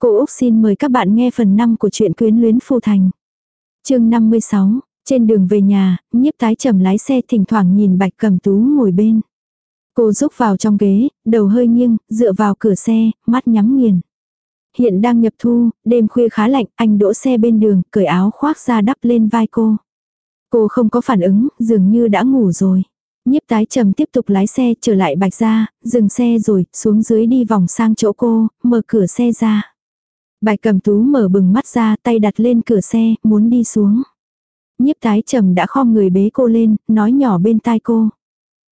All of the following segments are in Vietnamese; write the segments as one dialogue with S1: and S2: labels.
S1: Cô Úc xin mời các bạn nghe phần 5 của truyện quyến luyến phù thành. chương 56, trên đường về nhà, nhiếp tái trầm lái xe thỉnh thoảng nhìn bạch cầm tú ngồi bên. Cô rúc vào trong ghế, đầu hơi nghiêng, dựa vào cửa xe, mắt nhắm nghiền. Hiện đang nhập thu, đêm khuya khá lạnh, anh đỗ xe bên đường, cởi áo khoác ra đắp lên vai cô. Cô không có phản ứng, dường như đã ngủ rồi. Nhiếp tái trầm tiếp tục lái xe trở lại bạch ra, dừng xe rồi, xuống dưới đi vòng sang chỗ cô, mở cửa xe ra. Bạch cầm tú mở bừng mắt ra, tay đặt lên cửa xe, muốn đi xuống. Nhiếp tái trầm đã khom người bế cô lên, nói nhỏ bên tai cô.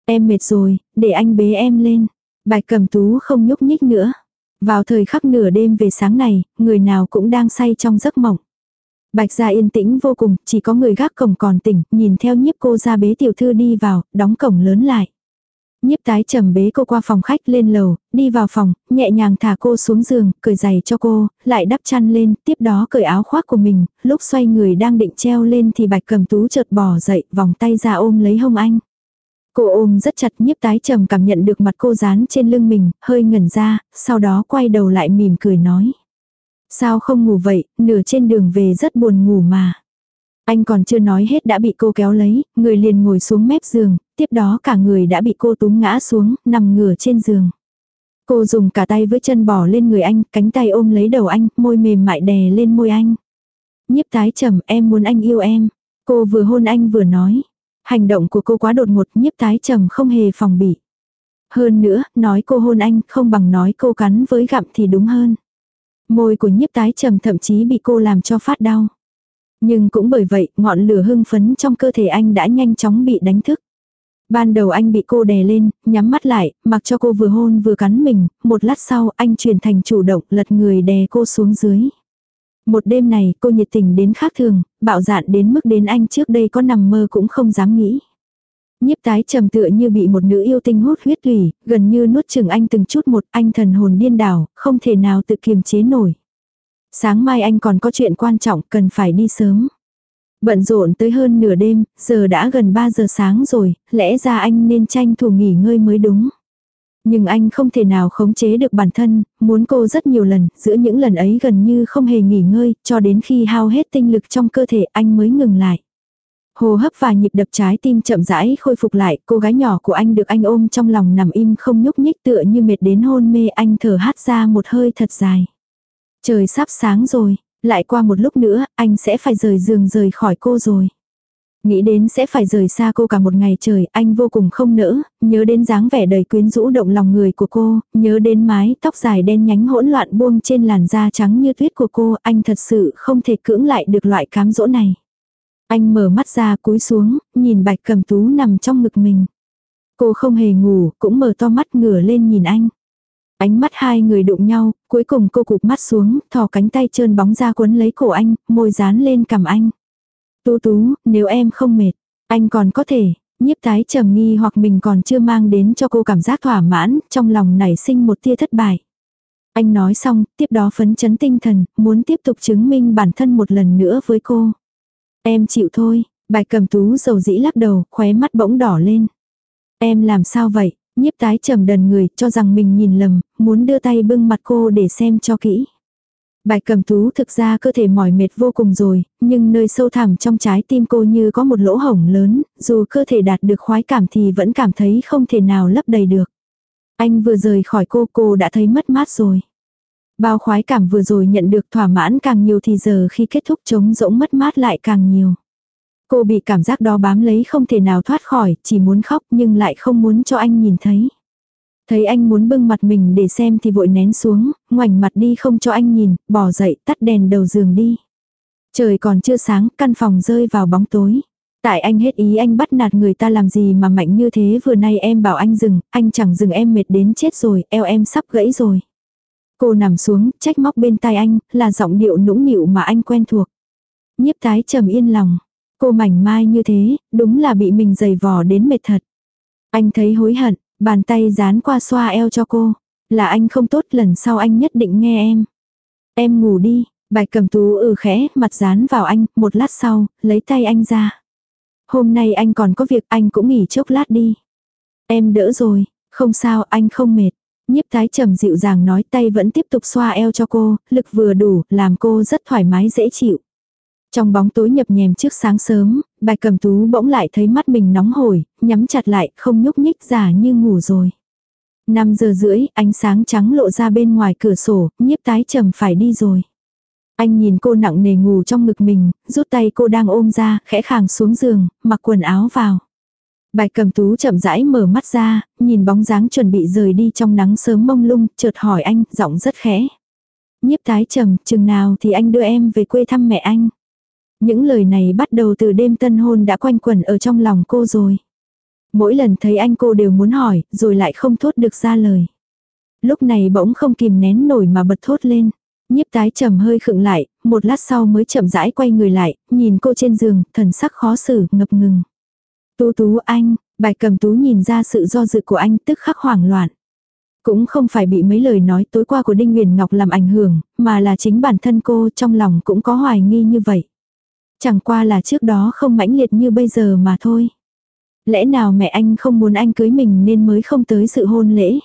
S1: Em mệt rồi, để anh bế em lên. Bạch cầm tú không nhúc nhích nữa. Vào thời khắc nửa đêm về sáng này, người nào cũng đang say trong giấc mộng. Bạch gia yên tĩnh vô cùng, chỉ có người gác cổng còn tỉnh, nhìn theo nhiếp cô ra bế tiểu thư đi vào, đóng cổng lớn lại. Nhiếp tái trầm bế cô qua phòng khách lên lầu, đi vào phòng, nhẹ nhàng thả cô xuống giường, cởi giày cho cô, lại đắp chăn lên, tiếp đó cởi áo khoác của mình, lúc xoay người đang định treo lên thì bạch cầm tú chợt bỏ dậy, vòng tay ra ôm lấy hông anh. Cô ôm rất chặt nhiếp tái trầm cảm nhận được mặt cô dán trên lưng mình, hơi ngẩn ra, sau đó quay đầu lại mỉm cười nói. Sao không ngủ vậy, nửa trên đường về rất buồn ngủ mà. Anh còn chưa nói hết đã bị cô kéo lấy, người liền ngồi xuống mép giường, tiếp đó cả người đã bị cô túm ngã xuống, nằm ngửa trên giường. Cô dùng cả tay với chân bỏ lên người anh, cánh tay ôm lấy đầu anh, môi mềm mại đè lên môi anh. Nhiếp tái trầm em muốn anh yêu em. Cô vừa hôn anh vừa nói. Hành động của cô quá đột ngột nhiếp tái trầm không hề phòng bị. Hơn nữa, nói cô hôn anh không bằng nói cô cắn với gặm thì đúng hơn. Môi của nhiếp tái trầm thậm chí bị cô làm cho phát đau. Nhưng cũng bởi vậy, ngọn lửa hưng phấn trong cơ thể anh đã nhanh chóng bị đánh thức. Ban đầu anh bị cô đè lên, nhắm mắt lại, mặc cho cô vừa hôn vừa cắn mình, một lát sau anh chuyển thành chủ động lật người đè cô xuống dưới. Một đêm này cô nhiệt tình đến khác thường, bạo dạn đến mức đến anh trước đây có nằm mơ cũng không dám nghĩ. Nhiếp tái trầm tựa như bị một nữ yêu tinh hút huyết thủy, gần như nuốt chừng anh từng chút một anh thần hồn điên đảo, không thể nào tự kiềm chế nổi. Sáng mai anh còn có chuyện quan trọng cần phải đi sớm. Bận rộn tới hơn nửa đêm, giờ đã gần 3 giờ sáng rồi, lẽ ra anh nên tranh thủ nghỉ ngơi mới đúng. Nhưng anh không thể nào khống chế được bản thân, muốn cô rất nhiều lần, giữa những lần ấy gần như không hề nghỉ ngơi, cho đến khi hao hết tinh lực trong cơ thể anh mới ngừng lại. Hồ hấp và nhịp đập trái tim chậm rãi khôi phục lại, cô gái nhỏ của anh được anh ôm trong lòng nằm im không nhúc nhích tựa như mệt đến hôn mê anh thở hát ra một hơi thật dài. Trời sắp sáng rồi, lại qua một lúc nữa, anh sẽ phải rời giường rời khỏi cô rồi. Nghĩ đến sẽ phải rời xa cô cả một ngày trời, anh vô cùng không nỡ, nhớ đến dáng vẻ đầy quyến rũ động lòng người của cô, nhớ đến mái tóc dài đen nhánh hỗn loạn buông trên làn da trắng như tuyết của cô, anh thật sự không thể cưỡng lại được loại cám dỗ này. Anh mở mắt ra cúi xuống, nhìn bạch cầm tú nằm trong ngực mình. Cô không hề ngủ, cũng mở to mắt ngửa lên nhìn anh. Ánh mắt hai người đụng nhau, cuối cùng cô cụp mắt xuống, thò cánh tay trơn bóng ra quấn lấy cổ anh, môi dán lên cằm anh. Tú tú, nếu em không mệt, anh còn có thể, nhiếp tái trầm nghi hoặc mình còn chưa mang đến cho cô cảm giác thỏa mãn, trong lòng nảy sinh một tia thất bại. Anh nói xong, tiếp đó phấn chấn tinh thần, muốn tiếp tục chứng minh bản thân một lần nữa với cô. Em chịu thôi, bài cầm tú dầu dĩ lắc đầu, khóe mắt bỗng đỏ lên. Em làm sao vậy? Nhiếp tái trầm đần người, cho rằng mình nhìn lầm, muốn đưa tay bưng mặt cô để xem cho kỹ. Bạch cầm tú thực ra cơ thể mỏi mệt vô cùng rồi, nhưng nơi sâu thẳm trong trái tim cô như có một lỗ hổng lớn, dù cơ thể đạt được khoái cảm thì vẫn cảm thấy không thể nào lấp đầy được. Anh vừa rời khỏi cô cô đã thấy mất mát rồi. Bao khoái cảm vừa rồi nhận được thỏa mãn càng nhiều thì giờ khi kết thúc trống rỗng mất mát lại càng nhiều. Cô bị cảm giác đó bám lấy không thể nào thoát khỏi, chỉ muốn khóc nhưng lại không muốn cho anh nhìn thấy. Thấy anh muốn bưng mặt mình để xem thì vội nén xuống, ngoảnh mặt đi không cho anh nhìn, bỏ dậy tắt đèn đầu giường đi. Trời còn chưa sáng, căn phòng rơi vào bóng tối. Tại anh hết ý anh bắt nạt người ta làm gì mà mạnh như thế vừa nay em bảo anh dừng, anh chẳng dừng em mệt đến chết rồi, eo em sắp gãy rồi. Cô nằm xuống, trách móc bên tai anh, là giọng điệu nũng nịu mà anh quen thuộc. Nhiếp tái trầm yên lòng. Cô mảnh mai như thế, đúng là bị mình giày vò đến mệt thật. Anh thấy hối hận, bàn tay dán qua xoa eo cho cô. Là anh không tốt lần sau anh nhất định nghe em. Em ngủ đi, bài cầm tú ừ khẽ, mặt dán vào anh, một lát sau, lấy tay anh ra. Hôm nay anh còn có việc anh cũng nghỉ chốc lát đi. Em đỡ rồi, không sao anh không mệt. Nhiếp thái trầm dịu dàng nói tay vẫn tiếp tục xoa eo cho cô, lực vừa đủ, làm cô rất thoải mái dễ chịu. Trong bóng tối nhập nhèm trước sáng sớm, bài cầm tú bỗng lại thấy mắt mình nóng hổi, nhắm chặt lại, không nhúc nhích giả như ngủ rồi. 5 giờ rưỡi, ánh sáng trắng lộ ra bên ngoài cửa sổ, nhiếp tái trầm phải đi rồi. Anh nhìn cô nặng nề ngủ trong ngực mình, rút tay cô đang ôm ra, khẽ khàng xuống giường, mặc quần áo vào. Bài cầm tú chậm rãi mở mắt ra, nhìn bóng dáng chuẩn bị rời đi trong nắng sớm mông lung, chợt hỏi anh, giọng rất khẽ. Nhiếp tái trầm, chừng nào thì anh đưa em về quê thăm mẹ anh. Những lời này bắt đầu từ đêm tân hôn đã quanh quẩn ở trong lòng cô rồi. Mỗi lần thấy anh cô đều muốn hỏi, rồi lại không thốt được ra lời. Lúc này bỗng không kìm nén nổi mà bật thốt lên. Nhiếp tái trầm hơi khựng lại, một lát sau mới chậm rãi quay người lại, nhìn cô trên giường, thần sắc khó xử, ngập ngừng. Tú tú anh, bài cầm tú nhìn ra sự do dự của anh tức khắc hoảng loạn. Cũng không phải bị mấy lời nói tối qua của Đinh Nguyền Ngọc làm ảnh hưởng, mà là chính bản thân cô trong lòng cũng có hoài nghi như vậy. Chẳng qua là trước đó không mãnh liệt như bây giờ mà thôi. Lẽ nào mẹ anh không muốn anh cưới mình nên mới không tới sự hôn lễ?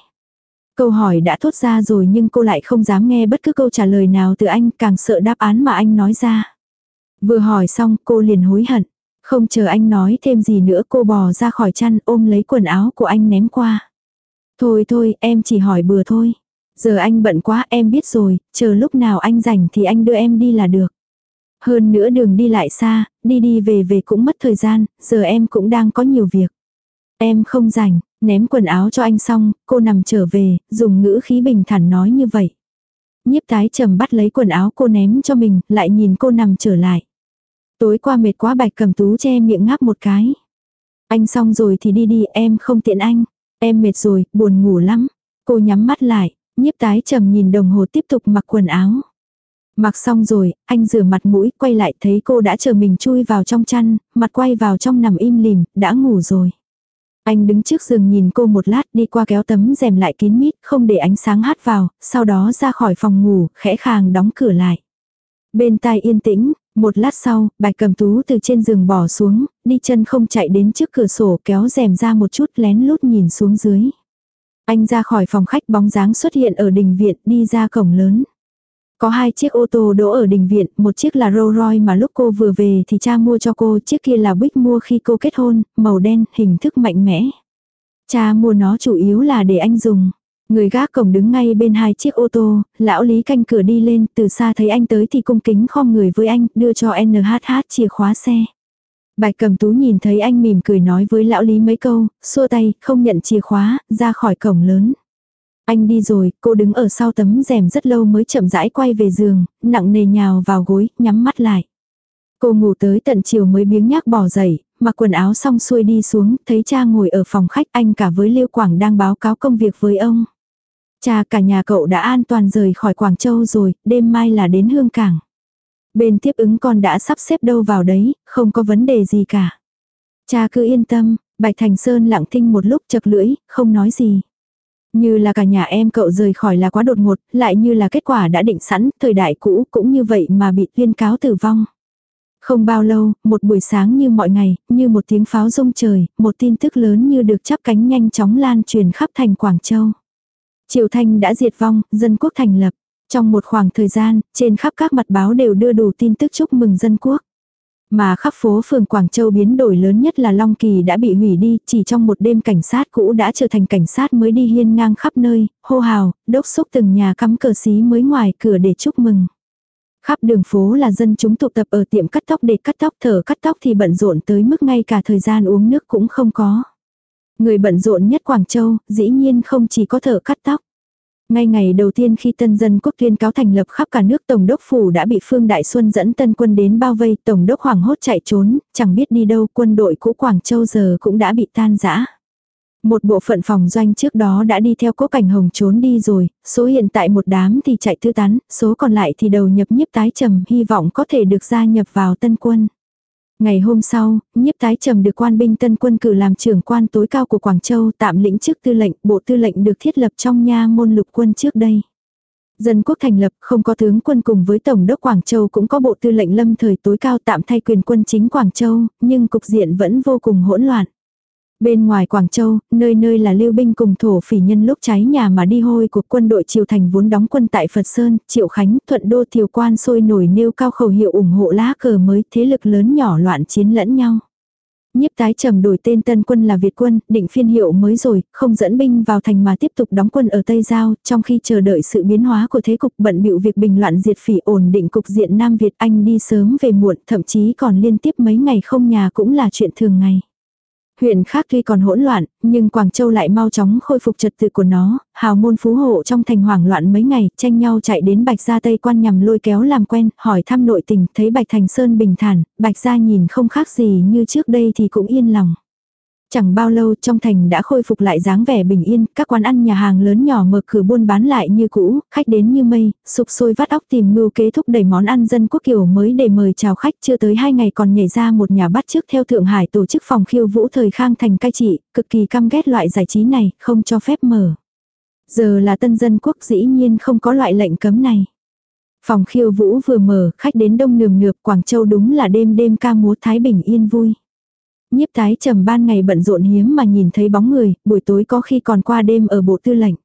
S1: Câu hỏi đã thốt ra rồi nhưng cô lại không dám nghe bất cứ câu trả lời nào từ anh càng sợ đáp án mà anh nói ra. Vừa hỏi xong cô liền hối hận. Không chờ anh nói thêm gì nữa cô bò ra khỏi chăn ôm lấy quần áo của anh ném qua. Thôi thôi em chỉ hỏi bừa thôi. Giờ anh bận quá em biết rồi, chờ lúc nào anh rảnh thì anh đưa em đi là được. Hơn nữa đường đi lại xa, đi đi về về cũng mất thời gian, giờ em cũng đang có nhiều việc. Em không rảnh, ném quần áo cho anh xong, cô nằm trở về, dùng ngữ khí bình thản nói như vậy. Nhiếp tái trầm bắt lấy quần áo cô ném cho mình, lại nhìn cô nằm trở lại. Tối qua mệt quá bạch cầm tú che miệng ngáp một cái. Anh xong rồi thì đi đi, em không tiện anh. Em mệt rồi, buồn ngủ lắm. Cô nhắm mắt lại, nhiếp tái trầm nhìn đồng hồ tiếp tục mặc quần áo. Mặc xong rồi, anh rửa mặt mũi, quay lại thấy cô đã chờ mình chui vào trong chăn, mặt quay vào trong nằm im lìm, đã ngủ rồi. Anh đứng trước giường nhìn cô một lát đi qua kéo tấm rèm lại kín mít, không để ánh sáng hát vào, sau đó ra khỏi phòng ngủ, khẽ khàng đóng cửa lại. Bên tai yên tĩnh, một lát sau, bạch cầm tú từ trên giường bỏ xuống, đi chân không chạy đến trước cửa sổ kéo rèm ra một chút lén lút nhìn xuống dưới. Anh ra khỏi phòng khách bóng dáng xuất hiện ở đình viện đi ra cổng lớn. Có hai chiếc ô tô đỗ ở đình viện, một chiếc là Rolls Royce mà lúc cô vừa về thì cha mua cho cô, chiếc kia là Buick mua khi cô kết hôn, màu đen, hình thức mạnh mẽ. Cha mua nó chủ yếu là để anh dùng. Người gác cổng đứng ngay bên hai chiếc ô tô, lão Lý canh cửa đi lên, từ xa thấy anh tới thì cung kính khom người với anh, đưa cho NHH chìa khóa xe. Bạch cầm tú nhìn thấy anh mỉm cười nói với lão Lý mấy câu, xua tay, không nhận chìa khóa, ra khỏi cổng lớn. Anh đi rồi, cô đứng ở sau tấm rèm rất lâu mới chậm rãi quay về giường, nặng nề nhào vào gối, nhắm mắt lại. Cô ngủ tới tận chiều mới biếng nhác bỏ dậy, mặc quần áo xong xuôi đi xuống, thấy cha ngồi ở phòng khách anh cả với Liêu Quảng đang báo cáo công việc với ông. Cha cả nhà cậu đã an toàn rời khỏi Quảng Châu rồi, đêm mai là đến Hương Cảng. Bên tiếp ứng con đã sắp xếp đâu vào đấy, không có vấn đề gì cả. Cha cứ yên tâm, Bạch Thành Sơn lặng thinh một lúc chật lưỡi, không nói gì. Như là cả nhà em cậu rời khỏi là quá đột ngột, lại như là kết quả đã định sẵn, thời đại cũ cũng như vậy mà bị tuyên cáo tử vong. Không bao lâu, một buổi sáng như mọi ngày, như một tiếng pháo rung trời, một tin tức lớn như được chắp cánh nhanh chóng lan truyền khắp thành Quảng Châu. Triều Thanh đã diệt vong, dân quốc thành lập. Trong một khoảng thời gian, trên khắp các mặt báo đều đưa đủ tin tức chúc mừng dân quốc. Mà khắp phố phường Quảng Châu biến đổi lớn nhất là Long Kỳ đã bị hủy đi, chỉ trong một đêm cảnh sát cũ đã trở thành cảnh sát mới đi hiên ngang khắp nơi, hô hào, đốc xúc từng nhà cắm cờ xí mới ngoài cửa để chúc mừng. Khắp đường phố là dân chúng tụ tập ở tiệm cắt tóc để cắt tóc thở cắt tóc thì bận rộn tới mức ngay cả thời gian uống nước cũng không có. Người bận rộn nhất Quảng Châu, dĩ nhiên không chỉ có thở cắt tóc. Ngay ngày đầu tiên khi tân dân quốc tuyên cáo thành lập khắp cả nước Tổng đốc Phủ đã bị Phương Đại Xuân dẫn tân quân đến bao vây, Tổng đốc hoảng hốt chạy trốn, chẳng biết đi đâu quân đội cũ Quảng Châu giờ cũng đã bị tan rã. Một bộ phận phòng doanh trước đó đã đi theo cố cảnh hồng trốn đi rồi, số hiện tại một đám thì chạy tư tán, số còn lại thì đầu nhập nhiếp tái trầm hy vọng có thể được gia nhập vào tân quân. Ngày hôm sau, nhiếp tái trầm được quan binh tân quân cử làm trưởng quan tối cao của Quảng Châu tạm lĩnh chức tư lệnh, bộ tư lệnh được thiết lập trong nha môn lục quân trước đây. Dân quốc thành lập không có tướng quân cùng với Tổng đốc Quảng Châu cũng có bộ tư lệnh lâm thời tối cao tạm thay quyền quân chính Quảng Châu, nhưng cục diện vẫn vô cùng hỗn loạn. Bên ngoài Quảng Châu, nơi nơi là lưu binh cùng thổ phỉ nhân lúc cháy nhà mà đi hôi của quân đội Triều Thành vốn đóng quân tại Phật Sơn, Triệu Khánh, Thuận Đô Thiều Quan sôi nổi nêu cao khẩu hiệu ủng hộ lá cờ mới thế lực lớn nhỏ loạn chiến lẫn nhau. Nhiếp tái trầm đổi tên tân quân là Việt quân, định phiên hiệu mới rồi, không dẫn binh vào thành mà tiếp tục đóng quân ở Tây Giao, trong khi chờ đợi sự biến hóa của thế cục bận bịu việc bình loạn diệt phỉ ổn định cục diện Nam Việt Anh đi sớm về muộn, thậm chí còn liên tiếp mấy ngày không nhà cũng là chuyện thường ngày. Huyện khác tuy còn hỗn loạn, nhưng Quảng Châu lại mau chóng khôi phục trật tự của nó, hào môn phú hộ trong thành hoảng loạn mấy ngày, tranh nhau chạy đến Bạch Gia Tây quan nhằm lôi kéo làm quen, hỏi thăm nội tình, thấy Bạch Thành Sơn bình thản, Bạch Gia nhìn không khác gì như trước đây thì cũng yên lòng. Chẳng bao lâu trong thành đã khôi phục lại dáng vẻ bình yên, các quán ăn nhà hàng lớn nhỏ mở cửa buôn bán lại như cũ, khách đến như mây, sụp sôi vắt óc tìm mưu kế thúc đẩy món ăn dân quốc kiểu mới để mời chào khách chưa tới hai ngày còn nhảy ra một nhà bắt trước theo Thượng Hải tổ chức phòng khiêu vũ thời khang thành cai trị, cực kỳ căm ghét loại giải trí này, không cho phép mở. Giờ là tân dân quốc dĩ nhiên không có loại lệnh cấm này. Phòng khiêu vũ vừa mở, khách đến đông nườm nượp Quảng Châu đúng là đêm đêm ca múa Thái Bình yên vui nhiếp tái trầm ban ngày bận rộn hiếm mà nhìn thấy bóng người, buổi tối có khi còn qua đêm ở bộ tư lệnh.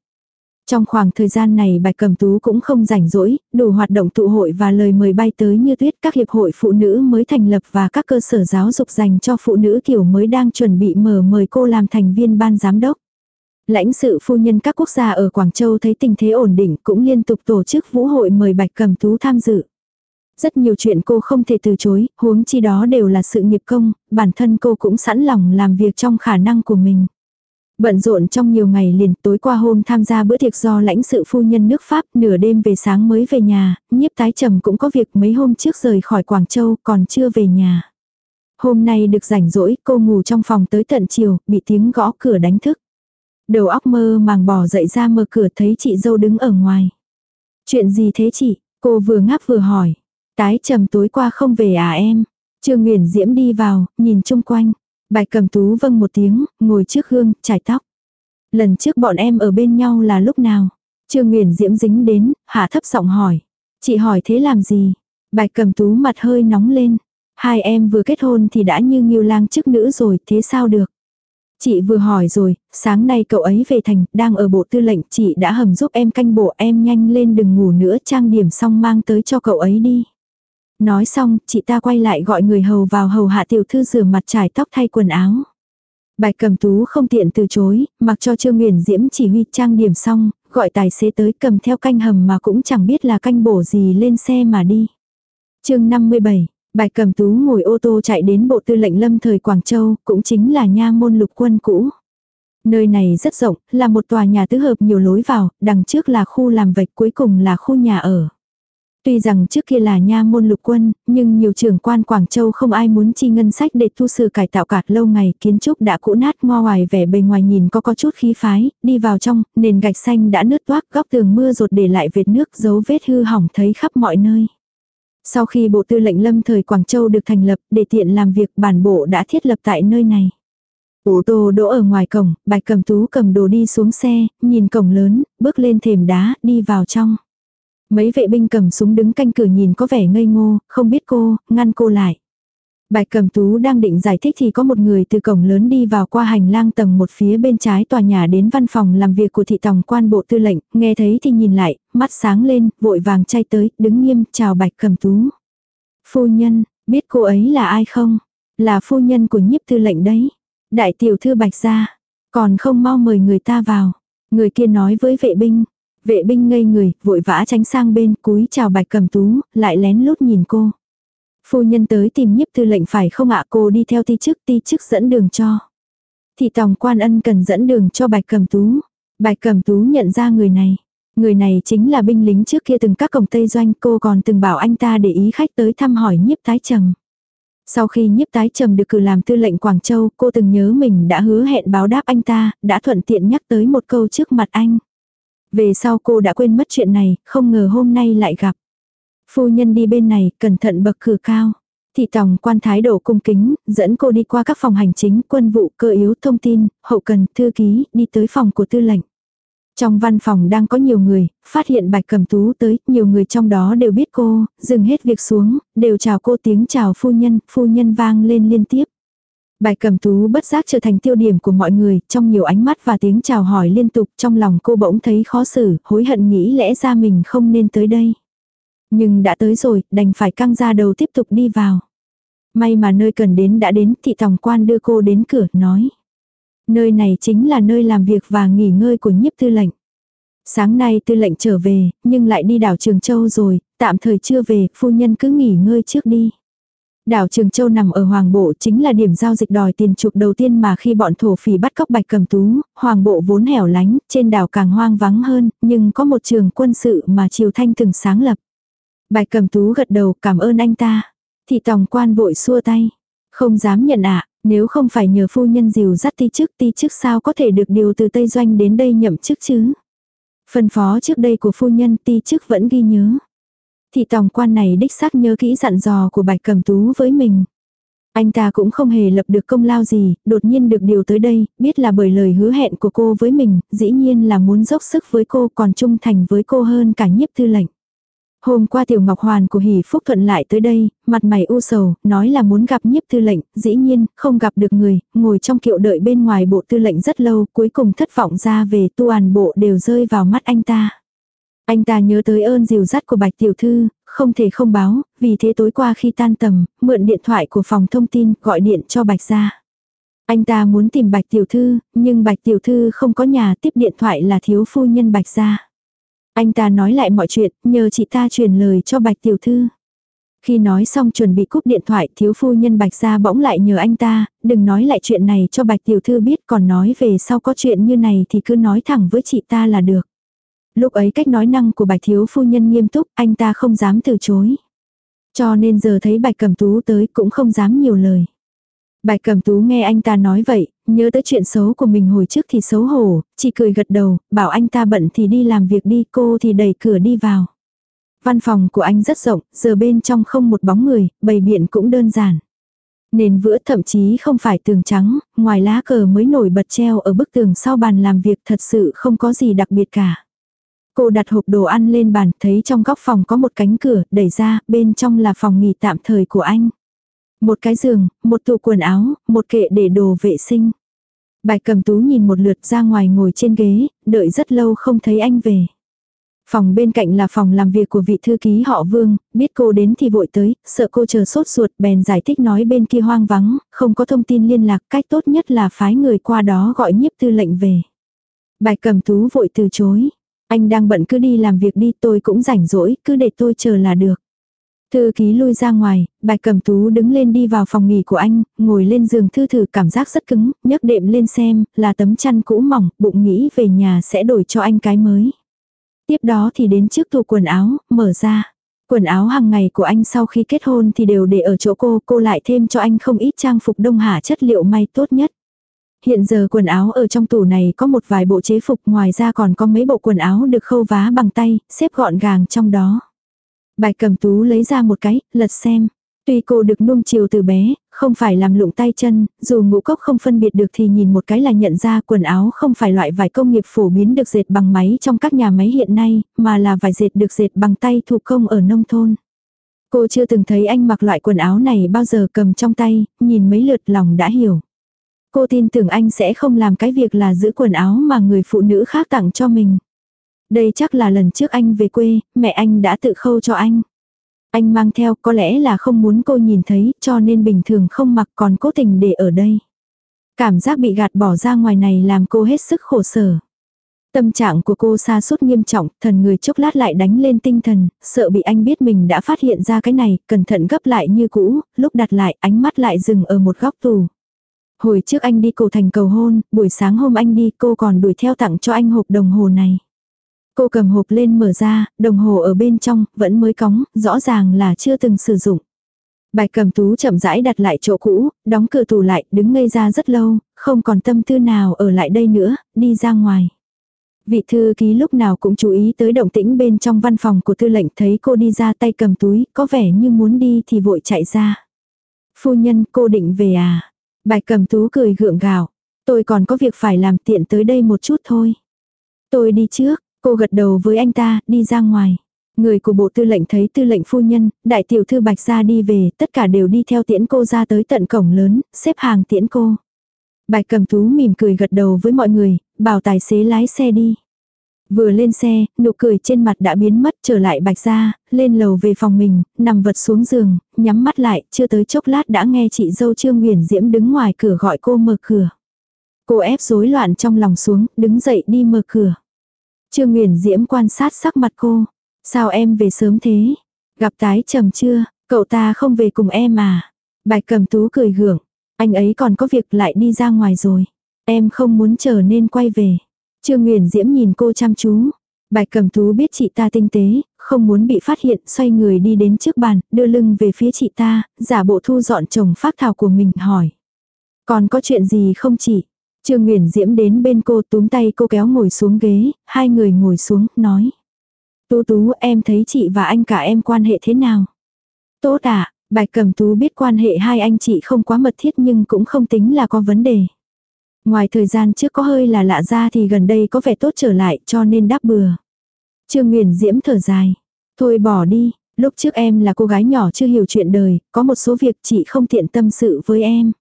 S1: Trong khoảng thời gian này bạch cầm tú cũng không rảnh rỗi, đủ hoạt động tụ hội và lời mời bay tới như tuyết các hiệp hội phụ nữ mới thành lập và các cơ sở giáo dục dành cho phụ nữ kiểu mới đang chuẩn bị mở mời cô làm thành viên ban giám đốc. Lãnh sự phu nhân các quốc gia ở Quảng Châu thấy tình thế ổn định cũng liên tục tổ chức vũ hội mời bạch cầm tú tham dự. Rất nhiều chuyện cô không thể từ chối, huống chi đó đều là sự nghiệp công, bản thân cô cũng sẵn lòng làm việc trong khả năng của mình. Bận rộn trong nhiều ngày liền tối qua hôm tham gia bữa tiệc do lãnh sự phu nhân nước Pháp nửa đêm về sáng mới về nhà, nhiếp tái trầm cũng có việc mấy hôm trước rời khỏi Quảng Châu còn chưa về nhà. Hôm nay được rảnh rỗi cô ngủ trong phòng tới tận chiều, bị tiếng gõ cửa đánh thức. Đầu óc mơ màng bỏ dậy ra mở cửa thấy chị dâu đứng ở ngoài. Chuyện gì thế chị? Cô vừa ngáp vừa hỏi. Tái trầm tối qua không về à em? Trương Nguyễn Diễm đi vào, nhìn chung quanh. Bạch cầm tú vâng một tiếng, ngồi trước gương, chải tóc. Lần trước bọn em ở bên nhau là lúc nào? Trương Nguyễn Diễm dính đến, hạ thấp giọng hỏi. Chị hỏi thế làm gì? Bạch cầm tú mặt hơi nóng lên. Hai em vừa kết hôn thì đã như nghiêu lang chức nữ rồi, thế sao được? Chị vừa hỏi rồi, sáng nay cậu ấy về thành, đang ở bộ tư lệnh, chị đã hầm giúp em canh bộ em nhanh lên đừng ngủ nữa trang điểm xong mang tới cho cậu ấy đi. Nói xong, chị ta quay lại gọi người hầu vào hầu hạ tiểu thư rửa mặt trải tóc thay quần áo. Bạch cầm tú không tiện từ chối, mặc cho Trương Nguyễn Diễm chỉ huy trang điểm xong, gọi tài xế tới cầm theo canh hầm mà cũng chẳng biết là canh bổ gì lên xe mà đi. chương 57, Bạch cầm tú ngồi ô tô chạy đến bộ tư lệnh lâm thời Quảng Châu, cũng chính là nha môn lục quân cũ. Nơi này rất rộng, là một tòa nhà tứ hợp nhiều lối vào, đằng trước là khu làm vạch cuối cùng là khu nhà ở. Tuy rằng trước kia là nha môn lục quân, nhưng nhiều trưởng quan Quảng Châu không ai muốn chi ngân sách để tu sửa cải tạo cả lâu ngày, kiến trúc đã cũ nát ngo ngoài vẻ bề ngoài nhìn có có chút khí phái, đi vào trong, nền gạch xanh đã nứt toác góc tường mưa rột để lại vệt nước dấu vết hư hỏng thấy khắp mọi nơi. Sau khi Bộ Tư lệnh Lâm thời Quảng Châu được thành lập để tiện làm việc bản bộ đã thiết lập tại nơi này. Ô tô đỗ ở ngoài cổng, bạch cầm tú cầm đồ đi xuống xe, nhìn cổng lớn, bước lên thềm đá, đi vào trong. Mấy vệ binh cầm súng đứng canh cửa nhìn có vẻ ngây ngô, không biết cô, ngăn cô lại. Bạch cầm tú đang định giải thích thì có một người từ cổng lớn đi vào qua hành lang tầng một phía bên trái tòa nhà đến văn phòng làm việc của thị tòng quan bộ tư lệnh, nghe thấy thì nhìn lại, mắt sáng lên, vội vàng chay tới, đứng nghiêm, chào bạch cầm tú. Phu nhân, biết cô ấy là ai không? Là phu nhân của nhiếp tư lệnh đấy. Đại tiểu thư bạch gia, còn không mau mời người ta vào. Người kia nói với vệ binh, Vệ binh ngây người, vội vã tránh sang bên, cúi chào bạch cầm tú, lại lén lút nhìn cô. Phu nhân tới tìm nhiếp tư lệnh phải không ạ cô đi theo ti chức ti chức dẫn đường cho. Thị tòng quan ân cần dẫn đường cho bạch cầm tú. Bạch cầm tú nhận ra người này. Người này chính là binh lính trước kia từng các cổng Tây Doanh cô còn từng bảo anh ta để ý khách tới thăm hỏi nhiếp tái trầm. Sau khi nhiếp tái trầm được cử làm tư lệnh Quảng Châu cô từng nhớ mình đã hứa hẹn báo đáp anh ta, đã thuận tiện nhắc tới một câu trước mặt anh. Về sau cô đã quên mất chuyện này, không ngờ hôm nay lại gặp. Phu nhân đi bên này, cẩn thận bậc cửa cao. Thị tòng quan thái độ cung kính, dẫn cô đi qua các phòng hành chính, quân vụ, cơ yếu, thông tin, hậu cần, thư ký, đi tới phòng của tư lệnh. Trong văn phòng đang có nhiều người, phát hiện bạch cầm tú tới, nhiều người trong đó đều biết cô, dừng hết việc xuống, đều chào cô tiếng chào phu nhân, phu nhân vang lên liên tiếp. Bài cầm tú bất giác trở thành tiêu điểm của mọi người, trong nhiều ánh mắt và tiếng chào hỏi liên tục trong lòng cô bỗng thấy khó xử, hối hận nghĩ lẽ ra mình không nên tới đây. Nhưng đã tới rồi, đành phải căng ra đầu tiếp tục đi vào. May mà nơi cần đến đã đến, thị tòng quan đưa cô đến cửa, nói. Nơi này chính là nơi làm việc và nghỉ ngơi của nhiếp tư lệnh. Sáng nay tư lệnh trở về, nhưng lại đi đảo Trường Châu rồi, tạm thời chưa về, phu nhân cứ nghỉ ngơi trước đi. Đảo Trường Châu nằm ở Hoàng Bộ chính là điểm giao dịch đòi tiền chuộc đầu tiên mà khi bọn thổ phỉ bắt cóc bạch cầm tú, Hoàng Bộ vốn hẻo lánh, trên đảo càng hoang vắng hơn, nhưng có một trường quân sự mà Triều Thanh từng sáng lập. Bạch cầm tú gật đầu cảm ơn anh ta. Thị tòng quan vội xua tay. Không dám nhận ạ, nếu không phải nhờ phu nhân dìu dắt ti chức ti chức sao có thể được điều từ Tây Doanh đến đây nhậm chức chứ. Phân phó trước đây của phu nhân ti chức vẫn ghi nhớ thì tòng quan này đích xác nhớ kỹ dặn dò của bạch cầm tú với mình. Anh ta cũng không hề lập được công lao gì, đột nhiên được điều tới đây, biết là bởi lời hứa hẹn của cô với mình, dĩ nhiên là muốn dốc sức với cô còn trung thành với cô hơn cả nhiếp thư lệnh. Hôm qua Tiểu Ngọc Hoàn của Hỷ Phúc Thuận lại tới đây, mặt mày u sầu, nói là muốn gặp nhiếp tư lệnh, dĩ nhiên, không gặp được người, ngồi trong kiệu đợi bên ngoài bộ tư lệnh rất lâu, cuối cùng thất vọng ra về toàn bộ đều rơi vào mắt anh ta. Anh ta nhớ tới ơn dìu dắt của Bạch Tiểu Thư, không thể không báo, vì thế tối qua khi tan tầm, mượn điện thoại của phòng thông tin, gọi điện cho Bạch ra. Anh ta muốn tìm Bạch Tiểu Thư, nhưng Bạch Tiểu Thư không có nhà tiếp điện thoại là thiếu phu nhân Bạch ra. Anh ta nói lại mọi chuyện, nhờ chị ta truyền lời cho Bạch Tiểu Thư. Khi nói xong chuẩn bị cúp điện thoại, thiếu phu nhân Bạch ra bỗng lại nhờ anh ta, đừng nói lại chuyện này cho Bạch Tiểu Thư biết, còn nói về sau có chuyện như này thì cứ nói thẳng với chị ta là được. Lúc ấy cách nói năng của Bạch Thiếu phu nhân nghiêm túc, anh ta không dám từ chối. Cho nên giờ thấy Bạch Cẩm Tú tới cũng không dám nhiều lời. Bạch Cẩm Tú nghe anh ta nói vậy, nhớ tới chuyện xấu của mình hồi trước thì xấu hổ, chỉ cười gật đầu, bảo anh ta bận thì đi làm việc đi, cô thì đẩy cửa đi vào. Văn phòng của anh rất rộng, giờ bên trong không một bóng người, bày biện cũng đơn giản. Nền vữa thậm chí không phải tường trắng, ngoài lá cờ mới nổi bật treo ở bức tường sau bàn làm việc thật sự không có gì đặc biệt cả. Cô đặt hộp đồ ăn lên bàn, thấy trong góc phòng có một cánh cửa, đẩy ra, bên trong là phòng nghỉ tạm thời của anh. Một cái giường, một tủ quần áo, một kệ để đồ vệ sinh. Bạch cầm tú nhìn một lượt ra ngoài ngồi trên ghế, đợi rất lâu không thấy anh về. Phòng bên cạnh là phòng làm việc của vị thư ký họ Vương, biết cô đến thì vội tới, sợ cô chờ sốt ruột bèn giải thích nói bên kia hoang vắng, không có thông tin liên lạc, cách tốt nhất là phái người qua đó gọi nhiếp tư lệnh về. Bạch cầm tú vội từ chối. Anh đang bận cứ đi làm việc đi tôi cũng rảnh rỗi, cứ để tôi chờ là được. Thư ký lui ra ngoài, bạch cầm tú đứng lên đi vào phòng nghỉ của anh, ngồi lên giường thư thử cảm giác rất cứng, nhấc đệm lên xem, là tấm chăn cũ mỏng, bụng nghĩ về nhà sẽ đổi cho anh cái mới. Tiếp đó thì đến trước tủ quần áo, mở ra. Quần áo hàng ngày của anh sau khi kết hôn thì đều để ở chỗ cô, cô lại thêm cho anh không ít trang phục đông hạ chất liệu may tốt nhất. Hiện giờ quần áo ở trong tủ này có một vài bộ chế phục ngoài ra còn có mấy bộ quần áo được khâu vá bằng tay, xếp gọn gàng trong đó. Bạch cầm tú lấy ra một cái, lật xem. Tuy cô được nuông chiều từ bé, không phải làm lụng tay chân, dù ngũ cốc không phân biệt được thì nhìn một cái là nhận ra quần áo không phải loại vải công nghiệp phổ biến được dệt bằng máy trong các nhà máy hiện nay, mà là vải dệt được dệt bằng tay thủ công ở nông thôn. Cô chưa từng thấy anh mặc loại quần áo này bao giờ cầm trong tay, nhìn mấy lượt lòng đã hiểu. Cô tin tưởng anh sẽ không làm cái việc là giữ quần áo mà người phụ nữ khác tặng cho mình. Đây chắc là lần trước anh về quê, mẹ anh đã tự khâu cho anh. Anh mang theo có lẽ là không muốn cô nhìn thấy cho nên bình thường không mặc còn cố tình để ở đây. Cảm giác bị gạt bỏ ra ngoài này làm cô hết sức khổ sở. Tâm trạng của cô xa sút nghiêm trọng, thần người chốc lát lại đánh lên tinh thần, sợ bị anh biết mình đã phát hiện ra cái này, cẩn thận gấp lại như cũ, lúc đặt lại ánh mắt lại dừng ở một góc tủ. Hồi trước anh đi cổ thành cầu hôn, buổi sáng hôm anh đi cô còn đuổi theo tặng cho anh hộp đồng hồ này. Cô cầm hộp lên mở ra, đồng hồ ở bên trong, vẫn mới cóng, rõ ràng là chưa từng sử dụng. Bạch cầm tú chậm rãi đặt lại chỗ cũ, đóng cửa tủ lại, đứng ngây ra rất lâu, không còn tâm tư nào ở lại đây nữa, đi ra ngoài. Vị thư ký lúc nào cũng chú ý tới động tĩnh bên trong văn phòng của tư lệnh thấy cô đi ra tay cầm túi, có vẻ như muốn đi thì vội chạy ra. Phu nhân cô định về à? Bạch cầm tú cười gượng gạo. Tôi còn có việc phải làm tiện tới đây một chút thôi. Tôi đi trước, cô gật đầu với anh ta, đi ra ngoài. Người của bộ tư lệnh thấy tư lệnh phu nhân, đại tiểu thư bạch ra đi về, tất cả đều đi theo tiễn cô ra tới tận cổng lớn, xếp hàng tiễn cô. Bạch cầm tú mỉm cười gật đầu với mọi người, bảo tài xế lái xe đi. Vừa lên xe, nụ cười trên mặt đã biến mất trở lại bạch ra, lên lầu về phòng mình, nằm vật xuống giường, nhắm mắt lại, chưa tới chốc lát đã nghe chị dâu Trương Nguyền Diễm đứng ngoài cửa gọi cô mở cửa. Cô ép rối loạn trong lòng xuống, đứng dậy đi mở cửa. Trương Nguyền Diễm quan sát sắc mặt cô. Sao em về sớm thế? Gặp tái trầm chưa? Cậu ta không về cùng em à? Bạch cầm tú cười gượng. Anh ấy còn có việc lại đi ra ngoài rồi. Em không muốn chờ nên quay về. Trương Nguyễn Diễm nhìn cô chăm chú. Bạch cầm thú biết chị ta tinh tế, không muốn bị phát hiện, xoay người đi đến trước bàn, đưa lưng về phía chị ta, giả bộ thu dọn chồng phát thảo của mình, hỏi. Còn có chuyện gì không chị? Trương Nguyễn Diễm đến bên cô túm tay cô kéo ngồi xuống ghế, hai người ngồi xuống, nói. Tú tú em thấy chị và anh cả em quan hệ thế nào? Tốt à, bạch cầm tú biết quan hệ hai anh chị không quá mật thiết nhưng cũng không tính là có vấn đề. Ngoài thời gian trước có hơi là lạ ra thì gần đây có vẻ tốt trở lại cho nên đáp bừa. Trương Nguyền Diễm thở dài. Thôi bỏ đi, lúc trước em là cô gái nhỏ chưa hiểu chuyện đời, có một số việc chị không tiện tâm sự với em.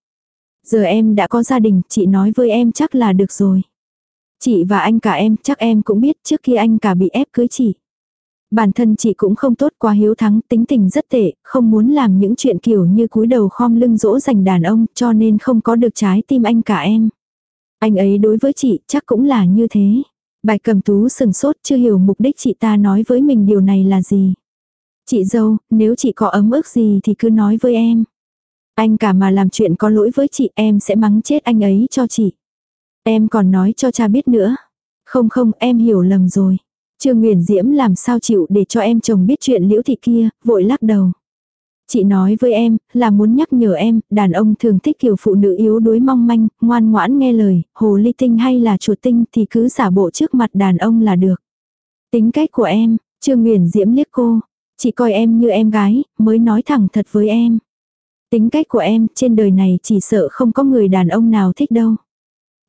S1: Giờ em đã có gia đình, chị nói với em chắc là được rồi. Chị và anh cả em, chắc em cũng biết trước khi anh cả bị ép cưới chị. Bản thân chị cũng không tốt quá hiếu thắng, tính tình rất tệ, không muốn làm những chuyện kiểu như cúi đầu khom lưng dỗ dành đàn ông, cho nên không có được trái tim anh cả em. Anh ấy đối với chị chắc cũng là như thế. Bài cầm tú sừng sốt chưa hiểu mục đích chị ta nói với mình điều này là gì. Chị dâu, nếu chị có ấm ức gì thì cứ nói với em. Anh cả mà làm chuyện có lỗi với chị em sẽ mắng chết anh ấy cho chị. Em còn nói cho cha biết nữa. Không không em hiểu lầm rồi. Trương nguyễn Diễm làm sao chịu để cho em chồng biết chuyện liễu thị kia, vội lắc đầu. Chị nói với em, là muốn nhắc nhở em, đàn ông thường thích kiểu phụ nữ yếu đuối mong manh, ngoan ngoãn nghe lời, hồ ly tinh hay là chuột tinh thì cứ giả bộ trước mặt đàn ông là được. Tính cách của em, Trương nguyễn Diễm liếc cô, chị coi em như em gái, mới nói thẳng thật với em. Tính cách của em trên đời này chỉ sợ không có người đàn ông nào thích đâu.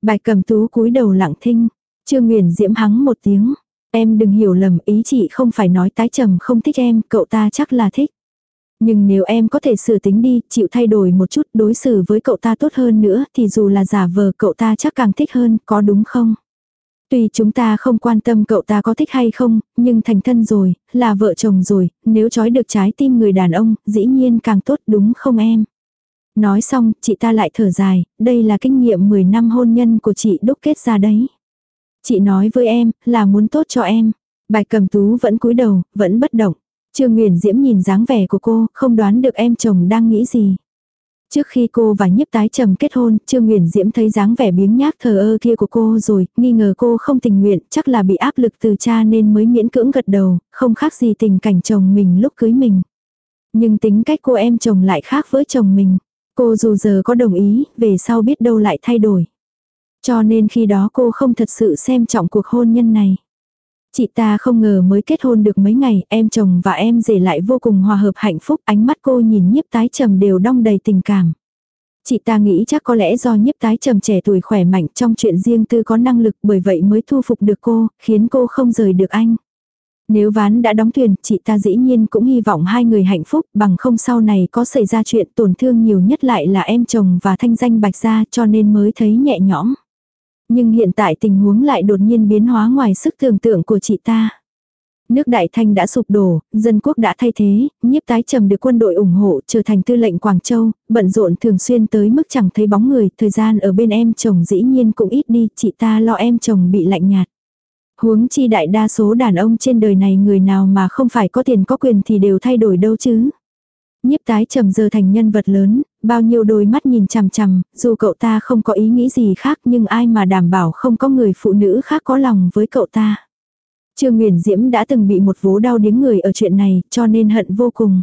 S1: Bạch cầm tú cúi đầu lặng thinh, Trương nguyễn Diễm hắng một tiếng. Em đừng hiểu lầm ý chị không phải nói tái trầm không thích em, cậu ta chắc là thích. Nhưng nếu em có thể sửa tính đi, chịu thay đổi một chút đối xử với cậu ta tốt hơn nữa thì dù là giả vờ cậu ta chắc càng thích hơn, có đúng không? Tuy chúng ta không quan tâm cậu ta có thích hay không, nhưng thành thân rồi, là vợ chồng rồi, nếu trói được trái tim người đàn ông, dĩ nhiên càng tốt đúng không em? Nói xong, chị ta lại thở dài, đây là kinh nghiệm 10 năm hôn nhân của chị đúc kết ra đấy. Chị nói với em, là muốn tốt cho em. Bạch cầm tú vẫn cúi đầu, vẫn bất động. Trương Nguyễn Diễm nhìn dáng vẻ của cô, không đoán được em chồng đang nghĩ gì. Trước khi cô và nhiếp tái trầm kết hôn, Trương Nguyễn Diễm thấy dáng vẻ biếng nhác thờ ơ kia của cô rồi, nghi ngờ cô không tình nguyện, chắc là bị áp lực từ cha nên mới miễn cưỡng gật đầu, không khác gì tình cảnh chồng mình lúc cưới mình. Nhưng tính cách cô em chồng lại khác với chồng mình. Cô dù giờ có đồng ý, về sau biết đâu lại thay đổi. Cho nên khi đó cô không thật sự xem trọng cuộc hôn nhân này. Chị ta không ngờ mới kết hôn được mấy ngày, em chồng và em rể lại vô cùng hòa hợp hạnh phúc, ánh mắt cô nhìn nhiếp tái trầm đều đong đầy tình cảm. Chị ta nghĩ chắc có lẽ do nhiếp tái trầm trẻ tuổi khỏe mạnh trong chuyện riêng tư có năng lực bởi vậy mới thu phục được cô, khiến cô không rời được anh. Nếu ván đã đóng thuyền, chị ta dĩ nhiên cũng hy vọng hai người hạnh phúc, bằng không sau này có xảy ra chuyện tổn thương nhiều nhất lại là em chồng và thanh danh bạch gia cho nên mới thấy nhẹ nhõm. Nhưng hiện tại tình huống lại đột nhiên biến hóa ngoài sức tưởng tượng của chị ta. Nước Đại Thanh đã sụp đổ, dân quốc đã thay thế, nhiếp tái trầm được quân đội ủng hộ trở thành tư lệnh Quảng Châu, bận rộn thường xuyên tới mức chẳng thấy bóng người, thời gian ở bên em chồng dĩ nhiên cũng ít đi, chị ta lo em chồng bị lạnh nhạt. Huống chi đại đa số đàn ông trên đời này người nào mà không phải có tiền có quyền thì đều thay đổi đâu chứ. Nhiếp tái trầm giờ thành nhân vật lớn, bao nhiêu đôi mắt nhìn chằm chằm, dù cậu ta không có ý nghĩ gì khác nhưng ai mà đảm bảo không có người phụ nữ khác có lòng với cậu ta. Trương nguyễn Diễm đã từng bị một vố đau điếng người ở chuyện này cho nên hận vô cùng.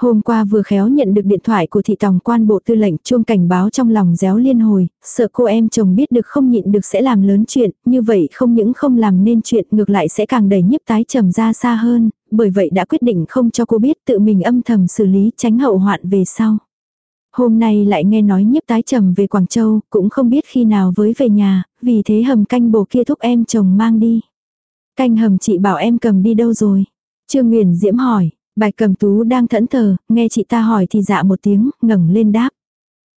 S1: Hôm qua vừa khéo nhận được điện thoại của thị tòng quan bộ tư lệnh chuông cảnh báo trong lòng réo liên hồi, sợ cô em chồng biết được không nhịn được sẽ làm lớn chuyện, như vậy không những không làm nên chuyện ngược lại sẽ càng đẩy nhiếp tái trầm ra xa hơn, bởi vậy đã quyết định không cho cô biết tự mình âm thầm xử lý tránh hậu hoạn về sau. Hôm nay lại nghe nói nhiếp tái trầm về Quảng Châu, cũng không biết khi nào với về nhà, vì thế hầm canh bồ kia thúc em chồng mang đi. Canh hầm chị bảo em cầm đi đâu rồi. Trương nguyễn Diễm hỏi, Bạch Cầm Tú đang thẫn thờ, nghe chị ta hỏi thì dạ một tiếng, ngẩng lên đáp.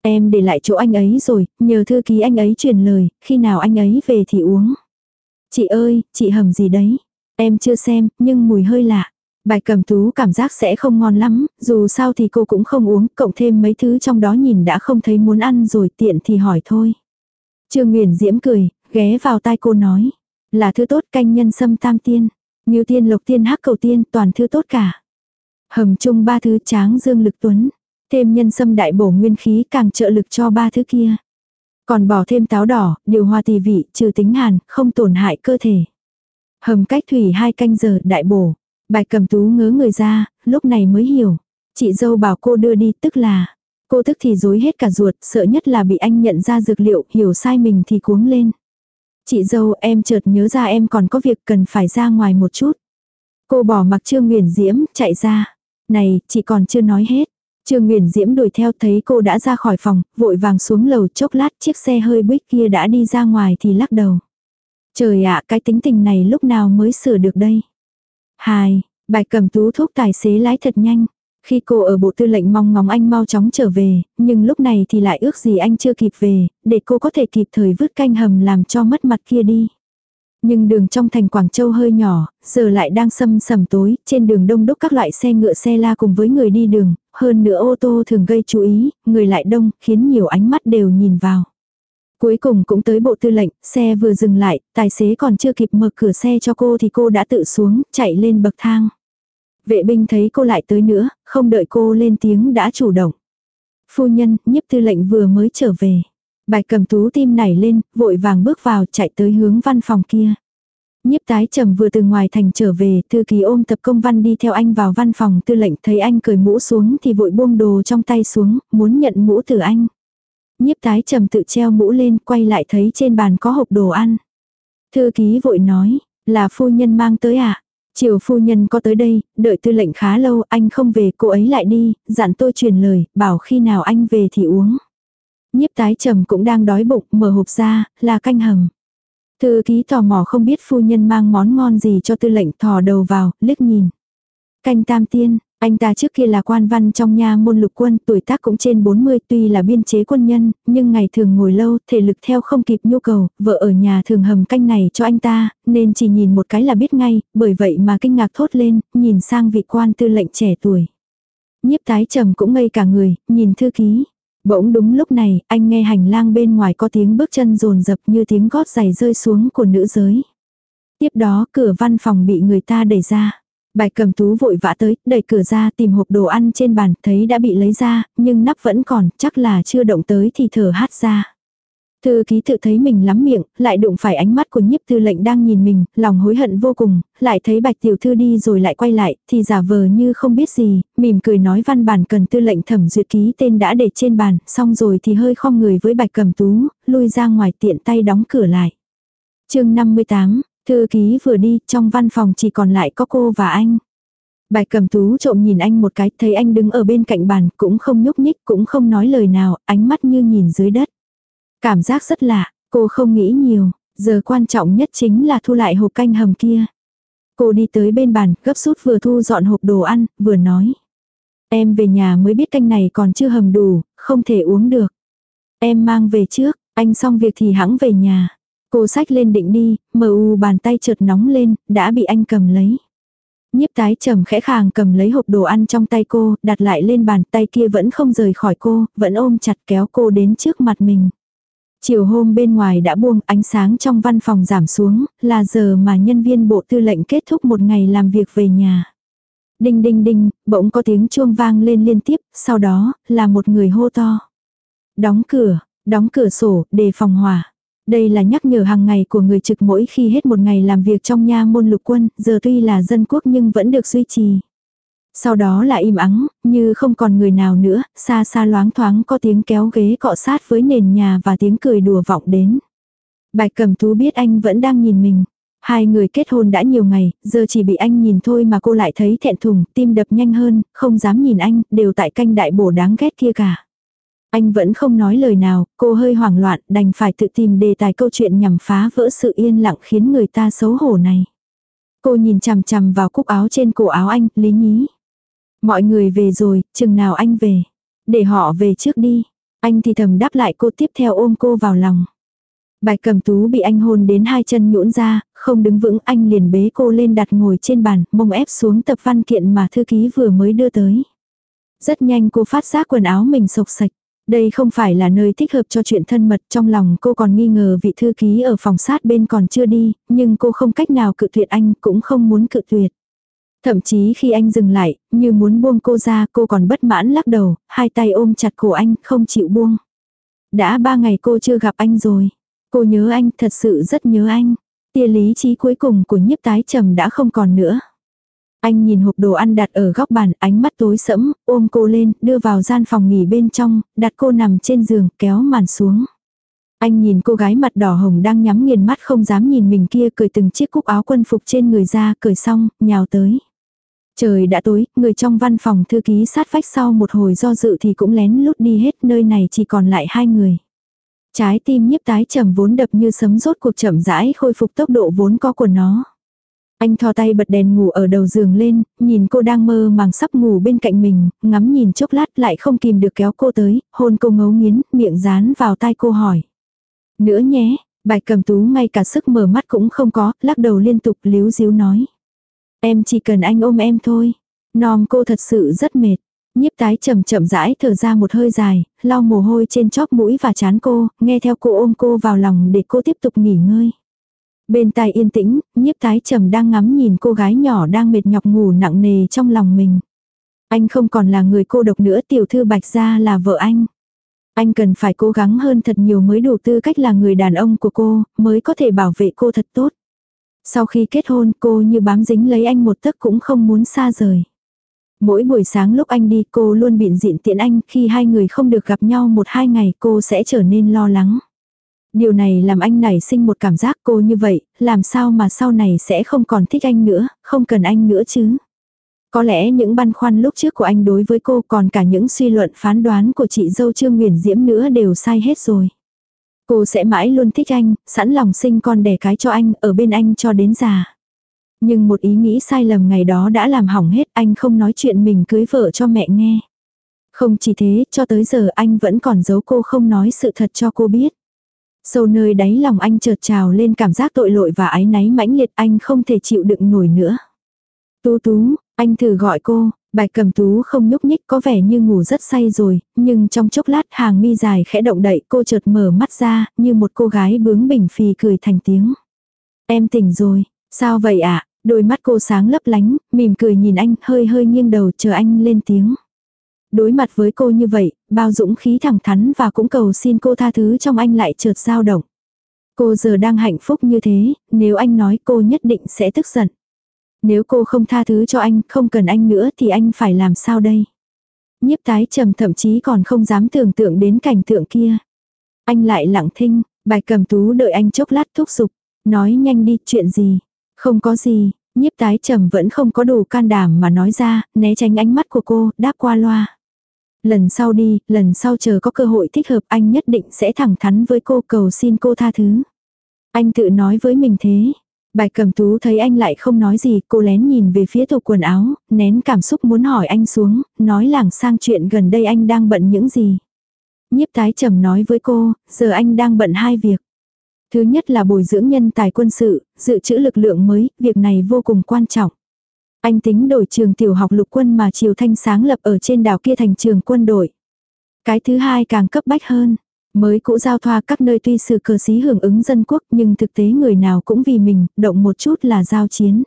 S1: Em để lại chỗ anh ấy rồi, nhờ thư ký anh ấy truyền lời, khi nào anh ấy về thì uống. Chị ơi, chị hầm gì đấy? Em chưa xem, nhưng mùi hơi lạ. Bài cầm tú cảm giác sẽ không ngon lắm, dù sao thì cô cũng không uống, cộng thêm mấy thứ trong đó nhìn đã không thấy muốn ăn rồi tiện thì hỏi thôi. Trương nguyễn Diễm cười, ghé vào tai cô nói. Là thứ tốt canh nhân sâm tam tiên. Nghiêu tiên lộc tiên hắc cầu tiên toàn thứ tốt cả. Hầm chung ba thứ tráng dương lực tuấn. Thêm nhân sâm đại bổ nguyên khí càng trợ lực cho ba thứ kia. Còn bỏ thêm táo đỏ, điều hòa tỳ vị, trừ tính hàn, không tổn hại cơ thể. Hầm cách thủy hai canh giờ đại bổ. Bạch cầm tú ngớ người ra, lúc này mới hiểu. Chị dâu bảo cô đưa đi tức là. Cô tức thì dối hết cả ruột, sợ nhất là bị anh nhận ra dược liệu, hiểu sai mình thì cuống lên. Chị dâu em chợt nhớ ra em còn có việc cần phải ra ngoài một chút. Cô bỏ mặc Trương Nguyễn Diễm, chạy ra. Này, chị còn chưa nói hết. Trương Nguyễn Diễm đuổi theo thấy cô đã ra khỏi phòng, vội vàng xuống lầu chốc lát chiếc xe hơi buýt kia đã đi ra ngoài thì lắc đầu. Trời ạ, cái tính tình này lúc nào mới sửa được đây. Hai, bạch cầm tú thúc tài xế lái thật nhanh. Khi cô ở bộ tư lệnh mong ngóng anh mau chóng trở về, nhưng lúc này thì lại ước gì anh chưa kịp về, để cô có thể kịp thời vứt canh hầm làm cho mất mặt kia đi. Nhưng đường trong thành Quảng Châu hơi nhỏ, giờ lại đang sâm sầm tối, trên đường đông đúc các loại xe ngựa xe la cùng với người đi đường, hơn nữa ô tô thường gây chú ý, người lại đông, khiến nhiều ánh mắt đều nhìn vào. Cuối cùng cũng tới bộ tư lệnh, xe vừa dừng lại, tài xế còn chưa kịp mở cửa xe cho cô thì cô đã tự xuống, chạy lên bậc thang. Vệ binh thấy cô lại tới nữa, không đợi cô lên tiếng đã chủ động. Phu nhân, nhiếp tư lệnh vừa mới trở về. Bạch cầm tú tim nảy lên, vội vàng bước vào chạy tới hướng văn phòng kia. Nhiếp tái trầm vừa từ ngoài thành trở về, thư ký ôm tập công văn đi theo anh vào văn phòng tư lệnh thấy anh cười mũ xuống thì vội buông đồ trong tay xuống, muốn nhận mũ từ anh. Nhiếp tái trầm tự treo mũ lên, quay lại thấy trên bàn có hộp đồ ăn. Thư ký vội nói, là phu nhân mang tới ạ. À? Chiều phu nhân có tới đây, đợi tư lệnh khá lâu, anh không về, cô ấy lại đi, dặn tôi truyền lời, bảo khi nào anh về thì uống. Nhiếp tái trầm cũng đang đói bụng, mở hộp ra, là canh hầm. Thư ký tò mò không biết phu nhân mang món ngon gì cho tư lệnh thò đầu vào, liếc nhìn. Canh tam tiên, anh ta trước kia là quan văn trong nha môn lục quân, tuổi tác cũng trên 40 tuy là biên chế quân nhân, nhưng ngày thường ngồi lâu, thể lực theo không kịp nhu cầu, vợ ở nhà thường hầm canh này cho anh ta, nên chỉ nhìn một cái là biết ngay, bởi vậy mà kinh ngạc thốt lên, nhìn sang vị quan tư lệnh trẻ tuổi. Nhiếp tái trầm cũng ngây cả người, nhìn thư ký. Bỗng đúng lúc này, anh nghe hành lang bên ngoài có tiếng bước chân rồn rập như tiếng gót giày rơi xuống của nữ giới. Tiếp đó cửa văn phòng bị người ta đẩy ra. Bài cầm tú vội vã tới, đẩy cửa ra tìm hộp đồ ăn trên bàn, thấy đã bị lấy ra, nhưng nắp vẫn còn, chắc là chưa động tới thì thở hát ra. Thư ký tự thấy mình lắm miệng, lại đụng phải ánh mắt của nhiếp tư lệnh đang nhìn mình, lòng hối hận vô cùng, lại thấy bạch tiểu thư đi rồi lại quay lại, thì giả vờ như không biết gì, mỉm cười nói văn bản cần tư lệnh thẩm duyệt ký tên đã để trên bàn, xong rồi thì hơi khom người với bạch cầm tú, lui ra ngoài tiện tay đóng cửa lại. chương 58, thư ký vừa đi, trong văn phòng chỉ còn lại có cô và anh. Bạch cầm tú trộm nhìn anh một cái, thấy anh đứng ở bên cạnh bàn, cũng không nhúc nhích, cũng không nói lời nào, ánh mắt như nhìn dưới đất. Cảm giác rất lạ, cô không nghĩ nhiều, giờ quan trọng nhất chính là thu lại hộp canh hầm kia. Cô đi tới bên bàn, gấp rút vừa thu dọn hộp đồ ăn, vừa nói. Em về nhà mới biết canh này còn chưa hầm đủ, không thể uống được. Em mang về trước, anh xong việc thì hãng về nhà. Cô sách lên định đi, mờ u bàn tay chợt nóng lên, đã bị anh cầm lấy. Nhiếp tái trầm khẽ khàng cầm lấy hộp đồ ăn trong tay cô, đặt lại lên bàn tay kia vẫn không rời khỏi cô, vẫn ôm chặt kéo cô đến trước mặt mình. Chiều hôm bên ngoài đã buông ánh sáng trong văn phòng giảm xuống, là giờ mà nhân viên bộ tư lệnh kết thúc một ngày làm việc về nhà. Đinh đinh đinh, bỗng có tiếng chuông vang lên liên tiếp, sau đó, là một người hô to. Đóng cửa, đóng cửa sổ, đề phòng hỏa. Đây là nhắc nhở hàng ngày của người trực mỗi khi hết một ngày làm việc trong nha môn lục quân, giờ tuy là dân quốc nhưng vẫn được duy trì. Sau đó là im ắng, như không còn người nào nữa, xa xa loáng thoáng có tiếng kéo ghế cọ sát với nền nhà và tiếng cười đùa vọng đến. Bạch Cẩm Tú biết anh vẫn đang nhìn mình. Hai người kết hôn đã nhiều ngày, giờ chỉ bị anh nhìn thôi mà cô lại thấy thẹn thùng, tim đập nhanh hơn, không dám nhìn anh, đều tại canh đại bổ đáng ghét kia cả. Anh vẫn không nói lời nào, cô hơi hoảng loạn, đành phải tự tìm đề tài câu chuyện nhằm phá vỡ sự yên lặng khiến người ta xấu hổ này. Cô nhìn chằm chằm vào cúc áo trên cổ áo anh, lý nhí. Mọi người về rồi, chừng nào anh về. Để họ về trước đi. Anh thì thầm đáp lại cô tiếp theo ôm cô vào lòng. bài cầm tú bị anh hôn đến hai chân nhũn ra, không đứng vững anh liền bế cô lên đặt ngồi trên bàn, mông ép xuống tập văn kiện mà thư ký vừa mới đưa tới. Rất nhanh cô phát giác quần áo mình sộc sạch. Đây không phải là nơi thích hợp cho chuyện thân mật trong lòng cô còn nghi ngờ vị thư ký ở phòng sát bên còn chưa đi, nhưng cô không cách nào cự tuyệt anh cũng không muốn cự tuyệt. Thậm chí khi anh dừng lại, như muốn buông cô ra cô còn bất mãn lắc đầu, hai tay ôm chặt cổ anh không chịu buông. Đã ba ngày cô chưa gặp anh rồi. Cô nhớ anh, thật sự rất nhớ anh. Tia lý trí cuối cùng của nhiếp tái trầm đã không còn nữa. Anh nhìn hộp đồ ăn đặt ở góc bàn, ánh mắt tối sẫm, ôm cô lên, đưa vào gian phòng nghỉ bên trong, đặt cô nằm trên giường, kéo màn xuống. Anh nhìn cô gái mặt đỏ hồng đang nhắm nghiền mắt không dám nhìn mình kia cởi từng chiếc cúc áo quân phục trên người ra, cởi xong, nhào tới. Trời đã tối, người trong văn phòng thư ký sát vách sau một hồi do dự thì cũng lén lút đi hết, nơi này chỉ còn lại hai người. Trái tim nhiếp tái trầm vốn đập như sấm rốt cuộc chậm rãi khôi phục tốc độ vốn có của nó. Anh thò tay bật đèn ngủ ở đầu giường lên, nhìn cô đang mơ màng sắp ngủ bên cạnh mình, ngắm nhìn chốc lát lại không kìm được kéo cô tới, hôn cô ngấu nghiến, miệng dán vào tai cô hỏi. Nữa nhé, bạch cầm tú ngay cả sức mở mắt cũng không có, lắc đầu liên tục líu díu nói. Em chỉ cần anh ôm em thôi. Nom cô thật sự rất mệt. Nhiếp tái chậm chậm rãi thở ra một hơi dài, lau mồ hôi trên chóp mũi và chán cô, nghe theo cô ôm cô vào lòng để cô tiếp tục nghỉ ngơi. Bên tai yên tĩnh, nhiếp tái trầm đang ngắm nhìn cô gái nhỏ đang mệt nhọc ngủ nặng nề trong lòng mình. Anh không còn là người cô độc nữa tiểu thư bạch gia là vợ anh. Anh cần phải cố gắng hơn thật nhiều mới đủ tư cách là người đàn ông của cô, mới có thể bảo vệ cô thật tốt. Sau khi kết hôn cô như bám dính lấy anh một tấc cũng không muốn xa rời. Mỗi buổi sáng lúc anh đi cô luôn biện diện tiện anh, khi hai người không được gặp nhau một hai ngày cô sẽ trở nên lo lắng. Điều này làm anh nảy sinh một cảm giác cô như vậy, làm sao mà sau này sẽ không còn thích anh nữa, không cần anh nữa chứ. Có lẽ những băn khoăn lúc trước của anh đối với cô còn cả những suy luận phán đoán của chị dâu Trương nguyễn Diễm nữa đều sai hết rồi. Cô sẽ mãi luôn thích anh, sẵn lòng sinh con đẻ cái cho anh, ở bên anh cho đến già. Nhưng một ý nghĩ sai lầm ngày đó đã làm hỏng hết anh không nói chuyện mình cưới vợ cho mẹ nghe. Không chỉ thế, cho tới giờ anh vẫn còn giấu cô không nói sự thật cho cô biết. Sâu nơi đáy lòng anh chợt trào lên cảm giác tội lỗi và ái náy mãnh liệt anh không thể chịu đựng nổi nữa. Tú tú, anh thử gọi cô, Bạch cầm tú không nhúc nhích có vẻ như ngủ rất say rồi, nhưng trong chốc lát hàng mi dài khẽ động đậy cô chợt mở mắt ra, như một cô gái bướng bỉnh phì cười thành tiếng. Em tỉnh rồi, sao vậy ạ? À? Đôi mắt cô sáng lấp lánh, mỉm cười nhìn anh, hơi hơi nghiêng đầu chờ anh lên tiếng. Đối mặt với cô như vậy, bao dũng khí thẳng thắn và cũng cầu xin cô tha thứ trong anh lại chợt dao động. Cô giờ đang hạnh phúc như thế, nếu anh nói cô nhất định sẽ tức giận. Nếu cô không tha thứ cho anh, không cần anh nữa thì anh phải làm sao đây? Nhiếp tái trầm thậm chí còn không dám tưởng tượng đến cảnh tượng kia. Anh lại lặng thinh, bài cầm tú đợi anh chốc lát thúc giục. Nói nhanh đi, chuyện gì? Không có gì, nhiếp tái trầm vẫn không có đủ can đảm mà nói ra, né tránh ánh mắt của cô, đáp qua loa. Lần sau đi, lần sau chờ có cơ hội thích hợp anh nhất định sẽ thẳng thắn với cô cầu xin cô tha thứ. Anh tự nói với mình thế, Bạch cầm tú thấy anh lại không nói gì, cô lén nhìn về phía tủ quần áo, nén cảm xúc muốn hỏi anh xuống, nói làng sang chuyện gần đây anh đang bận những gì. Nhiếp tái trầm nói với cô, giờ anh đang bận hai việc. Thứ nhất là bồi dưỡng nhân tài quân sự, dự trữ lực lượng mới, việc này vô cùng quan trọng. Anh tính đổi trường tiểu học lục quân mà Triều Thanh sáng lập ở trên đảo kia thành trường quân đội. Cái thứ hai càng cấp bách hơn. Mới cũ giao thoa các nơi tuy sự cờ xí hưởng ứng dân quốc nhưng thực tế người nào cũng vì mình, động một chút là giao chiến.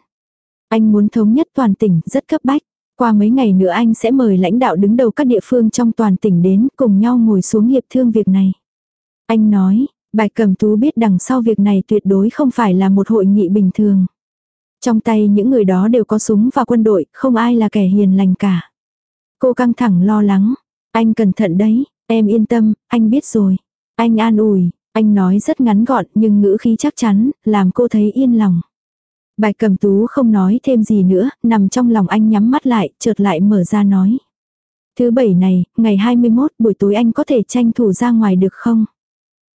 S1: Anh muốn thống nhất toàn tỉnh, rất cấp bách. Qua mấy ngày nữa anh sẽ mời lãnh đạo đứng đầu các địa phương trong toàn tỉnh đến cùng nhau ngồi xuống hiệp thương việc này. Anh nói, Bạch Cầm Tú biết đằng sau việc này tuyệt đối không phải là một hội nghị bình thường. Trong tay những người đó đều có súng và quân đội, không ai là kẻ hiền lành cả. Cô căng thẳng lo lắng. Anh cẩn thận đấy, Em yên tâm, anh biết rồi. Anh an ủi, anh nói rất ngắn gọn nhưng ngữ khí chắc chắn, làm cô thấy yên lòng. Bạch cầm tú không nói thêm gì nữa, nằm trong lòng anh nhắm mắt lại, chợt lại mở ra nói. Thứ bảy này, ngày 21 buổi tối anh có thể tranh thủ ra ngoài được không?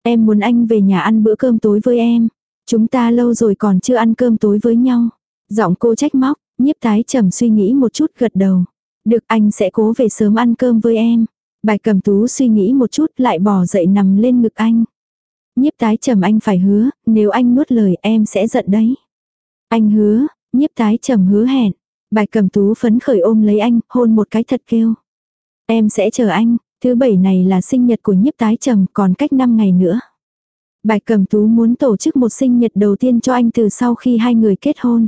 S1: Em muốn anh về nhà ăn bữa cơm tối với em. Chúng ta lâu rồi còn chưa ăn cơm tối với nhau. Giọng cô trách móc, nhiếp tái trầm suy nghĩ một chút gật đầu. Được anh sẽ cố về sớm ăn cơm với em. Bài cầm tú suy nghĩ một chút lại bỏ dậy nằm lên ngực anh. Nhiếp tái trầm anh phải hứa, nếu anh nuốt lời em sẽ giận đấy. Anh hứa, nhiếp tái trầm hứa hẹn. Bài cầm tú phấn khởi ôm lấy anh, hôn một cái thật kêu. Em sẽ chờ anh, thứ bảy này là sinh nhật của nhiếp tái trầm còn cách 5 ngày nữa. Bài cầm tú muốn tổ chức một sinh nhật đầu tiên cho anh từ sau khi hai người kết hôn.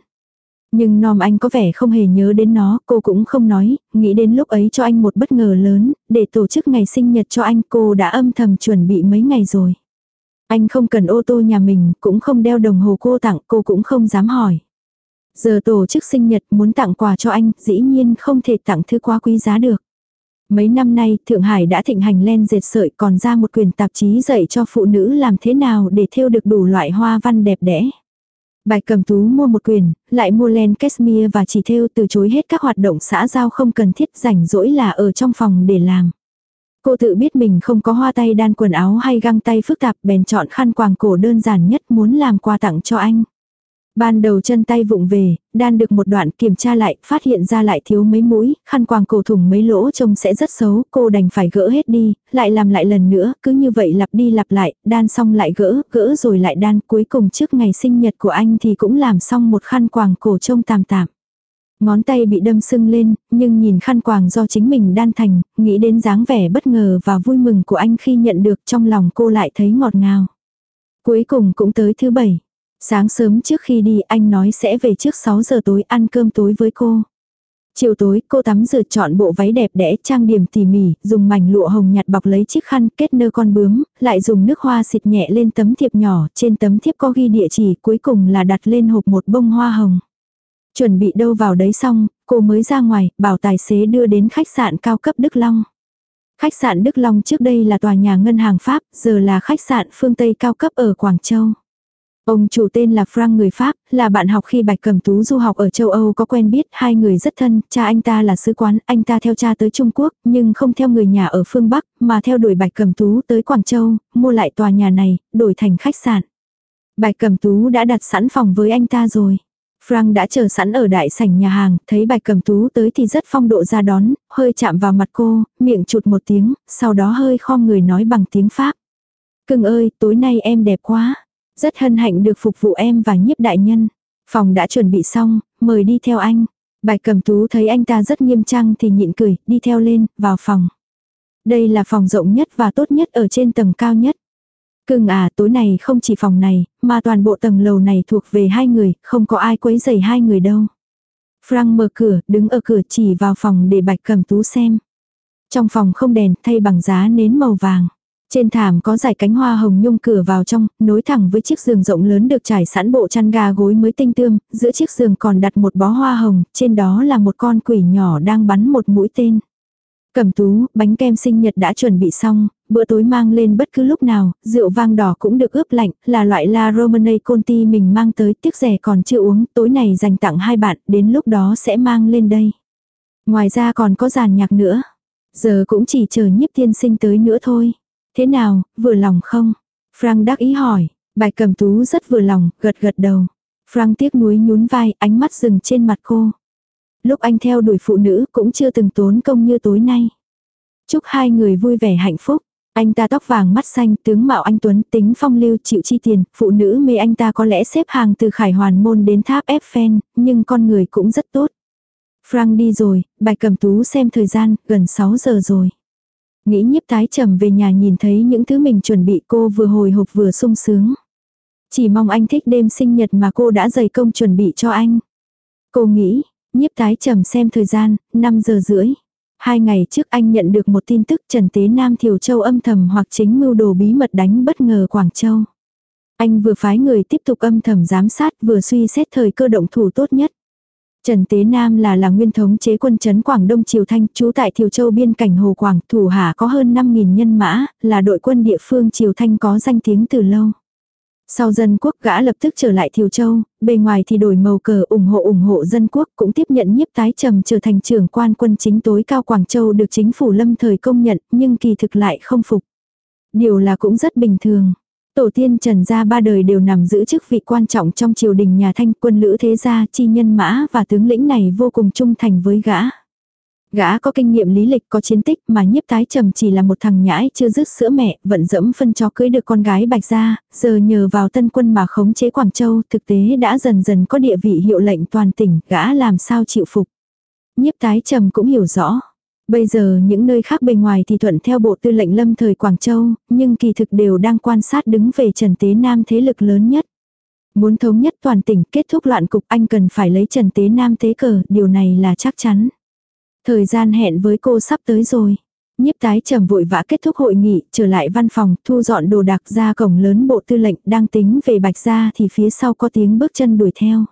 S1: Nhưng Nom anh có vẻ không hề nhớ đến nó, cô cũng không nói, nghĩ đến lúc ấy cho anh một bất ngờ lớn, để tổ chức ngày sinh nhật cho anh cô đã âm thầm chuẩn bị mấy ngày rồi. Anh không cần ô tô nhà mình, cũng không đeo đồng hồ cô tặng, cô cũng không dám hỏi. Giờ tổ chức sinh nhật muốn tặng quà cho anh, dĩ nhiên không thể tặng thứ quá quý giá được. Mấy năm nay, Thượng Hải đã thịnh hành len dệt sợi còn ra một quyền tạp chí dạy cho phụ nữ làm thế nào để thêu được đủ loại hoa văn đẹp đẽ. Bài cầm tú mua một quyền, lại mua len cashmere và chỉ theo từ chối hết các hoạt động xã giao không cần thiết rảnh rỗi là ở trong phòng để làm. Cô tự biết mình không có hoa tay đan quần áo hay găng tay phức tạp bèn chọn khăn quàng cổ đơn giản nhất muốn làm quà tặng cho anh. Ban đầu chân tay vụng về, đan được một đoạn kiểm tra lại, phát hiện ra lại thiếu mấy mũi, khăn quàng cổ thủng mấy lỗ trông sẽ rất xấu, cô đành phải gỡ hết đi, lại làm lại lần nữa, cứ như vậy lặp đi lặp lại, đan xong lại gỡ, gỡ rồi lại đan, cuối cùng trước ngày sinh nhật của anh thì cũng làm xong một khăn quàng cổ trông tạm tạm. Ngón tay bị đâm sưng lên, nhưng nhìn khăn quàng do chính mình đan thành, nghĩ đến dáng vẻ bất ngờ và vui mừng của anh khi nhận được trong lòng cô lại thấy ngọt ngào. Cuối cùng cũng tới thứ bảy. Sáng sớm trước khi đi anh nói sẽ về trước 6 giờ tối ăn cơm tối với cô. Chiều tối cô tắm rửa chọn bộ váy đẹp đẽ trang điểm tỉ mỉ, dùng mảnh lụa hồng nhạt bọc lấy chiếc khăn kết nơ con bướm, lại dùng nước hoa xịt nhẹ lên tấm thiệp nhỏ, trên tấm thiệp có ghi địa chỉ cuối cùng là đặt lên hộp một bông hoa hồng. Chuẩn bị đâu vào đấy xong, cô mới ra ngoài, bảo tài xế đưa đến khách sạn cao cấp Đức Long. Khách sạn Đức Long trước đây là tòa nhà ngân hàng Pháp, giờ là khách sạn phương Tây cao cấp ở Quảng Châu. Ông chủ tên là Frank người Pháp, là bạn học khi Bạch Cẩm Tú du học ở châu Âu có quen biết, hai người rất thân, cha anh ta là sứ quán, anh ta theo cha tới Trung Quốc, nhưng không theo người nhà ở phương Bắc, mà theo đuổi Bạch Cẩm Tú tới Quảng Châu, mua lại tòa nhà này, đổi thành khách sạn. Bạch Cẩm Tú đã đặt sẵn phòng với anh ta rồi. Frank đã chờ sẵn ở đại sảnh nhà hàng, thấy Bạch Cẩm Tú tới thì rất phong độ ra đón, hơi chạm vào mặt cô, miệng chụt một tiếng, sau đó hơi khom người nói bằng tiếng Pháp. Cưng ơi, tối nay em đẹp quá. Rất hân hạnh được phục vụ em và nhiếp đại nhân. Phòng đã chuẩn bị xong, mời đi theo anh. Bạch cầm tú thấy anh ta rất nghiêm trang thì nhịn cười, đi theo lên, vào phòng. Đây là phòng rộng nhất và tốt nhất ở trên tầng cao nhất. Cưng à, tối này không chỉ phòng này, mà toàn bộ tầng lầu này thuộc về hai người, không có ai quấy rầy hai người đâu. Frank mở cửa, đứng ở cửa chỉ vào phòng để bạch cầm tú xem. Trong phòng không đèn, thay bằng giá nến màu vàng. Trên thảm có dải cánh hoa hồng nhung cửa vào trong, nối thẳng với chiếc giường rộng lớn được trải sẵn bộ chăn gà gối mới tinh tươm, giữa chiếc giường còn đặt một bó hoa hồng, trên đó là một con quỷ nhỏ đang bắn một mũi tên. Cẩm tú, bánh kem sinh nhật đã chuẩn bị xong, bữa tối mang lên bất cứ lúc nào, rượu vang đỏ cũng được ướp lạnh, là loại La Romane Conti mình mang tới, tiếc rẻ còn chưa uống, tối này dành tặng hai bạn, đến lúc đó sẽ mang lên đây. Ngoài ra còn có giàn nhạc nữa. Giờ cũng chỉ chờ nhiếp thiên sinh tới nữa thôi. Thế nào, vừa lòng không? Frank đắc ý hỏi, bài cầm tú rất vừa lòng, gật gật đầu. Frank tiếc nuối nhún vai, ánh mắt dừng trên mặt cô. Lúc anh theo đuổi phụ nữ cũng chưa từng tốn công như tối nay. Chúc hai người vui vẻ hạnh phúc. Anh ta tóc vàng mắt xanh, tướng mạo anh Tuấn, tính phong lưu chịu chi tiền, phụ nữ mê anh ta có lẽ xếp hàng từ khải hoàn môn đến tháp Eiffel, nhưng con người cũng rất tốt. Frank đi rồi, bài cầm tú xem thời gian, gần 6 giờ rồi. Nghĩ nhiếp tái trầm về nhà nhìn thấy những thứ mình chuẩn bị cô vừa hồi hộp vừa sung sướng. Chỉ mong anh thích đêm sinh nhật mà cô đã dày công chuẩn bị cho anh. Cô nghĩ, nhiếp tái trầm xem thời gian, 5 giờ rưỡi. Hai ngày trước anh nhận được một tin tức Trần Tế Nam Thiều Châu âm thầm hoặc chính mưu đồ bí mật đánh bất ngờ Quảng Châu. Anh vừa phái người tiếp tục âm thầm giám sát vừa suy xét thời cơ động thủ tốt nhất. Trần Tế Nam là là nguyên thống chế quân chấn Quảng Đông Triều Thanh, trú tại Thiều Châu biên cảnh Hồ Quảng, thủ hạ có hơn 5.000 nhân mã, là đội quân địa phương Triều Thanh có danh tiếng từ lâu. Sau dân quốc gã lập tức trở lại Thiều Châu, bề ngoài thì đổi màu cờ ủng hộ ủng hộ dân quốc cũng tiếp nhận nhiếp tái trầm trở thành trưởng quan quân chính tối cao Quảng Châu được chính phủ lâm thời công nhận nhưng kỳ thực lại không phục. Điều là cũng rất bình thường. Tổ tiên Trần gia ba đời đều nằm giữ chức vị quan trọng trong triều đình nhà Thanh quân lữ thế gia chi nhân mã và tướng lĩnh này vô cùng trung thành với gã. Gã có kinh nghiệm lý lịch có chiến tích mà nhiếp tái trầm chỉ là một thằng nhãi chưa dứt sữa mẹ, vận dẫm phân cho cưới được con gái bạch gia, giờ nhờ vào tân quân mà khống chế Quảng Châu thực tế đã dần dần có địa vị hiệu lệnh toàn tỉnh, gã làm sao chịu phục. Nhiếp tái trầm cũng hiểu rõ. Bây giờ những nơi khác bên ngoài thì thuận theo bộ tư lệnh lâm thời Quảng Châu, nhưng kỳ thực đều đang quan sát đứng về Trần Tế Nam thế lực lớn nhất. Muốn thống nhất toàn tỉnh kết thúc loạn cục anh cần phải lấy Trần Tế Nam tế cờ, điều này là chắc chắn. Thời gian hẹn với cô sắp tới rồi. Nhiếp tái trầm vội vã kết thúc hội nghị, trở lại văn phòng, thu dọn đồ đạc ra cổng lớn bộ tư lệnh, đang tính về bạch ra thì phía sau có tiếng bước chân đuổi theo.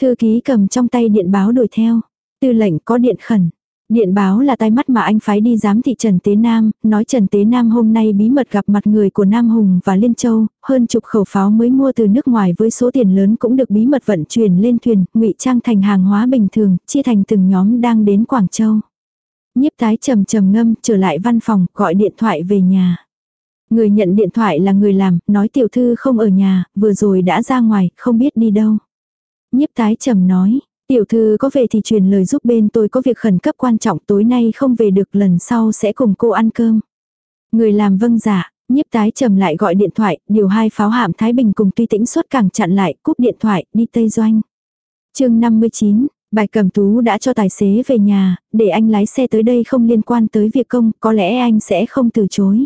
S1: Thư ký cầm trong tay điện báo đuổi theo. Tư lệnh có điện khẩn. Điện báo là tai mắt mà anh phái đi giám thị Trần Tế Nam, nói Trần Tế Nam hôm nay bí mật gặp mặt người của Nam Hùng và Liên Châu, hơn chục khẩu pháo mới mua từ nước ngoài với số tiền lớn cũng được bí mật vận chuyển lên thuyền, ngụy trang thành hàng hóa bình thường, chia thành từng nhóm đang đến Quảng Châu. Nhiếp tái trầm trầm ngâm trở lại văn phòng, gọi điện thoại về nhà. Người nhận điện thoại là người làm, nói tiểu thư không ở nhà, vừa rồi đã ra ngoài, không biết đi đâu. Nhiếp tái trầm nói, Tiểu thư có về thì truyền lời giúp bên tôi có việc khẩn cấp quan trọng tối nay không về được lần sau sẽ cùng cô ăn cơm. Người làm vâng giả, dạ, nhiếp tái trầm lại gọi điện thoại, điều hai pháo hạm Thái Bình cùng tuy tĩnh suốt càng chặn lại, cúp điện thoại, đi Tây Doanh. chương 59, Bài cầm tú đã cho tài xế về nhà, để anh lái xe tới đây không liên quan tới việc công, có lẽ anh sẽ không từ chối.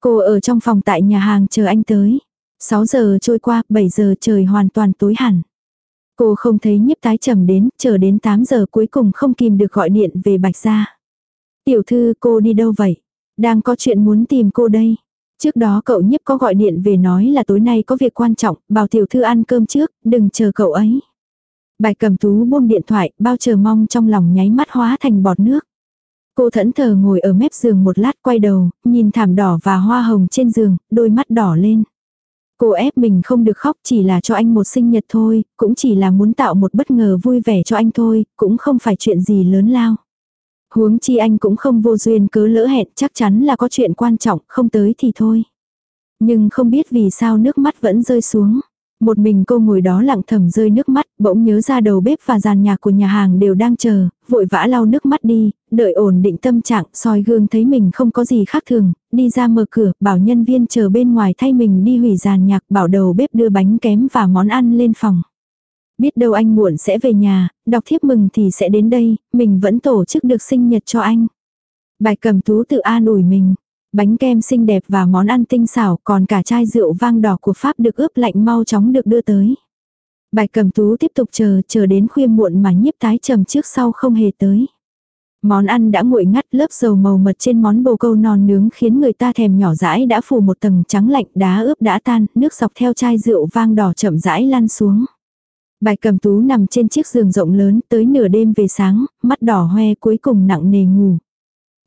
S1: Cô ở trong phòng tại nhà hàng chờ anh tới. 6 giờ trôi qua, 7 giờ trời hoàn toàn tối hẳn. Cô không thấy nhiếp tái trầm đến, chờ đến 8 giờ cuối cùng không kìm được gọi điện về bạch gia. Tiểu thư cô đi đâu vậy? Đang có chuyện muốn tìm cô đây. Trước đó cậu nhiếp có gọi điện về nói là tối nay có việc quan trọng, bảo tiểu thư ăn cơm trước, đừng chờ cậu ấy. Bạch cầm tú buông điện thoại, bao chờ mong trong lòng nháy mắt hóa thành bọt nước. Cô thẫn thờ ngồi ở mép giường một lát quay đầu, nhìn thảm đỏ và hoa hồng trên giường, đôi mắt đỏ lên. Cô ép mình không được khóc chỉ là cho anh một sinh nhật thôi, cũng chỉ là muốn tạo một bất ngờ vui vẻ cho anh thôi, cũng không phải chuyện gì lớn lao. Huống chi anh cũng không vô duyên cớ lỡ hẹn chắc chắn là có chuyện quan trọng, không tới thì thôi. Nhưng không biết vì sao nước mắt vẫn rơi xuống. Một mình cô ngồi đó lặng thầm rơi nước mắt, bỗng nhớ ra đầu bếp và giàn nhạc của nhà hàng đều đang chờ, vội vã lau nước mắt đi, đợi ổn định tâm trạng, soi gương thấy mình không có gì khác thường, đi ra mở cửa, bảo nhân viên chờ bên ngoài thay mình đi hủy giàn nhạc, bảo đầu bếp đưa bánh kém và món ăn lên phòng. Biết đâu anh muộn sẽ về nhà, đọc thiếp mừng thì sẽ đến đây, mình vẫn tổ chức được sinh nhật cho anh. Bài cầm tú tự an ủi mình. Bánh kem xinh đẹp và món ăn tinh xảo còn cả chai rượu vang đỏ của Pháp được ướp lạnh mau chóng được đưa tới. Bạch cầm tú tiếp tục chờ, chờ đến khuya muộn mà nhiếp tái trầm trước sau không hề tới. Món ăn đã nguội ngắt lớp dầu màu mật trên món bồ câu non nướng khiến người ta thèm nhỏ rãi đã phủ một tầng trắng lạnh đá ướp đã tan, nước dọc theo chai rượu vang đỏ chậm rãi lăn xuống. Bạch cầm tú nằm trên chiếc giường rộng lớn tới nửa đêm về sáng, mắt đỏ hoe cuối cùng nặng nề ngủ.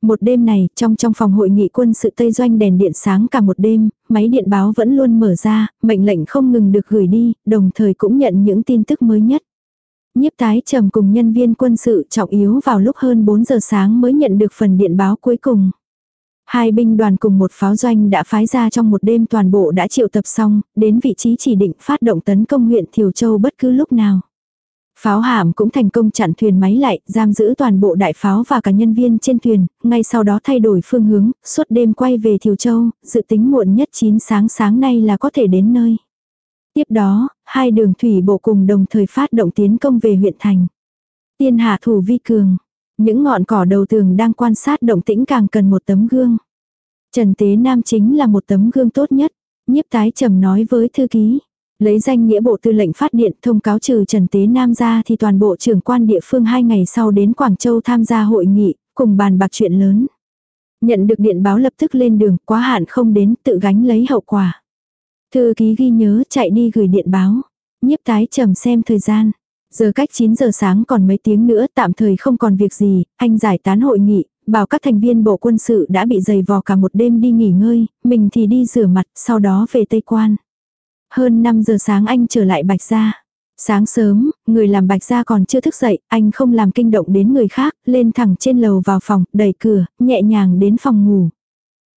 S1: Một đêm này, trong trong phòng hội nghị quân sự Tây Doanh đèn điện sáng cả một đêm, máy điện báo vẫn luôn mở ra, mệnh lệnh không ngừng được gửi đi, đồng thời cũng nhận những tin tức mới nhất. Nhiếp tái trầm cùng nhân viên quân sự trọng yếu vào lúc hơn 4 giờ sáng mới nhận được phần điện báo cuối cùng. Hai binh đoàn cùng một pháo doanh đã phái ra trong một đêm toàn bộ đã triệu tập xong, đến vị trí chỉ định phát động tấn công huyện Thiều Châu bất cứ lúc nào. Pháo hàm cũng thành công chặn thuyền máy lại, giam giữ toàn bộ đại pháo và cả nhân viên trên thuyền, ngay sau đó thay đổi phương hướng, suốt đêm quay về Thiều Châu, dự tính muộn nhất 9 sáng sáng nay là có thể đến nơi. Tiếp đó, hai đường thủy bộ cùng đồng thời phát động tiến công về huyện thành. Tiên hạ thủ vi cường. Những ngọn cỏ đầu tường đang quan sát động tĩnh càng cần một tấm gương. Trần Tế Nam chính là một tấm gương tốt nhất. Nhiếp tái trầm nói với thư ký. Lấy danh nghĩa bộ tư lệnh phát điện thông cáo trừ Trần Tế Nam ra thì toàn bộ trưởng quan địa phương hai ngày sau đến Quảng Châu tham gia hội nghị, cùng bàn bạc chuyện lớn. Nhận được điện báo lập tức lên đường, quá hạn không đến, tự gánh lấy hậu quả. Thư ký ghi nhớ chạy đi gửi điện báo. Nhiếp tái trầm xem thời gian. Giờ cách 9 giờ sáng còn mấy tiếng nữa tạm thời không còn việc gì, anh giải tán hội nghị, bảo các thành viên bộ quân sự đã bị dày vò cả một đêm đi nghỉ ngơi, mình thì đi rửa mặt, sau đó về Tây Quan. Hơn 5 giờ sáng anh trở lại Bạch Gia. Sáng sớm, người làm Bạch Gia còn chưa thức dậy, anh không làm kinh động đến người khác, lên thẳng trên lầu vào phòng, đẩy cửa, nhẹ nhàng đến phòng ngủ.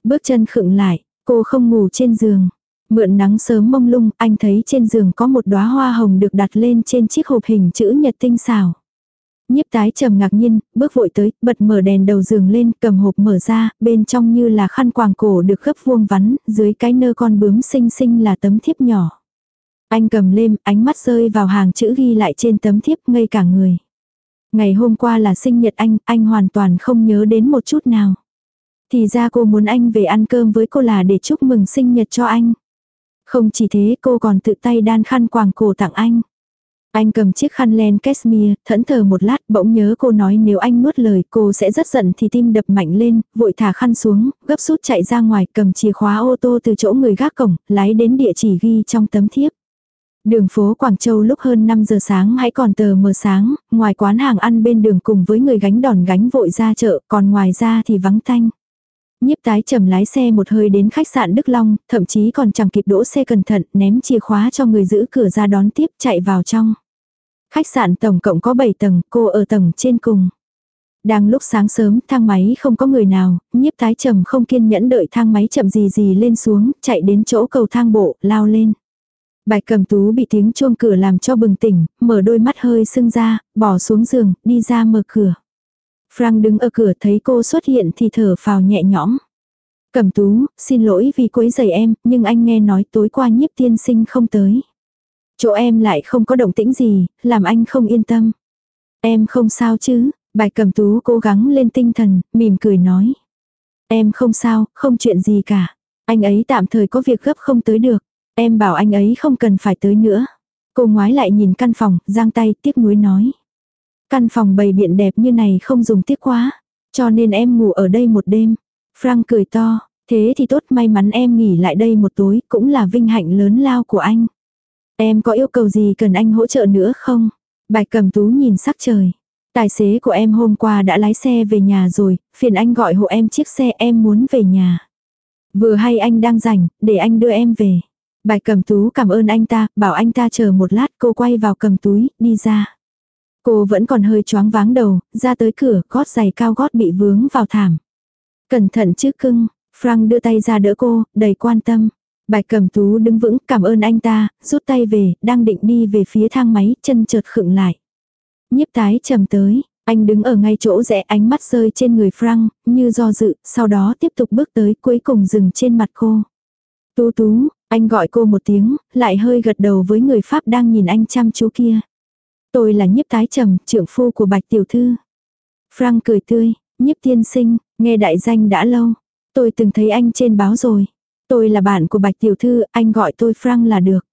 S1: Bước chân khựng lại, cô không ngủ trên giường. Mượn nắng sớm mông lung, anh thấy trên giường có một đóa hoa hồng được đặt lên trên chiếc hộp hình chữ nhật tinh xảo. Nhiếp tái trầm ngạc nhiên, bước vội tới, bật mở đèn đầu giường lên, cầm hộp mở ra, bên trong như là khăn quàng cổ được gấp vuông vắn, dưới cái nơ con bướm xinh xinh là tấm thiếp nhỏ. Anh cầm lên, ánh mắt rơi vào hàng chữ ghi lại trên tấm thiếp ngây cả người. Ngày hôm qua là sinh nhật anh, anh hoàn toàn không nhớ đến một chút nào. Thì ra cô muốn anh về ăn cơm với cô là để chúc mừng sinh nhật cho anh. Không chỉ thế cô còn tự tay đan khăn quàng cổ tặng anh. Anh cầm chiếc khăn len cashmere, thẫn thờ một lát, bỗng nhớ cô nói nếu anh nuốt lời cô sẽ rất giận thì tim đập mạnh lên, vội thả khăn xuống, gấp rút chạy ra ngoài cầm chìa khóa ô tô từ chỗ người gác cổng, lái đến địa chỉ ghi trong tấm thiếp. Đường phố Quảng Châu lúc hơn 5 giờ sáng hãy còn tờ mờ sáng, ngoài quán hàng ăn bên đường cùng với người gánh đòn gánh vội ra chợ, còn ngoài ra thì vắng tanh. Nhiếp tái trầm lái xe một hơi đến khách sạn Đức Long, thậm chí còn chẳng kịp đỗ xe cẩn thận, ném chìa khóa cho người giữ cửa ra đón tiếp chạy vào trong. Khách sạn tổng cộng có 7 tầng, cô ở tầng trên cùng. Đang lúc sáng sớm, thang máy không có người nào, nhiếp tái trầm không kiên nhẫn đợi thang máy chậm gì gì lên xuống, chạy đến chỗ cầu thang bộ, lao lên. Bạch cầm tú bị tiếng chuông cửa làm cho bừng tỉnh, mở đôi mắt hơi sưng ra, bỏ xuống giường, đi ra mở cửa. Frank đứng ở cửa thấy cô xuất hiện thì thở phào nhẹ nhõm. Cẩm tú, xin lỗi vì quấy giày em, nhưng anh nghe nói tối qua nhiếp tiên sinh không tới. Chỗ em lại không có động tĩnh gì, làm anh không yên tâm. Em không sao chứ, bài cầm tú cố gắng lên tinh thần, mỉm cười nói. Em không sao, không chuyện gì cả. Anh ấy tạm thời có việc gấp không tới được. Em bảo anh ấy không cần phải tới nữa. Cô ngoái lại nhìn căn phòng, giang tay tiếc nuối nói. Căn phòng bầy biện đẹp như này không dùng tiếc quá. Cho nên em ngủ ở đây một đêm. Frank cười to. Thế thì tốt may mắn em nghỉ lại đây một tối cũng là vinh hạnh lớn lao của anh. Em có yêu cầu gì cần anh hỗ trợ nữa không? Bạch cầm tú nhìn sắc trời. Tài xế của em hôm qua đã lái xe về nhà rồi, phiền anh gọi hộ em chiếc xe em muốn về nhà. Vừa hay anh đang rảnh, để anh đưa em về. Bạch cầm tú cảm ơn anh ta, bảo anh ta chờ một lát cô quay vào cầm túi, đi ra. Cô vẫn còn hơi choáng váng đầu, ra tới cửa, gót giày cao gót bị vướng vào thảm. Cẩn thận chứ cưng, Frank đưa tay ra đỡ cô, đầy quan tâm. Bạch cầm tú đứng vững cảm ơn anh ta, rút tay về, đang định đi về phía thang máy, chân chợt khựng lại. Nhiếp tái trầm tới, anh đứng ở ngay chỗ rẽ ánh mắt rơi trên người Frank, như do dự, sau đó tiếp tục bước tới cuối cùng dừng trên mặt cô. Tú tú, anh gọi cô một tiếng, lại hơi gật đầu với người Pháp đang nhìn anh chăm chú kia. Tôi là nhiếp tái trầm, trưởng phu của bạch tiểu thư. Frank cười tươi, nhiếp tiên sinh, nghe đại danh đã lâu. Tôi từng thấy anh trên báo rồi. Tôi là bạn của bạch tiểu thư, anh gọi tôi Frank là được.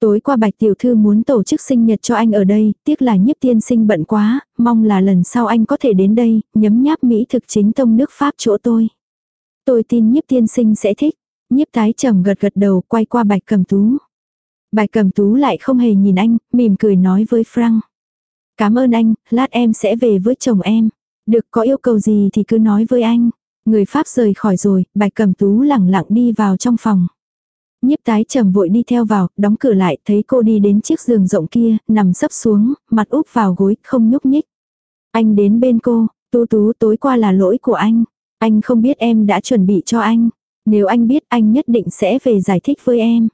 S1: Tối qua bạch tiểu thư muốn tổ chức sinh nhật cho anh ở đây, tiếc là nhiếp tiên sinh bận quá, mong là lần sau anh có thể đến đây, nhấm nháp mỹ thực chính tông nước Pháp chỗ tôi. Tôi tin nhiếp tiên sinh sẽ thích. Nhiếp tái trầm gật gật đầu quay qua bạch cầm tú. Bạch cầm tú lại không hề nhìn anh, mỉm cười nói với Frank. Cảm ơn anh, lát em sẽ về với chồng em. Được có yêu cầu gì thì cứ nói với anh. Người Pháp rời khỏi rồi, bạch cầm tú lẳng lặng đi vào trong phòng. Nhiếp tái trầm vội đi theo vào, đóng cửa lại, thấy cô đi đến chiếc giường rộng kia, nằm sấp xuống, mặt úp vào gối, không nhúc nhích. Anh đến bên cô, tú tú tối qua là lỗi của anh. Anh không biết em đã chuẩn bị cho anh. Nếu anh biết anh nhất định sẽ về giải thích với em.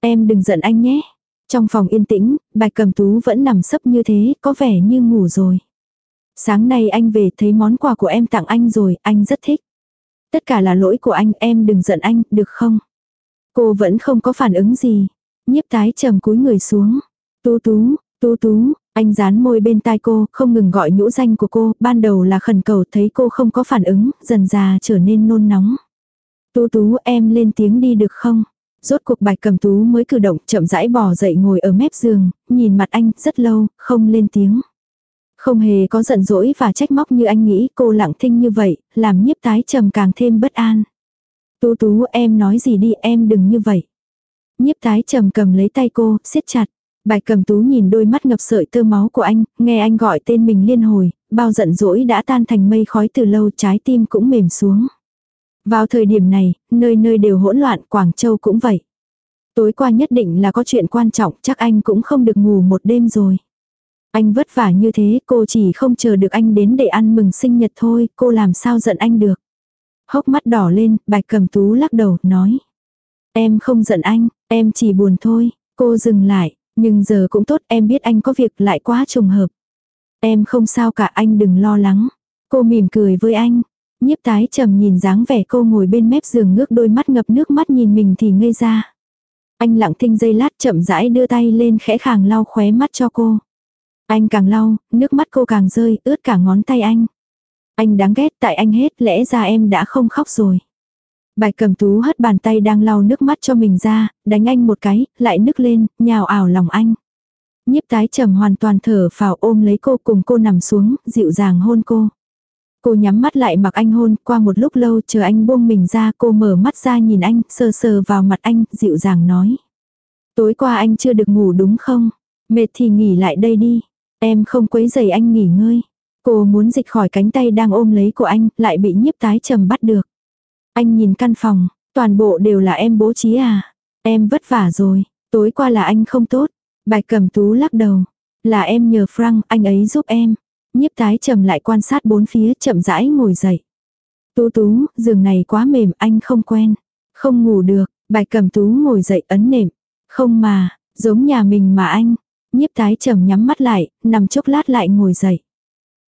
S1: Em đừng giận anh nhé. Trong phòng yên tĩnh, bạch cầm tú vẫn nằm sấp như thế, có vẻ như ngủ rồi. Sáng nay anh về thấy món quà của em tặng anh rồi, anh rất thích. Tất cả là lỗi của anh, em đừng giận anh, được không? Cô vẫn không có phản ứng gì. Nhiếp tái trầm cúi người xuống. Tú tú, tú tú, anh dán môi bên tai cô, không ngừng gọi nhũ danh của cô, ban đầu là khẩn cầu thấy cô không có phản ứng, dần già trở nên nôn nóng. Tú tú em lên tiếng đi được không? Rốt cuộc bạch cầm tú mới cử động chậm rãi bò dậy ngồi ở mép giường, nhìn mặt anh rất lâu, không lên tiếng. Không hề có giận dỗi và trách móc như anh nghĩ cô lặng thinh như vậy, làm nhiếp tái trầm càng thêm bất an. Tú tú em nói gì đi em đừng như vậy. Nhiếp tái trầm cầm lấy tay cô, siết chặt. Bạch cầm tú nhìn đôi mắt ngập sợi tơ máu của anh, nghe anh gọi tên mình liên hồi, bao giận dỗi đã tan thành mây khói từ lâu trái tim cũng mềm xuống. Vào thời điểm này, nơi nơi đều hỗn loạn, Quảng Châu cũng vậy. Tối qua nhất định là có chuyện quan trọng, chắc anh cũng không được ngủ một đêm rồi. Anh vất vả như thế, cô chỉ không chờ được anh đến để ăn mừng sinh nhật thôi, cô làm sao giận anh được. Hốc mắt đỏ lên, bạch cầm tú lắc đầu, nói. Em không giận anh, em chỉ buồn thôi. Cô dừng lại, nhưng giờ cũng tốt em biết anh có việc lại quá trùng hợp. Em không sao cả anh đừng lo lắng. Cô mỉm cười với anh. Nhiếp tái trầm nhìn dáng vẻ cô ngồi bên mép giường ngước đôi mắt ngập nước mắt nhìn mình thì ngây ra. Anh lặng thinh giây lát chậm rãi đưa tay lên khẽ khàng lau khóe mắt cho cô. Anh càng lau, nước mắt cô càng rơi, ướt cả ngón tay anh. Anh đáng ghét tại anh hết, lẽ ra em đã không khóc rồi. Bạch cầm tú hất bàn tay đang lau nước mắt cho mình ra, đánh anh một cái, lại nức lên, nhào ảo lòng anh. Nhiếp tái trầm hoàn toàn thở phào ôm lấy cô cùng cô nằm xuống, dịu dàng hôn cô. Cô nhắm mắt lại mặc anh hôn, qua một lúc lâu chờ anh buông mình ra cô mở mắt ra nhìn anh, sờ sờ vào mặt anh, dịu dàng nói. Tối qua anh chưa được ngủ đúng không? Mệt thì nghỉ lại đây đi. Em không quấy giày anh nghỉ ngơi. Cô muốn dịch khỏi cánh tay đang ôm lấy của anh, lại bị nhiếp tái trầm bắt được. Anh nhìn căn phòng, toàn bộ đều là em bố trí à. Em vất vả rồi, tối qua là anh không tốt. Bạch cầm tú lắc đầu. Là em nhờ Frank, anh ấy giúp em. Nhiếp tái trầm lại quan sát bốn phía chậm rãi ngồi dậy. Tú tú, giường này quá mềm, anh không quen. Không ngủ được, bạch cầm tú ngồi dậy ấn nệm. Không mà, giống nhà mình mà anh. Nhiếp tái trầm nhắm mắt lại, nằm chốc lát lại ngồi dậy.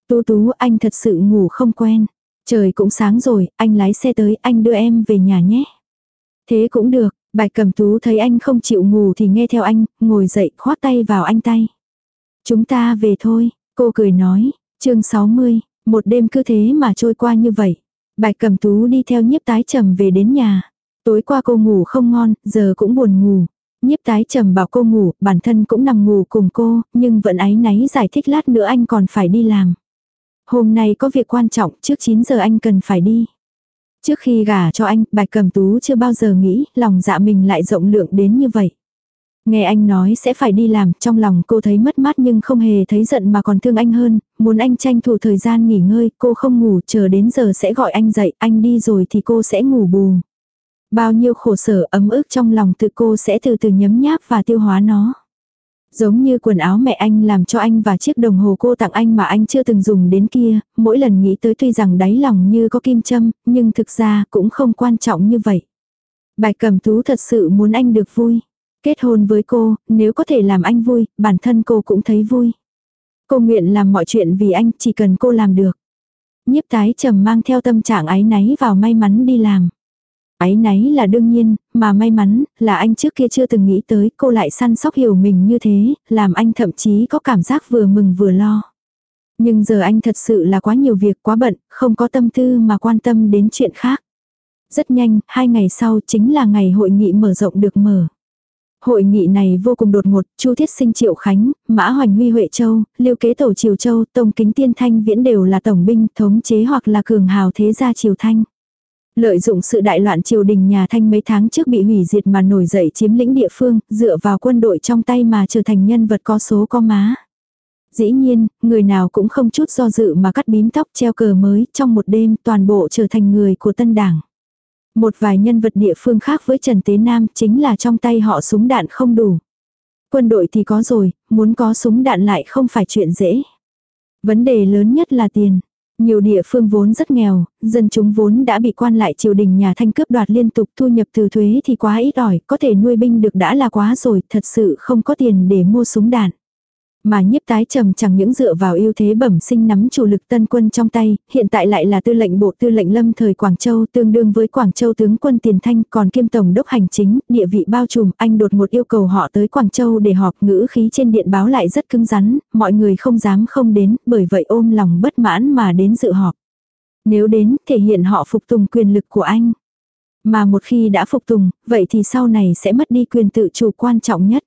S1: Tú tú anh thật sự ngủ không quen. Trời cũng sáng rồi, anh lái xe tới, anh đưa em về nhà nhé. Thế cũng được, bạch cầm tú thấy anh không chịu ngủ thì nghe theo anh, ngồi dậy khoát tay vào anh tay. Chúng ta về thôi, cô cười nói, chương 60, một đêm cứ thế mà trôi qua như vậy. Bạch cầm tú đi theo nhiếp tái trầm về đến nhà. Tối qua cô ngủ không ngon, giờ cũng buồn ngủ. Nhiếp tái trầm bảo cô ngủ, bản thân cũng nằm ngủ cùng cô, nhưng vẫn áy náy giải thích lát nữa anh còn phải đi làm. Hôm nay có việc quan trọng, trước 9 giờ anh cần phải đi. Trước khi gả cho anh, bạch cầm tú chưa bao giờ nghĩ lòng dạ mình lại rộng lượng đến như vậy. Nghe anh nói sẽ phải đi làm, trong lòng cô thấy mất mát nhưng không hề thấy giận mà còn thương anh hơn, muốn anh tranh thủ thời gian nghỉ ngơi, cô không ngủ, chờ đến giờ sẽ gọi anh dậy, anh đi rồi thì cô sẽ ngủ bù. Bao nhiêu khổ sở ấm ức trong lòng tự cô sẽ từ từ nhấm nháp và tiêu hóa nó. Giống như quần áo mẹ anh làm cho anh và chiếc đồng hồ cô tặng anh mà anh chưa từng dùng đến kia, mỗi lần nghĩ tới tuy rằng đáy lòng như có kim châm, nhưng thực ra cũng không quan trọng như vậy. Bạch cầm tú thật sự muốn anh được vui. Kết hôn với cô, nếu có thể làm anh vui, bản thân cô cũng thấy vui. Cô nguyện làm mọi chuyện vì anh, chỉ cần cô làm được. Nhiếp tái trầm mang theo tâm trạng ái náy vào may mắn đi làm. Ái náy là đương nhiên, mà may mắn là anh trước kia chưa từng nghĩ tới cô lại săn sóc hiểu mình như thế, làm anh thậm chí có cảm giác vừa mừng vừa lo. Nhưng giờ anh thật sự là quá nhiều việc quá bận, không có tâm tư mà quan tâm đến chuyện khác. Rất nhanh, hai ngày sau chính là ngày hội nghị mở rộng được mở. Hội nghị này vô cùng đột ngột, Chu Thiết Sinh Triệu Khánh, Mã Hoành Huy Huệ Châu, Liêu Kế Tổ Triều Châu, Tông Kính Tiên Thanh Viễn đều là tổng binh, thống chế hoặc là cường hào thế gia Triều Thanh. Lợi dụng sự đại loạn triều đình nhà Thanh mấy tháng trước bị hủy diệt mà nổi dậy chiếm lĩnh địa phương, dựa vào quân đội trong tay mà trở thành nhân vật có số có má. Dĩ nhiên, người nào cũng không chút do dự mà cắt bím tóc treo cờ mới, trong một đêm toàn bộ trở thành người của tân đảng. Một vài nhân vật địa phương khác với Trần Tế Nam chính là trong tay họ súng đạn không đủ. Quân đội thì có rồi, muốn có súng đạn lại không phải chuyện dễ. Vấn đề lớn nhất là tiền. Nhiều địa phương vốn rất nghèo, dân chúng vốn đã bị quan lại triều đình nhà thanh cướp đoạt liên tục thu nhập từ thuế thì quá ít ỏi, có thể nuôi binh được đã là quá rồi, thật sự không có tiền để mua súng đạn. Mà nhiếp tái trầm chẳng những dựa vào ưu thế bẩm sinh nắm chủ lực tân quân trong tay, hiện tại lại là tư lệnh bộ tư lệnh lâm thời Quảng Châu tương đương với Quảng Châu tướng quân tiền thanh còn kiêm tổng đốc hành chính, địa vị bao trùm, anh đột một yêu cầu họ tới Quảng Châu để họp ngữ khí trên điện báo lại rất cứng rắn, mọi người không dám không đến, bởi vậy ôm lòng bất mãn mà đến dự họp. Nếu đến, thể hiện họ phục tùng quyền lực của anh. Mà một khi đã phục tùng, vậy thì sau này sẽ mất đi quyền tự chủ quan trọng nhất.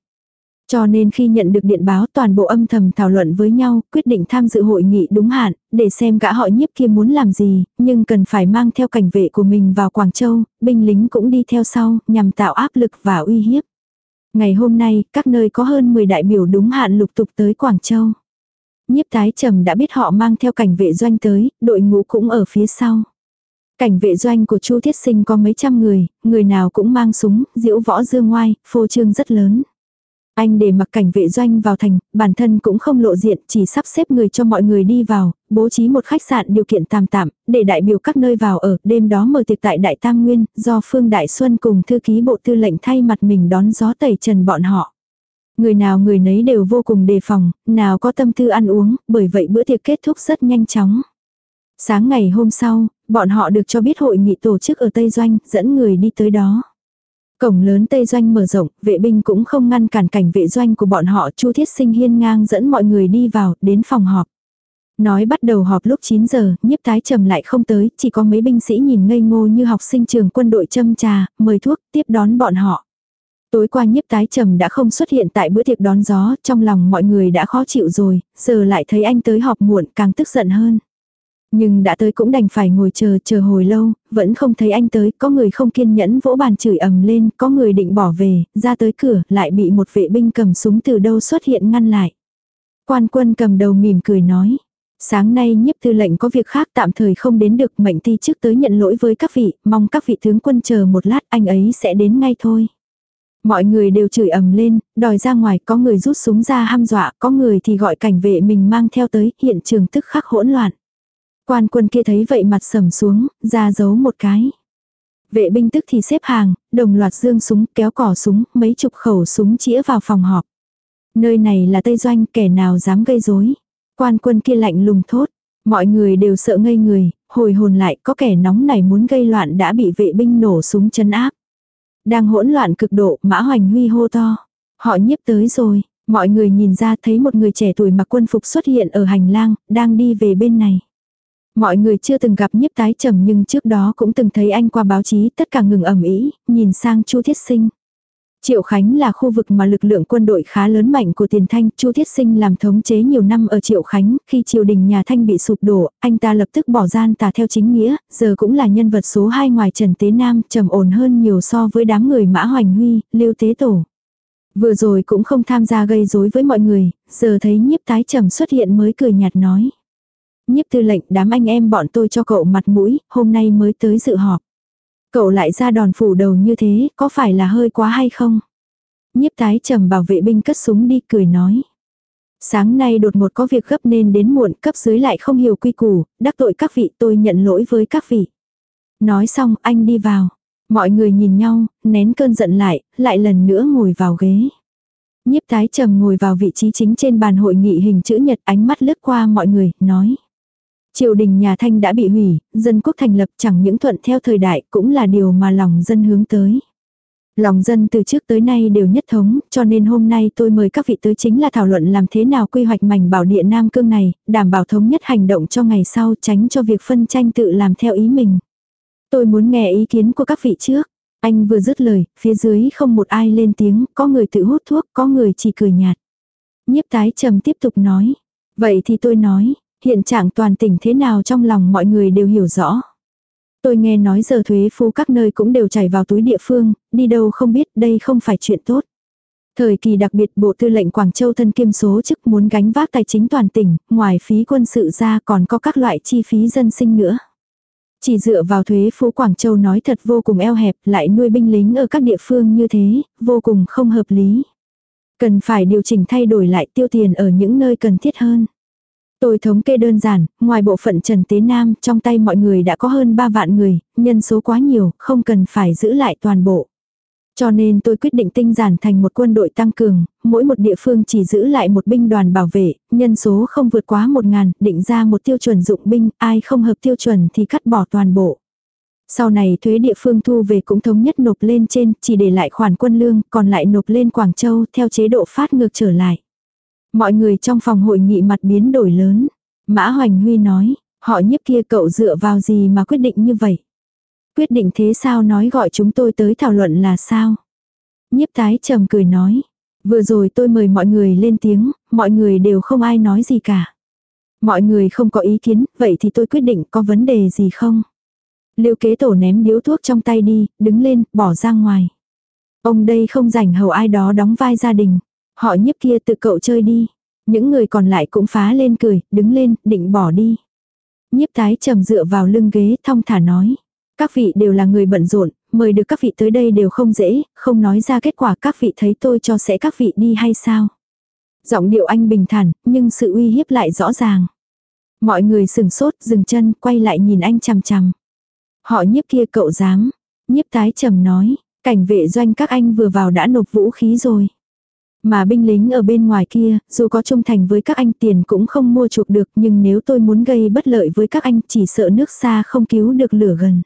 S1: Cho nên khi nhận được điện báo toàn bộ âm thầm thảo luận với nhau, quyết định tham dự hội nghị đúng hạn, để xem gã họ nhiếp kia muốn làm gì, nhưng cần phải mang theo cảnh vệ của mình vào Quảng Châu, binh lính cũng đi theo sau, nhằm tạo áp lực và uy hiếp. Ngày hôm nay, các nơi có hơn 10 đại biểu đúng hạn lục tục tới Quảng Châu. Nhiếp tái trầm đã biết họ mang theo cảnh vệ doanh tới, đội ngũ cũng ở phía sau. Cảnh vệ doanh của Chu Thiết Sinh có mấy trăm người, người nào cũng mang súng, diễu võ dương ngoai, phô trương rất lớn. Anh để mặc cảnh vệ doanh vào thành, bản thân cũng không lộ diện, chỉ sắp xếp người cho mọi người đi vào, bố trí một khách sạn điều kiện tạm tạm, để đại biểu các nơi vào ở, đêm đó mở tiệc tại Đại Tam Nguyên, do Phương Đại Xuân cùng thư ký bộ tư lệnh thay mặt mình đón gió tẩy trần bọn họ. Người nào người nấy đều vô cùng đề phòng, nào có tâm tư ăn uống, bởi vậy bữa tiệc kết thúc rất nhanh chóng. Sáng ngày hôm sau, bọn họ được cho biết hội nghị tổ chức ở Tây Doanh, dẫn người đi tới đó. Cổng lớn Tây Doanh mở rộng, vệ binh cũng không ngăn cản cảnh vệ doanh của bọn họ, Chu Thiết Sinh hiên ngang dẫn mọi người đi vào, đến phòng họp. Nói bắt đầu họp lúc 9 giờ, nhiếp tái trầm lại không tới, chỉ có mấy binh sĩ nhìn ngây ngô như học sinh trường quân đội châm trà, mời thuốc, tiếp đón bọn họ. Tối qua nhiếp tái trầm đã không xuất hiện tại bữa tiệc đón gió, trong lòng mọi người đã khó chịu rồi, giờ lại thấy anh tới họp muộn càng tức giận hơn. Nhưng đã tới cũng đành phải ngồi chờ chờ hồi lâu, vẫn không thấy anh tới, có người không kiên nhẫn vỗ bàn chửi ầm lên, có người định bỏ về, ra tới cửa, lại bị một vệ binh cầm súng từ đâu xuất hiện ngăn lại. Quan quân cầm đầu mỉm cười nói, sáng nay nhiếp tư lệnh có việc khác tạm thời không đến được mệnh ti trước tới nhận lỗi với các vị, mong các vị tướng quân chờ một lát anh ấy sẽ đến ngay thôi. Mọi người đều chửi ầm lên, đòi ra ngoài, có người rút súng ra hăm dọa, có người thì gọi cảnh vệ mình mang theo tới, hiện trường tức khắc hỗn loạn. Quan quân kia thấy vậy mặt sầm xuống, ra giấu một cái. Vệ binh tức thì xếp hàng, đồng loạt dương súng, kéo cỏ súng, mấy chục khẩu súng chĩa vào phòng họp. Nơi này là Tây Doanh, kẻ nào dám gây rối. Quan quân kia lạnh lùng thốt. Mọi người đều sợ ngây người, hồi hồn lại có kẻ nóng này muốn gây loạn đã bị vệ binh nổ súng chấn áp. Đang hỗn loạn cực độ, Mã Hoành Huy hô to. Họ nhiếp tới rồi, mọi người nhìn ra thấy một người trẻ tuổi mặc quân phục xuất hiện ở hành lang, đang đi về bên này. Mọi người chưa từng gặp nhiếp tái trầm nhưng trước đó cũng từng thấy anh qua báo chí tất cả ngừng ẩm ý, nhìn sang Chu Thiết Sinh. Triệu Khánh là khu vực mà lực lượng quân đội khá lớn mạnh của Tiền Thanh, Chu Thiết Sinh làm thống chế nhiều năm ở Triệu Khánh, khi triều đình nhà Thanh bị sụp đổ, anh ta lập tức bỏ gian tà theo chính nghĩa, giờ cũng là nhân vật số 2 ngoài Trần Tế Nam, trầm ổn hơn nhiều so với đám người Mã Hoành Huy, Lưu Tế Tổ. Vừa rồi cũng không tham gia gây rối với mọi người, giờ thấy nhiếp tái trầm xuất hiện mới cười nhạt nói. Nhiếp tư lệnh đám anh em bọn tôi cho cậu mặt mũi, hôm nay mới tới dự họp. Cậu lại ra đòn phủ đầu như thế, có phải là hơi quá hay không? Nhiếp tái trầm bảo vệ binh cất súng đi cười nói. Sáng nay đột ngột có việc gấp nên đến muộn cấp dưới lại không hiểu quy củ, đắc tội các vị tôi nhận lỗi với các vị. Nói xong anh đi vào. Mọi người nhìn nhau, nén cơn giận lại, lại lần nữa ngồi vào ghế. Nhiếp tái trầm ngồi vào vị trí chính trên bàn hội nghị hình chữ nhật ánh mắt lướt qua mọi người, nói. Triều đình nhà Thanh đã bị hủy, dân quốc thành lập chẳng những thuận theo thời đại cũng là điều mà lòng dân hướng tới. Lòng dân từ trước tới nay đều nhất thống, cho nên hôm nay tôi mời các vị tới chính là thảo luận làm thế nào quy hoạch mảnh bảo địa Nam Cương này, đảm bảo thống nhất hành động cho ngày sau tránh cho việc phân tranh tự làm theo ý mình. Tôi muốn nghe ý kiến của các vị trước. Anh vừa dứt lời, phía dưới không một ai lên tiếng, có người tự hút thuốc, có người chỉ cười nhạt. Nhiếp tái trầm tiếp tục nói. Vậy thì tôi nói, hiện trạng toàn tỉnh thế nào trong lòng mọi người đều hiểu rõ. Tôi nghe nói giờ thuế phú các nơi cũng đều chảy vào túi địa phương, đi đâu không biết đây không phải chuyện tốt. Thời kỳ đặc biệt Bộ Tư lệnh Quảng Châu thân kiêm số chức muốn gánh vác tài chính toàn tỉnh, ngoài phí quân sự ra còn có các loại chi phí dân sinh nữa. Chỉ dựa vào thuế phú Quảng Châu nói thật vô cùng eo hẹp, lại nuôi binh lính ở các địa phương như thế, vô cùng không hợp lý. Cần phải điều chỉnh thay đổi lại tiêu tiền ở những nơi cần thiết hơn. Tôi thống kê đơn giản, ngoài bộ phận Trần Tế Nam, trong tay mọi người đã có hơn 3 vạn người, nhân số quá nhiều, không cần phải giữ lại toàn bộ. Cho nên tôi quyết định tinh giản thành một quân đội tăng cường, mỗi một địa phương chỉ giữ lại một binh đoàn bảo vệ, nhân số không vượt quá một ngàn, định ra một tiêu chuẩn dụng binh, ai không hợp tiêu chuẩn thì cắt bỏ toàn bộ. Sau này thuế địa phương thu về cũng thống nhất nộp lên trên, chỉ để lại khoản quân lương, còn lại nộp lên Quảng Châu theo chế độ phát ngược trở lại. Mọi người trong phòng hội nghị mặt biến đổi lớn. Mã Hoành Huy nói, họ nhiếp kia cậu dựa vào gì mà quyết định như vậy? Quyết định thế sao nói gọi chúng tôi tới thảo luận là sao? Nhiếp tái trầm cười nói, vừa rồi tôi mời mọi người lên tiếng, mọi người đều không ai nói gì cả. Mọi người không có ý kiến, vậy thì tôi quyết định có vấn đề gì không? Lưu kế tổ ném điếu thuốc trong tay đi, đứng lên, bỏ ra ngoài. Ông đây không rảnh hầu ai đó đóng vai gia đình. Họ nhiếp kia tự cậu chơi đi. Những người còn lại cũng phá lên cười, đứng lên, định bỏ đi. Nhiếp tái trầm dựa vào lưng ghế thong thả nói. Các vị đều là người bận rộn, mời được các vị tới đây đều không dễ, không nói ra kết quả các vị thấy tôi cho sẽ các vị đi hay sao. Giọng điệu anh bình thản, nhưng sự uy hiếp lại rõ ràng. Mọi người sừng sốt, dừng chân, quay lại nhìn anh chằm chằm. Họ nhiếp kia cậu dám. Nhiếp tái trầm nói, cảnh vệ doanh các anh vừa vào đã nộp vũ khí rồi. Mà binh lính ở bên ngoài kia, dù có trung thành với các anh tiền cũng không mua chuộc được nhưng nếu tôi muốn gây bất lợi với các anh chỉ sợ nước xa không cứu được lửa gần.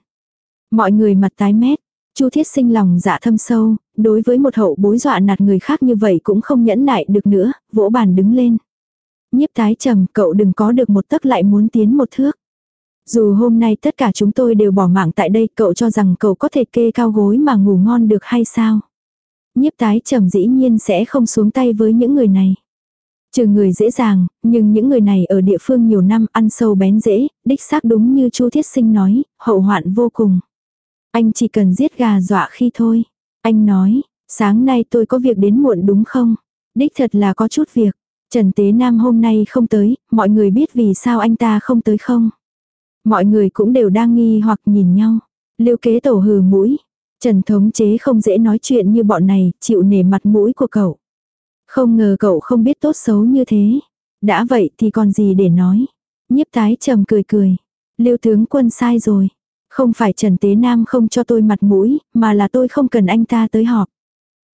S1: Mọi người mặt tái mét, Chu Thiết sinh lòng dạ thâm sâu, đối với một hậu bối dọa nạt người khác như vậy cũng không nhẫn nại được nữa, vỗ bàn đứng lên. Nhiếp tái trầm, cậu đừng có được một tấc lại muốn tiến một thước. Dù hôm nay tất cả chúng tôi đều bỏ mạng tại đây, cậu cho rằng cậu có thể kê cao gối mà ngủ ngon được hay sao? Nhiếp tái trầm dĩ nhiên sẽ không xuống tay với những người này. Trừ người dễ dàng, nhưng những người này ở địa phương nhiều năm ăn sâu bén dễ, đích xác đúng như Chu Thiết Sinh nói, hậu hoạn vô cùng. Anh chỉ cần giết gà dọa khi thôi. Anh nói, sáng nay tôi có việc đến muộn đúng không? Đích thật là có chút việc. Trần Tế Nam hôm nay không tới, mọi người biết vì sao anh ta không tới không? Mọi người cũng đều đang nghi hoặc nhìn nhau. Liêu kế tổ hừ mũi. Trần thống chế không dễ nói chuyện như bọn này, chịu nể mặt mũi của cậu. Không ngờ cậu không biết tốt xấu như thế. Đã vậy thì còn gì để nói. Nhiếp tái trầm cười cười. Liêu tướng quân sai rồi. Không phải Trần Tế Nam không cho tôi mặt mũi, mà là tôi không cần anh ta tới họp.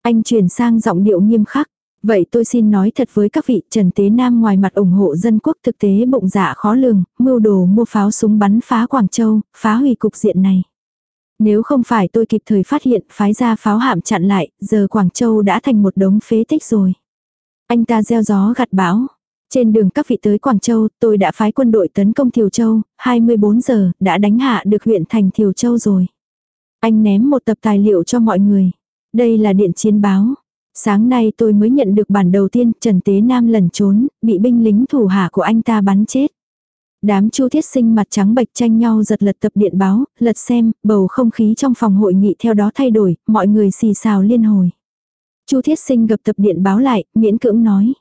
S1: Anh chuyển sang giọng điệu nghiêm khắc. Vậy tôi xin nói thật với các vị, Trần Tế Nam ngoài mặt ủng hộ dân quốc thực tế bụng dạ khó lường, mưu đồ mua pháo súng bắn phá Quảng Châu, phá hủy cục diện này. Nếu không phải tôi kịp thời phát hiện, phái ra pháo hạm chặn lại, giờ Quảng Châu đã thành một đống phế tích rồi. Anh ta gieo gió gặt bão. Trên đường các vị tới Quảng Châu, tôi đã phái quân đội tấn công Thiều Châu, 24 giờ, đã đánh hạ được huyện thành Thiều Châu rồi. Anh ném một tập tài liệu cho mọi người. Đây là điện chiến báo. Sáng nay tôi mới nhận được bản đầu tiên, Trần Tế Nam lẩn trốn, bị binh lính thủ hạ của anh ta bắn chết. Đám chu thiết sinh mặt trắng bệch tranh nhau giật lật tập điện báo, lật xem, bầu không khí trong phòng hội nghị theo đó thay đổi, mọi người xì xào liên hồi. chu thiết sinh gập tập điện báo lại, miễn cưỡng nói.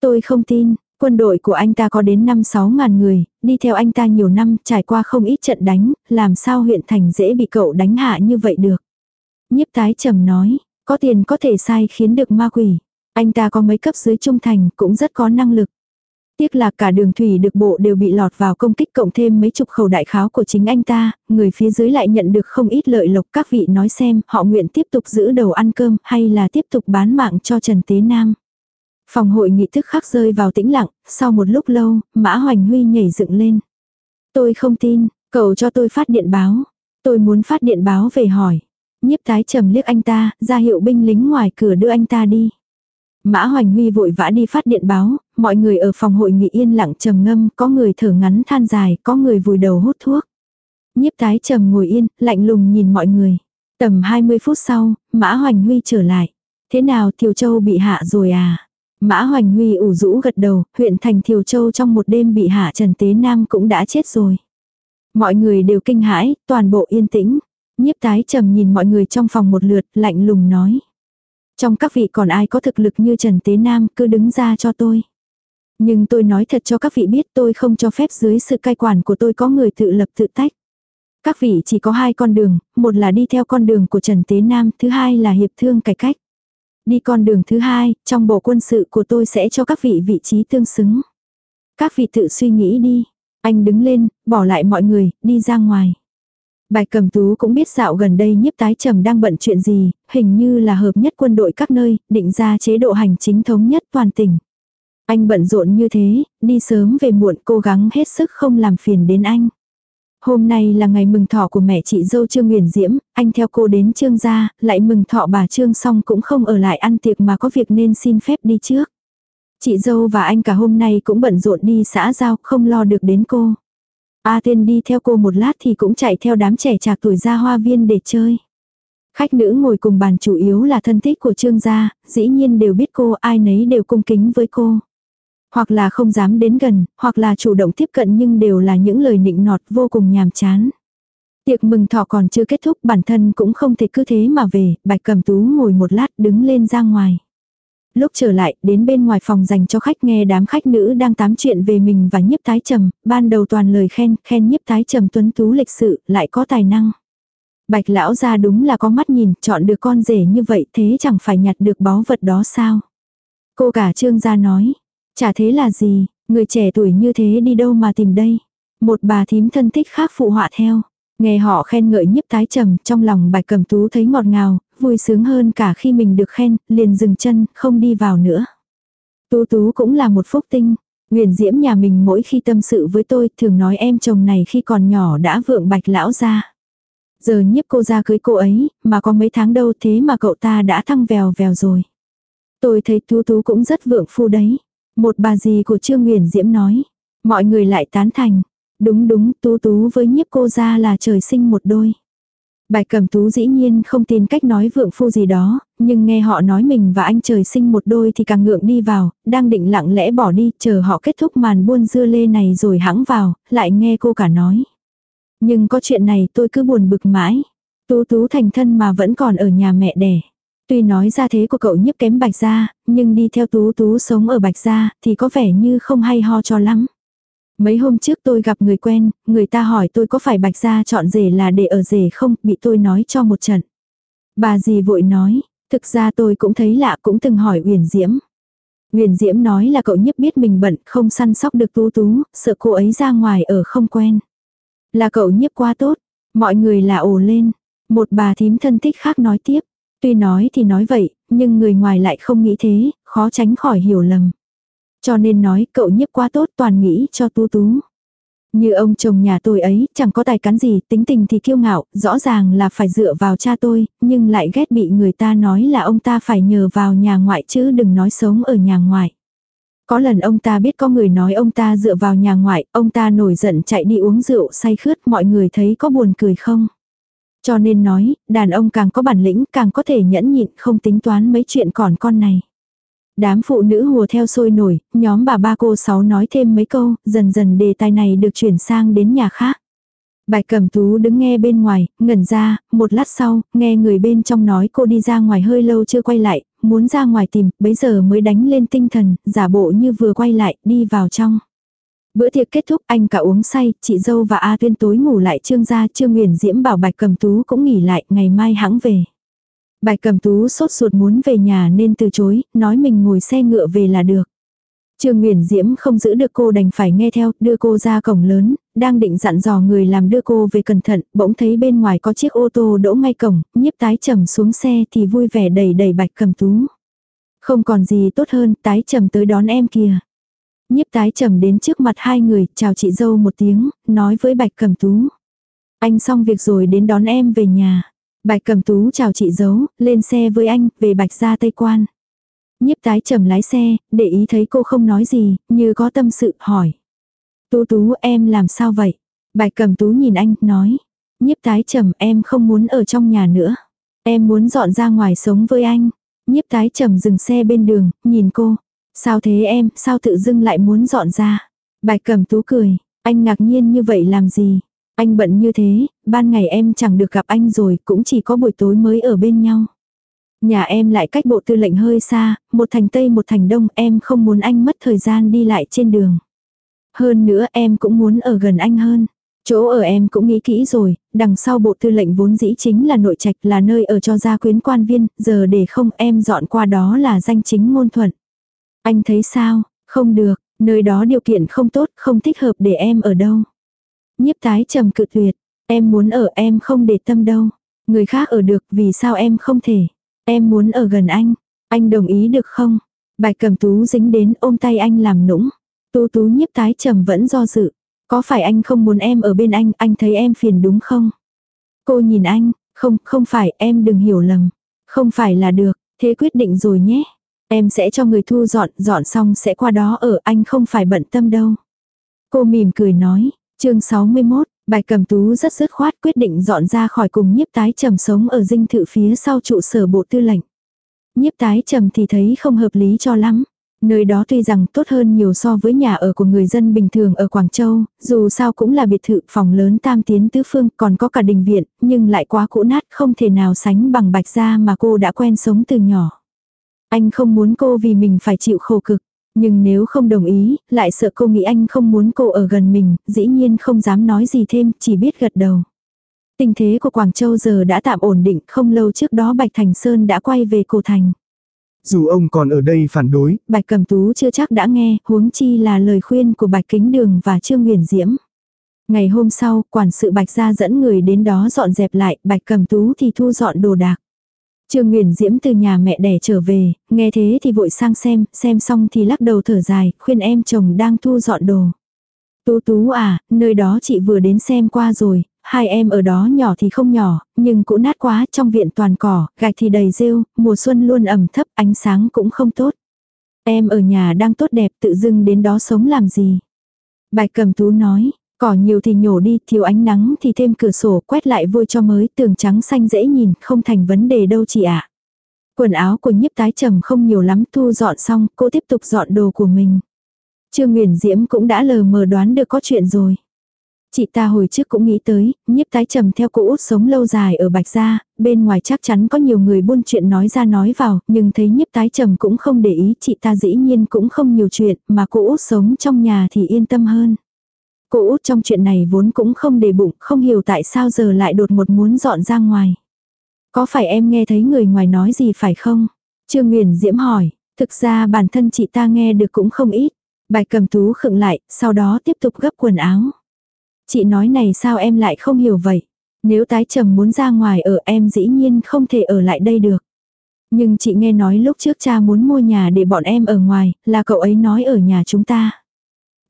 S1: Tôi không tin, quân đội của anh ta có đến 5-6 ngàn người, đi theo anh ta nhiều năm, trải qua không ít trận đánh, làm sao huyện thành dễ bị cậu đánh hạ như vậy được. Nhiếp tái trầm nói, có tiền có thể sai khiến được ma quỷ. Anh ta có mấy cấp dưới trung thành, cũng rất có năng lực. Tiếc là cả đường thủy được bộ đều bị lọt vào công kích cộng thêm mấy chục khẩu đại kháo của chính anh ta, người phía dưới lại nhận được không ít lợi lộc các vị nói xem họ nguyện tiếp tục giữ đầu ăn cơm hay là tiếp tục bán mạng cho Trần Tế Nam. Phòng hội nghị thức khắc rơi vào tĩnh lặng, sau một lúc lâu, Mã Hoành Huy nhảy dựng lên. Tôi không tin, cậu cho tôi phát điện báo. Tôi muốn phát điện báo về hỏi. Nhiếp tái trầm liếc anh ta, ra hiệu binh lính ngoài cửa đưa anh ta đi. Mã Hoành Huy vội vã đi phát điện báo, mọi người ở phòng hội nghị yên lặng trầm ngâm, có người thở ngắn than dài, có người vùi đầu hút thuốc. Nhiếp tái trầm ngồi yên, lạnh lùng nhìn mọi người. Tầm 20 phút sau, Mã Hoành Huy trở lại. Thế nào Thiều Châu bị hạ rồi à? Mã Hoành Huy ủ rũ gật đầu, huyện thành Thiều Châu trong một đêm bị hạ Trần Tế Nam cũng đã chết rồi. Mọi người đều kinh hãi, toàn bộ yên tĩnh. Nhiếp tái trầm nhìn mọi người trong phòng một lượt, lạnh lùng nói. Trong các vị còn ai có thực lực như Trần Tế Nam cứ đứng ra cho tôi. Nhưng tôi nói thật cho các vị biết tôi không cho phép dưới sự cai quản của tôi có người tự lập tự tách. Các vị chỉ có hai con đường, một là đi theo con đường của Trần Tế Nam, thứ hai là hiệp thương cải cách. Đi con đường thứ hai, trong bộ quân sự của tôi sẽ cho các vị vị trí tương xứng. Các vị tự suy nghĩ đi. Anh đứng lên, bỏ lại mọi người, đi ra ngoài. Bạch cầm tú cũng biết dạo gần đây nhiếp tái trầm đang bận chuyện gì, hình như là hợp nhất quân đội các nơi, định ra chế độ hành chính thống nhất toàn tỉnh. Anh bận rộn như thế, đi sớm về muộn cố gắng hết sức không làm phiền đến anh. Hôm nay là ngày mừng thọ của mẹ chị dâu Trương Nguyền Diễm, anh theo cô đến Trương gia, lại mừng thọ bà Trương xong cũng không ở lại ăn tiệc mà có việc nên xin phép đi trước. Chị dâu và anh cả hôm nay cũng bận rộn đi xã giao, không lo được đến cô. A Tiên đi theo cô một lát thì cũng chạy theo đám trẻ trạc tuổi ra hoa viên để chơi. Khách nữ ngồi cùng bàn chủ yếu là thân thích của Trương gia, dĩ nhiên đều biết cô, ai nấy đều cung kính với cô. Hoặc là không dám đến gần, hoặc là chủ động tiếp cận nhưng đều là những lời nịnh nọt vô cùng nhàm chán. Tiệc mừng thọ còn chưa kết thúc bản thân cũng không thể cứ thế mà về, bạch cầm tú ngồi một lát đứng lên ra ngoài lúc trở lại, đến bên ngoài phòng dành cho khách nghe đám khách nữ đang tám chuyện về mình và nhiếp tái trầm, ban đầu toàn lời khen, khen nhiếp tái trầm tuấn tú lịch sự, lại có tài năng. Bạch lão ra đúng là có mắt nhìn, chọn được con rể như vậy thế chẳng phải nhặt được báu vật đó sao. Cô cả trương gia nói, chả thế là gì, người trẻ tuổi như thế đi đâu mà tìm đây. Một bà thím thân thích khác phụ họa theo. Nghe họ khen ngợi nhiếp tái trầm, trong lòng bạch cầm tú thấy ngọt ngào, vui sướng hơn cả khi mình được khen, liền dừng chân, không đi vào nữa. Tú tú cũng là một phúc tinh. Nguyền diễm nhà mình mỗi khi tâm sự với tôi thường nói em chồng này khi còn nhỏ đã vượng bạch lão ra. Giờ nhiếp cô ra cưới cô ấy, mà có mấy tháng đâu thế mà cậu ta đã thăng vèo vèo rồi. Tôi thấy tú tú cũng rất vượng phu đấy. Một bà gì của Trương Nguyền Diễm nói. Mọi người lại tán thành. Đúng đúng, tú tú với nhiếp cô ra là trời sinh một đôi. Bạch Cẩm Tú dĩ nhiên không tin cách nói vượng phu gì đó, nhưng nghe họ nói mình và anh trời sinh một đôi thì càng ngượng đi vào, đang định lặng lẽ bỏ đi, chờ họ kết thúc màn buôn dưa lê này rồi hãng vào, lại nghe cô cả nói. Nhưng có chuyện này tôi cứ buồn bực mãi. Tú tú thành thân mà vẫn còn ở nhà mẹ đẻ. Tuy nói ra thế của cậu nhiếp kém bạch gia, nhưng đi theo tú tú sống ở bạch gia thì có vẻ như không hay ho cho lắm. Mấy hôm trước tôi gặp người quen, người ta hỏi tôi có phải bạch gia chọn rể là để ở rể không, bị tôi nói cho một trận. Bà gì vội nói, thực ra tôi cũng thấy lạ cũng từng hỏi Uyển Diễm. Uyển Diễm nói là cậu nhiếp biết mình bận, không săn sóc được tú tú, sợ cô ấy ra ngoài ở không quen. Là cậu nhiếp quá tốt, mọi người là ồ lên. Một bà thím thân thích khác nói tiếp, tuy nói thì nói vậy, nhưng người ngoài lại không nghĩ thế, khó tránh khỏi hiểu lầm. Cho nên nói cậu nhiếp quá tốt toàn nghĩ cho tú tú. Như ông chồng nhà tôi ấy, chẳng có tài cán gì, tính tình thì kiêu ngạo, rõ ràng là phải dựa vào cha tôi, nhưng lại ghét bị người ta nói là ông ta phải nhờ vào nhà ngoại chứ đừng nói sống ở nhà ngoại. Có lần ông ta biết có người nói ông ta dựa vào nhà ngoại, ông ta nổi giận chạy đi uống rượu say khướt, mọi người thấy có buồn cười không? Cho nên nói, đàn ông càng có bản lĩnh càng có thể nhẫn nhịn không tính toán mấy chuyện còn con này. Đám phụ nữ hùa theo sôi nổi, nhóm bà ba cô sáu nói thêm mấy câu, dần dần đề tài này được chuyển sang đến nhà khác. Bạch Cẩm Tú đứng nghe bên ngoài, ngẩn ra, một lát sau, nghe người bên trong nói cô đi ra ngoài hơi lâu chưa quay lại, muốn ra ngoài tìm, bấy giờ mới đánh lên tinh thần, giả bộ như vừa quay lại, đi vào trong. Bữa tiệc kết thúc anh cả uống say, chị dâu và A Tuyên tối ngủ lại trương gia trương Nguyền Diễm bảo Bạch Cẩm Tú cũng nghỉ lại, ngày mai hãng về. Bạch Cẩm Tú sốt ruột muốn về nhà nên từ chối, nói mình ngồi xe ngựa về là được. Trương Nguyễn Diễm không giữ được cô đành phải nghe theo, đưa cô ra cổng lớn, đang định dặn dò người làm đưa cô về cẩn thận, bỗng thấy bên ngoài có chiếc ô tô đỗ ngay cổng, nhiếp tái trầm xuống xe thì vui vẻ đẩy đẩy bạch cầm tú. Không còn gì tốt hơn, tái trầm tới đón em kìa. Nhiếp tái trầm đến trước mặt hai người, chào chị dâu một tiếng, nói với bạch cầm tú. Anh xong việc rồi đến đón em về nhà. Bạch Cẩm tú chào chị dâu, lên xe với anh, về bạch gia Tây Quan. Nhiếp tái trầm lái xe, để ý thấy cô không nói gì, như có tâm sự, hỏi. Tú tú em làm sao vậy? Bạch Cẩm tú nhìn anh, nói. Nhiếp tái trầm em không muốn ở trong nhà nữa. Em muốn dọn ra ngoài sống với anh. Nhiếp tái trầm dừng xe bên đường, nhìn cô. Sao thế em, sao tự dưng lại muốn dọn ra? Bạch Cẩm tú cười, anh ngạc nhiên như vậy làm gì? Anh bận như thế, ban ngày em chẳng được gặp anh rồi, cũng chỉ có buổi tối mới ở bên nhau. Nhà em lại cách bộ tư lệnh hơi xa, một thành Tây một thành Đông, em không muốn anh mất thời gian đi lại trên đường. Hơn nữa em cũng muốn ở gần anh hơn. Chỗ ở em cũng nghĩ kỹ rồi, đằng sau bộ tư lệnh vốn dĩ chính là nội trạch là nơi ở cho gia quyến quan viên, giờ để không em dọn qua đó là danh chính ngôn thuận. Anh thấy sao, không được, nơi đó điều kiện không tốt, không thích hợp để em ở đâu. Nhiếp tái trầm cự tuyệt, em muốn ở em không để tâm đâu. Người khác ở được vì sao em không thể. Em muốn ở gần anh, anh đồng ý được không? Bạch cầm tú dính đến ôm tay anh làm nũng. Tú tú nhiếp tái trầm vẫn do dự. Có phải anh không muốn em ở bên anh, anh thấy em phiền đúng không? Cô nhìn anh, không, không phải, em đừng hiểu lầm. Không phải là được, thế quyết định rồi nhé. Em sẽ cho người thu dọn, dọn xong sẽ qua đó ở, anh không phải bận tâm đâu. Cô mỉm cười nói, chương 61, Bài cầm tú rất dứt khoát quyết định dọn ra khỏi cùng nhiếp tái trầm sống ở dinh thự phía sau trụ sở bộ tư lệnh. Nhiếp tái trầm thì thấy không hợp lý cho lắm. Nơi đó tuy rằng tốt hơn nhiều so với nhà ở của người dân bình thường ở Quảng Châu, dù sao cũng là biệt thự phòng lớn tam tiến tứ phương còn có cả đình viện, nhưng lại quá cũ nát không thể nào sánh bằng bạch gia mà cô đã quen sống từ nhỏ. Anh không muốn cô vì mình phải chịu khổ cực. Nhưng nếu không đồng ý, lại sợ cô nghĩ anh không muốn cô ở gần mình, dĩ nhiên không dám nói gì thêm, chỉ biết gật đầu. Tình thế của Quảng Châu giờ đã tạm ổn định, không lâu trước đó Bạch Thành Sơn đã quay về Cổ Thành.
S2: Dù ông còn ở đây phản đối,
S1: Bạch Cầm Tú chưa chắc đã nghe, huống chi là lời khuyên của Bạch Kính Đường và Trương Nguyền Diễm. Ngày hôm sau, quản sự Bạch gia dẫn người đến đó dọn dẹp lại, Bạch Cầm Tú thì thu dọn đồ đạc. Trương Nguyền Diễm từ nhà mẹ đẻ trở về, nghe thế thì vội sang xem, xem xong thì lắc đầu thở dài, khuyên em chồng đang thu dọn đồ. Tú tú à, nơi đó chị vừa đến xem qua rồi, hai em ở đó nhỏ thì không nhỏ, nhưng cũ nát quá, trong viện toàn cỏ, gạch thì đầy rêu, mùa xuân luôn ẩm thấp, ánh sáng cũng không tốt. Em ở nhà đang tốt đẹp tự dưng đến đó sống làm gì. Bạch cầm tú nói, cỏ nhiều thì nhổ đi, thiếu ánh nắng thì thêm cửa sổ, quét lại vôi cho mới, tường trắng xanh dễ nhìn, không thành vấn đề đâu chị ạ. Quần áo của nhiếp tái trầm không nhiều lắm, thu dọn xong, cô tiếp tục dọn đồ của mình. Trương Nguyễn Diễm cũng đã lờ mờ đoán được có chuyện rồi. Chị ta hồi trước cũng nghĩ tới, nhiếp tái trầm theo cô út sống lâu dài ở Bạch Gia, bên ngoài chắc chắn có nhiều người buôn chuyện nói ra nói vào, nhưng thấy nhiếp tái trầm cũng không để ý, chị ta dĩ nhiên cũng không nhiều chuyện, mà cô út sống trong nhà thì yên tâm hơn. Cô út trong chuyện này vốn cũng không để bụng, không hiểu tại sao giờ lại đột một muốn dọn ra ngoài. Có phải em nghe thấy người ngoài nói gì phải không? Trương Nguyễn Diễm hỏi, thực ra bản thân chị ta nghe được cũng không ít. Bạch cầm tú khựng lại, sau đó tiếp tục gấp quần áo. Chị nói này sao em lại không hiểu vậy? Nếu tái trầm muốn ra ngoài ở em dĩ nhiên không thể ở lại đây được. Nhưng chị nghe nói lúc trước cha muốn mua nhà để bọn em ở ngoài, là cậu ấy nói ở nhà chúng ta.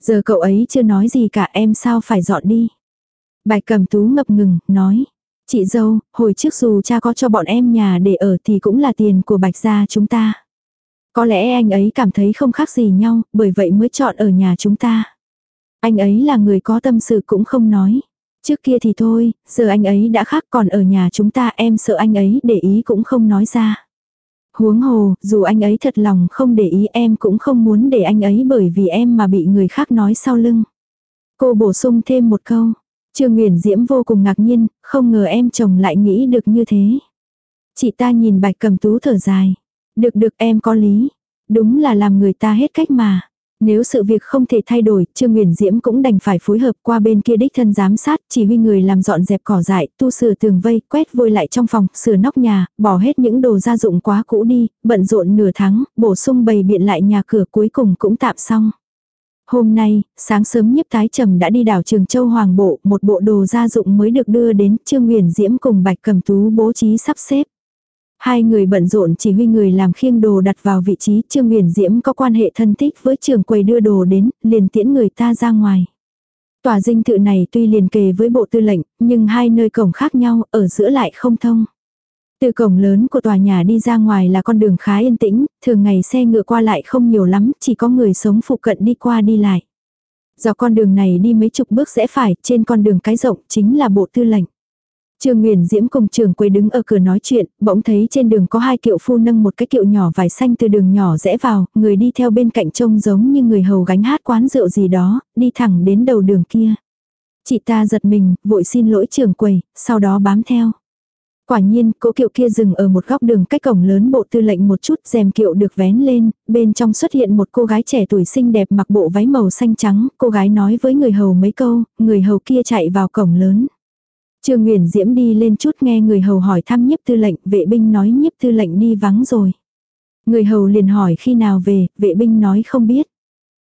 S1: Giờ cậu ấy chưa nói gì cả em sao phải dọn đi. Bạch cầm tú ngập ngừng, nói. Chị dâu, hồi trước dù cha có cho bọn em nhà để ở thì cũng là tiền của bạch gia chúng ta. Có lẽ anh ấy cảm thấy không khác gì nhau, bởi vậy mới chọn ở nhà chúng ta. Anh ấy là người có tâm sự cũng không nói. Trước kia thì thôi, giờ anh ấy đã khác còn ở nhà chúng ta em sợ anh ấy để ý cũng không nói ra. Huống hồ, dù anh ấy thật lòng không để ý em cũng không muốn để anh ấy bởi vì em mà bị người khác nói sau lưng. Cô bổ sung thêm một câu. Trương Nguyễn Diễm vô cùng ngạc nhiên, không ngờ em chồng lại nghĩ được như thế. Chị ta nhìn bạch cầm tú thở dài. Được được em có lý. Đúng là làm người ta hết cách mà. Nếu sự việc không thể thay đổi, Trương nguyễn Diễm cũng đành phải phối hợp qua bên kia đích thân giám sát, chỉ huy người làm dọn dẹp cỏ dại, tu sửa tường vây, quét vôi lại trong phòng, sửa nóc nhà, bỏ hết những đồ gia dụng quá cũ đi, bận rộn nửa tháng, bổ sung bày biện lại nhà cửa cuối cùng cũng tạm xong. Hôm nay, sáng sớm nhiếp tái trầm đã đi đảo Trường Châu Hoàng Bộ, một bộ đồ gia dụng mới được đưa đến, Trương nguyễn Diễm cùng Bạch Cầm Tú bố trí sắp xếp. Hai người bận rộn chỉ huy người làm khiêng đồ đặt vào vị trí Trương nguyễn Diễm có quan hệ thân thích với trường quầy đưa đồ đến, liền tiễn người ta ra ngoài. Tòa dinh thự này tuy liền kề với bộ tư lệnh, nhưng hai nơi cổng khác nhau, ở giữa lại không thông. Từ cổng lớn của tòa nhà đi ra ngoài là con đường khá yên tĩnh, thường ngày xe ngựa qua lại không nhiều lắm, chỉ có người sống phụ cận đi qua đi lại. Do con đường này đi mấy chục bước sẽ phải, trên con đường cái rộng chính là bộ tư lệnh. Trương Nguyễn Diễm cùng trường quê đứng ở cửa nói chuyện, bỗng thấy trên đường có hai kiệu phu nâng một cái kiệu nhỏ vải xanh từ đường nhỏ rẽ vào, người đi theo bên cạnh trông giống như người hầu gánh hát quán rượu gì đó, đi thẳng đến đầu đường kia. Chị ta giật mình, vội xin lỗi trường quầy, sau đó bám theo. Quả nhiên, cỗ kiệu kia dừng ở một góc đường cách cổng lớn bộ tư lệnh một chút, rèm kiệu được vén lên, bên trong xuất hiện một cô gái trẻ tuổi xinh đẹp mặc bộ váy màu xanh trắng, cô gái nói với người hầu mấy câu, người hầu kia chạy vào cổng lớn. Trương Nguyễn Diễm đi lên chút nghe người hầu hỏi thăm nhiếp tư lệnh, vệ binh nói nhiếp tư lệnh đi vắng rồi. Người hầu liền hỏi khi nào về, vệ binh nói không biết.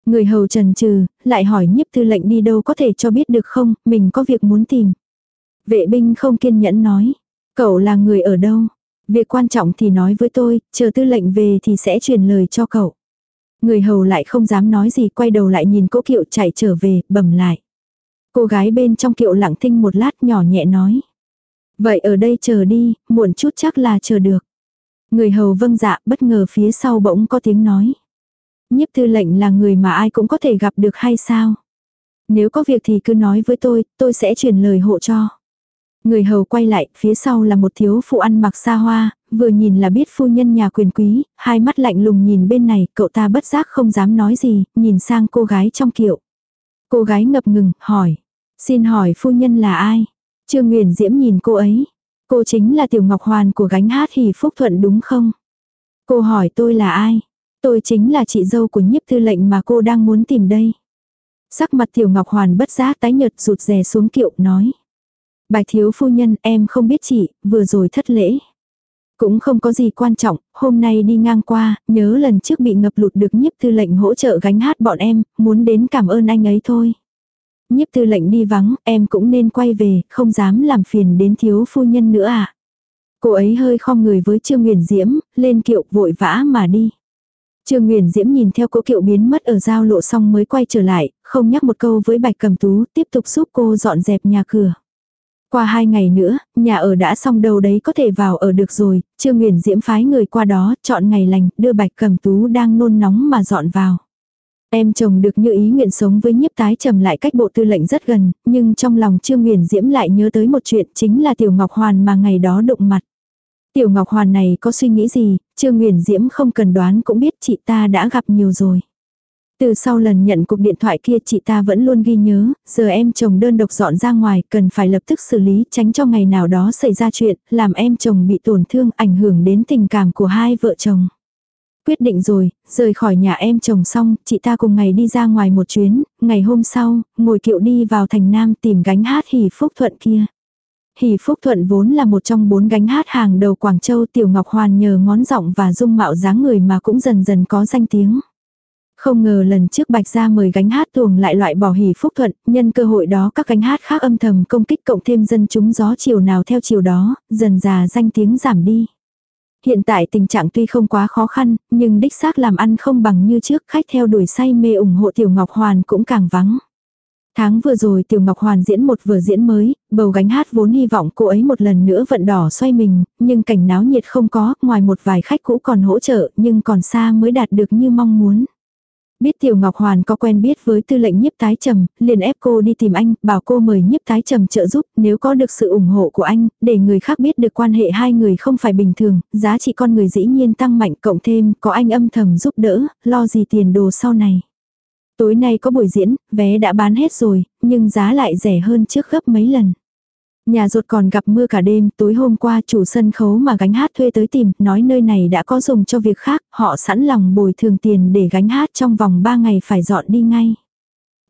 S1: Người hầu trần trừ, lại hỏi nhiếp tư lệnh đi đâu có thể cho biết được không, mình có việc muốn tìm. Vệ binh không kiên nhẫn nói, cậu là người ở đâu? Việc quan trọng thì nói với tôi, chờ tư lệnh về thì sẽ truyền lời cho cậu. Người hầu lại không dám nói gì quay đầu lại nhìn cố kiệu chạy trở về, bẩm lại. Cô gái bên trong kiệu lặng thinh một lát nhỏ nhẹ nói. Vậy ở đây chờ đi, muộn chút chắc là chờ được. Người hầu vâng dạ bất ngờ phía sau bỗng có tiếng nói. Nhiếp tư lệnh là người mà ai cũng có thể gặp được hay sao? Nếu có việc thì cứ nói với tôi, tôi sẽ truyền lời hộ cho. Người hầu quay lại, phía sau là một thiếu phụ ăn mặc xa hoa, vừa nhìn là biết phu nhân nhà quyền quý, hai mắt lạnh lùng nhìn bên này, cậu ta bất giác không dám nói gì, nhìn sang cô gái trong kiệu. Cô gái ngập ngừng, hỏi. Xin hỏi phu nhân là ai? Trương Nguyền Diễm nhìn cô ấy. Cô chính là Tiểu Ngọc Hoàn của gánh hát thì Phúc Thuận đúng không? Cô hỏi tôi là ai? Tôi chính là chị dâu của nhiếp tư lệnh mà cô đang muốn tìm đây. Sắc mặt tiểu ngọc hoàn bất giác tái nhợt rụt rè xuống kiệu nói. Bạch thiếu phu nhân em không biết chị, vừa rồi thất lễ. Cũng không có gì quan trọng, hôm nay đi ngang qua, nhớ lần trước bị ngập lụt được nhiếp tư lệnh hỗ trợ gánh hát bọn em, muốn đến cảm ơn anh ấy thôi. Nhiếp tư lệnh đi vắng, em cũng nên quay về, không dám làm phiền đến thiếu phu nhân nữa à. Cô ấy hơi khom người với Trương Nguyền Diễm, lên kiệu vội vã mà đi. Trương Nguyền Diễm nhìn theo cỗ kiệu biến mất ở giao lộ xong mới quay trở lại, không nhắc một câu với Bạch Cầm Tú, tiếp tục giúp cô dọn dẹp nhà cửa. Qua hai ngày nữa, nhà ở đã xong đâu đấy có thể vào ở được rồi, Trương nguyễn Diễm phái người qua đó, chọn ngày lành, đưa Bạch Cầm Tú đang nôn nóng mà dọn vào. Em chồng được như ý nguyện sống với nhiếp tái trầm lại cách bộ tư lệnh rất gần, nhưng trong lòng Trương nguyễn Diễm lại nhớ tới một chuyện chính là Tiểu Ngọc Hoàn mà ngày đó đụng mặt. Tiểu Ngọc Hoàn này có suy nghĩ gì, Trương nguyễn Diễm không cần đoán cũng biết chị ta đã gặp nhiều rồi. Từ sau lần nhận cuộc điện thoại kia chị ta vẫn luôn ghi nhớ, giờ em chồng đơn độc dọn ra ngoài cần phải lập tức xử lý tránh cho ngày nào đó xảy ra chuyện, làm em chồng bị tổn thương ảnh hưởng đến tình cảm của hai vợ chồng. Quyết định rồi, rời khỏi nhà em chồng xong, chị ta cùng ngày đi ra ngoài một chuyến, ngày hôm sau, ngồi kiệu đi vào thành Nam tìm gánh hát hỉ phúc thuận kia. Hỷ Phúc Thuận vốn là một trong bốn gánh hát hàng đầu Quảng Châu Tiểu Ngọc Hoàn nhờ ngón giọng và dung mạo dáng người mà cũng dần dần có danh tiếng. Không ngờ lần trước Bạch Gia mời gánh hát tuồng lại loại bỏ hỉ phúc thuận, nhân cơ hội đó các gánh hát khác âm thầm công kích cộng thêm dân chúng gió chiều nào theo chiều đó, dần già danh tiếng giảm đi. Hiện tại tình trạng tuy không quá khó khăn, nhưng đích xác làm ăn không bằng như trước khách theo đuổi say mê ủng hộ Tiểu Ngọc Hoàn cũng càng vắng. Tháng vừa rồi Tiểu Ngọc Hoàn diễn một vở diễn mới, bầu gánh hát vốn hy vọng cô ấy một lần nữa vận đỏ xoay mình, nhưng cảnh náo nhiệt không có, ngoài một vài khách cũ còn hỗ trợ, nhưng còn xa mới đạt được như mong muốn. Biết Tiểu Ngọc Hoàn có quen biết với tư lệnh nhiếp tái trầm, liền ép cô đi tìm anh, bảo cô mời nhiếp tái trầm trợ giúp, nếu có được sự ủng hộ của anh, để người khác biết được quan hệ hai người không phải bình thường, giá trị con người dĩ nhiên tăng mạnh cộng thêm, có anh âm thầm giúp đỡ, lo gì tiền đồ sau này. Tối nay có buổi diễn, vé đã bán hết rồi, nhưng giá lại rẻ hơn trước gấp mấy lần. Nhà ruột còn gặp mưa cả đêm, tối hôm qua chủ sân khấu mà gánh hát thuê tới tìm, nói nơi này đã có dùng cho việc khác, họ sẵn lòng bồi thường tiền để gánh hát trong vòng 3 ngày phải dọn đi ngay.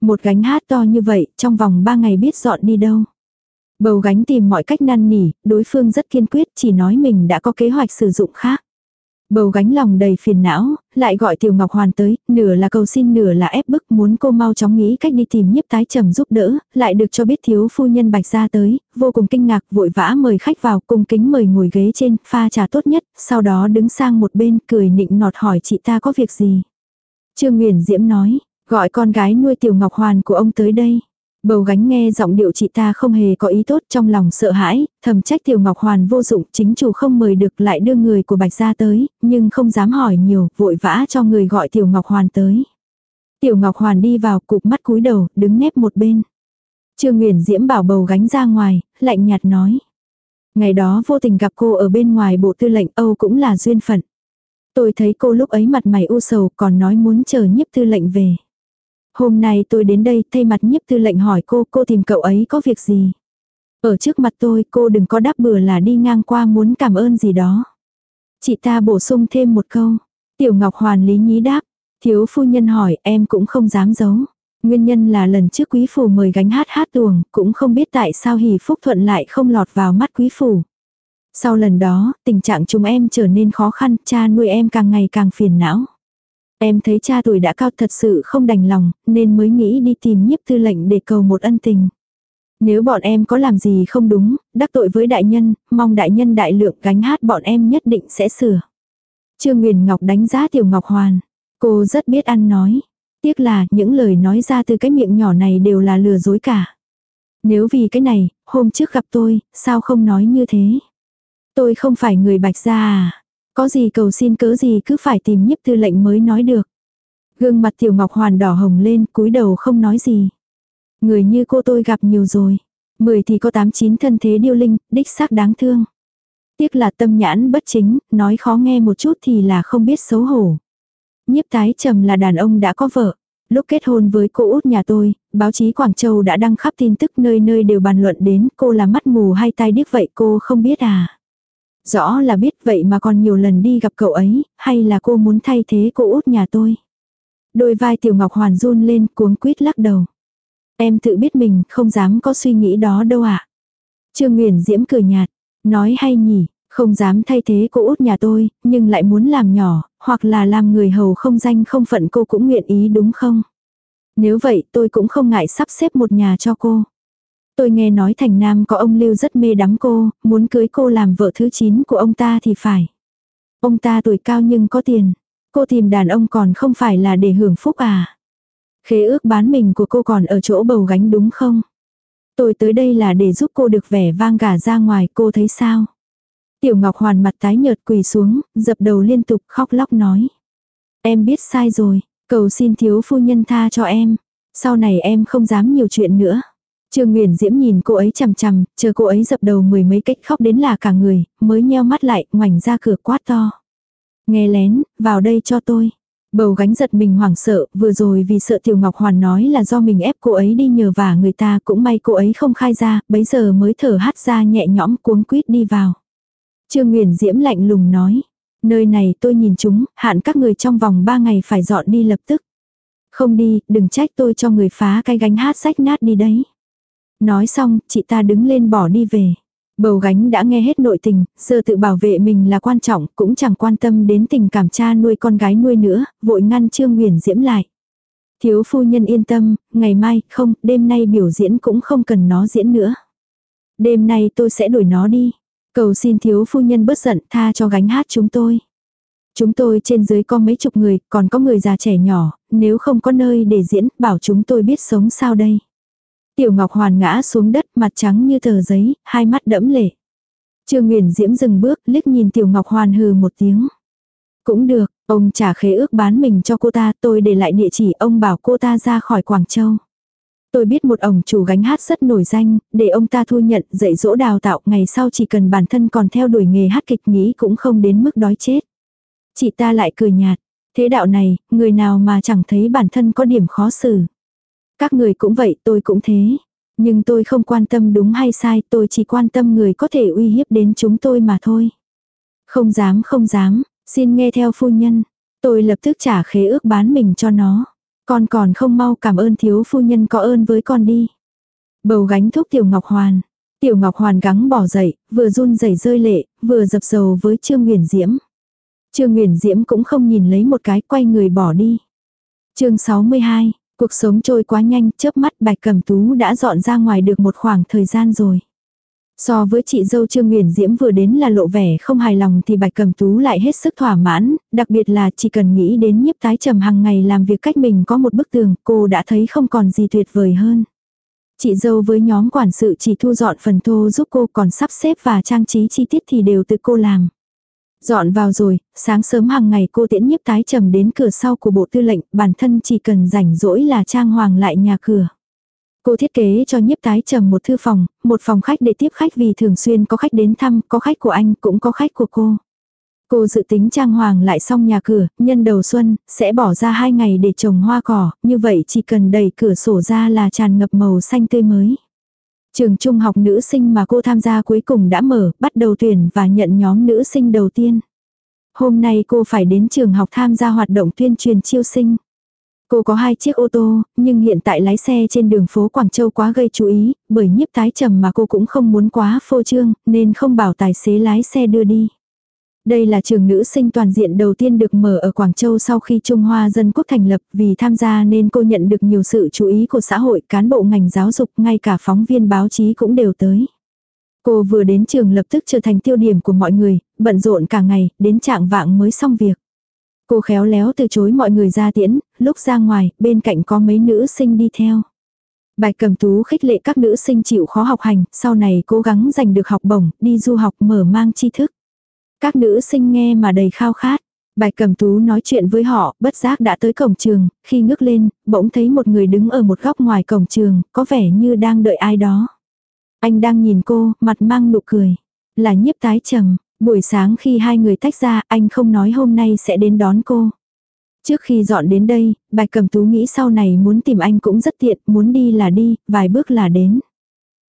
S1: Một gánh hát to như vậy, trong vòng 3 ngày biết dọn đi đâu. Bầu gánh tìm mọi cách năn nỉ, đối phương rất kiên quyết, chỉ nói mình đã có kế hoạch sử dụng khác. Bầu gánh lòng đầy phiền não, lại gọi Tiểu Ngọc Hoàn tới, nửa là cầu xin nửa là ép bức muốn cô mau chóng nghĩ cách đi tìm nhiếp tái trầm giúp đỡ, lại được cho biết thiếu phu nhân bạch ra tới, vô cùng kinh ngạc vội vã mời khách vào cùng kính mời ngồi ghế trên, pha trà tốt nhất, sau đó đứng sang một bên cười nịnh nọt hỏi chị ta có việc gì. Trương Nguyễn Diễm nói, gọi con gái nuôi Tiểu Ngọc Hoàn của ông tới đây. Bầu gánh nghe giọng điệu chị ta không hề có ý tốt trong lòng sợ hãi, thầm trách Tiểu Ngọc Hoàn vô dụng chính chủ không mời được lại đưa người của Bạch gia tới, nhưng không dám hỏi nhiều, vội vã cho người gọi Tiểu Ngọc Hoàn tới. Tiểu Ngọc Hoàn đi vào cụp mắt cúi đầu, đứng nép một bên. Trương Nguyễn Diễm bảo bầu gánh ra ngoài, lạnh nhạt nói. Ngày đó vô tình gặp cô ở bên ngoài bộ tư lệnh Âu cũng là duyên phận. Tôi thấy cô lúc ấy mặt mày u sầu còn nói muốn chờ nhiếp tư lệnh về. Hôm nay tôi đến đây thay mặt nhiếp tư lệnh hỏi cô, cô tìm cậu ấy có việc gì? Ở trước mặt tôi cô đừng có đáp bừa là đi ngang qua muốn cảm ơn gì đó. Chị ta bổ sung thêm một câu. Tiểu Ngọc Hoàn lý nhí đáp. Thiếu phu nhân hỏi em cũng không dám giấu. Nguyên nhân là lần trước quý phủ mời gánh hát hát tuồng, cũng không biết tại sao hỷ phúc thuận lại không lọt vào mắt quý phủ. Sau lần đó, tình trạng chúng em trở nên khó khăn, cha nuôi em càng ngày càng phiền não. Em thấy cha tuổi đã cao thật sự không đành lòng, nên mới nghĩ đi tìm nhiếp tư lệnh để cầu một ân tình. Nếu bọn em có làm gì không đúng, đắc tội với đại nhân, mong đại nhân đại lượng gánh hát bọn em nhất định sẽ sửa. Trương Nguyền Ngọc đánh giá Tiểu Ngọc Hoàn. Cô rất biết ăn nói. Tiếc là những lời nói ra từ cái miệng nhỏ này đều là lừa dối cả. Nếu vì cái này, hôm trước gặp tôi, sao không nói như thế? Tôi không phải người bạch gia à? Có gì cầu xin cớ gì cứ phải tìm nhiếp tư lệnh mới nói được. Gương mặt tiểu ngọc hoàn đỏ hồng lên, cúi đầu không nói gì. Người như cô tôi gặp nhiều rồi. Mười thì có tám chín thân thế điêu linh, đích xác đáng thương. Tiếc là tâm nhãn bất chính, nói khó nghe một chút thì là không biết xấu hổ. Nhiếp tái trầm là đàn ông đã có vợ. Lúc kết hôn với cô út nhà tôi, báo chí Quảng Châu đã đăng khắp tin tức nơi nơi đều bàn luận đến cô là mắt mù hay tai điếc vậy cô không biết à. Rõ là biết vậy mà còn nhiều lần đi gặp cậu ấy, hay là cô muốn thay thế cô út nhà tôi. Đôi vai Tiểu Ngọc Hoàn run lên cuống quýt lắc đầu. Em tự biết mình không dám có suy nghĩ đó đâu ạ. À. Trương Nguyễn Diễm cười nhạt, nói hay nhỉ, không dám thay thế cô út nhà tôi, nhưng lại muốn làm nhỏ, hoặc là làm người hầu không danh không phận cô cũng nguyện ý đúng không? Nếu vậy tôi cũng không ngại sắp xếp một nhà cho cô. Tôi nghe nói thành nam có ông Lưu rất mê đắm cô, muốn cưới cô làm vợ thứ 9 của ông ta thì phải. Ông ta tuổi cao nhưng có tiền. Cô tìm đàn ông còn không phải là để hưởng phúc à. Khế ước bán mình của cô còn ở chỗ bầu gánh đúng không? Tôi tới đây là để giúp cô được vẻ vang gà ra ngoài cô thấy sao? Tiểu Ngọc Hoàn mặt tái nhợt quỳ xuống, dập đầu liên tục khóc lóc nói. Em biết sai rồi, cầu xin thiếu phu nhân tha cho em. Sau này em không dám nhiều chuyện nữa. Trương Nguyễn Diễm nhìn cô ấy chằm chằm, chờ cô ấy dập đầu mười mấy cách khóc đến là cả người, mới nheo mắt lại, ngoảnh ra cửa quát to. Nghe lén, vào đây cho tôi. Bầu gánh giật mình hoảng sợ, vừa rồi vì sợ Tiểu Ngọc Hoàn nói là do mình ép cô ấy đi nhờ vả người ta, cũng may cô ấy không khai ra, bấy giờ mới thở hắt ra nhẹ nhõm cuống quýt đi vào. Trương Nguyễn Diễm lạnh lùng nói, nơi này tôi nhìn chúng, hạn các người trong vòng ba ngày phải dọn đi lập tức. Không đi, đừng trách tôi cho người phá cái gánh hát sách nát đi đấy. Nói xong, chị ta đứng lên bỏ đi về. Bầu gánh đã nghe hết nội tình, giờ tự bảo vệ mình là quan trọng, cũng chẳng quan tâm đến tình cảm cha nuôi con gái nuôi nữa, vội ngăn Trương Nguyền Diễm lại. Thiếu phu nhân yên tâm, ngày mai, không, đêm nay biểu diễn cũng không cần nó diễn nữa. Đêm nay tôi sẽ đuổi nó đi. Cầu xin thiếu phu nhân bớt giận tha cho gánh hát chúng tôi. Chúng tôi trên dưới có mấy chục người, còn có người già trẻ nhỏ, nếu không có nơi để diễn, bảo chúng tôi biết sống sao đây. Tiểu Ngọc Hoàn ngã xuống đất mặt trắng như tờ giấy, hai mắt đẫm lệ. Trương Nguyễn Diễm dừng bước, liếc nhìn Tiểu Ngọc Hoàn hừ một tiếng. Cũng được, ông trả khế ước bán mình cho cô ta, tôi để lại địa chỉ ông bảo cô ta ra khỏi Quảng Châu. Tôi biết một ông chủ gánh hát rất nổi danh, để ông ta thu nhận, dạy dỗ đào tạo, ngày sau chỉ cần bản thân còn theo đuổi nghề hát kịch nghĩ cũng không đến mức đói chết. Chị ta lại cười nhạt, thế đạo này, người nào mà chẳng thấy bản thân có điểm khó xử. Các người cũng vậy, tôi cũng thế. Nhưng tôi không quan tâm đúng hay sai, tôi chỉ quan tâm người có thể uy hiếp đến chúng tôi mà thôi. Không dám không dám, xin nghe theo phu nhân. Tôi lập tức trả khế ước bán mình cho nó. Con còn không mau cảm ơn thiếu phu nhân có ơn với con đi. Bầu gánh thuốc Tiểu Ngọc Hoàn. Tiểu Ngọc Hoàn gắng bỏ dậy, vừa run rẩy rơi lệ, vừa dập dầu với Trương nguyễn Diễm. Trương nguyễn Diễm cũng không nhìn lấy một cái quay người bỏ đi. chương 62, Cuộc sống trôi quá nhanh, chớp mắt bạch cẩm tú đã dọn ra ngoài được một khoảng thời gian rồi. So với chị dâu Trương nguyễn Diễm vừa đến là lộ vẻ không hài lòng thì Bạch cẩm Tú lại hết sức thỏa mãn, đặc biệt là chỉ cần nghĩ đến nhiếp tái trầm hàng ngày làm việc cách mình có một bức tường, cô đã thấy không còn gì tuyệt vời hơn. Chị dâu với nhóm quản sự chỉ thu dọn phần thô giúp cô còn sắp xếp và trang trí chi tiết thì đều từ cô làm. Dọn vào rồi, sáng sớm hàng ngày cô tiễn nhiếp tái trầm đến cửa sau của bộ tư lệnh, bản thân chỉ cần rảnh rỗi là trang hoàng lại nhà cửa. Cô thiết kế cho nhiếp tái trầm một thư phòng, một phòng khách để tiếp khách vì thường xuyên có khách đến thăm, có khách của anh cũng có khách của cô. Cô dự tính trang hoàng lại xong nhà cửa, nhân đầu xuân, sẽ bỏ ra hai ngày để trồng hoa cỏ, như vậy chỉ cần đẩy cửa sổ ra là tràn ngập màu xanh tươi mới. Trường trung học nữ sinh mà cô tham gia cuối cùng đã mở, bắt đầu tuyển và nhận nhóm nữ sinh đầu tiên. Hôm nay cô phải đến trường học tham gia hoạt động tuyên truyền chiêu sinh. Cô có hai chiếc ô tô, nhưng hiện tại lái xe trên đường phố Quảng Châu quá gây chú ý, bởi nhiếp tái trầm mà cô cũng không muốn quá phô trương, nên không bảo tài xế lái xe đưa đi. Đây là trường nữ sinh toàn diện đầu tiên được mở ở Quảng Châu sau khi Trung Hoa Dân Quốc thành lập vì tham gia nên cô nhận được nhiều sự chú ý của xã hội, cán bộ ngành giáo dục, ngay cả phóng viên báo chí cũng đều tới. Cô vừa đến trường lập tức trở thành tiêu điểm của mọi người, bận rộn cả ngày, đến trạng vạng mới xong việc. Cô khéo léo từ chối mọi người ra tiễn, lúc ra ngoài, bên cạnh có mấy nữ sinh đi theo. Bạch cầm tú khích lệ các nữ sinh chịu khó học hành, sau này cố gắng giành được học bổng, đi du học mở mang tri thức. Các nữ sinh nghe mà đầy khao khát. Bạch cầm tú nói chuyện với họ, bất giác đã tới cổng trường, khi ngước lên, bỗng thấy một người đứng ở một góc ngoài cổng trường, có vẻ như đang đợi ai đó. Anh đang nhìn cô, mặt mang nụ cười. Là nhiếp tái trầm, buổi sáng khi hai người tách ra, anh không nói hôm nay sẽ đến đón cô. Trước khi dọn đến đây, bạch cầm tú nghĩ sau này muốn tìm anh cũng rất tiện, muốn đi là đi, vài bước là đến.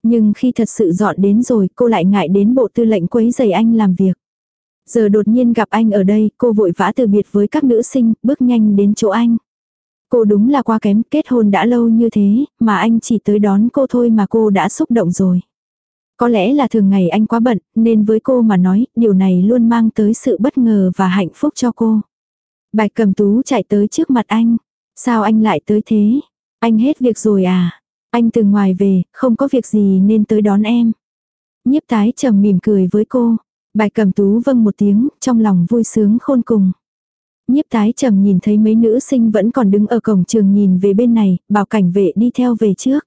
S1: Nhưng khi thật sự dọn đến rồi, cô lại ngại đến bộ tư lệnh quấy giày anh làm việc. Giờ đột nhiên gặp anh ở đây, cô vội vã từ biệt với các nữ sinh, bước nhanh đến chỗ anh. Cô đúng là quá kém, kết hôn đã lâu như thế, mà anh chỉ tới đón cô thôi mà cô đã xúc động rồi. Có lẽ là thường ngày anh quá bận, nên với cô mà nói, điều này luôn mang tới sự bất ngờ và hạnh phúc cho cô. Bạch cầm tú chạy tới trước mặt anh. Sao anh lại tới thế? Anh hết việc rồi à? Anh từ ngoài về, không có việc gì nên tới đón em. Nhiếp tái trầm mỉm cười với cô bài cầm tú vâng một tiếng, trong lòng vui sướng khôn cùng. Nhiếp tái trầm nhìn thấy mấy nữ sinh vẫn còn đứng ở cổng trường nhìn về bên này, bảo cảnh vệ đi theo về trước.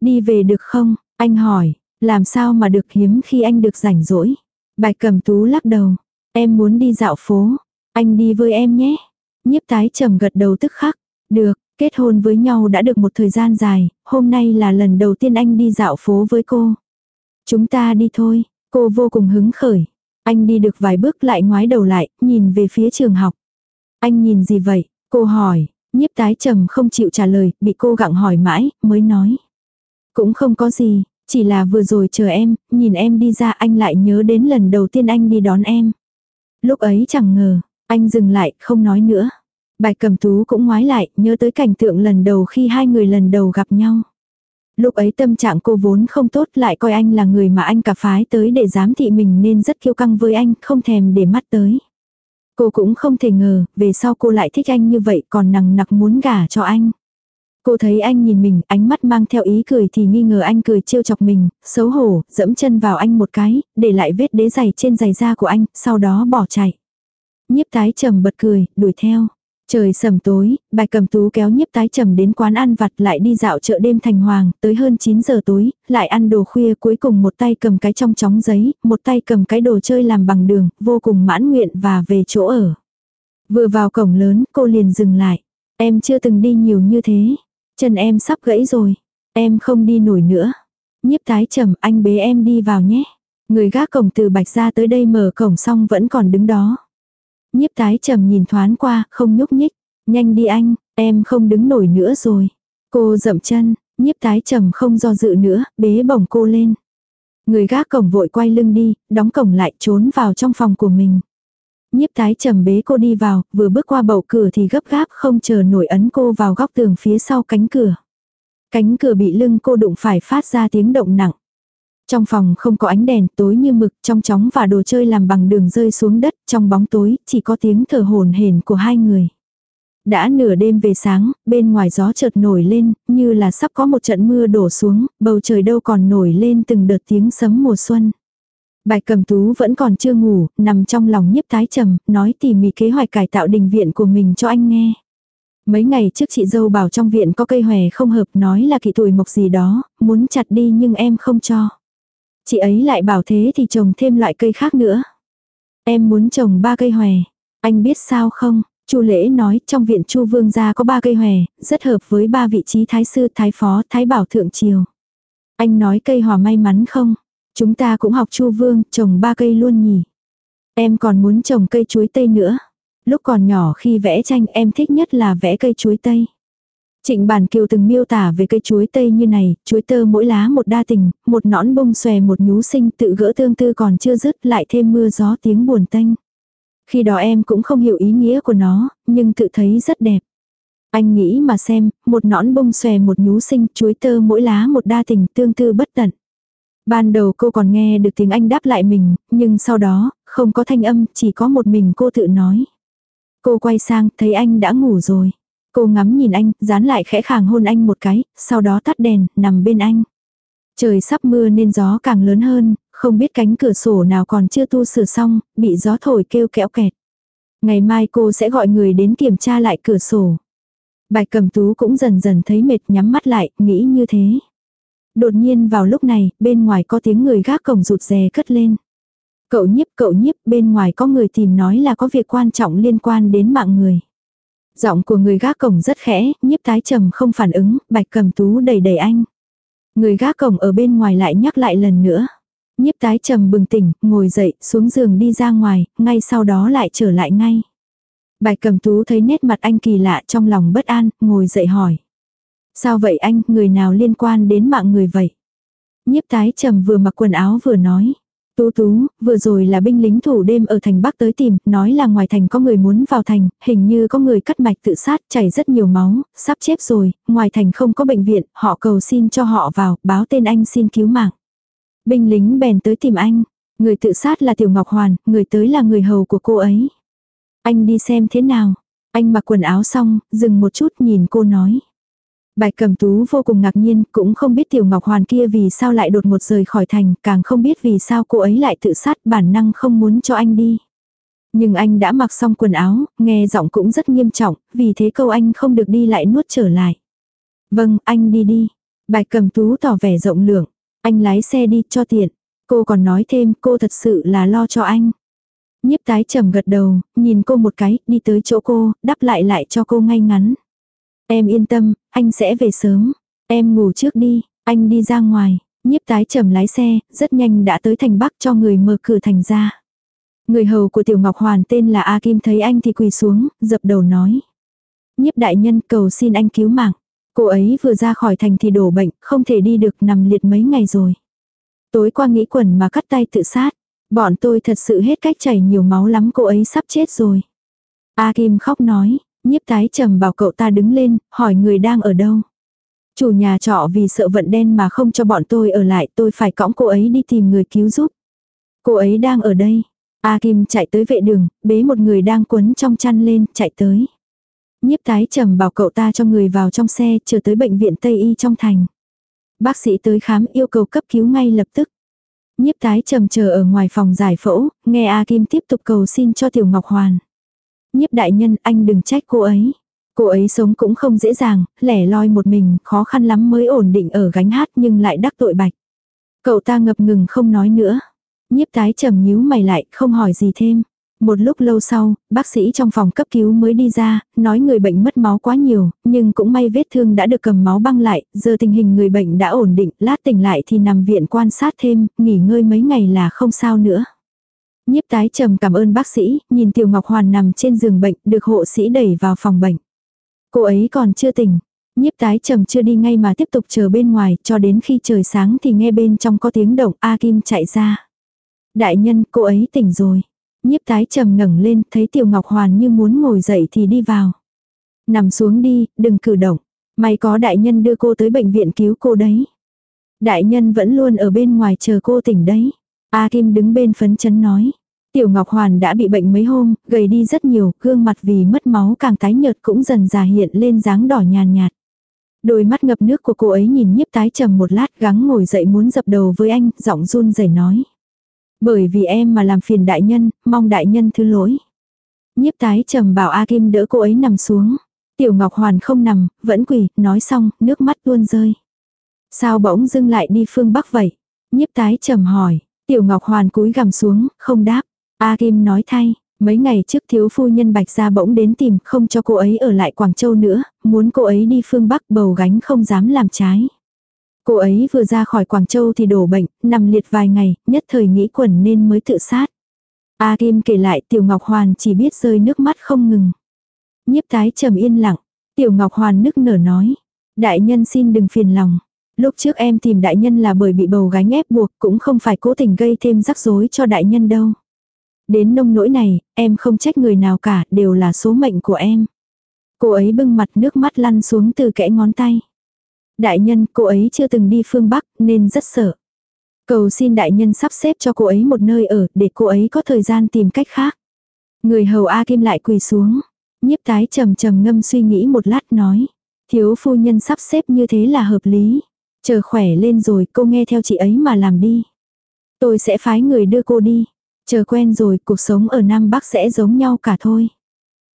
S1: Đi về được không? Anh hỏi, làm sao mà được hiếm khi anh được rảnh rỗi. bài cầm tú lắc đầu, em muốn đi dạo phố, anh đi với em nhé. Nhiếp tái trầm gật đầu tức khắc, được, kết hôn với nhau đã được một thời gian dài, hôm nay là lần đầu tiên anh đi dạo phố với cô. Chúng ta đi thôi, cô vô cùng hứng khởi. Anh đi được vài bước lại ngoái đầu lại, nhìn về phía trường học. Anh nhìn gì vậy? Cô hỏi, nhiếp tái trầm không chịu trả lời, bị cô gặng hỏi mãi, mới nói. Cũng không có gì, chỉ là vừa rồi chờ em, nhìn em đi ra anh lại nhớ đến lần đầu tiên anh đi đón em. Lúc ấy chẳng ngờ, anh dừng lại, không nói nữa. Bạch cầm tú cũng ngoái lại, nhớ tới cảnh tượng lần đầu khi hai người lần đầu gặp nhau. Lúc ấy tâm trạng cô vốn không tốt lại coi anh là người mà anh cả phái tới để giám thị mình nên rất kiêu căng với anh, không thèm để mắt tới. Cô cũng không thể ngờ, về sau cô lại thích anh như vậy còn nằng nặc muốn gả cho anh. Cô thấy anh nhìn mình, ánh mắt mang theo ý cười thì nghi ngờ anh cười trêu chọc mình, xấu hổ, dẫm chân vào anh một cái, để lại vết đế giày trên giày da của anh, sau đó bỏ chạy. Nhiếp tái trầm bật cười, đuổi theo. Trời sầm tối, bài cầm tú kéo nhiếp tái trầm đến quán ăn vặt lại đi dạo chợ đêm thành hoàng, tới hơn 9 giờ tối, lại ăn đồ khuya cuối cùng một tay cầm cái trong chóng giấy, một tay cầm cái đồ chơi làm bằng đường, vô cùng mãn nguyện và về chỗ ở. Vừa vào cổng lớn, cô liền dừng lại. Em chưa từng đi nhiều như thế. Chân em sắp gãy rồi. Em không đi nổi nữa. Nhiếp tái trầm anh bế em đi vào nhé. Người gác cổng từ bạch ra tới đây mở cổng xong vẫn còn đứng đó. Nhiếp tái trầm nhìn thoáng qua, không nhúc nhích. Nhanh đi anh, em không đứng nổi nữa rồi. Cô dậm chân, nhiếp tái trầm không do dự nữa, bế bổng cô lên. Người gác cổng vội quay lưng đi, đóng cổng lại trốn vào trong phòng của mình. Nhiếp tái trầm bế cô đi vào, vừa bước qua bầu cửa thì gấp gáp không chờ nổi ấn cô vào góc tường phía sau cánh cửa. Cánh cửa bị lưng cô đụng phải phát ra tiếng động nặng. Trong phòng không có ánh đèn, tối như mực, trong chóng và đồ chơi làm bằng đường rơi xuống đất, trong bóng tối, chỉ có tiếng thở hồn hển của hai người. Đã nửa đêm về sáng, bên ngoài gió chợt nổi lên, như là sắp có một trận mưa đổ xuống, bầu trời đâu còn nổi lên từng đợt tiếng sấm mùa xuân. Bạch cầm tú vẫn còn chưa ngủ, nằm trong lòng nhiếp tái trầm, nói tỉ mỉ kế hoạch cải tạo đình viện của mình cho anh nghe. Mấy ngày trước chị dâu bảo trong viện có cây hòe không hợp nói là kỵ tuổi mộc gì đó, muốn chặt đi nhưng em không cho. Chị ấy lại bảo thế thì trồng thêm loại cây khác nữa. Em muốn trồng ba cây hòe. Anh biết sao không? Chu lễ nói trong viện Chu vương gia có ba cây hòe, rất hợp với ba vị trí thái sư, thái phó, thái bảo thượng triều. Anh nói cây hòa may mắn không? Chúng ta cũng học Chu vương, trồng ba cây luôn nhỉ. Em còn muốn trồng cây chuối tây nữa. Lúc còn nhỏ khi vẽ tranh em thích nhất là vẽ cây chuối tây. Trịnh Bản Kiều từng miêu tả về cây chuối tây như này, chuối tơ mỗi lá một đa tình, một nõn bông xòe một nhú sinh tự gỡ tương tư còn chưa dứt lại thêm mưa gió tiếng buồn tanh. Khi đó em cũng không hiểu ý nghĩa của nó, nhưng tự thấy rất đẹp. Anh nghĩ mà xem, một nõn bông xòe một nhú sinh, chuối tơ mỗi lá một đa tình, tương tư bất tận. Ban đầu cô còn nghe được tiếng anh đáp lại mình, nhưng sau đó, không có thanh âm, chỉ có một mình cô tự nói. Cô quay sang, thấy anh đã ngủ rồi. Cô ngắm nhìn anh, dán lại khẽ khàng hôn anh một cái, sau đó tắt đèn, nằm bên anh. Trời sắp mưa nên gió càng lớn hơn, không biết cánh cửa sổ nào còn chưa tu sửa xong, bị gió thổi kêu kẽo kẹt. Ngày mai cô sẽ gọi người đến kiểm tra lại cửa sổ. Bạch cầm tú cũng dần dần thấy mệt nhắm mắt lại, nghĩ như thế. Đột nhiên vào lúc này, bên ngoài có tiếng người gác cổng rụt rè cất lên. Cậu nhiếp cậu nhiếp bên ngoài có người tìm nói là có việc quan trọng liên quan đến mạng người. Giọng của người gác cổng rất khẽ, nhiếp tái trầm không phản ứng, bạch cầm tú đầy đầy anh. Người gác cổng ở bên ngoài lại nhắc lại lần nữa. Nhiếp tái trầm bừng tỉnh, ngồi dậy, xuống giường đi ra ngoài, ngay sau đó lại trở lại ngay. Bạch cầm tú thấy nét mặt anh kỳ lạ trong lòng bất an, ngồi dậy hỏi. Sao vậy anh, người nào liên quan đến mạng người vậy? Nhiếp tái trầm vừa mặc quần áo vừa nói. Tú tú, vừa rồi là binh lính thủ đêm ở thành Bắc tới tìm, nói là ngoài thành có người muốn vào thành, hình như có người cắt mạch tự sát, chảy rất nhiều máu, sắp chết rồi, ngoài thành không có bệnh viện, họ cầu xin cho họ vào, báo tên anh xin cứu mạng. Binh lính bèn tới tìm anh, người tự sát là Tiểu Ngọc Hoàn, người tới là người hầu của cô ấy. Anh đi xem thế nào. Anh mặc quần áo xong, dừng một chút nhìn cô nói. Bạch cẩm tú vô cùng ngạc nhiên, cũng không biết tiểu ngọc hoàn kia vì sao lại đột một rời khỏi thành, càng không biết vì sao cô ấy lại tự sát bản năng không muốn cho anh đi. Nhưng anh đã mặc xong quần áo, nghe giọng cũng rất nghiêm trọng, vì thế câu anh không được đi lại nuốt trở lại. Vâng, anh đi đi. Bạch cẩm tú tỏ vẻ rộng lượng. Anh lái xe đi cho tiện. Cô còn nói thêm cô thật sự là lo cho anh. Nhiếp tái trầm gật đầu, nhìn cô một cái, đi tới chỗ cô, đắp lại lại cho cô ngay ngắn. Em yên tâm, anh sẽ về sớm. Em ngủ trước đi, anh đi ra ngoài. Nhiếp tái trầm lái xe, rất nhanh đã tới thành Bắc cho người mở cửa thành ra. Người hầu của Tiểu Ngọc Hoàn tên là A Kim thấy anh thì quỳ xuống, dập đầu nói. Nhiếp đại nhân cầu xin anh cứu mạng. Cô ấy vừa ra khỏi thành thì đổ bệnh, không thể đi được nằm liệt mấy ngày rồi. Tối qua nghĩ quẩn mà cắt tay tự sát. Bọn tôi thật sự hết cách chảy nhiều máu lắm cô ấy sắp chết rồi. A Kim khóc nói, nhiếp tái trầm bảo cậu ta đứng lên, hỏi người đang ở đâu. Chủ nhà trọ vì sợ vận đen mà không cho bọn tôi ở lại tôi phải cõng cô ấy đi tìm người cứu giúp. Cô ấy đang ở đây. A Kim chạy tới vệ đường, bế một người đang quấn trong chăn lên, chạy tới. Nhiếp tái trầm bảo cậu ta cho người vào trong xe, chờ tới bệnh viện Tây Y trong thành. Bác sĩ tới khám yêu cầu cấp cứu ngay lập tức. Nhiếp tái trầm chờ ở ngoài phòng giải phẫu, nghe A Kim tiếp tục cầu xin cho Tiểu Ngọc Hoàn. Nhiếp đại nhân anh đừng trách cô ấy. Cô ấy sống cũng không dễ dàng, lẻ loi một mình, khó khăn lắm mới ổn định ở gánh hát nhưng lại đắc tội bạch. Cậu ta ngập ngừng không nói nữa. Nhiếp tái trầm nhíu mày lại, không hỏi gì thêm. Một lúc lâu sau, bác sĩ trong phòng cấp cứu mới đi ra, nói người bệnh mất máu quá nhiều, nhưng cũng may vết thương đã được cầm máu băng lại, giờ tình hình người bệnh đã ổn định, lát tỉnh lại thì nằm viện quan sát thêm, nghỉ ngơi mấy ngày là không sao nữa. Nhiếp tái trầm cảm ơn bác sĩ, nhìn Tiểu Ngọc Hoàn nằm trên giường bệnh, được hộ sĩ đẩy vào phòng bệnh. Cô ấy còn chưa tỉnh. Nhiếp tái trầm chưa đi ngay mà tiếp tục chờ bên ngoài, cho đến khi trời sáng thì nghe bên trong có tiếng động A Kim chạy ra. Đại nhân, cô ấy tỉnh rồi. Nhiếp tái trầm ngẩng lên, thấy Tiểu Ngọc Hoàn như muốn ngồi dậy thì đi vào. Nằm xuống đi, đừng cử động. May có đại nhân đưa cô tới bệnh viện cứu cô đấy. Đại nhân vẫn luôn ở bên ngoài chờ cô tỉnh đấy. A Kim đứng bên phấn chấn nói. Tiểu Ngọc Hoàn đã bị bệnh mấy hôm, gầy đi rất nhiều, gương mặt vì mất máu càng tái nhợt cũng dần già hiện lên dáng đỏ nhàn nhạt. Đôi mắt ngập nước của cô ấy nhìn nhiếp tái trầm một lát gắng ngồi dậy muốn dập đầu với anh, giọng run rẩy nói. Bởi vì em mà làm phiền đại nhân, mong đại nhân thứ lỗi. Nhiếp tái trầm bảo A Kim đỡ cô ấy nằm xuống. Tiểu Ngọc Hoàn không nằm, vẫn quỳ, nói xong, nước mắt tuôn rơi. Sao bỗng dưng lại đi phương Bắc vậy? Nhiếp tái trầm hỏi. Tiểu Ngọc Hoàn cúi gằm xuống, không đáp. A Kim nói thay, mấy ngày trước thiếu phu nhân Bạch Gia bỗng đến tìm không cho cô ấy ở lại Quảng Châu nữa, muốn cô ấy đi phương Bắc bầu gánh không dám làm trái. Cô ấy vừa ra khỏi Quảng Châu thì đổ bệnh, nằm liệt vài ngày, nhất thời nghĩ quẩn nên mới tự sát. A Kim kể lại Tiểu Ngọc Hoàn chỉ biết rơi nước mắt không ngừng. Nhiếp tái trầm yên lặng, Tiểu Ngọc Hoàn nức nở nói. Đại nhân xin đừng phiền lòng. Lúc trước em tìm đại nhân là bởi bị bầu gánh ép buộc cũng không phải cố tình gây thêm rắc rối cho đại nhân đâu. Đến nông nỗi này, em không trách người nào cả, đều là số mệnh của em. Cô ấy bưng mặt nước mắt lăn xuống từ kẽ ngón tay. Đại nhân, cô ấy chưa từng đi phương Bắc, nên rất sợ. Cầu xin đại nhân sắp xếp cho cô ấy một nơi ở, để cô ấy có thời gian tìm cách khác. Người hầu A Kim lại quỳ xuống. Nhiếp tái trầm trầm ngâm suy nghĩ một lát nói. Thiếu phu nhân sắp xếp như thế là hợp lý. Chờ khỏe lên rồi cô nghe theo chị ấy mà làm đi. Tôi sẽ phái người đưa cô đi. Chờ quen rồi cuộc sống ở Nam Bắc sẽ giống nhau cả thôi.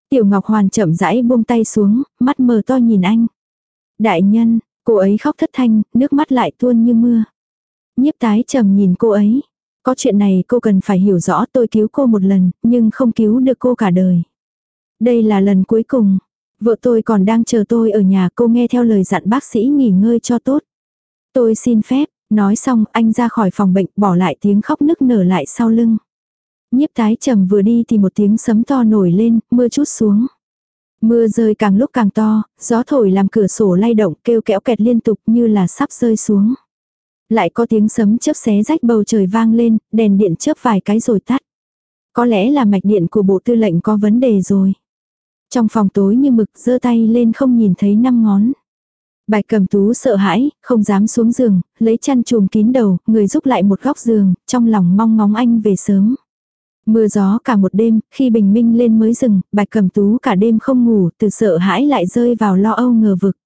S1: Tiểu Ngọc Hoàn chậm rãi buông tay xuống, mắt mờ to nhìn anh. Đại nhân, cô ấy khóc thất thanh, nước mắt lại tuôn như mưa. Nhiếp tái trầm nhìn cô ấy. Có chuyện này cô cần phải hiểu rõ tôi cứu cô một lần, nhưng không cứu được cô cả đời. Đây là lần cuối cùng. Vợ tôi còn đang chờ tôi ở nhà cô nghe theo lời dặn bác sĩ nghỉ ngơi cho tốt. Tôi xin phép, nói xong anh ra khỏi phòng bệnh bỏ lại tiếng khóc nức nở lại sau lưng. Nhiếp tái trầm vừa đi thì một tiếng sấm to nổi lên, mưa chút xuống. Mưa rơi càng lúc càng to, gió thổi làm cửa sổ lay động kêu kẽo kẹt liên tục như là sắp rơi xuống. Lại có tiếng sấm chớp xé rách bầu trời vang lên, đèn điện chớp vài cái rồi tắt. Có lẽ là mạch điện của bộ tư lệnh có vấn đề rồi. Trong phòng tối như mực giơ tay lên không nhìn thấy năm ngón. Bạch cầm tú sợ hãi, không dám xuống giường, lấy chăn chùm kín đầu, người giúp lại một góc giường, trong lòng mong ngóng anh về sớm. Mưa gió cả một đêm, khi bình minh lên mới dừng, bạch cầm tú cả đêm không ngủ, từ sợ hãi lại rơi vào lo âu ngờ vực.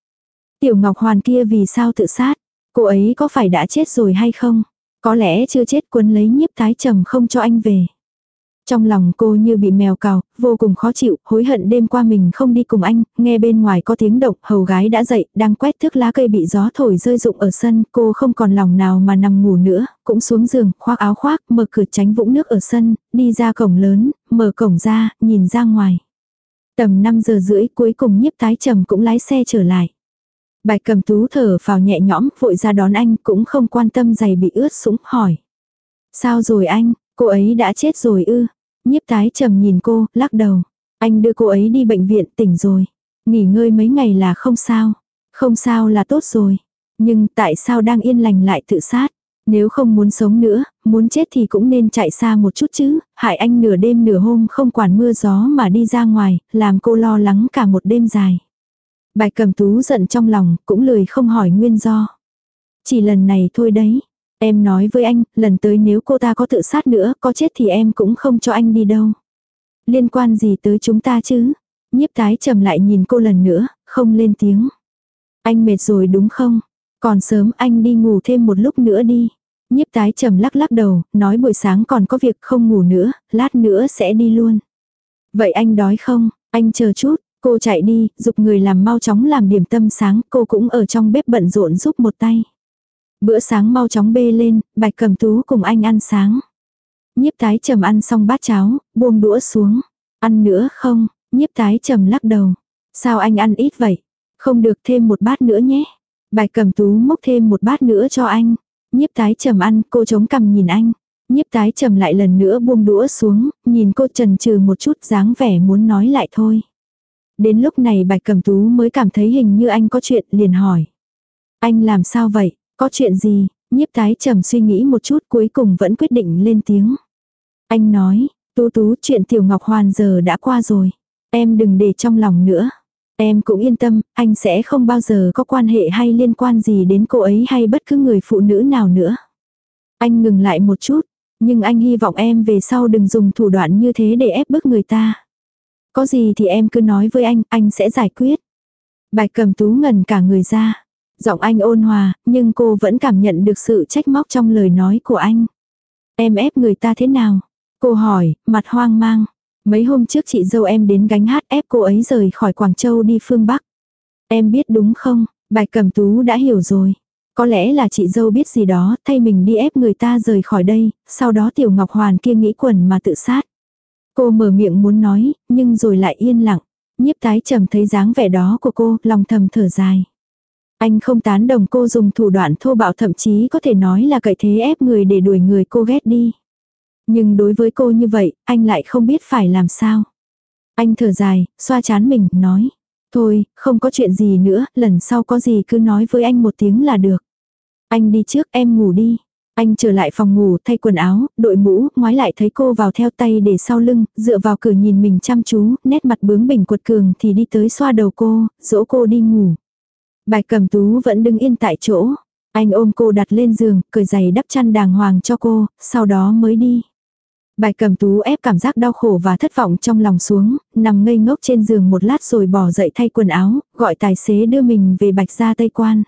S1: Tiểu Ngọc Hoàn kia vì sao tự sát? Cô ấy có phải đã chết rồi hay không? Có lẽ chưa chết cuốn lấy nhiếp tái trầm không cho anh về. Trong lòng cô như bị mèo cào, vô cùng khó chịu, hối hận đêm qua mình không đi cùng anh, nghe bên ngoài có tiếng động, hầu gái đã dậy, đang quét thước lá cây bị gió thổi rơi rụng ở sân, cô không còn lòng nào mà nằm ngủ nữa, cũng xuống giường, khoác áo khoác, mở cửa tránh vũng nước ở sân, đi ra cổng lớn, mở cổng ra, nhìn ra ngoài. Tầm 5 giờ rưỡi cuối cùng nhiếp tái trầm cũng lái xe trở lại. Bạch cầm tú thở vào nhẹ nhõm, vội ra đón anh, cũng không quan tâm giày bị ướt sũng, hỏi. Sao rồi anh, cô ấy đã chết rồi ư? Nhiếp tái trầm nhìn cô, lắc đầu. Anh đưa cô ấy đi bệnh viện tỉnh rồi. Nghỉ ngơi mấy ngày là không sao. Không sao là tốt rồi. Nhưng tại sao đang yên lành lại tự sát? Nếu không muốn sống nữa, muốn chết thì cũng nên chạy xa một chút chứ. Hại anh nửa đêm nửa hôm không quản mưa gió mà đi ra ngoài, làm cô lo lắng cả một đêm dài. Bạch cầm tú giận trong lòng, cũng lười không hỏi nguyên do. Chỉ lần này thôi đấy. Em nói với anh, lần tới nếu cô ta có tự sát nữa, có chết thì em cũng không cho anh đi đâu. Liên quan gì tới chúng ta chứ? Nhiếp tái trầm lại nhìn cô lần nữa, không lên tiếng. Anh mệt rồi đúng không? Còn sớm anh đi ngủ thêm một lúc nữa đi. Nhiếp tái trầm lắc lắc đầu, nói buổi sáng còn có việc không ngủ nữa, lát nữa sẽ đi luôn. Vậy anh đói không? Anh chờ chút, cô chạy đi, dục người làm mau chóng làm điểm tâm sáng, cô cũng ở trong bếp bận rộn giúp một tay. Bữa sáng mau chóng bê lên, bạch cầm tú cùng anh ăn sáng. Nhiếp tái trầm ăn xong bát cháo, buông đũa xuống. Ăn nữa không? Nhiếp tái trầm lắc đầu. Sao anh ăn ít vậy? Không được thêm một bát nữa nhé. Bạch cầm tú múc thêm một bát nữa cho anh. Nhiếp tái trầm ăn, cô chống cằm nhìn anh. Nhiếp tái trầm lại lần nữa buông đũa xuống, nhìn cô trần trừ một chút dáng vẻ muốn nói lại thôi. Đến lúc này bạch cầm tú mới cảm thấy hình như anh có chuyện liền hỏi. Anh làm sao vậy? Có chuyện gì? Nhiếp tái trầm suy nghĩ một chút cuối cùng vẫn quyết định lên tiếng. Anh nói, tú tú chuyện tiểu ngọc hoàn giờ đã qua rồi. Em đừng để trong lòng nữa. Em cũng yên tâm, anh sẽ không bao giờ có quan hệ hay liên quan gì đến cô ấy hay bất cứ người phụ nữ nào nữa. Anh ngừng lại một chút, nhưng anh hy vọng em về sau đừng dùng thủ đoạn như thế để ép bức người ta. Có gì thì em cứ nói với anh, anh sẽ giải quyết. Bạch cầm tú ngần cả người ra. Giọng anh ôn hòa, nhưng cô vẫn cảm nhận được sự trách móc trong lời nói của anh. Em ép người ta thế nào? Cô hỏi, mặt hoang mang. Mấy hôm trước chị dâu em đến gánh hát ép cô ấy rời khỏi Quảng Châu đi phương Bắc. Em biết đúng không? Bạch Cẩm Tú đã hiểu rồi. Có lẽ là chị dâu biết gì đó, thay mình đi ép người ta rời khỏi đây, sau đó Tiểu Ngọc Hoàn kia nghĩ quần mà tự sát. Cô mở miệng muốn nói, nhưng rồi lại yên lặng. Nhiếp tái trầm thấy dáng vẻ đó của cô, lòng thầm thở dài. Anh không tán đồng cô dùng thủ đoạn thô bạo thậm chí có thể nói là cậy thế ép người để đuổi người cô ghét đi. Nhưng đối với cô như vậy, anh lại không biết phải làm sao. Anh thở dài, xoa chán mình, nói. Thôi, không có chuyện gì nữa, lần sau có gì cứ nói với anh một tiếng là được. Anh đi trước, em ngủ đi. Anh trở lại phòng ngủ, thay quần áo, đội mũ, ngoái lại thấy cô vào theo tay để sau lưng, dựa vào cửa nhìn mình chăm chú, nét mặt bướng bỉnh cuột cường thì đi tới xoa đầu cô, dỗ cô đi ngủ. Bạch cầm tú vẫn đứng yên tại chỗ. Anh ôm cô đặt lên giường, cởi giày đắp chăn đàng hoàng cho cô, sau đó mới đi. Bạch cầm tú ép cảm giác đau khổ và thất vọng trong lòng xuống, nằm ngây ngốc trên giường một lát rồi bỏ dậy thay quần áo, gọi tài xế đưa mình về bạch gia tây quan.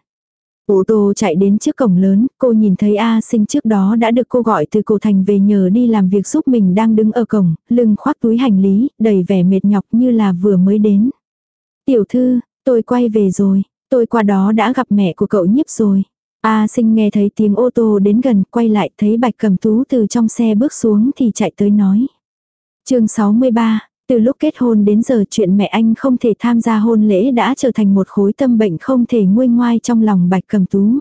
S1: Ô tô chạy đến trước cổng lớn, cô nhìn thấy A sinh trước đó đã được cô gọi từ cổ thành về nhờ đi làm việc giúp mình đang đứng ở cổng, lưng khoác túi hành lý, đầy vẻ mệt nhọc như là vừa mới đến. Tiểu thư, tôi quay về rồi, tôi qua đó đã gặp mẹ của cậu nhiếp rồi. A sinh nghe thấy tiếng ô tô đến gần, quay lại thấy bạch cầm tú từ trong xe bước xuống thì chạy tới nói. chương 63, từ lúc kết hôn đến giờ chuyện mẹ anh không thể tham gia hôn lễ đã trở thành một khối tâm bệnh không thể nguôi ngoai trong lòng bạch cầm tú.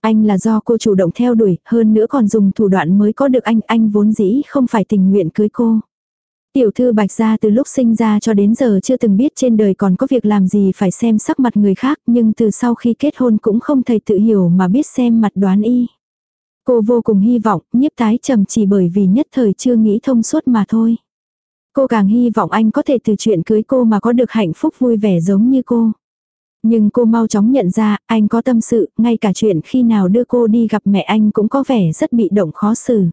S1: Anh là do cô chủ động theo đuổi, hơn nữa còn dùng thủ đoạn mới có được anh, anh vốn dĩ không phải tình nguyện cưới cô. Tiểu thư bạch gia từ lúc sinh ra cho đến giờ chưa từng biết trên đời còn có việc làm gì phải xem sắc mặt người khác nhưng từ sau khi kết hôn cũng không thầy tự hiểu mà biết xem mặt đoán y. Cô vô cùng hy vọng nhiếp tái trầm chỉ bởi vì nhất thời chưa nghĩ thông suốt mà thôi. Cô càng hy vọng anh có thể từ chuyện cưới cô mà có được hạnh phúc vui vẻ giống như cô. Nhưng cô mau chóng nhận ra, anh có tâm sự, ngay cả chuyện khi nào đưa cô đi gặp mẹ anh cũng có vẻ rất bị động khó xử.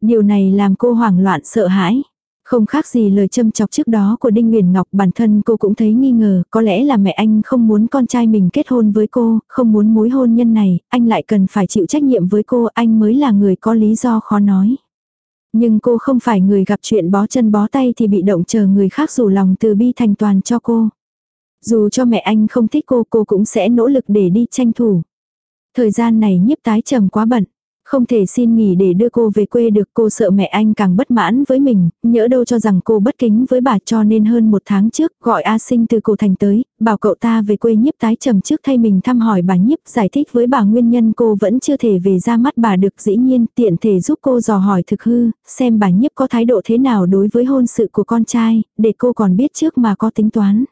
S1: Điều này làm cô hoảng loạn sợ hãi. Không khác gì lời châm chọc trước đó của Đinh Nguyền Ngọc bản thân cô cũng thấy nghi ngờ, có lẽ là mẹ anh không muốn con trai mình kết hôn với cô, không muốn mối hôn nhân này, anh lại cần phải chịu trách nhiệm với cô, anh mới là người có lý do khó nói. Nhưng cô không phải người gặp chuyện bó chân bó tay thì bị động chờ người khác rủ lòng từ bi thành toàn cho cô. Dù cho mẹ anh không thích cô, cô cũng sẽ nỗ lực để đi tranh thủ. Thời gian này nhiếp tái trầm quá bận. Không thể xin nghỉ để đưa cô về quê được cô sợ mẹ anh càng bất mãn với mình, nhỡ đâu cho rằng cô bất kính với bà cho nên hơn một tháng trước gọi A sinh từ cổ thành tới, bảo cậu ta về quê nhiếp tái trầm trước thay mình thăm hỏi bà nhiếp giải thích với bà nguyên nhân cô vẫn chưa thể về ra mắt bà được dĩ nhiên tiện thể giúp cô dò hỏi thực hư, xem bà nhiếp có thái độ thế nào đối với hôn sự của con trai, để cô còn biết trước mà có tính toán.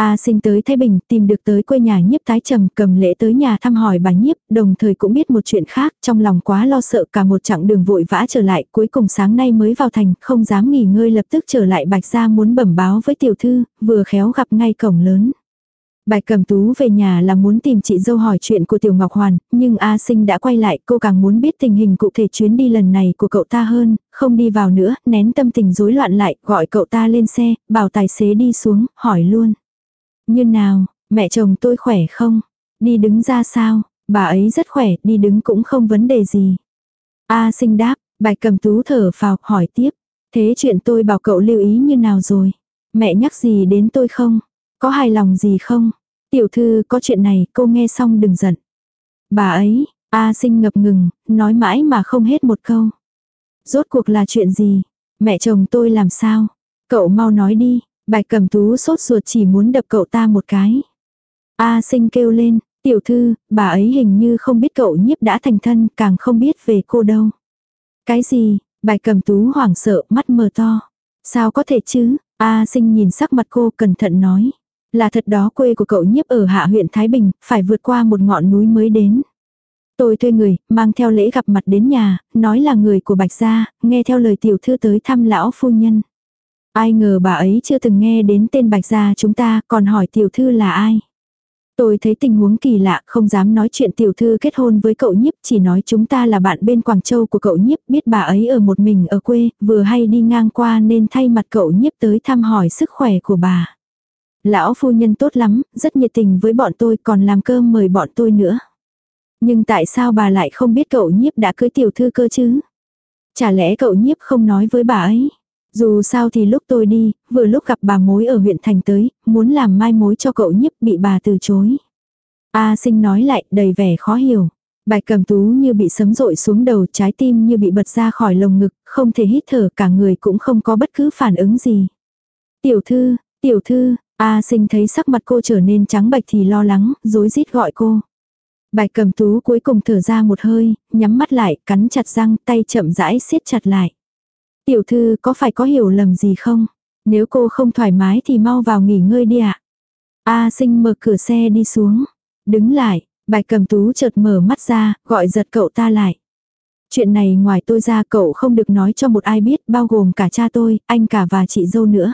S1: A sinh tới Thái Bình tìm được tới quê nhà nhiếp tái trầm cầm lễ tới nhà thăm hỏi bà nhiếp, đồng thời cũng biết một chuyện khác, trong lòng quá lo sợ cả một chặng đường vội vã trở lại, cuối cùng sáng nay mới vào thành, không dám nghỉ ngơi lập tức trở lại bạch gia muốn bẩm báo với tiểu thư, vừa khéo gặp ngay cổng lớn. Bạch cầm tú về nhà là muốn tìm chị dâu hỏi chuyện của Tiểu Ngọc Hoàn, nhưng A Sinh đã quay lại, cô càng muốn biết tình hình cụ thể chuyến đi lần này của cậu ta hơn, không đi vào nữa, nén tâm tình rối loạn lại, gọi cậu ta lên xe, bảo tài xế đi xuống, hỏi luôn. Như nào, mẹ chồng tôi khỏe không? Đi đứng ra sao? Bà ấy rất khỏe, đi đứng cũng không vấn đề gì. A sinh đáp, bạch cầm tú thở phào, hỏi tiếp. Thế chuyện tôi bảo cậu lưu ý như nào rồi? Mẹ nhắc gì đến tôi không? Có hài lòng gì không? Tiểu thư có chuyện này, cô nghe xong đừng giận. Bà ấy, A sinh ngập ngừng, nói mãi mà không hết một câu. Rốt cuộc là chuyện gì? Mẹ chồng tôi làm sao? Cậu mau nói đi, Bạch cẩm tú sốt ruột chỉ muốn đập cậu ta một cái. A sinh kêu lên, tiểu thư, bà ấy hình như không biết cậu nhiếp đã thành thân, càng không biết về cô đâu. Cái gì, bạch cẩm tú hoảng sợ, mắt mờ to. Sao có thể chứ, A sinh nhìn sắc mặt cô cẩn thận nói. Là thật đó quê của cậu nhiếp ở hạ huyện Thái Bình, phải vượt qua một ngọn núi mới đến. Tôi thuê người, mang theo lễ gặp mặt đến nhà, nói là người của Bạch Gia, nghe theo lời tiểu thư tới thăm lão phu nhân. Ai ngờ bà ấy chưa từng nghe đến tên bạch gia chúng ta, còn hỏi tiểu thư là ai. Tôi thấy tình huống kỳ lạ, không dám nói chuyện tiểu thư kết hôn với cậu nhiếp, chỉ nói chúng ta là bạn bên Quảng Châu của cậu nhiếp, biết bà ấy ở một mình ở quê, vừa hay đi ngang qua nên thay mặt cậu nhiếp tới thăm hỏi sức khỏe của bà. Lão phu nhân tốt lắm, rất nhiệt tình với bọn tôi còn làm cơm mời bọn tôi nữa. Nhưng tại sao bà lại không biết cậu nhiếp đã cưới tiểu thư cơ chứ? Chả lẽ cậu nhiếp không nói với bà ấy? Dù sao thì lúc tôi đi, vừa lúc gặp bà mối ở huyện thành tới, muốn làm mai mối cho cậu nhiếp bị bà từ chối. A sinh nói lại đầy vẻ khó hiểu. Bạch cầm tú như bị sấm rội xuống đầu trái tim như bị bật ra khỏi lồng ngực, không thể hít thở cả người cũng không có bất cứ phản ứng gì. Tiểu thư, tiểu thư, A sinh thấy sắc mặt cô trở nên trắng bạch thì lo lắng, rối rít gọi cô. Bạch cầm tú cuối cùng thở ra một hơi, nhắm mắt lại, cắn chặt răng, tay chậm rãi siết chặt lại. Tiểu thư có phải có hiểu lầm gì không? Nếu cô không thoải mái thì mau vào nghỉ ngơi đi ạ. A sinh mở cửa xe đi xuống. Đứng lại, bạch cầm tú chợt mở mắt ra, gọi giật cậu ta lại. Chuyện này ngoài tôi ra cậu không được nói cho một ai biết, bao gồm cả cha tôi, anh cả và chị dâu nữa.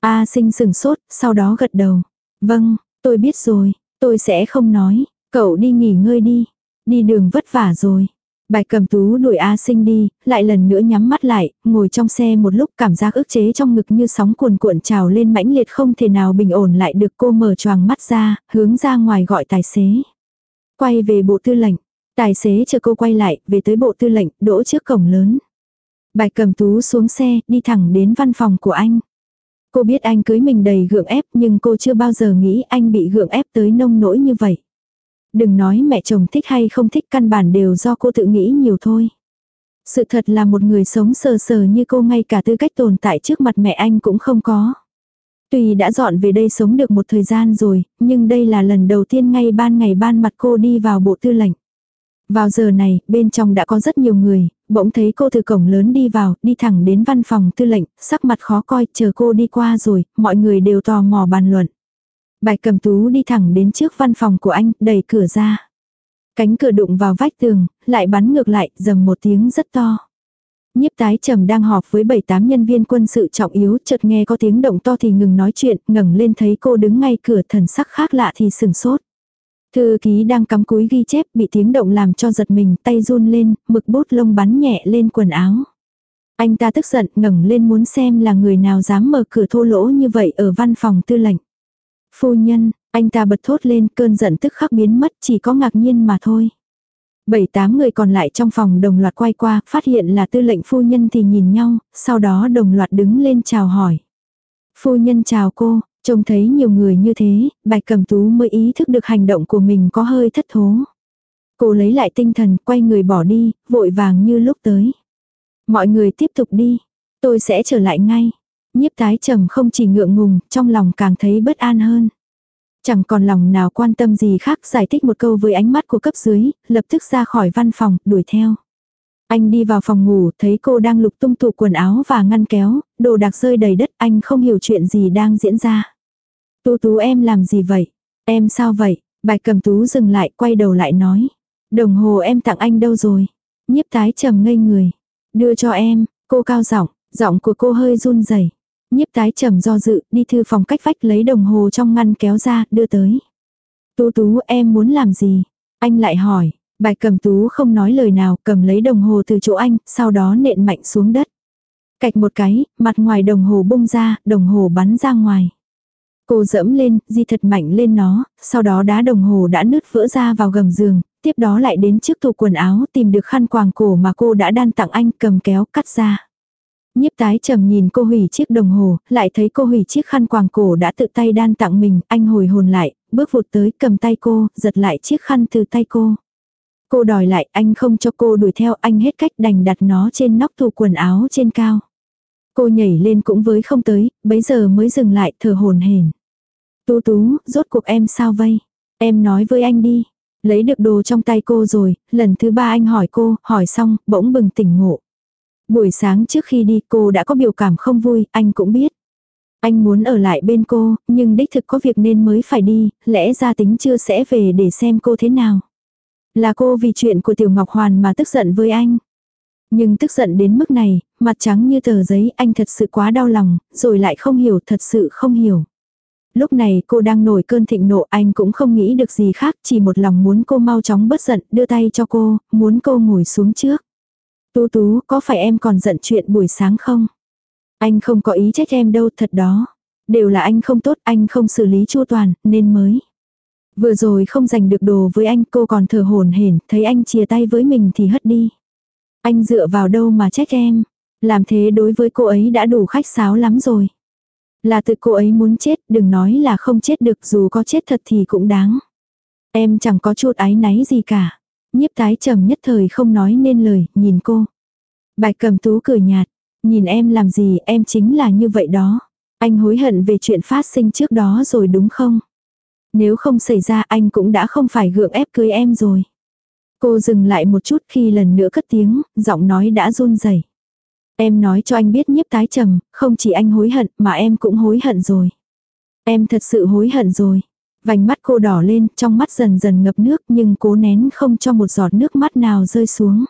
S1: A sinh sừng sốt, sau đó gật đầu. Vâng, tôi biết rồi, tôi sẽ không nói, cậu đi nghỉ ngơi đi. Đi đường vất vả rồi bài cầm tú đuổi A sinh đi, lại lần nữa nhắm mắt lại, ngồi trong xe một lúc cảm giác ức chế trong ngực như sóng cuồn cuộn trào lên mãnh liệt không thể nào bình ổn lại được cô mở choàng mắt ra, hướng ra ngoài gọi tài xế. Quay về bộ tư lệnh, tài xế chờ cô quay lại, về tới bộ tư lệnh, đỗ trước cổng lớn. bài cầm tú xuống xe, đi thẳng đến văn phòng của anh. Cô biết anh cưới mình đầy gượng ép nhưng cô chưa bao giờ nghĩ anh bị gượng ép tới nông nỗi như vậy. Đừng nói mẹ chồng thích hay không thích căn bản đều do cô tự nghĩ nhiều thôi. Sự thật là một người sống sờ sờ như cô ngay cả tư cách tồn tại trước mặt mẹ anh cũng không có. Tuy đã dọn về đây sống được một thời gian rồi, nhưng đây là lần đầu tiên ngay ban ngày ban mặt cô đi vào bộ tư lệnh. Vào giờ này, bên trong đã có rất nhiều người, bỗng thấy cô từ cổng lớn đi vào, đi thẳng đến văn phòng tư lệnh, sắc mặt khó coi, chờ cô đi qua rồi, mọi người đều tò mò bàn luận. Bạch cầm tú đi thẳng đến trước văn phòng của anh, đẩy cửa ra. Cánh cửa đụng vào vách tường, lại bắn ngược lại, dầm một tiếng rất to. Nhiếp tái trầm đang họp với bảy tám nhân viên quân sự trọng yếu, chợt nghe có tiếng động to thì ngừng nói chuyện, ngẩng lên thấy cô đứng ngay cửa thần sắc khác lạ thì sừng sốt. Thư ký đang cắm cúi ghi chép bị tiếng động làm cho giật mình, tay run lên, mực bút lông bắn nhẹ lên quần áo. Anh ta tức giận ngẩng lên muốn xem là người nào dám mở cửa thô lỗ như vậy ở văn phòng tư lệnh. Phu nhân, anh ta bật thốt lên cơn giận tức khắc biến mất chỉ có ngạc nhiên mà thôi. Bảy tám người còn lại trong phòng đồng loạt quay qua, phát hiện là tư lệnh phu nhân thì nhìn nhau, sau đó đồng loạt đứng lên chào hỏi. Phu nhân chào cô, trông thấy nhiều người như thế, bạch cầm tú mới ý thức được hành động của mình có hơi thất thố. Cô lấy lại tinh thần, quay người bỏ đi, vội vàng như lúc tới. Mọi người tiếp tục đi, tôi sẽ trở lại ngay. Nhiếp tái trầm không chỉ ngượng ngùng, trong lòng càng thấy bất an hơn. Chẳng còn lòng nào quan tâm gì khác giải thích một câu với ánh mắt của cấp dưới, lập tức ra khỏi văn phòng, đuổi theo. Anh đi vào phòng ngủ, thấy cô đang lục tung tụ quần áo và ngăn kéo, đồ đạc rơi đầy đất, anh không hiểu chuyện gì đang diễn ra. Tú tú em làm gì vậy? Em sao vậy? Bạch cầm tú dừng lại, quay đầu lại nói. Đồng hồ em tặng anh đâu rồi? Nhiếp tái trầm ngây người. Đưa cho em, cô cao giọng, giọng của cô hơi run rẩy. Nhiếp tái trầm do dự, đi thư phòng cách vách lấy đồng hồ trong ngăn kéo ra, đưa tới. Tú tú em muốn làm gì? Anh lại hỏi, bạch cầm tú không nói lời nào, cầm lấy đồng hồ từ chỗ anh, sau đó nện mạnh xuống đất. Cạch một cái, mặt ngoài đồng hồ bung ra, đồng hồ bắn ra ngoài. Cô dẫm lên, di thật mạnh lên nó, sau đó đá đồng hồ đã nứt vỡ ra vào gầm giường, tiếp đó lại đến trước tủ quần áo tìm được khăn quàng cổ mà cô đã đan tặng anh cầm kéo cắt ra. Nhiếp tái trầm nhìn cô hủy chiếc đồng hồ, lại thấy cô hủy chiếc khăn quàng cổ đã tự tay đan tặng mình, anh hồi hồn lại, bước vụt tới cầm tay cô, giật lại chiếc khăn từ tay cô. Cô đòi lại, anh không cho cô đuổi theo, anh hết cách đành đặt nó trên nóc tủ quần áo trên cao. Cô nhảy lên cũng với không tới, bấy giờ mới dừng lại thở hồn hển. Tú tú, rốt cuộc em sao vây? Em nói với anh đi. Lấy được đồ trong tay cô rồi, lần thứ ba anh hỏi cô, hỏi xong, bỗng bừng tỉnh ngộ. Buổi sáng trước khi đi cô đã có biểu cảm không vui, anh cũng biết. Anh muốn ở lại bên cô, nhưng đích thực có việc nên mới phải đi, lẽ ra tính chưa sẽ về để xem cô thế nào. Là cô vì chuyện của Tiểu Ngọc Hoàn mà tức giận với anh. Nhưng tức giận đến mức này, mặt trắng như tờ giấy anh thật sự quá đau lòng, rồi lại không hiểu thật sự không hiểu. Lúc này cô đang nổi cơn thịnh nộ anh cũng không nghĩ được gì khác chỉ một lòng muốn cô mau chóng bất giận đưa tay cho cô, muốn cô ngồi xuống trước. Tú tú, có phải em còn giận chuyện buổi sáng không? Anh không có ý trách em đâu, thật đó. Đều là anh không tốt, anh không xử lý chu toàn, nên mới. Vừa rồi không giành được đồ với anh, cô còn thở hồn hển, thấy anh chia tay với mình thì hất đi. Anh dựa vào đâu mà trách em? Làm thế đối với cô ấy đã đủ khách sáo lắm rồi. Là tự cô ấy muốn chết, đừng nói là không chết được dù có chết thật thì cũng đáng. Em chẳng có chút ái náy gì cả. Nhiếp tái trầm nhất thời không nói nên lời, nhìn cô. Bạch cầm tú cười nhạt, nhìn em làm gì em chính là như vậy đó. Anh hối hận về chuyện phát sinh trước đó rồi đúng không? Nếu không xảy ra anh cũng đã không phải gượng ép cưới em rồi. Cô dừng lại một chút khi lần nữa cất tiếng, giọng nói đã run rẩy. Em nói cho anh biết nhiếp tái trầm, không chỉ anh hối hận mà em cũng hối hận rồi. Em thật sự hối hận rồi. Vành mắt cô đỏ lên, trong mắt dần dần ngập nước nhưng cố nén không cho một giọt nước mắt nào rơi xuống.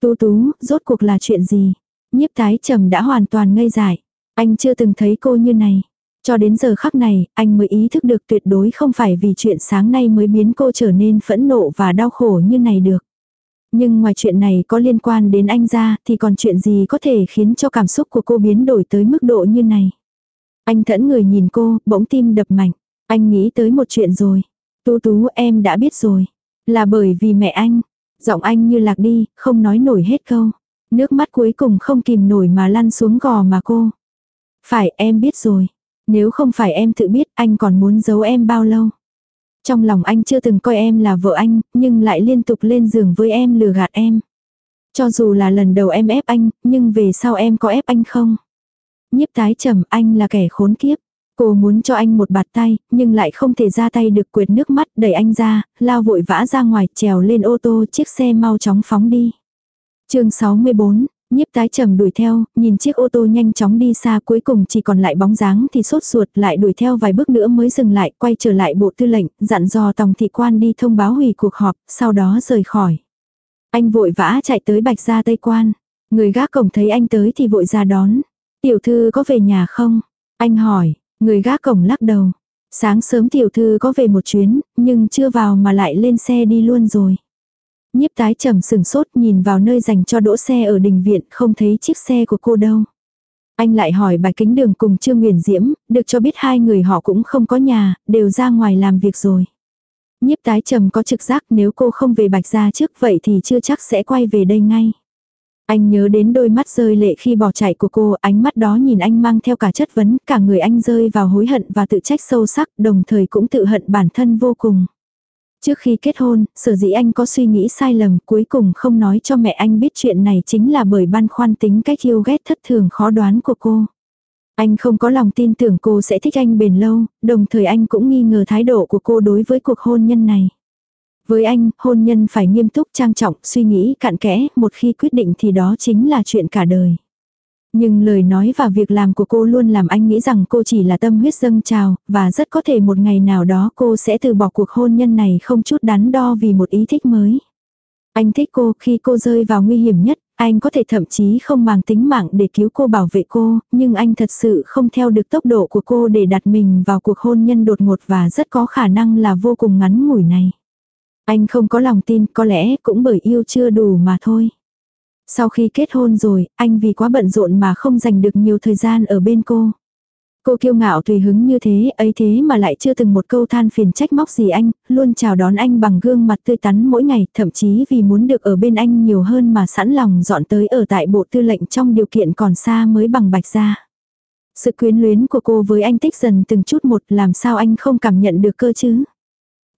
S1: Tú tú, rốt cuộc là chuyện gì? Nhiếp tái trầm đã hoàn toàn ngây dại. Anh chưa từng thấy cô như này. Cho đến giờ khắc này, anh mới ý thức được tuyệt đối không phải vì chuyện sáng nay mới biến cô trở nên phẫn nộ và đau khổ như này được. Nhưng ngoài chuyện này có liên quan đến anh ra thì còn chuyện gì có thể khiến cho cảm xúc của cô biến đổi tới mức độ như này. Anh thẫn người nhìn cô, bỗng tim đập mạnh. Anh nghĩ tới một chuyện rồi. Tú tú em đã biết rồi. Là bởi vì mẹ anh. Giọng anh như lạc đi, không nói nổi hết câu. Nước mắt cuối cùng không kìm nổi mà lăn xuống gò mà cô. Phải em biết rồi. Nếu không phải em tự biết anh còn muốn giấu em bao lâu. Trong lòng anh chưa từng coi em là vợ anh, nhưng lại liên tục lên giường với em lừa gạt em. Cho dù là lần đầu em ép anh, nhưng về sau em có ép anh không? Nhiếp tái trầm anh là kẻ khốn kiếp. Cô muốn cho anh một bạt tay, nhưng lại không thể ra tay được quyệt nước mắt đẩy anh ra, lao vội vã ra ngoài, trèo lên ô tô chiếc xe mau chóng phóng đi. chương 64, Nhiếp tái trầm đuổi theo, nhìn chiếc ô tô nhanh chóng đi xa cuối cùng chỉ còn lại bóng dáng thì sốt ruột lại đuổi theo vài bước nữa mới dừng lại, quay trở lại bộ tư lệnh, dặn dò tòng thị quan đi thông báo hủy cuộc họp, sau đó rời khỏi. Anh vội vã chạy tới bạch gia tây quan. Người gác cổng thấy anh tới thì vội ra đón. Tiểu thư có về nhà không? Anh hỏi, người gác cổng lắc đầu. Sáng sớm tiểu thư có về một chuyến, nhưng chưa vào mà lại lên xe đi luôn rồi. Nhiếp tái trầm sừng sốt nhìn vào nơi dành cho đỗ xe ở đình viện không thấy chiếc xe của cô đâu. Anh lại hỏi bài kính đường cùng Trương Nguyền Diễm, được cho biết hai người họ cũng không có nhà, đều ra ngoài làm việc rồi. Nhiếp tái trầm có trực giác nếu cô không về bạch gia trước vậy thì chưa chắc sẽ quay về đây ngay. Anh nhớ đến đôi mắt rơi lệ khi bỏ chạy của cô, ánh mắt đó nhìn anh mang theo cả chất vấn, cả người anh rơi vào hối hận và tự trách sâu sắc, đồng thời cũng tự hận bản thân vô cùng. Trước khi kết hôn, sở dĩ anh có suy nghĩ sai lầm cuối cùng không nói cho mẹ anh biết chuyện này chính là bởi băn khoăn tính cách yêu ghét thất thường khó đoán của cô. Anh không có lòng tin tưởng cô sẽ thích anh bền lâu, đồng thời anh cũng nghi ngờ thái độ của cô đối với cuộc hôn nhân này. Với anh, hôn nhân phải nghiêm túc trang trọng, suy nghĩ cặn kẽ, một khi quyết định thì đó chính là chuyện cả đời. Nhưng lời nói và việc làm của cô luôn làm anh nghĩ rằng cô chỉ là tâm huyết dâng trào, và rất có thể một ngày nào đó cô sẽ từ bỏ cuộc hôn nhân này không chút đắn đo vì một ý thích mới. Anh thích cô khi cô rơi vào nguy hiểm nhất, anh có thể thậm chí không mang tính mạng để cứu cô bảo vệ cô, nhưng anh thật sự không theo được tốc độ của cô để đặt mình vào cuộc hôn nhân đột ngột và rất có khả năng là vô cùng ngắn ngủi này. Anh không có lòng tin, có lẽ cũng bởi yêu chưa đủ mà thôi. Sau khi kết hôn rồi, anh vì quá bận rộn mà không dành được nhiều thời gian ở bên cô. Cô kiêu ngạo tùy hứng như thế, ấy thế mà lại chưa từng một câu than phiền trách móc gì anh, luôn chào đón anh bằng gương mặt tươi tắn mỗi ngày, thậm chí vì muốn được ở bên anh nhiều hơn mà sẵn lòng dọn tới ở tại bộ tư lệnh trong điều kiện còn xa mới bằng bạch ra. Sự quyến luyến của cô với anh tích dần từng chút một làm sao anh không cảm nhận được cơ chứ.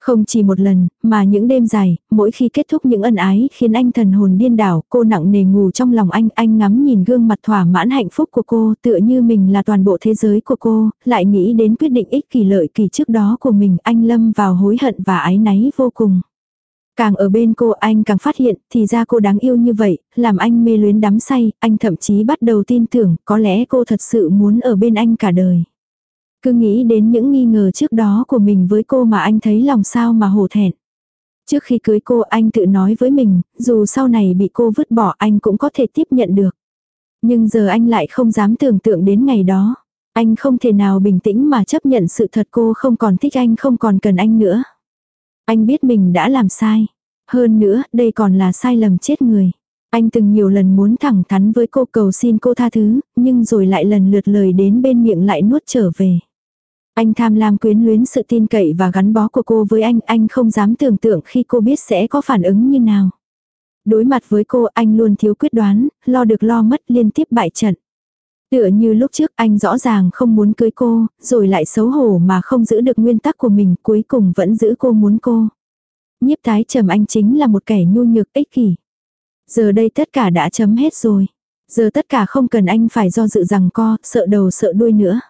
S1: Không chỉ một lần, mà những đêm dài, mỗi khi kết thúc những ân ái khiến anh thần hồn điên đảo, cô nặng nề ngủ trong lòng anh, anh ngắm nhìn gương mặt thỏa mãn hạnh phúc của cô, tựa như mình là toàn bộ thế giới của cô, lại nghĩ đến quyết định ích kỷ lợi kỳ trước đó của mình, anh lâm vào hối hận và ái náy vô cùng. Càng ở bên cô anh càng phát hiện, thì ra cô đáng yêu như vậy, làm anh mê luyến đắm say, anh thậm chí bắt đầu tin tưởng, có lẽ cô thật sự muốn ở bên anh cả đời. Cứ nghĩ đến những nghi ngờ trước đó của mình với cô mà anh thấy lòng sao mà hổ thẹn. Trước khi cưới cô anh tự nói với mình, dù sau này bị cô vứt bỏ anh cũng có thể tiếp nhận được. Nhưng giờ anh lại không dám tưởng tượng đến ngày đó. Anh không thể nào bình tĩnh mà chấp nhận sự thật cô không còn thích anh không còn cần anh nữa. Anh biết mình đã làm sai. Hơn nữa, đây còn là sai lầm chết người. Anh từng nhiều lần muốn thẳng thắn với cô cầu xin cô tha thứ, nhưng rồi lại lần lượt lời đến bên miệng lại nuốt trở về. Anh tham lam quyến luyến sự tin cậy và gắn bó của cô với anh, anh không dám tưởng tượng khi cô biết sẽ có phản ứng như nào. Đối mặt với cô anh luôn thiếu quyết đoán, lo được lo mất liên tiếp bại trận. Tựa như lúc trước anh rõ ràng không muốn cưới cô, rồi lại xấu hổ mà không giữ được nguyên tắc của mình, cuối cùng vẫn giữ cô muốn cô. Nhiếp tái trầm anh chính là một kẻ nhu nhược ích kỷ. Giờ đây tất cả đã chấm hết rồi. Giờ tất cả không cần anh phải do dự rằng co, sợ đầu sợ đuôi nữa.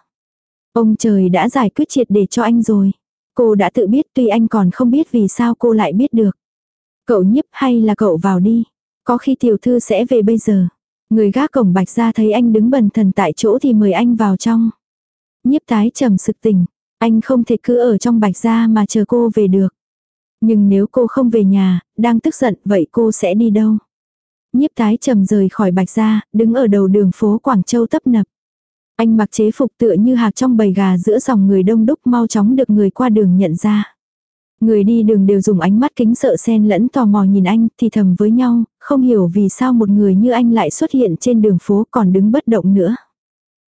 S1: Ông trời đã giải quyết triệt để cho anh rồi. Cô đã tự biết tuy anh còn không biết vì sao cô lại biết được. Cậu nhiếp hay là cậu vào đi. Có khi tiểu thư sẽ về bây giờ. Người gác cổng bạch ra thấy anh đứng bần thần tại chỗ thì mời anh vào trong. Nhiếp tái trầm sực tỉnh. Anh không thể cứ ở trong bạch ra mà chờ cô về được. Nhưng nếu cô không về nhà, đang tức giận vậy cô sẽ đi đâu? Nhiếp tái trầm rời khỏi bạch ra, đứng ở đầu đường phố Quảng Châu tấp nập. Anh mặc chế phục tựa như hạt trong bầy gà giữa dòng người đông đúc mau chóng được người qua đường nhận ra. Người đi đường đều dùng ánh mắt kính sợ xen lẫn tò mò nhìn anh thì thầm với nhau, không hiểu vì sao một người như anh lại xuất hiện trên đường phố còn đứng bất động nữa.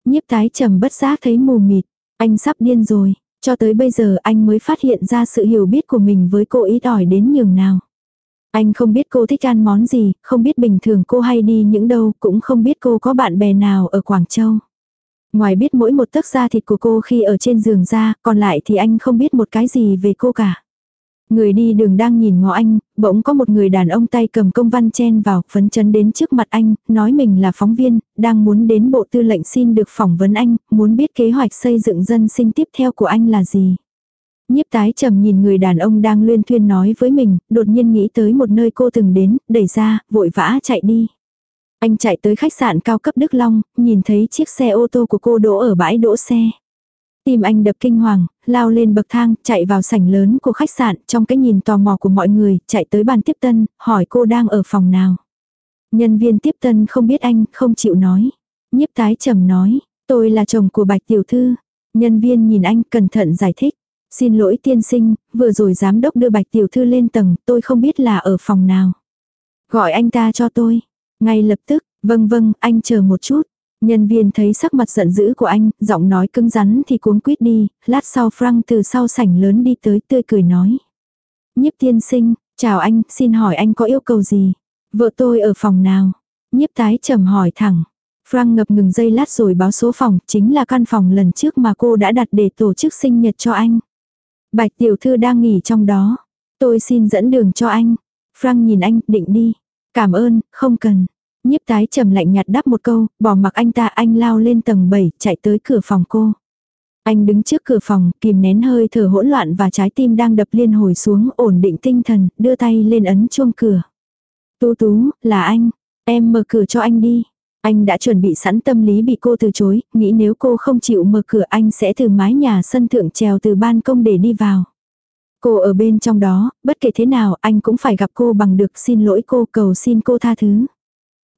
S1: Nhiếp tái trầm bất giác thấy mù mịt, anh sắp điên rồi, cho tới bây giờ anh mới phát hiện ra sự hiểu biết của mình với cô ít ỏi đến nhường nào. Anh không biết cô thích ăn món gì, không biết bình thường cô hay đi những đâu, cũng không biết cô có bạn bè nào ở Quảng Châu. Ngoài biết mỗi một tấc da thịt của cô khi ở trên giường ra, còn lại thì anh không biết một cái gì về cô cả. Người đi đường đang nhìn ngó anh, bỗng có một người đàn ông tay cầm công văn chen vào, phấn chấn đến trước mặt anh, nói mình là phóng viên, đang muốn đến bộ tư lệnh xin được phỏng vấn anh, muốn biết kế hoạch xây dựng dân sinh tiếp theo của anh là gì. Nhiếp tái trầm nhìn người đàn ông đang luyên thuyên nói với mình, đột nhiên nghĩ tới một nơi cô từng đến, đẩy ra, vội vã chạy đi. Anh chạy tới khách sạn cao cấp Đức Long, nhìn thấy chiếc xe ô tô của cô đỗ ở bãi đỗ xe. Tim anh đập kinh hoàng, lao lên bậc thang, chạy vào sảnh lớn của khách sạn, trong cái nhìn tò mò của mọi người, chạy tới bàn tiếp tân, hỏi cô đang ở phòng nào. Nhân viên tiếp tân không biết anh, không chịu nói. Nhiếp tái trầm nói, tôi là chồng của bạch tiểu thư. Nhân viên nhìn anh cẩn thận giải thích. Xin lỗi tiên sinh, vừa rồi giám đốc đưa bạch tiểu thư lên tầng, tôi không biết là ở phòng nào. Gọi anh ta cho tôi. Ngay lập tức, vâng vâng, anh chờ một chút. Nhân viên thấy sắc mặt giận dữ của anh, giọng nói cứng rắn thì cuống quýt đi, lát sau Frank từ sau sảnh lớn đi tới tươi cười nói. Nhiếp tiên sinh, chào anh, xin hỏi anh có yêu cầu gì? Vợ tôi ở phòng nào? Nhiếp tái trầm hỏi thẳng. Frank ngập ngừng dây lát rồi báo số phòng, chính là căn phòng lần trước mà cô đã đặt để tổ chức sinh nhật cho anh. Bạch tiểu thư đang nghỉ trong đó. Tôi xin dẫn đường cho anh. Frank nhìn anh, định đi. Cảm ơn, không cần. Nhiếp tái trầm lạnh nhạt đáp một câu, bỏ mặc anh ta anh lao lên tầng 7, chạy tới cửa phòng cô. Anh đứng trước cửa phòng, kìm nén hơi thở hỗn loạn và trái tim đang đập liên hồi xuống, ổn định tinh thần, đưa tay lên ấn chuông cửa. Tú tú, là anh. Em mở cửa cho anh đi. Anh đã chuẩn bị sẵn tâm lý bị cô từ chối, nghĩ nếu cô không chịu mở cửa anh sẽ từ mái nhà sân thượng trèo từ ban công để đi vào. Cô ở bên trong đó, bất kể thế nào anh cũng phải gặp cô bằng được xin lỗi cô cầu xin cô tha thứ.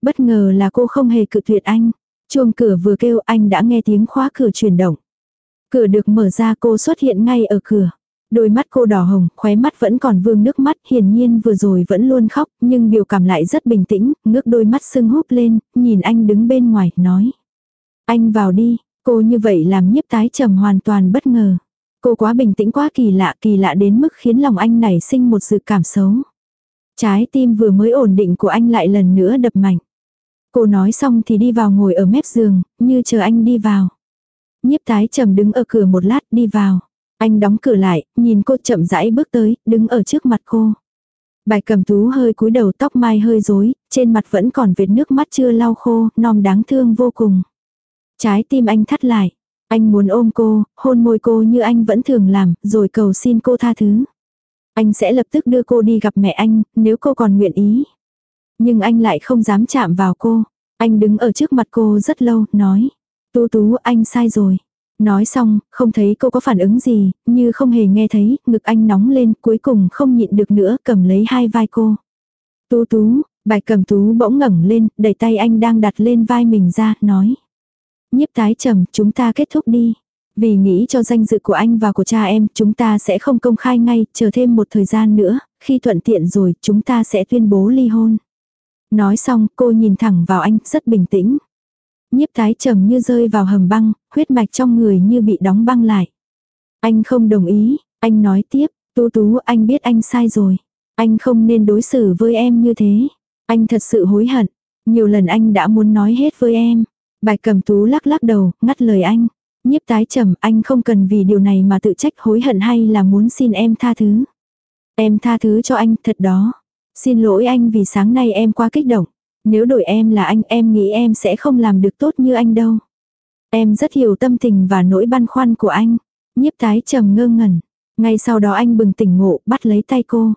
S1: Bất ngờ là cô không hề cự tuyệt anh. Chuông cửa vừa kêu anh đã nghe tiếng khóa cửa chuyển động. Cửa được mở ra cô xuất hiện ngay ở cửa. Đôi mắt cô đỏ hồng, khóe mắt vẫn còn vương nước mắt, hiển nhiên vừa rồi vẫn luôn khóc, nhưng biểu cảm lại rất bình tĩnh, ngước đôi mắt sưng húp lên, nhìn anh đứng bên ngoài, nói. Anh vào đi, cô như vậy làm nhiếp tái trầm hoàn toàn bất ngờ. Cô quá bình tĩnh quá kỳ lạ, kỳ lạ đến mức khiến lòng anh nảy sinh một sự cảm xấu. Trái tim vừa mới ổn định của anh lại lần nữa đập mạnh. Cô nói xong thì đi vào ngồi ở mép giường, như chờ anh đi vào. Nhiếp tái trầm đứng ở cửa một lát đi vào. Anh đóng cửa lại, nhìn cô chậm rãi bước tới, đứng ở trước mặt cô. Bài cầm tú hơi cúi đầu tóc mai hơi rối, trên mặt vẫn còn vệt nước mắt chưa lau khô, non đáng thương vô cùng. Trái tim anh thắt lại. Anh muốn ôm cô, hôn môi cô như anh vẫn thường làm, rồi cầu xin cô tha thứ. Anh sẽ lập tức đưa cô đi gặp mẹ anh, nếu cô còn nguyện ý. Nhưng anh lại không dám chạm vào cô. Anh đứng ở trước mặt cô rất lâu, nói. Tú tú anh sai rồi. Nói xong, không thấy cô có phản ứng gì, như không hề nghe thấy, ngực anh nóng lên, cuối cùng không nhịn được nữa, cầm lấy hai vai cô. Tú tú, bài cầm tú bỗng ngẩng lên, đẩy tay anh đang đặt lên vai mình ra, nói. Nhiếp tái trầm, chúng ta kết thúc đi. Vì nghĩ cho danh dự của anh và của cha em, chúng ta sẽ không công khai ngay, chờ thêm một thời gian nữa, khi thuận tiện rồi, chúng ta sẽ tuyên bố ly hôn. Nói xong, cô nhìn thẳng vào anh, rất bình tĩnh. Nhiếp tái trầm như rơi vào hầm băng, huyết mạch trong người như bị đóng băng lại. Anh không đồng ý, anh nói tiếp, tú tú anh biết anh sai rồi. Anh không nên đối xử với em như thế. Anh thật sự hối hận. Nhiều lần anh đã muốn nói hết với em. Bài cầm tú lắc lắc đầu, ngắt lời anh. Nhiếp tái trầm anh không cần vì điều này mà tự trách hối hận hay là muốn xin em tha thứ. Em tha thứ cho anh thật đó. Xin lỗi anh vì sáng nay em quá kích động. Nếu đổi em là anh em nghĩ em sẽ không làm được tốt như anh đâu. Em rất hiểu tâm tình và nỗi băn khoăn của anh. Nhiếp tái trầm ngơ ngẩn. Ngay sau đó anh bừng tỉnh ngộ bắt lấy tay cô.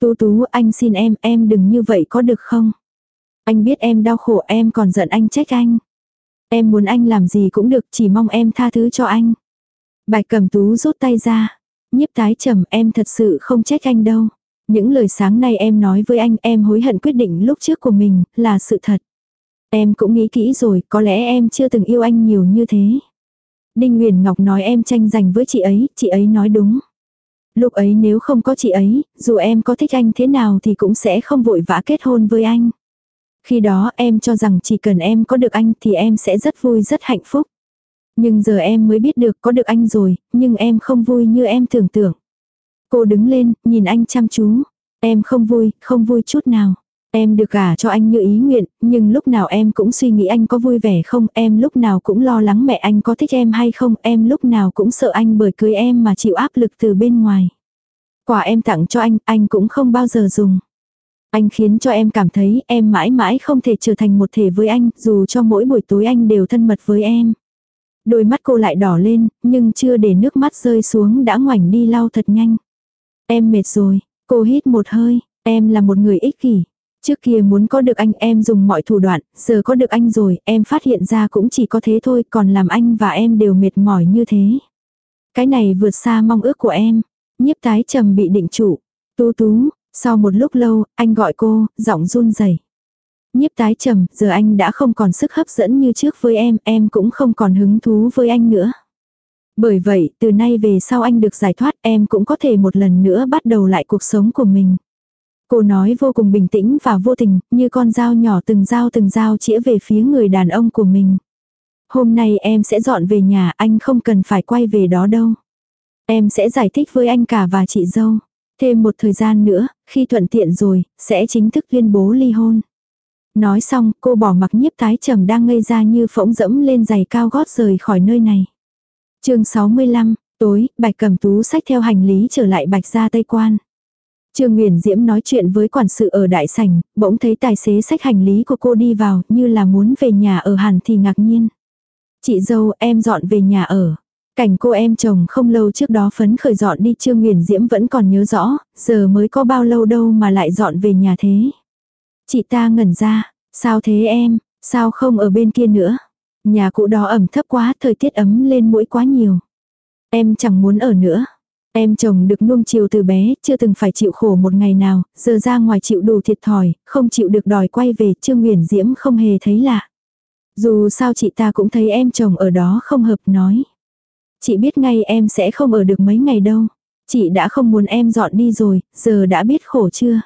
S1: Tú tú anh xin em em đừng như vậy có được không? Anh biết em đau khổ em còn giận anh trách anh. Em muốn anh làm gì cũng được chỉ mong em tha thứ cho anh. Bạch cầm tú rút tay ra. Nhiếp tái trầm em thật sự không trách anh đâu. Những lời sáng nay em nói với anh em hối hận quyết định lúc trước của mình là sự thật. Em cũng nghĩ kỹ rồi, có lẽ em chưa từng yêu anh nhiều như thế. Đinh Nguyền Ngọc nói em tranh giành với chị ấy, chị ấy nói đúng. Lúc ấy nếu không có chị ấy, dù em có thích anh thế nào thì cũng sẽ không vội vã kết hôn với anh. Khi đó em cho rằng chỉ cần em có được anh thì em sẽ rất vui rất hạnh phúc. Nhưng giờ em mới biết được có được anh rồi, nhưng em không vui như em tưởng tượng. Cô đứng lên, nhìn anh chăm chú. Em không vui, không vui chút nào. Em được gả cho anh như ý nguyện, nhưng lúc nào em cũng suy nghĩ anh có vui vẻ không, em lúc nào cũng lo lắng mẹ anh có thích em hay không, em lúc nào cũng sợ anh bởi cưới em mà chịu áp lực từ bên ngoài. Quà em tặng cho anh, anh cũng không bao giờ dùng. Anh khiến cho em cảm thấy em mãi mãi không thể trở thành một thể với anh, dù cho mỗi buổi tối anh đều thân mật với em. Đôi mắt cô lại đỏ lên, nhưng chưa để nước mắt rơi xuống đã ngoảnh đi lau thật nhanh. Em mệt rồi, cô hít một hơi, em là một người ích kỷ. Trước kia muốn có được anh em dùng mọi thủ đoạn, giờ có được anh rồi, em phát hiện ra cũng chỉ có thế thôi, còn làm anh và em đều mệt mỏi như thế. Cái này vượt xa mong ước của em. Nhiếp tái trầm bị định trụ. Tú tú, sau một lúc lâu, anh gọi cô, giọng run rẩy. Nhiếp tái trầm, giờ anh đã không còn sức hấp dẫn như trước với em, em cũng không còn hứng thú với anh nữa. Bởi vậy, từ nay về sau anh được giải thoát em cũng có thể một lần nữa bắt đầu lại cuộc sống của mình. Cô nói vô cùng bình tĩnh và vô tình, như con dao nhỏ từng dao từng dao chĩa về phía người đàn ông của mình. Hôm nay em sẽ dọn về nhà, anh không cần phải quay về đó đâu. Em sẽ giải thích với anh cả và chị dâu. Thêm một thời gian nữa, khi thuận tiện rồi, sẽ chính thức tuyên bố ly hôn. Nói xong, cô bỏ mặc nhiếp tái trầm đang ngây ra như phỗng dẫm lên giày cao gót rời khỏi nơi này. chương 65, tối, bạch cầm tú sách theo hành lý trở lại bạch gia Tây Quan. Trương Nguyễn Diễm nói chuyện với quản sự ở đại sảnh, bỗng thấy tài xế sách hành lý của cô đi vào, như là muốn về nhà ở hẳn thì ngạc nhiên. Chị dâu em dọn về nhà ở. Cảnh cô em chồng không lâu trước đó phấn khởi dọn đi Trương Nguyền Diễm vẫn còn nhớ rõ, giờ mới có bao lâu đâu mà lại dọn về nhà thế. Chị ta ngẩn ra, sao thế em, sao không ở bên kia nữa. Nhà cũ đó ẩm thấp quá, thời tiết ấm lên mũi quá nhiều. Em chẳng muốn ở nữa. Em chồng được nuông chiều từ bé, chưa từng phải chịu khổ một ngày nào, giờ ra ngoài chịu đủ thiệt thòi, không chịu được đòi quay về, Trương nguyễn Diễm không hề thấy lạ. Dù sao chị ta cũng thấy em chồng ở đó không hợp nói. Chị biết ngay em sẽ không ở được mấy ngày đâu. Chị đã không muốn em dọn đi rồi, giờ đã biết khổ chưa?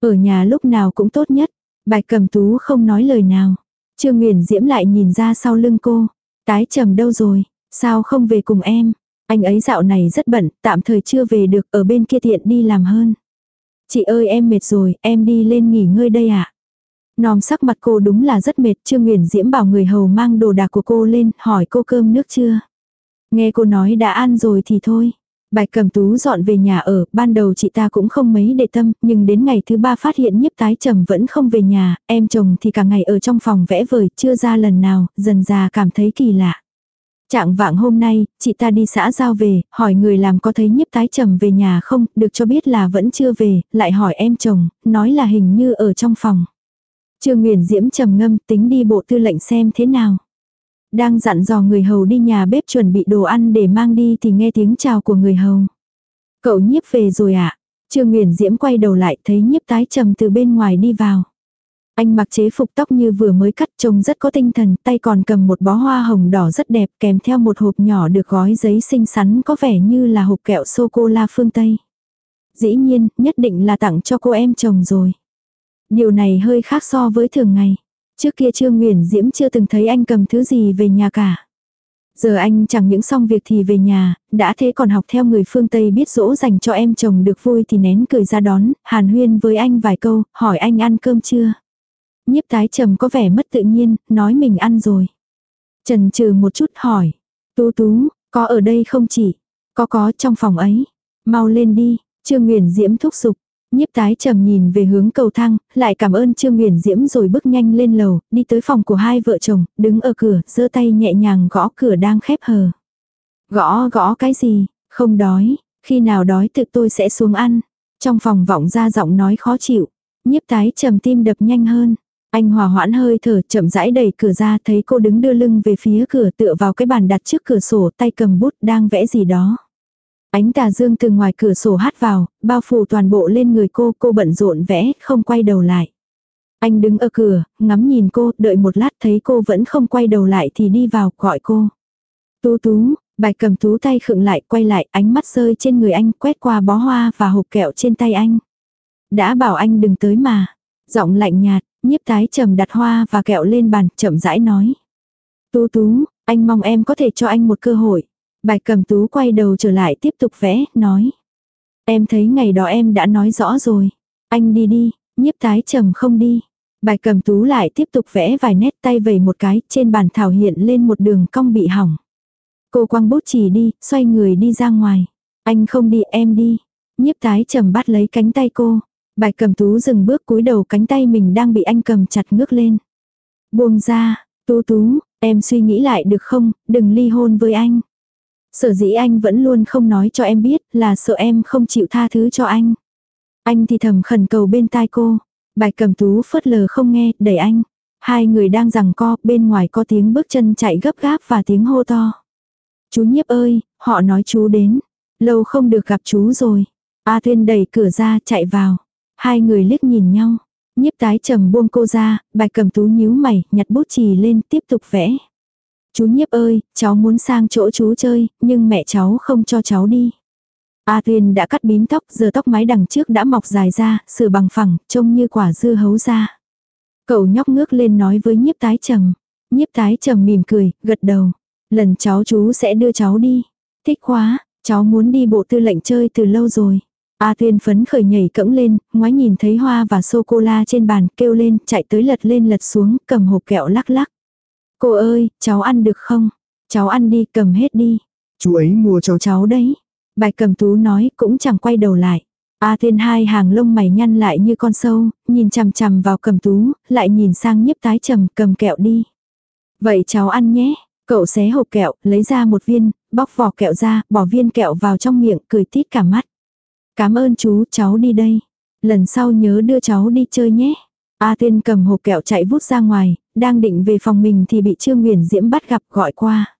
S1: Ở nhà lúc nào cũng tốt nhất. Bạch cầm tú không nói lời nào. Trương nguyễn Diễm lại nhìn ra sau lưng cô. Tái trầm đâu rồi? Sao không về cùng em? Anh ấy dạo này rất bận, tạm thời chưa về được ở bên kia tiện đi làm hơn. Chị ơi em mệt rồi, em đi lên nghỉ ngơi đây ạ. À? Nòm sắc mặt cô đúng là rất mệt, Trương nguyễn Diễm bảo người hầu mang đồ đạc của cô lên, hỏi cô cơm nước chưa. Nghe cô nói đã ăn rồi thì thôi. Bạch cầm tú dọn về nhà ở, ban đầu chị ta cũng không mấy để tâm, nhưng đến ngày thứ ba phát hiện nhiếp tái trầm vẫn không về nhà, em chồng thì cả ngày ở trong phòng vẽ vời, chưa ra lần nào, dần già cảm thấy kỳ lạ. Trạng vạng hôm nay, chị ta đi xã giao về, hỏi người làm có thấy nhiếp tái trầm về nhà không, được cho biết là vẫn chưa về, lại hỏi em chồng, nói là hình như ở trong phòng. Trương Nguyền Diễm trầm ngâm tính đi bộ tư lệnh xem thế nào. Đang dặn dò người hầu đi nhà bếp chuẩn bị đồ ăn để mang đi thì nghe tiếng chào của người hầu. Cậu nhiếp về rồi ạ. À? Trương nguyễn Diễm quay đầu lại thấy nhiếp tái trầm từ bên ngoài đi vào. Anh mặc chế phục tóc như vừa mới cắt trông rất có tinh thần, tay còn cầm một bó hoa hồng đỏ rất đẹp kèm theo một hộp nhỏ được gói giấy xinh xắn có vẻ như là hộp kẹo sô-cô-la phương Tây. Dĩ nhiên, nhất định là tặng cho cô em chồng rồi. Điều này hơi khác so với thường ngày. Trước kia Trương nguyễn Diễm chưa từng thấy anh cầm thứ gì về nhà cả. Giờ anh chẳng những xong việc thì về nhà, đã thế còn học theo người phương Tây biết dỗ dành cho em chồng được vui thì nén cười ra đón, hàn huyên với anh vài câu, hỏi anh ăn cơm chưa. Nhiếp tái trầm có vẻ mất tự nhiên, nói mình ăn rồi. Trần trừ một chút hỏi. Tú tú, có ở đây không chị Có có trong phòng ấy. Mau lên đi, Trương nguyễn Diễm thúc giục. Nhiếp tái trầm nhìn về hướng cầu thang, lại cảm ơn Trương Nguyễn Diễm rồi bước nhanh lên lầu, đi tới phòng của hai vợ chồng, đứng ở cửa, giơ tay nhẹ nhàng gõ cửa đang khép hờ. Gõ gõ cái gì, không đói, khi nào đói tự tôi sẽ xuống ăn. Trong phòng vọng ra giọng nói khó chịu, nhiếp tái trầm tim đập nhanh hơn. Anh hòa hoãn hơi thở chậm rãi đẩy cửa ra thấy cô đứng đưa lưng về phía cửa tựa vào cái bàn đặt trước cửa sổ tay cầm bút đang vẽ gì đó. Ánh tà dương từ ngoài cửa sổ hát vào, bao phủ toàn bộ lên người cô, cô bận rộn vẽ, không quay đầu lại. Anh đứng ở cửa, ngắm nhìn cô, đợi một lát thấy cô vẫn không quay đầu lại thì đi vào, gọi cô. Tú tú, bài cầm tú tay khựng lại, quay lại, ánh mắt rơi trên người anh, quét qua bó hoa và hộp kẹo trên tay anh. Đã bảo anh đừng tới mà. Giọng lạnh nhạt, nhiếp tái trầm đặt hoa và kẹo lên bàn, chậm rãi nói. Tú tú, anh mong em có thể cho anh một cơ hội. Bạch cầm tú quay đầu trở lại tiếp tục vẽ, nói. Em thấy ngày đó em đã nói rõ rồi. Anh đi đi, nhiếp tái trầm không đi. Bạch cầm tú lại tiếp tục vẽ vài nét tay vẩy một cái, trên bàn thảo hiện lên một đường cong bị hỏng. Cô quăng bút chỉ đi, xoay người đi ra ngoài. Anh không đi, em đi. Nhiếp tái trầm bắt lấy cánh tay cô. Bạch cầm tú dừng bước cúi đầu cánh tay mình đang bị anh cầm chặt ngước lên. Buông ra, tú tú, em suy nghĩ lại được không, đừng ly hôn với anh. Sở dĩ anh vẫn luôn không nói cho em biết là sợ em không chịu tha thứ cho anh. Anh thì thầm khẩn cầu bên tai cô. Bạch cầm tú phớt lờ không nghe, đẩy anh. Hai người đang rằng co, bên ngoài có tiếng bước chân chạy gấp gáp và tiếng hô to. Chú nhiếp ơi, họ nói chú đến. Lâu không được gặp chú rồi. A Thuyên đẩy cửa ra chạy vào. Hai người liếc nhìn nhau. Nhiếp tái trầm buông cô ra, bạch cầm tú nhíu mày, nhặt bút chì lên tiếp tục vẽ. Chú nhiếp ơi, cháu muốn sang chỗ chú chơi, nhưng mẹ cháu không cho cháu đi. A Tuyên đã cắt bím tóc, giờ tóc mái đằng trước đã mọc dài ra, sửa bằng phẳng, trông như quả dưa hấu ra. Cậu nhóc ngước lên nói với nhiếp tái trầm. Nhiếp tái trầm mỉm cười, gật đầu. Lần cháu chú sẽ đưa cháu đi. Thích quá, cháu muốn đi bộ tư lệnh chơi từ lâu rồi. A Tuyên phấn khởi nhảy cẫng lên, ngoái nhìn thấy hoa và sô-cô-la trên bàn, kêu lên, chạy tới lật lên lật xuống, cầm hộp kẹo lắc lắc. Cô ơi, cháu ăn được không? Cháu ăn đi, cầm hết đi.
S2: Chú ấy mua cho
S1: cháu đấy. Bạch cầm tú nói cũng chẳng quay đầu lại. A thiên hai hàng lông mày nhăn lại như con sâu, nhìn chằm chằm vào cầm tú, lại nhìn sang nhiếp tái trầm cầm kẹo đi. Vậy cháu ăn nhé. Cậu xé hộp kẹo, lấy ra một viên, bóc vỏ kẹo ra, bỏ viên kẹo vào trong miệng, cười tít cả mắt. Cảm ơn chú, cháu đi đây. Lần sau nhớ đưa cháu đi chơi nhé. A Tiên cầm hộp kẹo chạy vút ra ngoài, đang định về phòng mình thì bị Trương nguyễn Diễm bắt gặp gọi qua.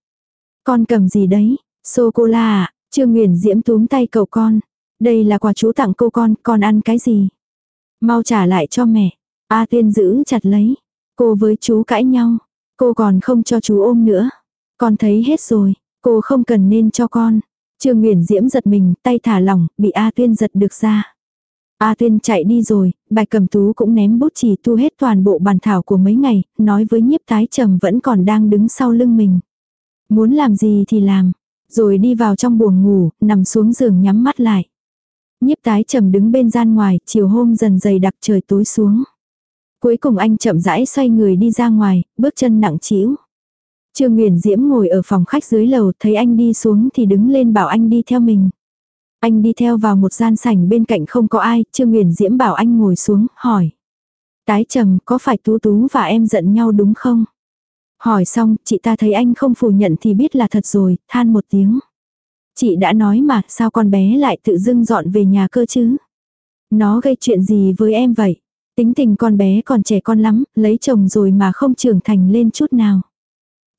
S1: Con cầm gì đấy? Sô-cô-la à? Trương nguyễn Diễm túm tay cậu con. Đây là quà chú tặng cô con, con ăn cái gì? Mau trả lại cho mẹ. A Tiên giữ chặt lấy. Cô với chú cãi nhau. Cô còn không cho chú ôm nữa. Con thấy hết rồi. Cô không cần nên cho con. Trương nguyễn Diễm giật mình, tay thả lỏng, bị A Tuyên giật được ra. A Tuyên chạy đi rồi, bạch cầm tú cũng ném bút chỉ thu hết toàn bộ bàn thảo của mấy ngày, nói với nhiếp tái trầm vẫn còn đang đứng sau lưng mình. Muốn làm gì thì làm, rồi đi vào trong buồng ngủ, nằm xuống giường nhắm mắt lại. Nhiếp tái trầm đứng bên gian ngoài, chiều hôm dần dày đặc trời tối xuống. Cuối cùng anh chậm rãi xoay người đi ra ngoài, bước chân nặng trĩu. Trương Nguyền Diễm ngồi ở phòng khách dưới lầu, thấy anh đi xuống thì đứng lên bảo anh đi theo mình. Anh đi theo vào một gian sảnh bên cạnh không có ai, Trương Nguyễn Diễm bảo anh ngồi xuống, hỏi. Tái trầm, có phải Tú Tú và em giận nhau đúng không? Hỏi xong, chị ta thấy anh không phủ nhận thì biết là thật rồi, than một tiếng. Chị đã nói mà, sao con bé lại tự dưng dọn về nhà cơ chứ? Nó gây chuyện gì với em vậy? Tính tình con bé còn trẻ con lắm, lấy chồng rồi mà không trưởng thành lên chút nào.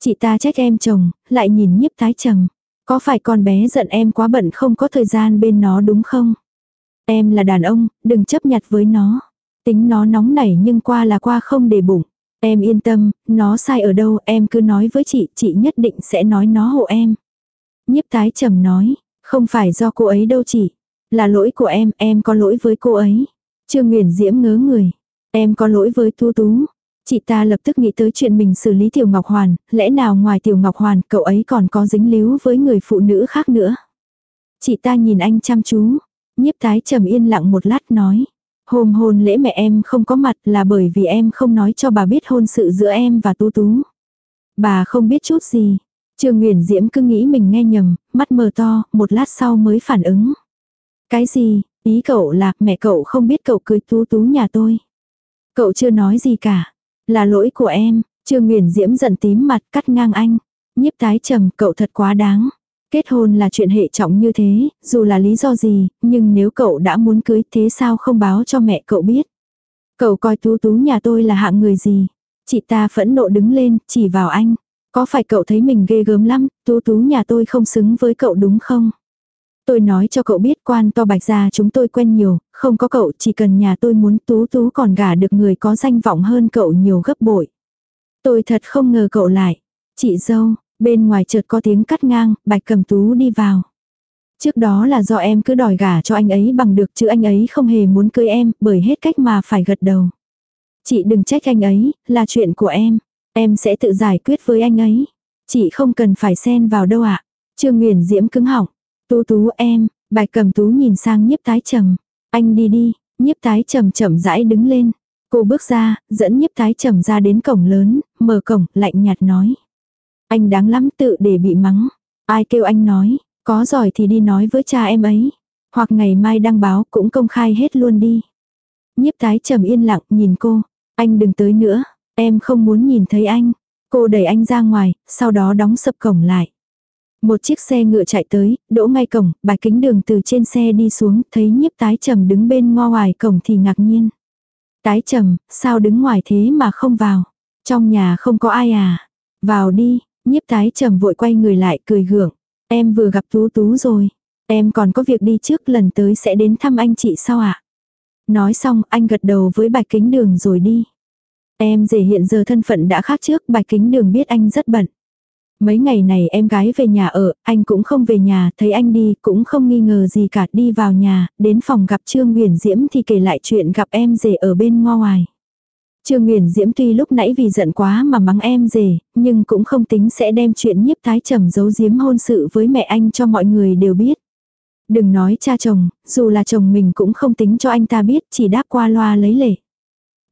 S1: Chị ta trách em chồng, lại nhìn nhiếp tái trầm. Có phải con bé giận em quá bận không có thời gian bên nó đúng không? Em là đàn ông, đừng chấp nhặt với nó. Tính nó nóng nảy nhưng qua là qua không để bụng. Em yên tâm, nó sai ở đâu em cứ nói với chị, chị nhất định sẽ nói nó hộ em. Nhiếp tái trầm nói, không phải do cô ấy đâu chị. Là lỗi của em, em có lỗi với cô ấy. Trương Nguyễn Diễm ngớ người. Em có lỗi với Tú Tú. Chị ta lập tức nghĩ tới chuyện mình xử lý Tiểu Ngọc Hoàn, lẽ nào ngoài Tiểu Ngọc Hoàn cậu ấy còn có dính líu với người phụ nữ khác nữa. Chị ta nhìn anh chăm chú, nhiếp tái trầm yên lặng một lát nói. Hôm hôn lễ mẹ em không có mặt là bởi vì em không nói cho bà biết hôn sự giữa em và Tú Tú. Bà không biết chút gì. Trương Nguyễn Diễm cứ nghĩ mình nghe nhầm, mắt mờ to, một lát sau mới phản ứng. Cái gì, ý cậu là mẹ cậu không biết cậu cưới Tú Tú nhà tôi. Cậu chưa nói gì cả. Là lỗi của em, Trương Nguyễn Diễm giận tím mặt cắt ngang anh. Nhiếp tái trầm cậu thật quá đáng. Kết hôn là chuyện hệ trọng như thế, dù là lý do gì, nhưng nếu cậu đã muốn cưới thế sao không báo cho mẹ cậu biết. Cậu coi tú tú nhà tôi là hạng người gì. Chị ta phẫn nộ đứng lên, chỉ vào anh. Có phải cậu thấy mình ghê gớm lắm, tú tú nhà tôi không xứng với cậu đúng không? Tôi nói cho cậu biết quan to bạch gia chúng tôi quen nhiều, không có cậu chỉ cần nhà tôi muốn tú tú còn gả được người có danh vọng hơn cậu nhiều gấp bội. Tôi thật không ngờ cậu lại. Chị dâu, bên ngoài chợt có tiếng cắt ngang, bạch cầm tú đi vào. Trước đó là do em cứ đòi gả cho anh ấy bằng được chứ anh ấy không hề muốn cưới em, bởi hết cách mà phải gật đầu. Chị đừng trách anh ấy, là chuyện của em. Em sẽ tự giải quyết với anh ấy. Chị không cần phải xen vào đâu ạ. Trương Nguyền Diễm cứng họng. Tú tú em, bạch cầm tú nhìn sang nhiếp tái trầm. Anh đi đi, nhiếp tái trầm chậm rãi đứng lên. Cô bước ra, dẫn nhiếp tái trầm ra đến cổng lớn, mở cổng, lạnh nhạt nói. Anh đáng lắm tự để bị mắng. Ai kêu anh nói, có giỏi thì đi nói với cha em ấy. Hoặc ngày mai đăng báo cũng công khai hết luôn đi. Nhiếp tái trầm yên lặng nhìn cô. Anh đừng tới nữa, em không muốn nhìn thấy anh. Cô đẩy anh ra ngoài, sau đó đóng sập cổng lại. Một chiếc xe ngựa chạy tới, đỗ ngay cổng, bài kính đường từ trên xe đi xuống, thấy nhiếp tái trầm đứng bên ngo ngoài cổng thì ngạc nhiên. Tái trầm, sao đứng ngoài thế mà không vào? Trong nhà không có ai à? Vào đi, nhiếp tái trầm vội quay người lại cười gượng. Em vừa gặp Tú Tú rồi. Em còn có việc đi trước lần tới sẽ đến thăm anh chị sao ạ? Nói xong anh gật đầu với bạch kính đường rồi đi. Em rể hiện giờ thân phận đã khác trước, bạch kính đường biết anh rất bận. Mấy ngày này em gái về nhà ở, anh cũng không về nhà, thấy anh đi, cũng không nghi ngờ gì cả, đi vào nhà, đến phòng gặp Trương Nguyễn Diễm thì kể lại chuyện gặp em rể ở bên ngo ngoài. Trương Nguyễn Diễm tuy lúc nãy vì giận quá mà mắng em rể, nhưng cũng không tính sẽ đem chuyện nhiếp thái trầm giấu giếm hôn sự với mẹ anh cho mọi người đều biết. Đừng nói cha chồng, dù là chồng mình cũng không tính cho anh ta biết, chỉ đáp qua loa lấy lệ.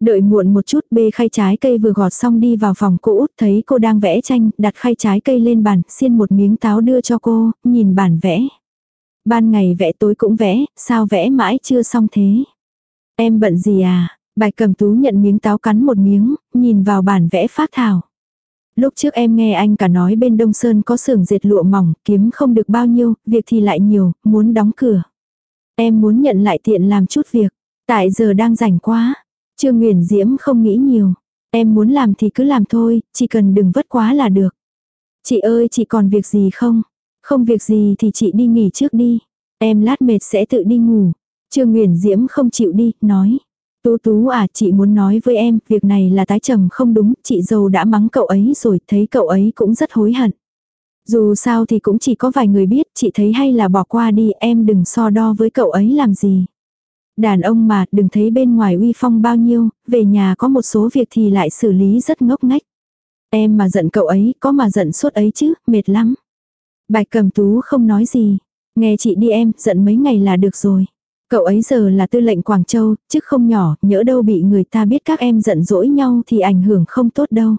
S1: Đợi muộn một chút bê khay trái cây vừa gọt xong đi vào phòng cô út thấy cô đang vẽ tranh, đặt khay trái cây lên bàn, xiên một miếng táo đưa cho cô, nhìn bản vẽ. Ban ngày vẽ tối cũng vẽ, sao vẽ mãi chưa xong thế? Em bận gì à? Bạch cầm tú nhận miếng táo cắn một miếng, nhìn vào bản vẽ phát thảo. Lúc trước em nghe anh cả nói bên Đông Sơn có xưởng dệt lụa mỏng, kiếm không được bao nhiêu, việc thì lại nhiều, muốn đóng cửa. Em muốn nhận lại tiện làm chút việc, tại giờ đang rảnh quá. Trương Nguyễn Diễm không nghĩ nhiều. Em muốn làm thì cứ làm thôi, chỉ cần đừng vất quá là được. Chị ơi chị còn việc gì không? Không việc gì thì chị đi nghỉ trước đi. Em lát mệt sẽ tự đi ngủ. Trương Nguyễn Diễm không chịu đi, nói. Tú tú à chị muốn nói với em, việc này là tái trầm không đúng, chị dâu đã mắng cậu ấy rồi, thấy cậu ấy cũng rất hối hận. Dù sao thì cũng chỉ có vài người biết, chị thấy hay là bỏ qua đi, em đừng so đo với cậu ấy làm gì. Đàn ông mà, đừng thấy bên ngoài uy phong bao nhiêu, về nhà có một số việc thì lại xử lý rất ngốc ngách. Em mà giận cậu ấy, có mà giận suốt ấy chứ, mệt lắm. Bạch cầm tú không nói gì. Nghe chị đi em, giận mấy ngày là được rồi. Cậu ấy giờ là tư lệnh Quảng Châu, chứ không nhỏ, nhỡ đâu bị người ta biết các em giận dỗi nhau thì ảnh hưởng không tốt đâu.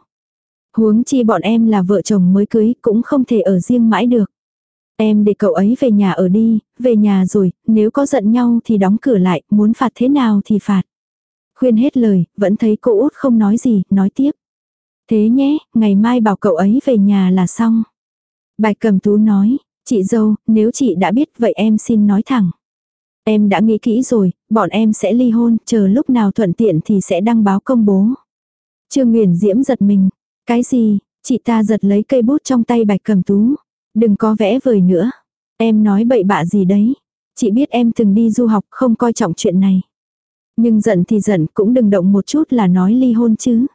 S1: Huống chi bọn em là vợ chồng mới cưới, cũng không thể ở riêng mãi được. Em để cậu ấy về nhà ở đi, về nhà rồi, nếu có giận nhau thì đóng cửa lại, muốn phạt thế nào thì phạt. Khuyên hết lời, vẫn thấy cô út không nói gì, nói tiếp. Thế nhé, ngày mai bảo cậu ấy về nhà là xong. Bạch cầm tú nói, chị dâu, nếu chị đã biết vậy em xin nói thẳng. Em đã nghĩ kỹ rồi, bọn em sẽ ly hôn, chờ lúc nào thuận tiện thì sẽ đăng báo công bố. Trương nguyễn Diễm giật mình. Cái gì? Chị ta giật lấy cây bút trong tay bạch cầm tú. Đừng có vẽ vời nữa. Em nói bậy bạ gì đấy. Chị biết em từng đi du học không coi trọng chuyện này. Nhưng giận thì giận cũng đừng động một chút là nói ly hôn chứ.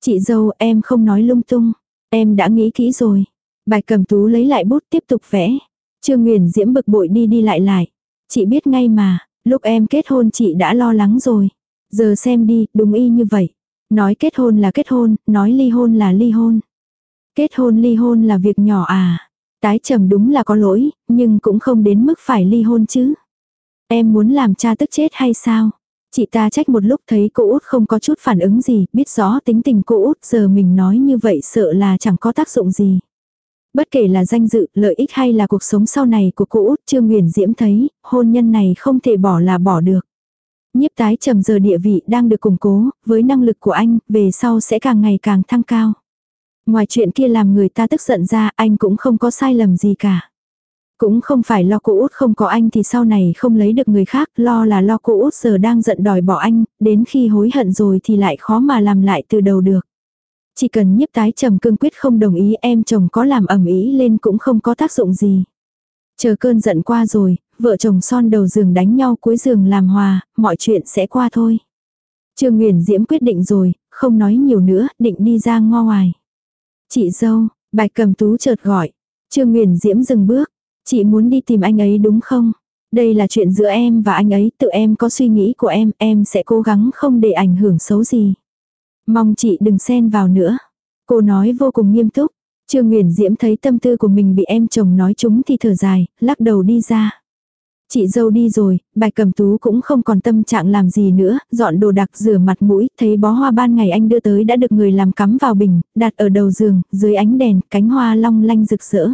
S1: Chị dâu em không nói lung tung. Em đã nghĩ kỹ rồi. bài cầm tú lấy lại bút tiếp tục vẽ. Trương Nguyền Diễm bực bội đi đi lại lại. Chị biết ngay mà, lúc em kết hôn chị đã lo lắng rồi. Giờ xem đi, đúng y như vậy. Nói kết hôn là kết hôn, nói ly hôn là ly hôn. Kết hôn ly hôn là việc nhỏ à. Tái trầm đúng là có lỗi, nhưng cũng không đến mức phải ly hôn chứ. Em muốn làm cha tức chết hay sao? Chị ta trách một lúc thấy cô út không có chút phản ứng gì, biết rõ tính tình cô út giờ mình nói như vậy sợ là chẳng có tác dụng gì. Bất kể là danh dự, lợi ích hay là cuộc sống sau này của cô út Trương Nguyền Diễm thấy, hôn nhân này không thể bỏ là bỏ được. Nhiếp tái trầm giờ địa vị đang được củng cố, với năng lực của anh, về sau sẽ càng ngày càng thăng cao. Ngoài chuyện kia làm người ta tức giận ra, anh cũng không có sai lầm gì cả. Cũng không phải lo cô út không có anh thì sau này không lấy được người khác, lo là lo cô út giờ đang giận đòi bỏ anh, đến khi hối hận rồi thì lại khó mà làm lại từ đầu được. Chỉ cần nhiếp tái trầm cương quyết không đồng ý em chồng có làm ẩm ý lên cũng không có tác dụng gì. Chờ cơn giận qua rồi, vợ chồng son đầu giường đánh nhau cuối giường làm hòa, mọi chuyện sẽ qua thôi. Trương Nguyễn Diễm quyết định rồi, không nói nhiều nữa, định đi ra ngo ngoài. Chị dâu, bạch cầm tú chợt gọi. Trương Nguyền Diễm dừng bước. Chị muốn đi tìm anh ấy đúng không? Đây là chuyện giữa em và anh ấy, tự em có suy nghĩ của em, em sẽ cố gắng không để ảnh hưởng xấu gì. Mong chị đừng xen vào nữa. Cô nói vô cùng nghiêm túc. Trương Nguyền Diễm thấy tâm tư của mình bị em chồng nói chúng thì thở dài, lắc đầu đi ra. Chị dâu đi rồi, bài cầm tú cũng không còn tâm trạng làm gì nữa, dọn đồ đặc rửa mặt mũi, thấy bó hoa ban ngày anh đưa tới đã được người làm cắm vào bình, đặt ở đầu giường, dưới ánh đèn, cánh hoa long lanh rực rỡ.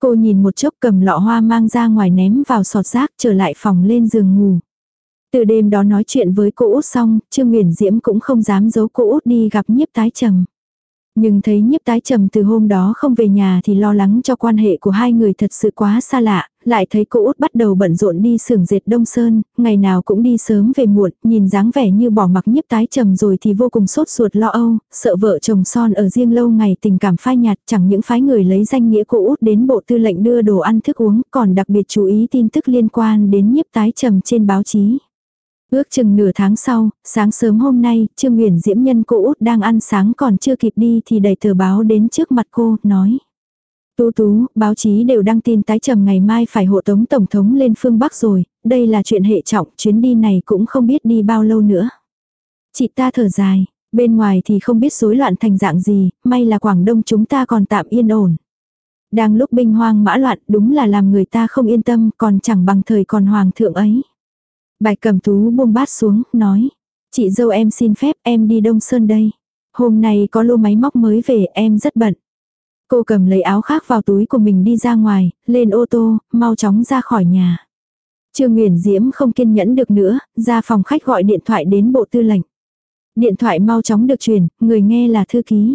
S1: Cô nhìn một chốc cầm lọ hoa mang ra ngoài ném vào sọt rác trở lại phòng lên giường ngủ. Từ đêm đó nói chuyện với cô út xong, Trương nguyễn Diễm cũng không dám giấu cô út đi gặp nhiếp tái trầm. Nhưng thấy nhiếp tái trầm từ hôm đó không về nhà thì lo lắng cho quan hệ của hai người thật sự quá xa lạ, lại thấy cô út bắt đầu bận rộn đi xưởng dệt Đông Sơn, ngày nào cũng đi sớm về muộn, nhìn dáng vẻ như bỏ mặc nhiếp tái trầm rồi thì vô cùng sốt ruột lo âu, sợ vợ chồng son ở riêng lâu ngày tình cảm phai nhạt chẳng những phái người lấy danh nghĩa cô út đến bộ tư lệnh đưa đồ ăn thức uống, còn đặc biệt chú ý tin tức liên quan đến nhiếp tái trầm trên báo chí. Ước chừng nửa tháng sau, sáng sớm hôm nay, Trương Nguyễn Diễm Nhân cô út đang ăn sáng còn chưa kịp đi thì đẩy tờ báo đến trước mặt cô, nói. Tú tú, báo chí đều đăng tin tái trầm ngày mai phải hộ tống Tổng thống lên phương Bắc rồi, đây là chuyện hệ trọng, chuyến đi này cũng không biết đi bao lâu nữa. Chị ta thở dài, bên ngoài thì không biết rối loạn thành dạng gì, may là Quảng Đông chúng ta còn tạm yên ổn. Đang lúc binh hoang mã loạn đúng là làm người ta không yên tâm còn chẳng bằng thời còn hoàng thượng ấy bài cầm tú buông bát xuống, nói. Chị dâu em xin phép em đi Đông Sơn đây. Hôm nay có lô máy móc mới về em rất bận. Cô cầm lấy áo khác vào túi của mình đi ra ngoài, lên ô tô, mau chóng ra khỏi nhà. Trương Nguyễn Diễm không kiên nhẫn được nữa, ra phòng khách gọi điện thoại đến bộ tư lệnh. Điện thoại mau chóng được truyền, người nghe là thư ký.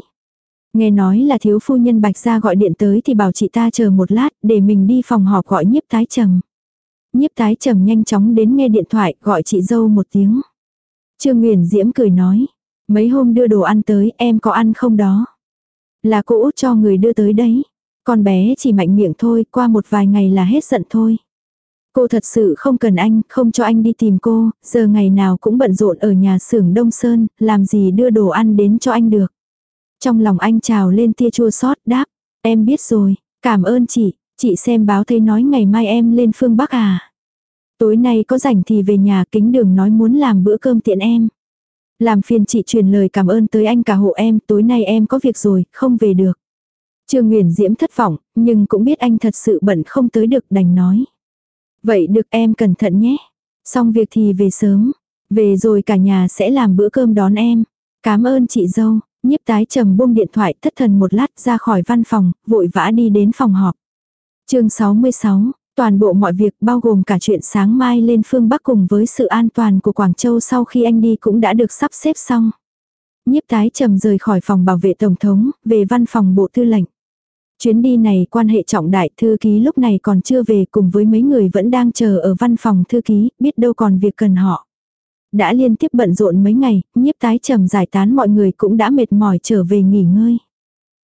S1: Nghe nói là thiếu phu nhân Bạch gia gọi điện tới thì bảo chị ta chờ một lát để mình đi phòng họp gọi nhiếp tái trầm. Nhiếp tái trầm nhanh chóng đến nghe điện thoại gọi chị dâu một tiếng. Trương Nguyễn Diễm cười nói. Mấy hôm đưa đồ ăn tới em có ăn không đó? Là cô út cho người đưa tới đấy. Con bé chỉ mạnh miệng thôi, qua một vài ngày là hết giận thôi. Cô thật sự không cần anh, không cho anh đi tìm cô, giờ ngày nào cũng bận rộn ở nhà xưởng Đông Sơn, làm gì đưa đồ ăn đến cho anh được. Trong lòng anh trào lên tia chua xót đáp, em biết rồi, cảm ơn chị, chị xem báo thấy nói ngày mai em lên phương Bắc à. Tối nay có rảnh thì về nhà kính đường nói muốn làm bữa cơm tiện em. Làm phiền chị truyền lời cảm ơn tới anh cả hộ em, tối nay em có việc rồi, không về được. Trương Nguyễn Diễm thất vọng, nhưng cũng biết anh thật sự bận không tới được đành nói. Vậy được em cẩn thận nhé. Xong việc thì về sớm. Về rồi cả nhà sẽ làm bữa cơm đón em. Cảm ơn chị dâu. Nhiếp tái trầm buông điện thoại thất thần một lát ra khỏi văn phòng, vội vã đi đến phòng họp chương 66, toàn bộ mọi việc bao gồm cả chuyện sáng mai lên phương Bắc cùng với sự an toàn của Quảng Châu sau khi anh đi cũng đã được sắp xếp xong. Nhiếp tái trầm rời khỏi phòng bảo vệ Tổng thống, về văn phòng bộ tư lệnh. Chuyến đi này quan hệ trọng đại thư ký lúc này còn chưa về cùng với mấy người vẫn đang chờ ở văn phòng thư ký, biết đâu còn việc cần họ. Đã liên tiếp bận rộn mấy ngày, nhiếp tái trầm giải tán mọi người cũng đã mệt mỏi trở về nghỉ ngơi.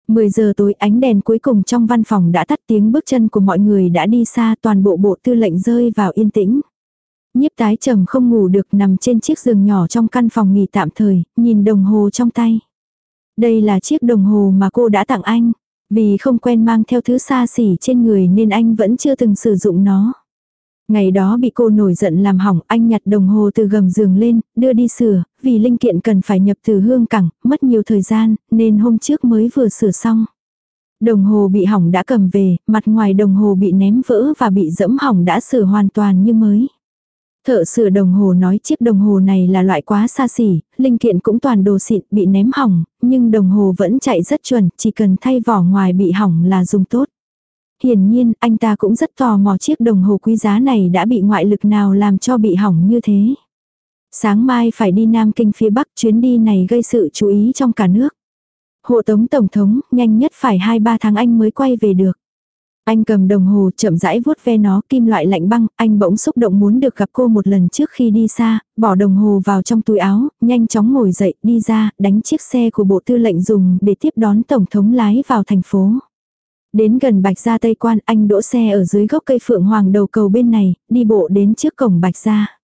S1: 10 giờ tối ánh đèn cuối cùng trong văn phòng đã tắt tiếng bước chân của mọi người đã đi xa toàn bộ bộ tư lệnh rơi vào yên tĩnh. Nhiếp tái trầm không ngủ được nằm trên chiếc giường nhỏ trong căn phòng nghỉ tạm thời, nhìn đồng hồ trong tay. Đây là chiếc đồng hồ mà cô đã tặng anh. Vì không quen mang theo thứ xa xỉ trên người nên anh vẫn chưa từng sử dụng nó. Ngày đó bị cô nổi giận làm hỏng, anh nhặt đồng hồ từ gầm giường lên, đưa đi sửa, vì linh kiện cần phải nhập từ hương cảng, mất nhiều thời gian, nên hôm trước mới vừa sửa xong. Đồng hồ bị hỏng đã cầm về, mặt ngoài đồng hồ bị ném vỡ và bị dẫm hỏng đã sửa hoàn toàn như mới. Thợ sửa đồng hồ nói chiếc đồng hồ này là loại quá xa xỉ, linh kiện cũng toàn đồ xịn bị ném hỏng, nhưng đồng hồ vẫn chạy rất chuẩn, chỉ cần thay vỏ ngoài bị hỏng là dùng tốt. Hiển nhiên, anh ta cũng rất tò mò chiếc đồng hồ quý giá này đã bị ngoại lực nào làm cho bị hỏng như thế. Sáng mai phải đi Nam Kinh phía Bắc chuyến đi này gây sự chú ý trong cả nước. Hộ tống Tổng thống, nhanh nhất phải 2-3 tháng anh mới quay về được. Anh cầm đồng hồ chậm rãi vuốt ve nó kim loại lạnh băng, anh bỗng xúc động muốn được gặp cô một lần trước khi đi xa, bỏ đồng hồ vào trong túi áo, nhanh chóng ngồi dậy, đi ra, đánh chiếc xe của bộ tư lệnh dùng để tiếp đón Tổng thống lái vào thành phố. Đến gần Bạch Gia Tây Quan, anh đỗ xe ở dưới gốc cây phượng hoàng đầu cầu bên này, đi bộ đến trước cổng Bạch Gia.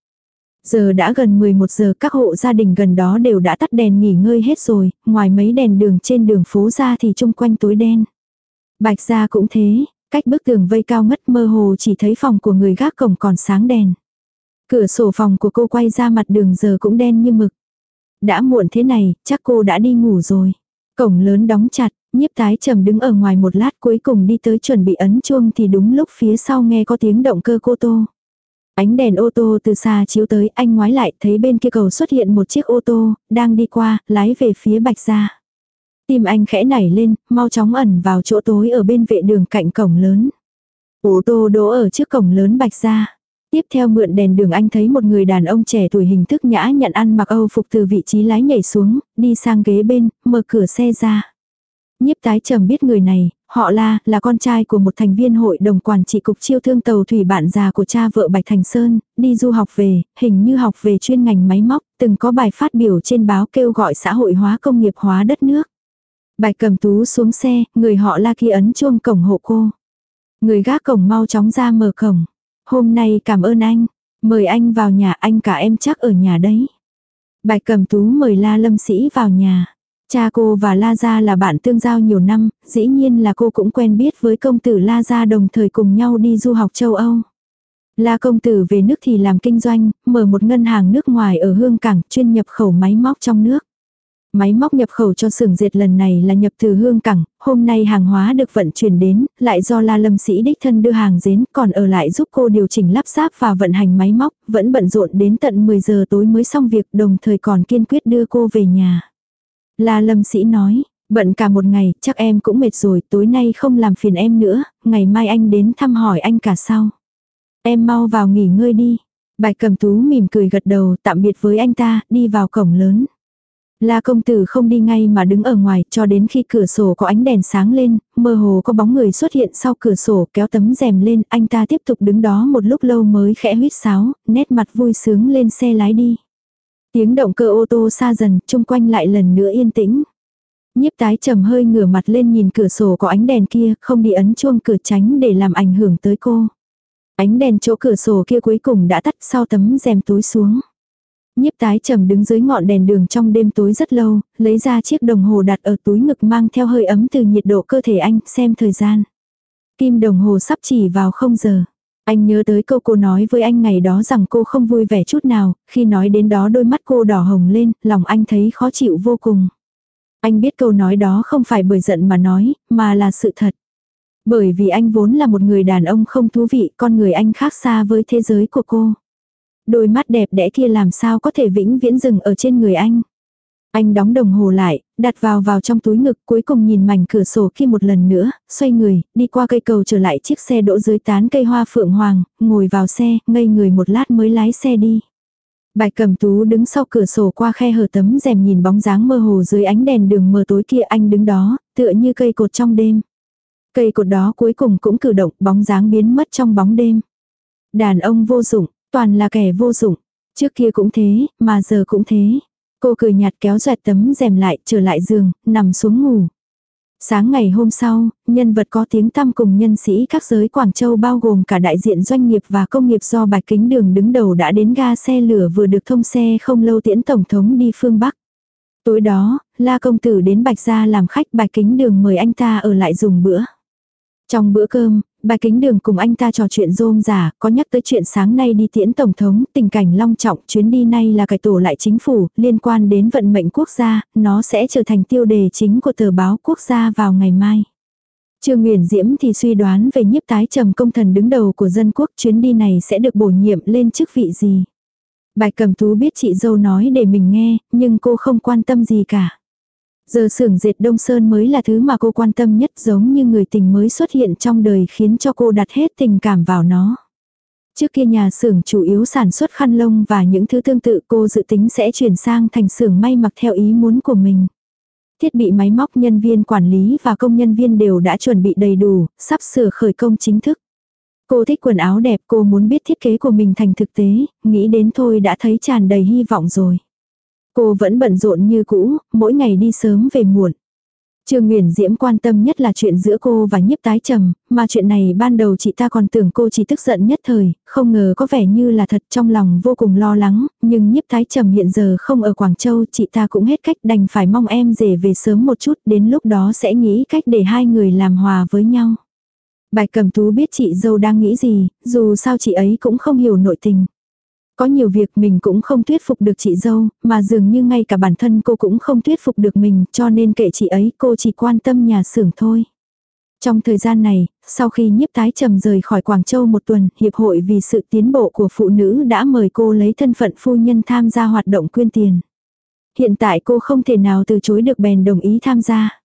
S1: Giờ đã gần 11 giờ các hộ gia đình gần đó đều đã tắt đèn nghỉ ngơi hết rồi, ngoài mấy đèn đường trên đường phố ra thì chung quanh tối đen. Bạch Gia cũng thế, cách bức tường vây cao ngất mơ hồ chỉ thấy phòng của người gác cổng còn sáng đèn. Cửa sổ phòng của cô quay ra mặt đường giờ cũng đen như mực. Đã muộn thế này, chắc cô đã đi ngủ rồi. Cổng lớn đóng chặt, nhiếp tái trầm đứng ở ngoài một lát cuối cùng đi tới chuẩn bị ấn chuông thì đúng lúc phía sau nghe có tiếng động cơ cô tô. Ánh đèn ô tô từ xa chiếu tới anh ngoái lại thấy bên kia cầu xuất hiện một chiếc ô tô, đang đi qua, lái về phía bạch gia. Tim anh khẽ nảy lên, mau chóng ẩn vào chỗ tối ở bên vệ đường cạnh cổng lớn. Ô tô đỗ ở trước cổng lớn bạch gia. Tiếp theo mượn đèn đường anh thấy một người đàn ông trẻ tuổi hình thức nhã nhận ăn mặc Âu phục từ vị trí lái nhảy xuống, đi sang ghế bên, mở cửa xe ra. Nhiếp tái trầm biết người này, họ La, là con trai của một thành viên hội đồng quản trị cục chiêu thương tàu thủy bạn già của cha vợ Bạch Thành Sơn, đi du học về, hình như học về chuyên ngành máy móc, từng có bài phát biểu trên báo kêu gọi xã hội hóa công nghiệp hóa đất nước. Bạch cầm tú xuống xe, người họ La kia ấn chuông cổng hộ cô. Người gác cổng mau chóng ra mở cổng. Hôm nay cảm ơn anh, mời anh vào nhà anh cả em chắc ở nhà đấy. Bạch cầm tú mời La Lâm Sĩ vào nhà. Cha cô và La Gia là bạn tương giao nhiều năm, dĩ nhiên là cô cũng quen biết với công tử La Gia đồng thời cùng nhau đi du học châu Âu. La công tử về nước thì làm kinh doanh, mở một ngân hàng nước ngoài ở Hương Cảng chuyên nhập khẩu máy móc trong nước. Máy móc nhập khẩu cho xưởng dệt lần này là nhập từ Hương Cảng, hôm nay hàng hóa được vận chuyển đến, lại do La Lâm Sĩ đích thân đưa hàng đến, còn ở lại giúp cô điều chỉnh lắp ráp và vận hành máy móc, vẫn bận rộn đến tận 10 giờ tối mới xong việc, đồng thời còn kiên quyết đưa cô về nhà. La Lâm Sĩ nói, bận cả một ngày, chắc em cũng mệt rồi, tối nay không làm phiền em nữa, ngày mai anh đến thăm hỏi anh cả sau. Em mau vào nghỉ ngơi đi. Bạch cầm tú mỉm cười gật đầu, tạm biệt với anh ta, đi vào cổng lớn. La công tử không đi ngay mà đứng ở ngoài cho đến khi cửa sổ có ánh đèn sáng lên, mơ hồ có bóng người xuất hiện sau cửa sổ kéo tấm rèm lên, anh ta tiếp tục đứng đó một lúc lâu mới khẽ huýt sáo, nét mặt vui sướng lên xe lái đi. Tiếng động cơ ô tô xa dần, chung quanh lại lần nữa yên tĩnh. Nhiếp tái trầm hơi ngửa mặt lên nhìn cửa sổ có ánh đèn kia, không đi ấn chuông cửa tránh để làm ảnh hưởng tới cô. Ánh đèn chỗ cửa sổ kia cuối cùng đã tắt sau tấm rèm tối xuống. Nhiếp tái trầm đứng dưới ngọn đèn đường trong đêm tối rất lâu, lấy ra chiếc đồng hồ đặt ở túi ngực mang theo hơi ấm từ nhiệt độ cơ thể anh, xem thời gian. Kim đồng hồ sắp chỉ vào không giờ. Anh nhớ tới câu cô nói với anh ngày đó rằng cô không vui vẻ chút nào, khi nói đến đó đôi mắt cô đỏ hồng lên, lòng anh thấy khó chịu vô cùng. Anh biết câu nói đó không phải bởi giận mà nói, mà là sự thật. Bởi vì anh vốn là một người đàn ông không thú vị, con người anh khác xa với thế giới của cô. Đôi mắt đẹp đẽ kia làm sao có thể vĩnh viễn dừng ở trên người anh. Anh đóng đồng hồ lại, đặt vào vào trong túi ngực cuối cùng nhìn mảnh cửa sổ kia một lần nữa, xoay người, đi qua cây cầu trở lại chiếc xe đỗ dưới tán cây hoa phượng hoàng, ngồi vào xe, ngây người một lát mới lái xe đi. Bạch cầm tú đứng sau cửa sổ qua khe hở tấm rèm nhìn bóng dáng mơ hồ dưới ánh đèn đường mờ tối kia anh đứng đó, tựa như cây cột trong đêm. Cây cột đó cuối cùng cũng cử động, bóng dáng biến mất trong bóng đêm. Đàn ông vô dụng, toàn là kẻ vô dụng. Trước kia cũng thế, mà giờ cũng thế. Cô cười nhạt kéo dọa tấm rèm lại, trở lại giường, nằm xuống ngủ. Sáng ngày hôm sau, nhân vật có tiếng tăm cùng nhân sĩ các giới Quảng Châu bao gồm cả đại diện doanh nghiệp và công nghiệp do Bạch Kính Đường đứng đầu đã đến ga xe lửa vừa được thông xe không lâu tiễn Tổng thống đi phương Bắc. Tối đó, La Công Tử đến Bạch Gia làm khách Bạch Kính Đường mời anh ta ở lại dùng bữa. Trong bữa cơm, Bà kính đường cùng anh ta trò chuyện rôm giả, có nhắc tới chuyện sáng nay đi tiễn Tổng thống, tình cảnh long trọng, chuyến đi nay là cải tổ lại chính phủ, liên quan đến vận mệnh quốc gia, nó sẽ trở thành tiêu đề chính của tờ báo quốc gia vào ngày mai. Trương Nguyễn Diễm thì suy đoán về nhiếp tái trầm công thần đứng đầu của dân quốc chuyến đi này sẽ được bổ nhiệm lên chức vị gì. Bài cầm tú biết chị dâu nói để mình nghe, nhưng cô không quan tâm gì cả. Giờ xưởng dệt Đông Sơn mới là thứ mà cô quan tâm nhất giống như người tình mới xuất hiện trong đời khiến cho cô đặt hết tình cảm vào nó. Trước kia nhà xưởng chủ yếu sản xuất khăn lông và những thứ tương tự cô dự tính sẽ chuyển sang thành xưởng may mặc theo ý muốn của mình. Thiết bị máy móc nhân viên quản lý và công nhân viên đều đã chuẩn bị đầy đủ, sắp sửa khởi công chính thức. Cô thích quần áo đẹp, cô muốn biết thiết kế của mình thành thực tế, nghĩ đến thôi đã thấy tràn đầy hy vọng rồi. Cô vẫn bận rộn như cũ, mỗi ngày đi sớm về muộn. Trương Nguyễn Diễm quan tâm nhất là chuyện giữa cô và nhiếp tái trầm, mà chuyện này ban đầu chị ta còn tưởng cô chỉ tức giận nhất thời, không ngờ có vẻ như là thật trong lòng vô cùng lo lắng, nhưng nhiếp tái trầm hiện giờ không ở Quảng Châu chị ta cũng hết cách đành phải mong em rể về sớm một chút đến lúc đó sẽ nghĩ cách để hai người làm hòa với nhau. Bạch cầm tú biết chị dâu đang nghĩ gì, dù sao chị ấy cũng không hiểu nội tình. Có nhiều việc mình cũng không thuyết phục được chị dâu, mà dường như ngay cả bản thân cô cũng không thuyết phục được mình, cho nên kệ chị ấy cô chỉ quan tâm nhà xưởng thôi. Trong thời gian này, sau khi nhiếp tái trầm rời khỏi Quảng Châu một tuần, Hiệp hội vì sự tiến bộ của phụ nữ đã mời cô lấy thân phận phu nhân tham gia hoạt động quyên tiền. Hiện tại cô không thể nào từ chối được bèn đồng ý tham gia.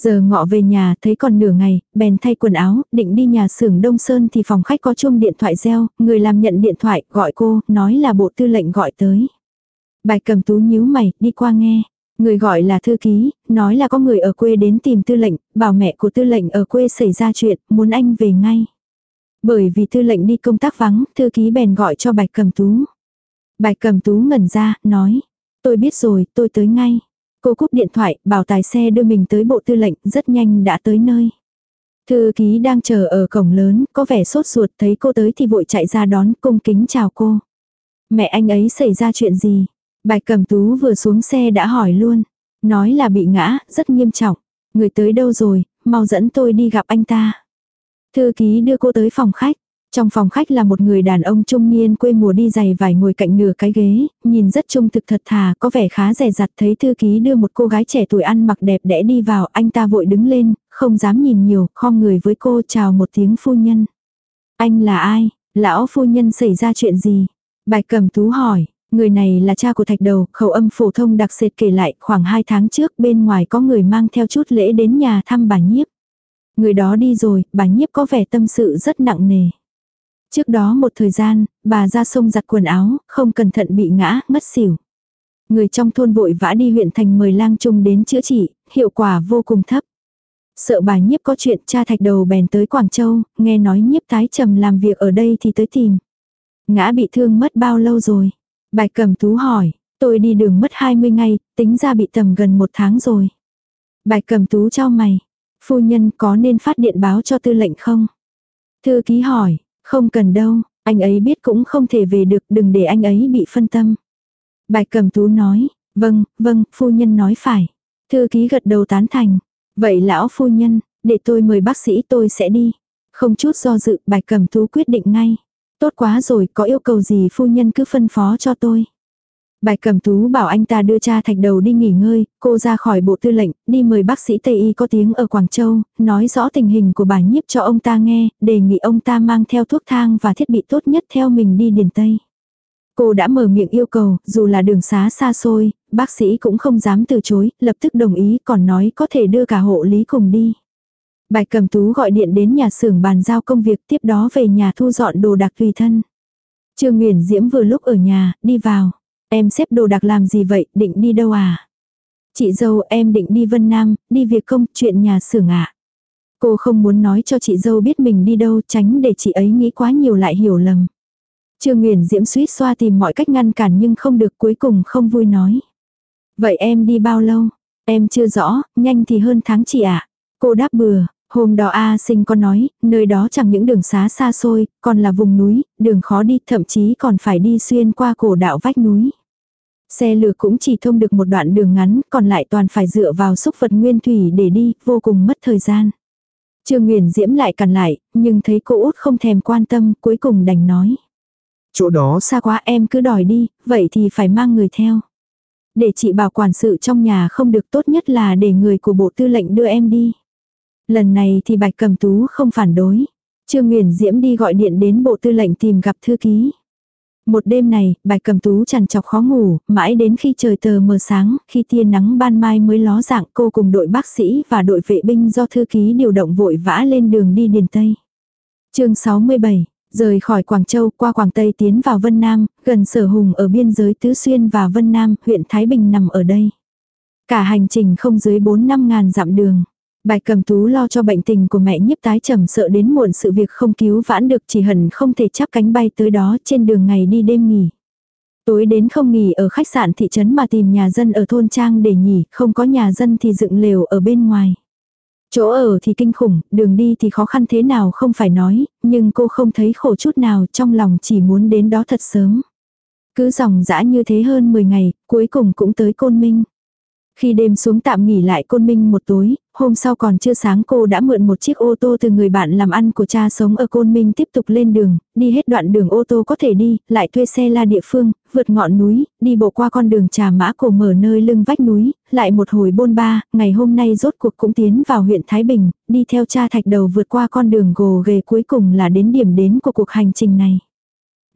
S1: Giờ ngọ về nhà thấy còn nửa ngày, bèn thay quần áo, định đi nhà xưởng Đông Sơn thì phòng khách có chuông điện thoại reo, người làm nhận điện thoại, gọi cô, nói là bộ tư lệnh gọi tới. Bài cầm tú nhíu mày, đi qua nghe. Người gọi là thư ký, nói là có người ở quê đến tìm tư lệnh, bảo mẹ của tư lệnh ở quê xảy ra chuyện, muốn anh về ngay. Bởi vì tư lệnh đi công tác vắng, thư ký bèn gọi cho bạch cầm tú. Bạch cầm tú ngẩn ra, nói. Tôi biết rồi, tôi tới ngay. Cô cúp điện thoại, bảo tài xe đưa mình tới bộ tư lệnh, rất nhanh đã tới nơi. Thư ký đang chờ ở cổng lớn, có vẻ sốt ruột, thấy cô tới thì vội chạy ra đón, cung kính chào cô. Mẹ anh ấy xảy ra chuyện gì? Bạch cầm tú vừa xuống xe đã hỏi luôn. Nói là bị ngã, rất nghiêm trọng. Người tới đâu rồi, mau dẫn tôi đi gặp anh ta. Thư ký đưa cô tới phòng khách. Trong phòng khách là một người đàn ông trung niên quê mùa đi giày vải ngồi cạnh nửa cái ghế, nhìn rất trung thực thật thà, có vẻ khá rẻ rặt thấy thư ký đưa một cô gái trẻ tuổi ăn mặc đẹp đẽ đi vào, anh ta vội đứng lên, không dám nhìn nhiều, khom người với cô chào một tiếng phu nhân. Anh là ai? Lão phu nhân xảy ra chuyện gì? Bạch cầm tú hỏi, người này là cha của thạch đầu, khẩu âm phổ thông đặc sệt kể lại khoảng 2 tháng trước bên ngoài có người mang theo chút lễ đến nhà thăm bà nhiếp. Người đó đi rồi, bà nhiếp có vẻ tâm sự rất nặng nề. Trước đó một thời gian, bà ra sông giặt quần áo, không cẩn thận bị ngã, ngất xỉu. Người trong thôn vội vã đi huyện thành mời lang trung đến chữa trị, hiệu quả vô cùng thấp. Sợ bà nhiếp có chuyện cha thạch đầu bèn tới Quảng Châu, nghe nói nhiếp tái trầm làm việc ở đây thì tới tìm. Ngã bị thương mất bao lâu rồi? Bạch cầm tú hỏi, tôi đi đường mất 20 ngày, tính ra bị tầm gần một tháng rồi. Bạch cầm tú cho mày, phu nhân có nên phát điện báo cho tư lệnh không? Thư ký hỏi, không cần đâu, anh ấy biết cũng không thể về được, đừng để anh ấy bị phân tâm. Bạch cầm tú nói, vâng, vâng, phu nhân nói phải. Thư ký gật đầu tán thành. Vậy lão phu nhân, để tôi mời bác sĩ tôi sẽ đi. Không chút do dự, bạch cầm tú quyết định ngay. Tốt quá rồi, có yêu cầu gì phu nhân cứ phân phó cho tôi. Bạch cẩm tú bảo anh ta đưa cha thạch đầu đi nghỉ ngơi, cô ra khỏi bộ tư lệnh, đi mời bác sĩ Tây Y có tiếng ở Quảng Châu, nói rõ tình hình của bà nhiếp cho ông ta nghe, đề nghị ông ta mang theo thuốc thang và thiết bị tốt nhất theo mình đi Điền Tây. Cô đã mở miệng yêu cầu, dù là đường xá xa xôi, bác sĩ cũng không dám từ chối, lập tức đồng ý còn nói có thể đưa cả hộ lý cùng đi. Bạch cẩm tú gọi điện đến nhà xưởng bàn giao công việc tiếp đó về nhà thu dọn đồ đạc tùy thân. Trương Nguyễn Diễm vừa lúc ở nhà, đi vào. Em xếp đồ đạc làm gì vậy, định đi đâu à? Chị dâu em định đi Vân Nam, đi việc công, chuyện nhà xưởng ạ. À? Cô không muốn nói cho chị dâu biết mình đi đâu tránh để chị ấy nghĩ quá nhiều lại hiểu lầm. Trương Nguyễn Diễm suýt xoa tìm mọi cách ngăn cản nhưng không được cuối cùng không vui nói. Vậy em đi bao lâu? Em chưa rõ, nhanh thì hơn tháng chị ạ. Cô đáp bừa, Hôm đó A sinh có nói, nơi đó chẳng những đường xá xa xôi, còn là vùng núi, đường khó đi, thậm chí còn phải đi xuyên qua cổ đạo vách núi. Xe lửa cũng chỉ thông được một đoạn đường ngắn, còn lại toàn phải dựa vào xúc vật nguyên thủy để đi, vô cùng mất thời gian. Trương Nguyễn Diễm lại cằn lại, nhưng thấy cô út không thèm quan tâm, cuối cùng đành nói.
S2: Chỗ đó
S1: xa quá em cứ đòi đi, vậy thì phải mang người theo. Để chị bảo quản sự trong nhà không được tốt nhất là để người của bộ tư lệnh đưa em đi. Lần này thì Bạch Cầm Tú không phản đối. Trương Nguyễn Diễm đi gọi điện đến bộ tư lệnh tìm gặp thư ký. Một đêm này, Bạch Cầm Tú chằn chọc khó ngủ, mãi đến khi trời tờ mờ sáng, khi tia nắng ban mai mới ló dạng cô cùng đội bác sĩ và đội vệ binh do thư ký điều động vội vã lên đường đi Điền Tây. chương 67, rời khỏi Quảng Châu qua Quảng Tây tiến vào Vân Nam, gần Sở Hùng ở biên giới Tứ Xuyên và Vân Nam, huyện Thái Bình nằm ở đây. Cả hành trình không dưới 4-5 ngàn dặm đường. Bài cầm tú lo cho bệnh tình của mẹ nhiếp tái trầm sợ đến muộn sự việc không cứu vãn được chỉ hận không thể chắp cánh bay tới đó trên đường ngày đi đêm nghỉ. Tối đến không nghỉ ở khách sạn thị trấn mà tìm nhà dân ở thôn trang để nghỉ, không có nhà dân thì dựng lều ở bên ngoài. Chỗ ở thì kinh khủng, đường đi thì khó khăn thế nào không phải nói, nhưng cô không thấy khổ chút nào trong lòng chỉ muốn đến đó thật sớm. Cứ dòng dã như thế hơn 10 ngày, cuối cùng cũng tới Côn Minh. Khi đêm xuống tạm nghỉ lại côn minh một tối, hôm sau còn chưa sáng cô đã mượn một chiếc ô tô từ người bạn làm ăn của cha sống ở côn minh tiếp tục lên đường, đi hết đoạn đường ô tô có thể đi, lại thuê xe la địa phương, vượt ngọn núi, đi bộ qua con đường trà mã cổ mở nơi lưng vách núi, lại một hồi bôn ba, ngày hôm nay rốt cuộc cũng tiến vào huyện Thái Bình, đi theo cha thạch đầu vượt qua con đường gồ ghề cuối cùng là đến điểm đến của cuộc hành trình này.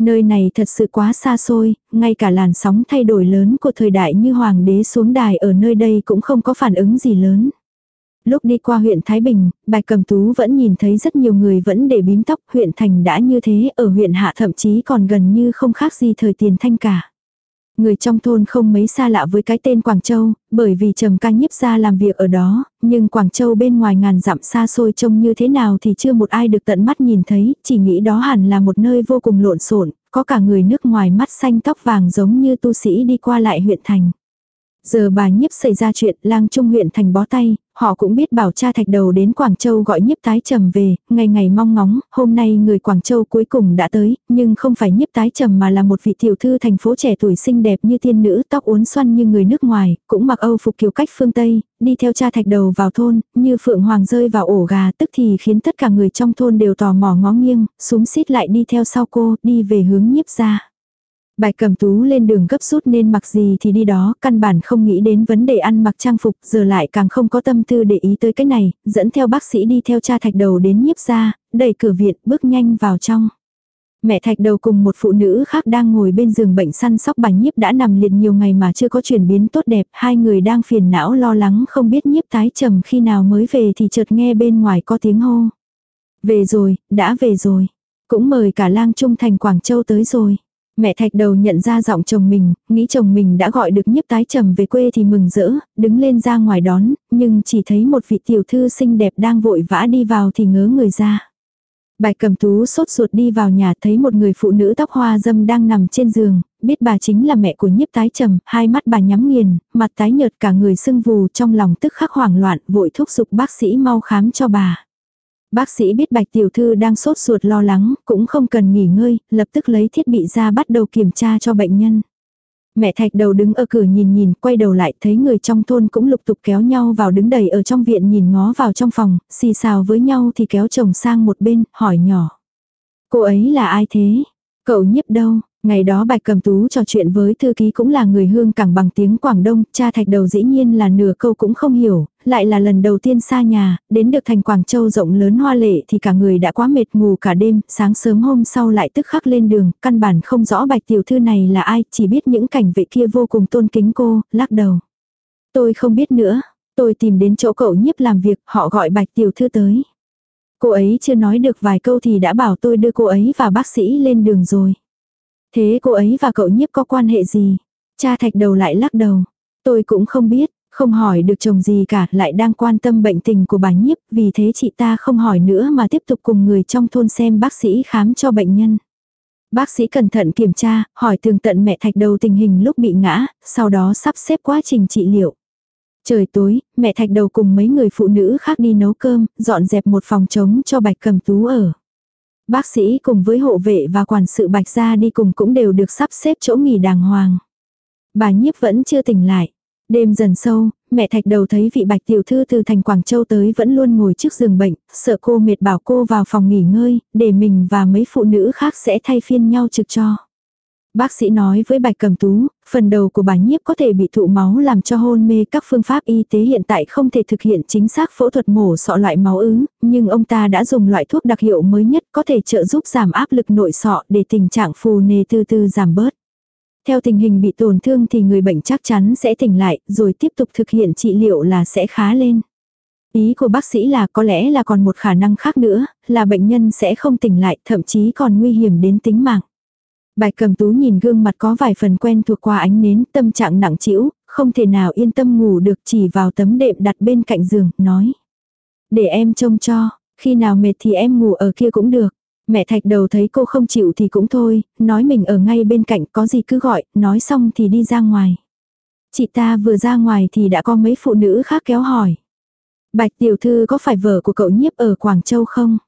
S1: Nơi này thật sự quá xa xôi, ngay cả làn sóng thay đổi lớn của thời đại như hoàng đế xuống đài ở nơi đây cũng không có phản ứng gì lớn. Lúc đi qua huyện Thái Bình, Bạch Cầm Tú vẫn nhìn thấy rất nhiều người vẫn để bím tóc, huyện thành đã như thế, ở huyện hạ thậm chí còn gần như không khác gì thời tiền thanh cả. Người trong thôn không mấy xa lạ với cái tên Quảng Châu, bởi vì Trầm ca nhiếp ra làm việc ở đó, nhưng Quảng Châu bên ngoài ngàn dặm xa xôi trông như thế nào thì chưa một ai được tận mắt nhìn thấy, chỉ nghĩ đó hẳn là một nơi vô cùng lộn xộn, có cả người nước ngoài mắt xanh tóc vàng giống như tu sĩ đi qua lại huyện thành. Giờ bà nhiếp xảy ra chuyện lang trung huyện thành bó tay, họ cũng biết bảo cha thạch đầu đến Quảng Châu gọi nhiếp tái trầm về, ngày ngày mong ngóng, hôm nay người Quảng Châu cuối cùng đã tới, nhưng không phải nhiếp tái trầm mà là một vị tiểu thư thành phố trẻ tuổi xinh đẹp như thiên nữ, tóc uốn xoăn như người nước ngoài, cũng mặc âu phục kiểu cách phương Tây, đi theo cha thạch đầu vào thôn, như phượng hoàng rơi vào ổ gà tức thì khiến tất cả người trong thôn đều tò mò ngó nghiêng, súng xít lại đi theo sau cô, đi về hướng nhiếp ra. Bài cầm tú lên đường gấp rút nên mặc gì thì đi đó, căn bản không nghĩ đến vấn đề ăn mặc trang phục, giờ lại càng không có tâm tư để ý tới cái này, dẫn theo bác sĩ đi theo cha thạch đầu đến nhiếp ra, đẩy cửa viện, bước nhanh vào trong. Mẹ thạch đầu cùng một phụ nữ khác đang ngồi bên giường bệnh săn sóc bà nhiếp đã nằm liệt nhiều ngày mà chưa có chuyển biến tốt đẹp, hai người đang phiền não lo lắng không biết nhiếp tái trầm khi nào mới về thì chợt nghe bên ngoài có tiếng hô. Về rồi, đã về rồi. Cũng mời cả lang trung thành Quảng Châu tới rồi. Mẹ thạch đầu nhận ra giọng chồng mình, nghĩ chồng mình đã gọi được nhiếp tái trầm về quê thì mừng rỡ, đứng lên ra ngoài đón, nhưng chỉ thấy một vị tiểu thư xinh đẹp đang vội vã đi vào thì ngớ người ra. Bài cầm tú sốt ruột đi vào nhà thấy một người phụ nữ tóc hoa dâm đang nằm trên giường, biết bà chính là mẹ của nhiếp tái trầm, hai mắt bà nhắm nghiền, mặt tái nhợt cả người sưng vù trong lòng tức khắc hoảng loạn vội thúc giục bác sĩ mau khám cho bà. Bác sĩ biết bạch tiểu thư đang sốt ruột lo lắng, cũng không cần nghỉ ngơi, lập tức lấy thiết bị ra bắt đầu kiểm tra cho bệnh nhân. Mẹ thạch đầu đứng ở cửa nhìn nhìn, quay đầu lại thấy người trong thôn cũng lục tục kéo nhau vào đứng đầy ở trong viện nhìn ngó vào trong phòng, xì xào với nhau thì kéo chồng sang một bên, hỏi nhỏ. Cô ấy là ai thế? Cậu nhiếp đâu? Ngày đó Bạch Cầm Tú trò chuyện với thư ký cũng là người hương cảng bằng tiếng Quảng Đông, cha thạch đầu dĩ nhiên là nửa câu cũng không hiểu, lại là lần đầu tiên xa nhà, đến được thành Quảng Châu rộng lớn hoa lệ thì cả người đã quá mệt ngủ cả đêm, sáng sớm hôm sau lại tức khắc lên đường, căn bản không rõ Bạch Tiểu Thư này là ai, chỉ biết những cảnh vệ kia vô cùng tôn kính cô, lắc đầu. Tôi không biết nữa, tôi tìm đến chỗ cậu nhiếp làm việc, họ gọi Bạch Tiểu Thư tới. Cô ấy chưa nói được vài câu thì đã bảo tôi đưa cô ấy và bác sĩ lên đường rồi. Thế cô ấy và cậu nhiếp có quan hệ gì? Cha thạch đầu lại lắc đầu. Tôi cũng không biết, không hỏi được chồng gì cả, lại đang quan tâm bệnh tình của bà nhiếp, vì thế chị ta không hỏi nữa mà tiếp tục cùng người trong thôn xem bác sĩ khám cho bệnh nhân. Bác sĩ cẩn thận kiểm tra, hỏi tường tận mẹ thạch đầu tình hình lúc bị ngã, sau đó sắp xếp quá trình trị liệu. Trời tối, mẹ thạch đầu cùng mấy người phụ nữ khác đi nấu cơm, dọn dẹp một phòng trống cho bạch cầm tú ở. Bác sĩ cùng với hộ vệ và quản sự bạch gia đi cùng cũng đều được sắp xếp chỗ nghỉ đàng hoàng. Bà nhiếp vẫn chưa tỉnh lại. Đêm dần sâu, mẹ thạch đầu thấy vị bạch tiểu thư từ thành Quảng Châu tới vẫn luôn ngồi trước giường bệnh, sợ cô mệt bảo cô vào phòng nghỉ ngơi, để mình và mấy phụ nữ khác sẽ thay phiên nhau trực cho. Bác sĩ nói với bạch cầm tú, phần đầu của bà nhiếp có thể bị thụ máu làm cho hôn mê các phương pháp y tế hiện tại không thể thực hiện chính xác phẫu thuật mổ sọ loại máu ứ, nhưng ông ta đã dùng loại thuốc đặc hiệu mới nhất có thể trợ giúp giảm áp lực nội sọ để tình trạng phù nề từ từ giảm bớt. Theo tình hình bị tổn thương thì người bệnh chắc chắn sẽ tỉnh lại rồi tiếp tục thực hiện trị liệu là sẽ khá lên. Ý của bác sĩ là có lẽ là còn một khả năng khác nữa, là bệnh nhân sẽ không tỉnh lại thậm chí còn nguy hiểm đến tính mạng. Bạch cầm tú nhìn gương mặt có vài phần quen thuộc qua ánh nến, tâm trạng nặng trĩu, không thể nào yên tâm ngủ được chỉ vào tấm đệm đặt bên cạnh giường, nói. Để em trông cho, khi nào mệt thì em ngủ ở kia cũng được. Mẹ thạch đầu thấy cô không chịu thì cũng thôi, nói mình ở ngay bên cạnh có gì cứ gọi, nói xong thì đi ra ngoài. Chị ta vừa ra ngoài thì đã có mấy phụ nữ khác kéo hỏi. Bạch tiểu thư có phải vợ của cậu nhiếp ở Quảng Châu không?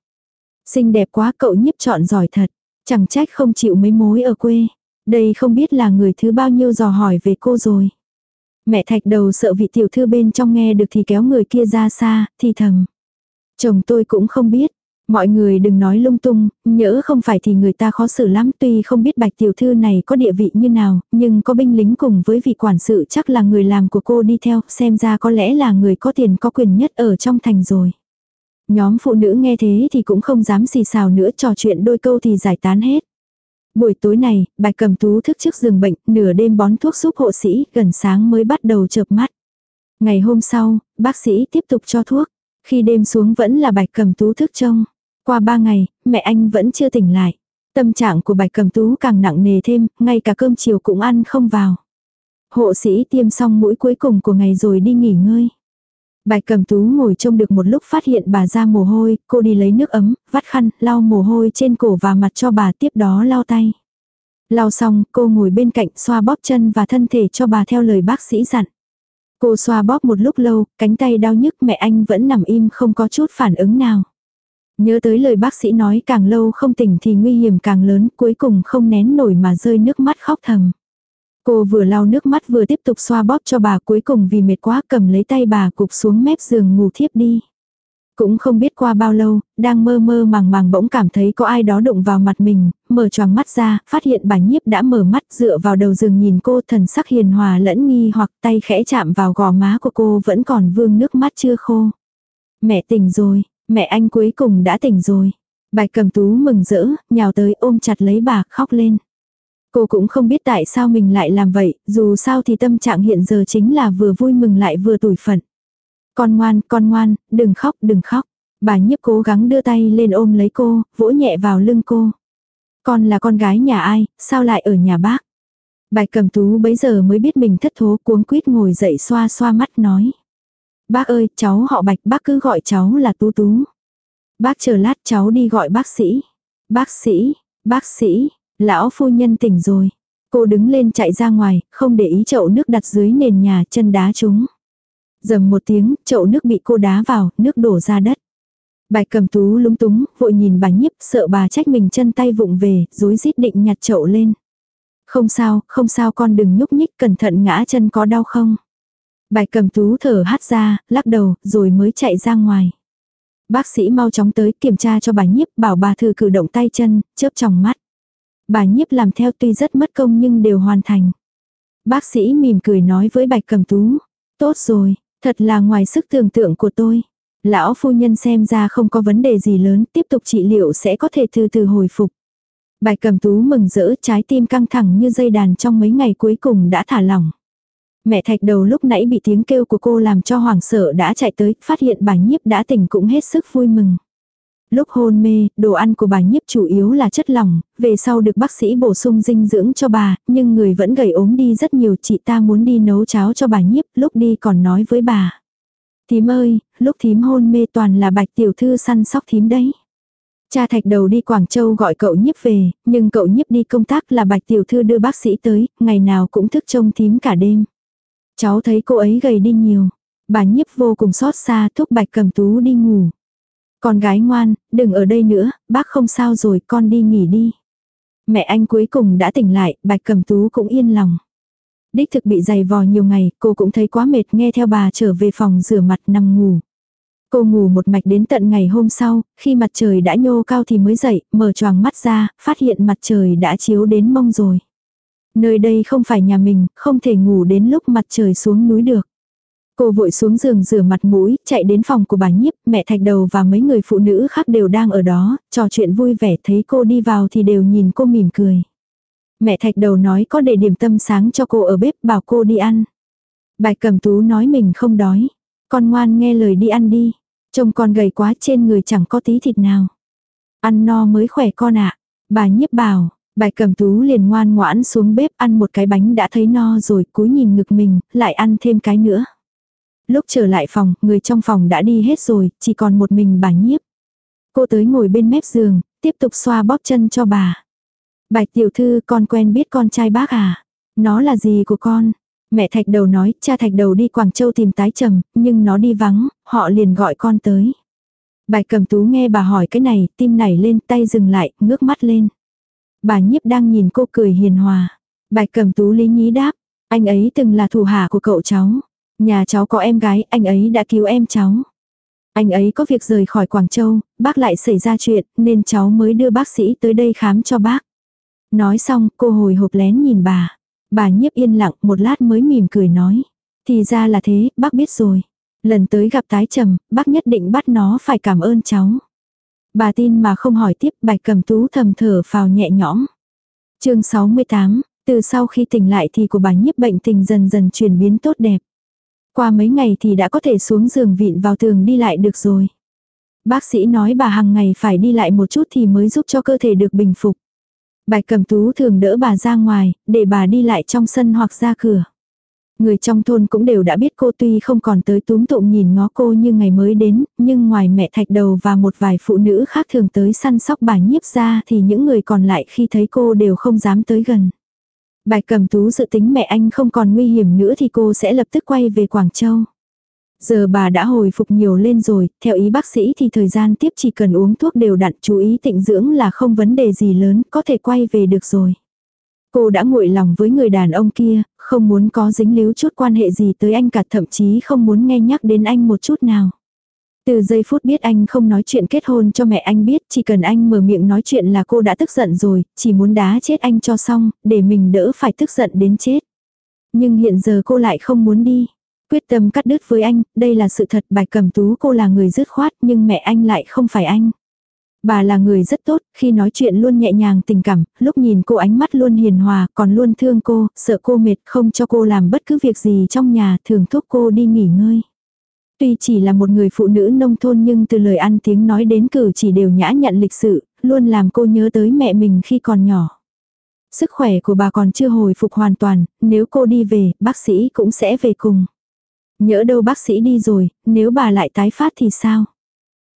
S1: Xinh đẹp quá cậu nhiếp chọn giỏi thật. Chẳng trách không chịu mấy mối ở quê. Đây không biết là người thứ bao nhiêu dò hỏi về cô rồi. Mẹ thạch đầu sợ vị tiểu thư bên trong nghe được thì kéo người kia ra xa, thì thầm. Chồng tôi cũng không biết. Mọi người đừng nói lung tung, nhỡ không phải thì người ta khó xử lắm tuy không biết bạch tiểu thư này có địa vị như nào, nhưng có binh lính cùng với vị quản sự chắc là người làm của cô đi theo, xem ra có lẽ là người có tiền có quyền nhất ở trong thành rồi. Nhóm phụ nữ nghe thế thì cũng không dám xì xào nữa trò chuyện đôi câu thì giải tán hết. Buổi tối này, bạch cầm tú thức trước giường bệnh, nửa đêm bón thuốc giúp hộ sĩ, gần sáng mới bắt đầu chợp mắt. Ngày hôm sau, bác sĩ tiếp tục cho thuốc. Khi đêm xuống vẫn là bạch cầm tú thức trông. Qua ba ngày, mẹ anh vẫn chưa tỉnh lại. Tâm trạng của bạch cầm tú càng nặng nề thêm, ngay cả cơm chiều cũng ăn không vào. Hộ sĩ tiêm xong mũi cuối cùng của ngày rồi đi nghỉ ngơi. Bạch cầm tú ngồi trông được một lúc phát hiện bà ra mồ hôi, cô đi lấy nước ấm, vắt khăn, lau mồ hôi trên cổ và mặt cho bà tiếp đó lau tay. Lau xong, cô ngồi bên cạnh xoa bóp chân và thân thể cho bà theo lời bác sĩ dặn. Cô xoa bóp một lúc lâu, cánh tay đau nhức mẹ anh vẫn nằm im không có chút phản ứng nào. Nhớ tới lời bác sĩ nói càng lâu không tỉnh thì nguy hiểm càng lớn, cuối cùng không nén nổi mà rơi nước mắt khóc thầm. Cô vừa lau nước mắt vừa tiếp tục xoa bóp cho bà cuối cùng vì mệt quá cầm lấy tay bà cục xuống mép giường ngủ thiếp đi. Cũng không biết qua bao lâu, đang mơ mơ màng màng bỗng cảm thấy có ai đó đụng vào mặt mình, mở choàng mắt ra, phát hiện bà nhiếp đã mở mắt dựa vào đầu giường nhìn cô thần sắc hiền hòa lẫn nghi hoặc tay khẽ chạm vào gò má của cô vẫn còn vương nước mắt chưa khô. Mẹ tỉnh rồi, mẹ anh cuối cùng đã tỉnh rồi. Bạch cầm tú mừng rỡ, nhào tới ôm chặt lấy bà khóc lên. Cô cũng không biết tại sao mình lại làm vậy, dù sao thì tâm trạng hiện giờ chính là vừa vui mừng lại vừa tủi phận. Con ngoan, con ngoan, đừng khóc, đừng khóc. Bà nhiếp cố gắng đưa tay lên ôm lấy cô, vỗ nhẹ vào lưng cô. Con là con gái nhà ai, sao lại ở nhà bác? Bạch cầm tú bấy giờ mới biết mình thất thố cuống quýt ngồi dậy xoa xoa mắt nói. Bác ơi, cháu họ bạch bác cứ gọi cháu là tú tú. Bác chờ lát cháu đi gọi bác sĩ. Bác sĩ, bác sĩ, lão phu nhân tỉnh rồi. Cô đứng lên chạy ra ngoài, không để ý chậu nước đặt dưới nền nhà chân đá chúng. Dầm một tiếng, chậu nước bị cô đá vào, nước đổ ra đất. Bạch cầm tú lúng túng, vội nhìn bà nhiếp, sợ bà trách mình chân tay vụng về, dối rít định nhặt chậu lên. Không sao, không sao con đừng nhúc nhích, cẩn thận ngã chân có đau không. Bạch cầm tú thở hắt ra, lắc đầu, rồi mới chạy ra ngoài. Bác sĩ mau chóng tới kiểm tra cho bà nhiếp, bảo bà thử cử động tay chân, chớp trong mắt. Bà nhiếp làm theo tuy rất mất công nhưng đều hoàn thành. Bác sĩ mỉm cười nói với bạch cầm tú. Tốt rồi, Thật là ngoài sức tưởng tượng của tôi. Lão phu nhân xem ra không có vấn đề gì lớn, tiếp tục trị liệu sẽ có thể từ từ hồi phục. bạch cầm tú mừng rỡ trái tim căng thẳng như dây đàn trong mấy ngày cuối cùng đã thả lỏng. Mẹ thạch đầu lúc nãy bị tiếng kêu của cô làm cho hoảng sợ đã chạy tới, phát hiện bà nhiếp đã tỉnh cũng hết sức vui mừng. Lúc hôn mê, đồ ăn của bà nhiếp chủ yếu là chất lỏng, về sau được bác sĩ bổ sung dinh dưỡng cho bà, nhưng người vẫn gầy ốm đi rất nhiều chị ta muốn đi nấu cháo cho bà nhiếp, lúc đi còn nói với bà. Thím ơi, lúc thím hôn mê toàn là bạch tiểu thư săn sóc thím đấy. Cha thạch đầu đi Quảng Châu gọi cậu nhiếp về, nhưng cậu nhiếp đi công tác là bạch tiểu thư đưa bác sĩ tới, ngày nào cũng thức trông thím cả đêm. Cháu thấy cô ấy gầy đi nhiều. Bà nhiếp vô cùng xót xa thúc bạch cầm tú đi ngủ. Con gái ngoan, đừng ở đây nữa, bác không sao rồi, con đi nghỉ đi. Mẹ anh cuối cùng đã tỉnh lại, bạch cầm tú cũng yên lòng. Đích thực bị dày vò nhiều ngày, cô cũng thấy quá mệt nghe theo bà trở về phòng rửa mặt nằm ngủ. Cô ngủ một mạch đến tận ngày hôm sau, khi mặt trời đã nhô cao thì mới dậy, mở choàng mắt ra, phát hiện mặt trời đã chiếu đến mông rồi. Nơi đây không phải nhà mình, không thể ngủ đến lúc mặt trời xuống núi được. Cô vội xuống giường rửa mặt mũi, chạy đến phòng của bà nhiếp, mẹ thạch đầu và mấy người phụ nữ khác đều đang ở đó, trò chuyện vui vẻ thấy cô đi vào thì đều nhìn cô mỉm cười. Mẹ thạch đầu nói có để điểm tâm sáng cho cô ở bếp bảo cô đi ăn. Bài cầm tú nói mình không đói. Con ngoan nghe lời đi ăn đi. Trông con gầy quá trên người chẳng có tí thịt nào. Ăn no mới khỏe con ạ. Bà nhiếp bảo, bài cầm tú liền ngoan ngoãn xuống bếp ăn một cái bánh đã thấy no rồi cúi nhìn ngực mình, lại ăn thêm cái nữa. Lúc trở lại phòng, người trong phòng đã đi hết rồi, chỉ còn một mình bà nhiếp. Cô tới ngồi bên mép giường, tiếp tục xoa bóp chân cho bà. Bạch tiểu thư con quen biết con trai bác à? Nó là gì của con? Mẹ thạch đầu nói, cha thạch đầu đi Quảng Châu tìm tái trầm, nhưng nó đi vắng, họ liền gọi con tới. Bạch cầm tú nghe bà hỏi cái này, tim nảy lên tay dừng lại, ngước mắt lên. Bà nhiếp đang nhìn cô cười hiền hòa. Bạch cầm tú lý nhí đáp, anh ấy từng là thủ hạ của cậu cháu. Nhà cháu có em gái, anh ấy đã cứu em cháu. Anh ấy có việc rời khỏi Quảng Châu, bác lại xảy ra chuyện, nên cháu mới đưa bác sĩ tới đây khám cho bác. Nói xong, cô hồi hộp lén nhìn bà. Bà nhiếp yên lặng một lát mới mỉm cười nói. Thì ra là thế, bác biết rồi. Lần tới gặp tái trầm, bác nhất định bắt nó phải cảm ơn cháu. Bà tin mà không hỏi tiếp bạch cầm tú thầm thở phào nhẹ nhõm. chương 68, từ sau khi tỉnh lại thì của bà nhiếp bệnh tình dần dần chuyển biến tốt đẹp. Qua mấy ngày thì đã có thể xuống giường vịn vào tường đi lại được rồi. Bác sĩ nói bà hàng ngày phải đi lại một chút thì mới giúp cho cơ thể được bình phục. Bạch cầm tú thường đỡ bà ra ngoài, để bà đi lại trong sân hoặc ra cửa. Người trong thôn cũng đều đã biết cô tuy không còn tới túm tụm nhìn ngó cô như ngày mới đến, nhưng ngoài mẹ thạch đầu và một vài phụ nữ khác thường tới săn sóc bà nhiếp ra thì những người còn lại khi thấy cô đều không dám tới gần. Bạch cầm tú dự tính mẹ anh không còn nguy hiểm nữa thì cô sẽ lập tức quay về Quảng Châu. Giờ bà đã hồi phục nhiều lên rồi, theo ý bác sĩ thì thời gian tiếp chỉ cần uống thuốc đều đặn chú ý tịnh dưỡng là không vấn đề gì lớn, có thể quay về được rồi. Cô đã nguội lòng với người đàn ông kia, không muốn có dính líu chút quan hệ gì tới anh cả thậm chí không muốn nghe nhắc đến anh một chút nào. Từ giây phút biết anh không nói chuyện kết hôn cho mẹ anh biết, chỉ cần anh mở miệng nói chuyện là cô đã tức giận rồi, chỉ muốn đá chết anh cho xong, để mình đỡ phải tức giận đến chết. Nhưng hiện giờ cô lại không muốn đi. Quyết tâm cắt đứt với anh, đây là sự thật bài cầm tú cô là người dứt khoát nhưng mẹ anh lại không phải anh. Bà là người rất tốt, khi nói chuyện luôn nhẹ nhàng tình cảm, lúc nhìn cô ánh mắt luôn hiền hòa, còn luôn thương cô, sợ cô mệt không cho cô làm bất cứ việc gì trong nhà, thường thúc cô đi nghỉ ngơi. Tuy chỉ là một người phụ nữ nông thôn nhưng từ lời ăn tiếng nói đến cử chỉ đều nhã nhặn lịch sự, luôn làm cô nhớ tới mẹ mình khi còn nhỏ. Sức khỏe của bà còn chưa hồi phục hoàn toàn, nếu cô đi về, bác sĩ cũng sẽ về cùng. Nhỡ đâu bác sĩ đi rồi, nếu bà lại tái phát thì sao?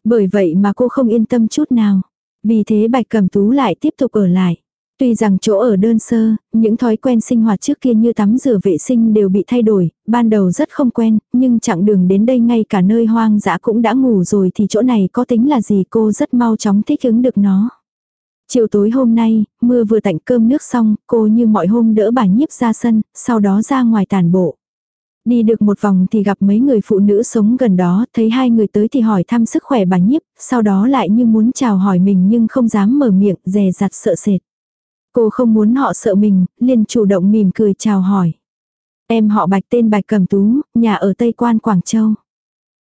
S1: Bởi vậy mà cô không yên tâm chút nào. Vì thế Bạch Cẩm Tú lại tiếp tục ở lại. Tuy rằng chỗ ở đơn sơ, những thói quen sinh hoạt trước kia như tắm rửa vệ sinh đều bị thay đổi, ban đầu rất không quen, nhưng chặng đường đến đây ngay cả nơi hoang dã cũng đã ngủ rồi thì chỗ này có tính là gì cô rất mau chóng thích ứng được nó. Chiều tối hôm nay, mưa vừa tạnh cơm nước xong, cô như mọi hôm đỡ bà nhiếp ra sân, sau đó ra ngoài tàn bộ. Đi được một vòng thì gặp mấy người phụ nữ sống gần đó, thấy hai người tới thì hỏi thăm sức khỏe bà nhiếp, sau đó lại như muốn chào hỏi mình nhưng không dám mở miệng, dè dặt sợ sệt. Cô không muốn họ sợ mình, liền chủ động mỉm cười chào hỏi. Em họ Bạch tên Bạch Cẩm Tú, nhà ở Tây Quan Quảng Châu.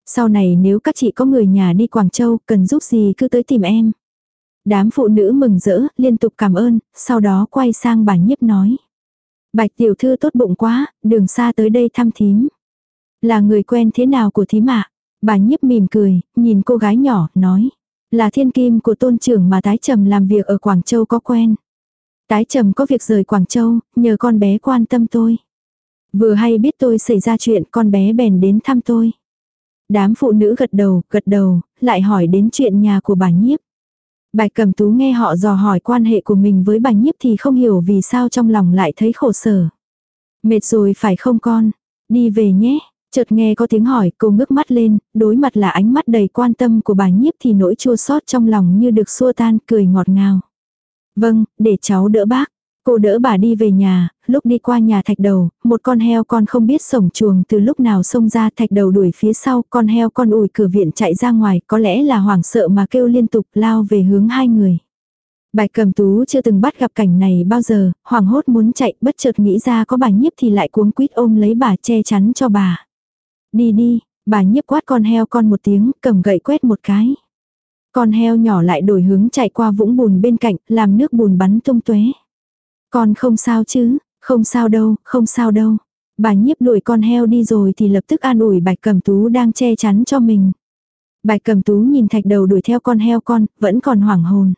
S1: Sau này nếu các chị có người nhà đi Quảng Châu cần giúp gì cứ tới tìm em. Đám phụ nữ mừng rỡ, liên tục cảm ơn, sau đó quay sang bà nhiếp nói. Bạch tiểu thư tốt bụng quá, đường xa tới đây thăm thím. Là người quen thế nào của thím ạ? Bà nhiếp mỉm cười, nhìn cô gái nhỏ, nói. Là thiên kim của tôn trưởng mà tái trầm làm việc ở Quảng Châu có quen. Tái trầm có việc rời Quảng Châu, nhờ con bé quan tâm tôi. Vừa hay biết tôi xảy ra chuyện con bé bèn đến thăm tôi. Đám phụ nữ gật đầu, gật đầu, lại hỏi đến chuyện nhà của bà nhiếp. Bạch Cẩm Tú nghe họ dò hỏi quan hệ của mình với bà nhiếp thì không hiểu vì sao trong lòng lại thấy khổ sở. Mệt rồi phải không con? Đi về nhé. Chợt nghe có tiếng hỏi, cô ngước mắt lên, đối mặt là ánh mắt đầy quan tâm của bà nhiếp thì nỗi chua xót trong lòng như được xua tan, cười ngọt ngào. Vâng, để cháu đỡ bác. Cô đỡ bà đi về nhà, lúc đi qua nhà thạch đầu, một con heo con không biết sổng chuồng từ lúc nào xông ra thạch đầu đuổi phía sau, con heo con ủi cửa viện chạy ra ngoài, có lẽ là hoảng sợ mà kêu liên tục lao về hướng hai người. Bài cầm tú chưa từng bắt gặp cảnh này bao giờ, hoảng hốt muốn chạy, bất chợt nghĩ ra có bà nhiếp thì lại cuống quýt ôm lấy bà che chắn cho bà. Đi đi, bà nhiếp quát con heo con một tiếng, cầm gậy quét một cái. Con heo nhỏ lại đổi hướng chạy qua vũng bùn bên cạnh, làm nước bùn bắn tung tóe. Con không sao chứ, không sao đâu, không sao đâu. Bà nhiếp đuổi con heo đi rồi thì lập tức an ủi bạch cầm tú đang che chắn cho mình. Bạch cầm tú nhìn thạch đầu đuổi theo con heo con, vẫn còn hoảng hồn.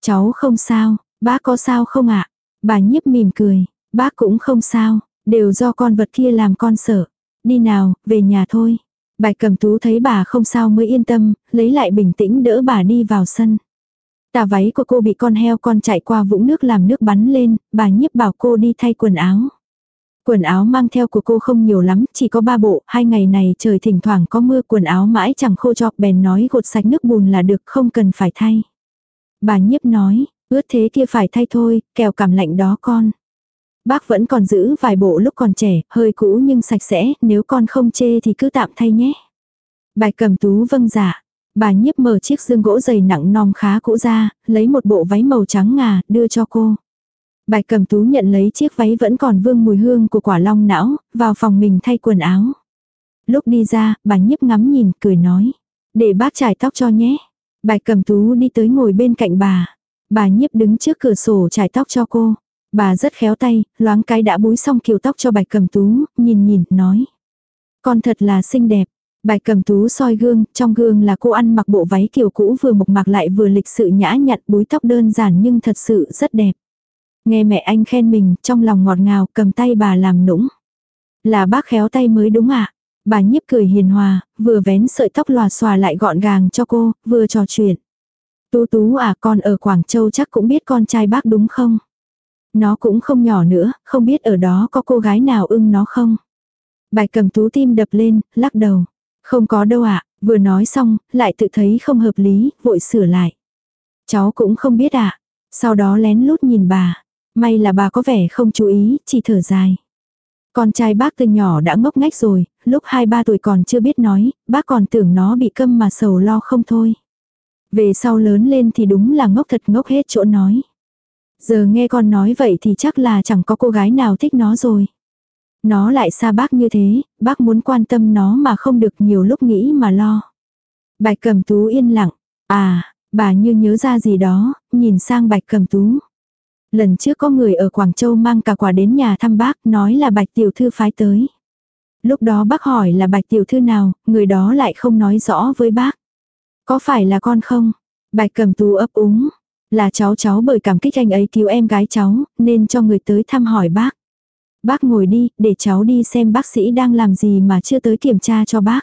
S1: Cháu không sao, bác có sao không ạ? Bà nhiếp mỉm cười, bác cũng không sao, đều do con vật kia làm con sợ. Đi nào, về nhà thôi. Bạch cầm tú thấy bà không sao mới yên tâm, lấy lại bình tĩnh đỡ bà đi vào sân. Tà váy của cô bị con heo con chạy qua vũng nước làm nước bắn lên, bà nhiếp bảo cô đi thay quần áo. Quần áo mang theo của cô không nhiều lắm, chỉ có ba bộ, hai ngày này trời thỉnh thoảng có mưa quần áo mãi chẳng khô chọc bèn nói gột sạch nước bùn là được không cần phải thay. Bà nhiếp nói, ướt thế kia phải thay thôi, kèo cảm lạnh đó con. Bác vẫn còn giữ vài bộ lúc còn trẻ, hơi cũ nhưng sạch sẽ, nếu con không chê thì cứ tạm thay nhé. Bài cầm tú vâng giả. Dạ. Bà nhiếp mở chiếc dương gỗ dày nặng non khá cũ ra, lấy một bộ váy màu trắng ngà, đưa cho cô. Bạch cầm tú nhận lấy chiếc váy vẫn còn vương mùi hương của quả long não, vào phòng mình thay quần áo. Lúc đi ra, bà nhiếp ngắm nhìn, cười nói. Để bác trải tóc cho nhé. Bạch cầm tú đi tới ngồi bên cạnh bà. Bà nhiếp đứng trước cửa sổ trải tóc cho cô. Bà rất khéo tay, loáng cái đã búi xong kiểu tóc cho bạch cầm tú, nhìn nhìn, nói. Con thật là xinh đẹp. Bạch cầm tú soi gương, trong gương là cô ăn mặc bộ váy kiểu cũ vừa mộc mạc lại vừa lịch sự nhã nhặn búi tóc đơn giản nhưng thật sự rất đẹp. Nghe mẹ anh khen mình, trong lòng ngọt ngào cầm tay bà làm nũng. Là bác khéo tay mới đúng ạ. Bà nhiếp cười hiền hòa, vừa vén sợi tóc lòa xòa lại gọn gàng cho cô, vừa trò chuyện. Tú tú à con ở Quảng Châu chắc cũng biết con trai bác đúng không? Nó cũng không nhỏ nữa, không biết ở đó có cô gái nào ưng nó không? Bạch cầm tú tim đập lên, lắc đầu. Không có đâu ạ, vừa nói xong, lại tự thấy không hợp lý, vội sửa lại. Cháu cũng không biết ạ. Sau đó lén lút nhìn bà. May là bà có vẻ không chú ý, chỉ thở dài. Con trai bác từ nhỏ đã ngốc ngách rồi, lúc 2-3 tuổi còn chưa biết nói, bác còn tưởng nó bị câm mà sầu lo không thôi. Về sau lớn lên thì đúng là ngốc thật ngốc hết chỗ nói. Giờ nghe con nói vậy thì chắc là chẳng có cô gái nào thích nó rồi. Nó lại xa bác như thế, bác muốn quan tâm nó mà không được nhiều lúc nghĩ mà lo. Bạch cầm tú yên lặng. À, bà như nhớ ra gì đó, nhìn sang bạch cầm tú. Lần trước có người ở Quảng Châu mang cả quả đến nhà thăm bác, nói là bạch tiểu thư phái tới. Lúc đó bác hỏi là bạch tiểu thư nào, người đó lại không nói rõ với bác. Có phải là con không? Bạch cầm tú ấp úng. Là cháu cháu bởi cảm kích anh ấy cứu em gái cháu, nên cho người tới thăm hỏi bác. Bác ngồi đi, để cháu đi xem bác sĩ đang làm gì mà chưa tới kiểm tra cho bác.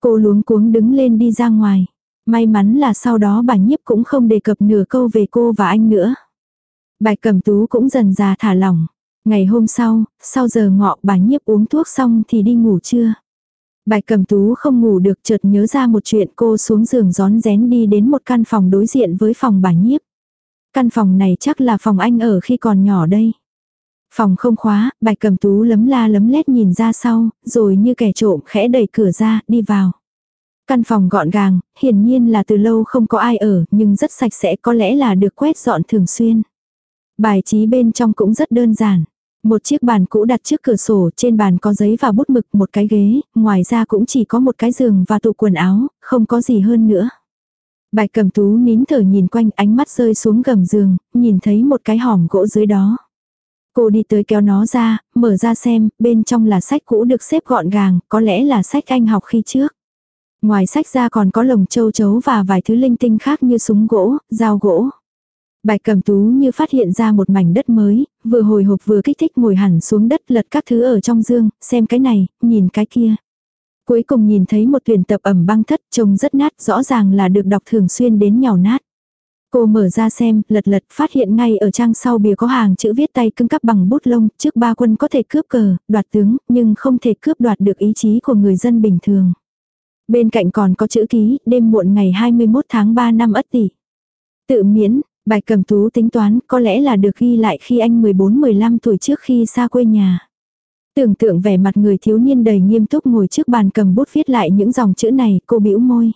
S1: Cô luống cuống đứng lên đi ra ngoài. May mắn là sau đó bà nhiếp cũng không đề cập nửa câu về cô và anh nữa. Bạch cẩm tú cũng dần già thả lỏng. Ngày hôm sau, sau giờ ngọ bà nhiếp uống thuốc xong thì đi ngủ trưa. Bạch cẩm tú không ngủ được chợt nhớ ra một chuyện cô xuống giường gión rén đi đến một căn phòng đối diện với phòng bà nhiếp. Căn phòng này chắc là phòng anh ở khi còn nhỏ đây. Phòng không khóa, bạch cầm tú lấm la lấm lét nhìn ra sau, rồi như kẻ trộm khẽ đẩy cửa ra, đi vào. Căn phòng gọn gàng, hiển nhiên là từ lâu không có ai ở, nhưng rất sạch sẽ có lẽ là được quét dọn thường xuyên. Bài trí bên trong cũng rất đơn giản. Một chiếc bàn cũ đặt trước cửa sổ, trên bàn có giấy và bút mực, một cái ghế, ngoài ra cũng chỉ có một cái giường và tủ quần áo, không có gì hơn nữa. Bạch cầm tú nín thở nhìn quanh ánh mắt rơi xuống gầm giường, nhìn thấy một cái hòm gỗ dưới đó. Cô đi tới kéo nó ra, mở ra xem, bên trong là sách cũ được xếp gọn gàng, có lẽ là sách anh học khi trước. Ngoài sách ra còn có lồng châu chấu và vài thứ linh tinh khác như súng gỗ, dao gỗ. Bạch cầm tú như phát hiện ra một mảnh đất mới, vừa hồi hộp vừa kích thích ngồi hẳn xuống đất lật các thứ ở trong dương, xem cái này, nhìn cái kia. Cuối cùng nhìn thấy một tuyển tập ẩm băng thất trông rất nát, rõ ràng là được đọc thường xuyên đến nhào nát. Cô mở ra xem, lật lật, phát hiện ngay ở trang sau bìa có hàng chữ viết tay cưng cắp bằng bút lông, trước ba quân có thể cướp cờ, đoạt tướng, nhưng không thể cướp đoạt được ý chí của người dân bình thường. Bên cạnh còn có chữ ký, đêm muộn ngày 21 tháng 3 năm Ất Tỵ. Tự miễn, Bạch cầm Tú tính toán có lẽ là được ghi lại khi anh 14-15 tuổi trước khi xa quê nhà. Tưởng tượng vẻ mặt người thiếu niên đầy nghiêm túc ngồi trước bàn cầm bút viết lại những dòng chữ này, cô bĩu môi.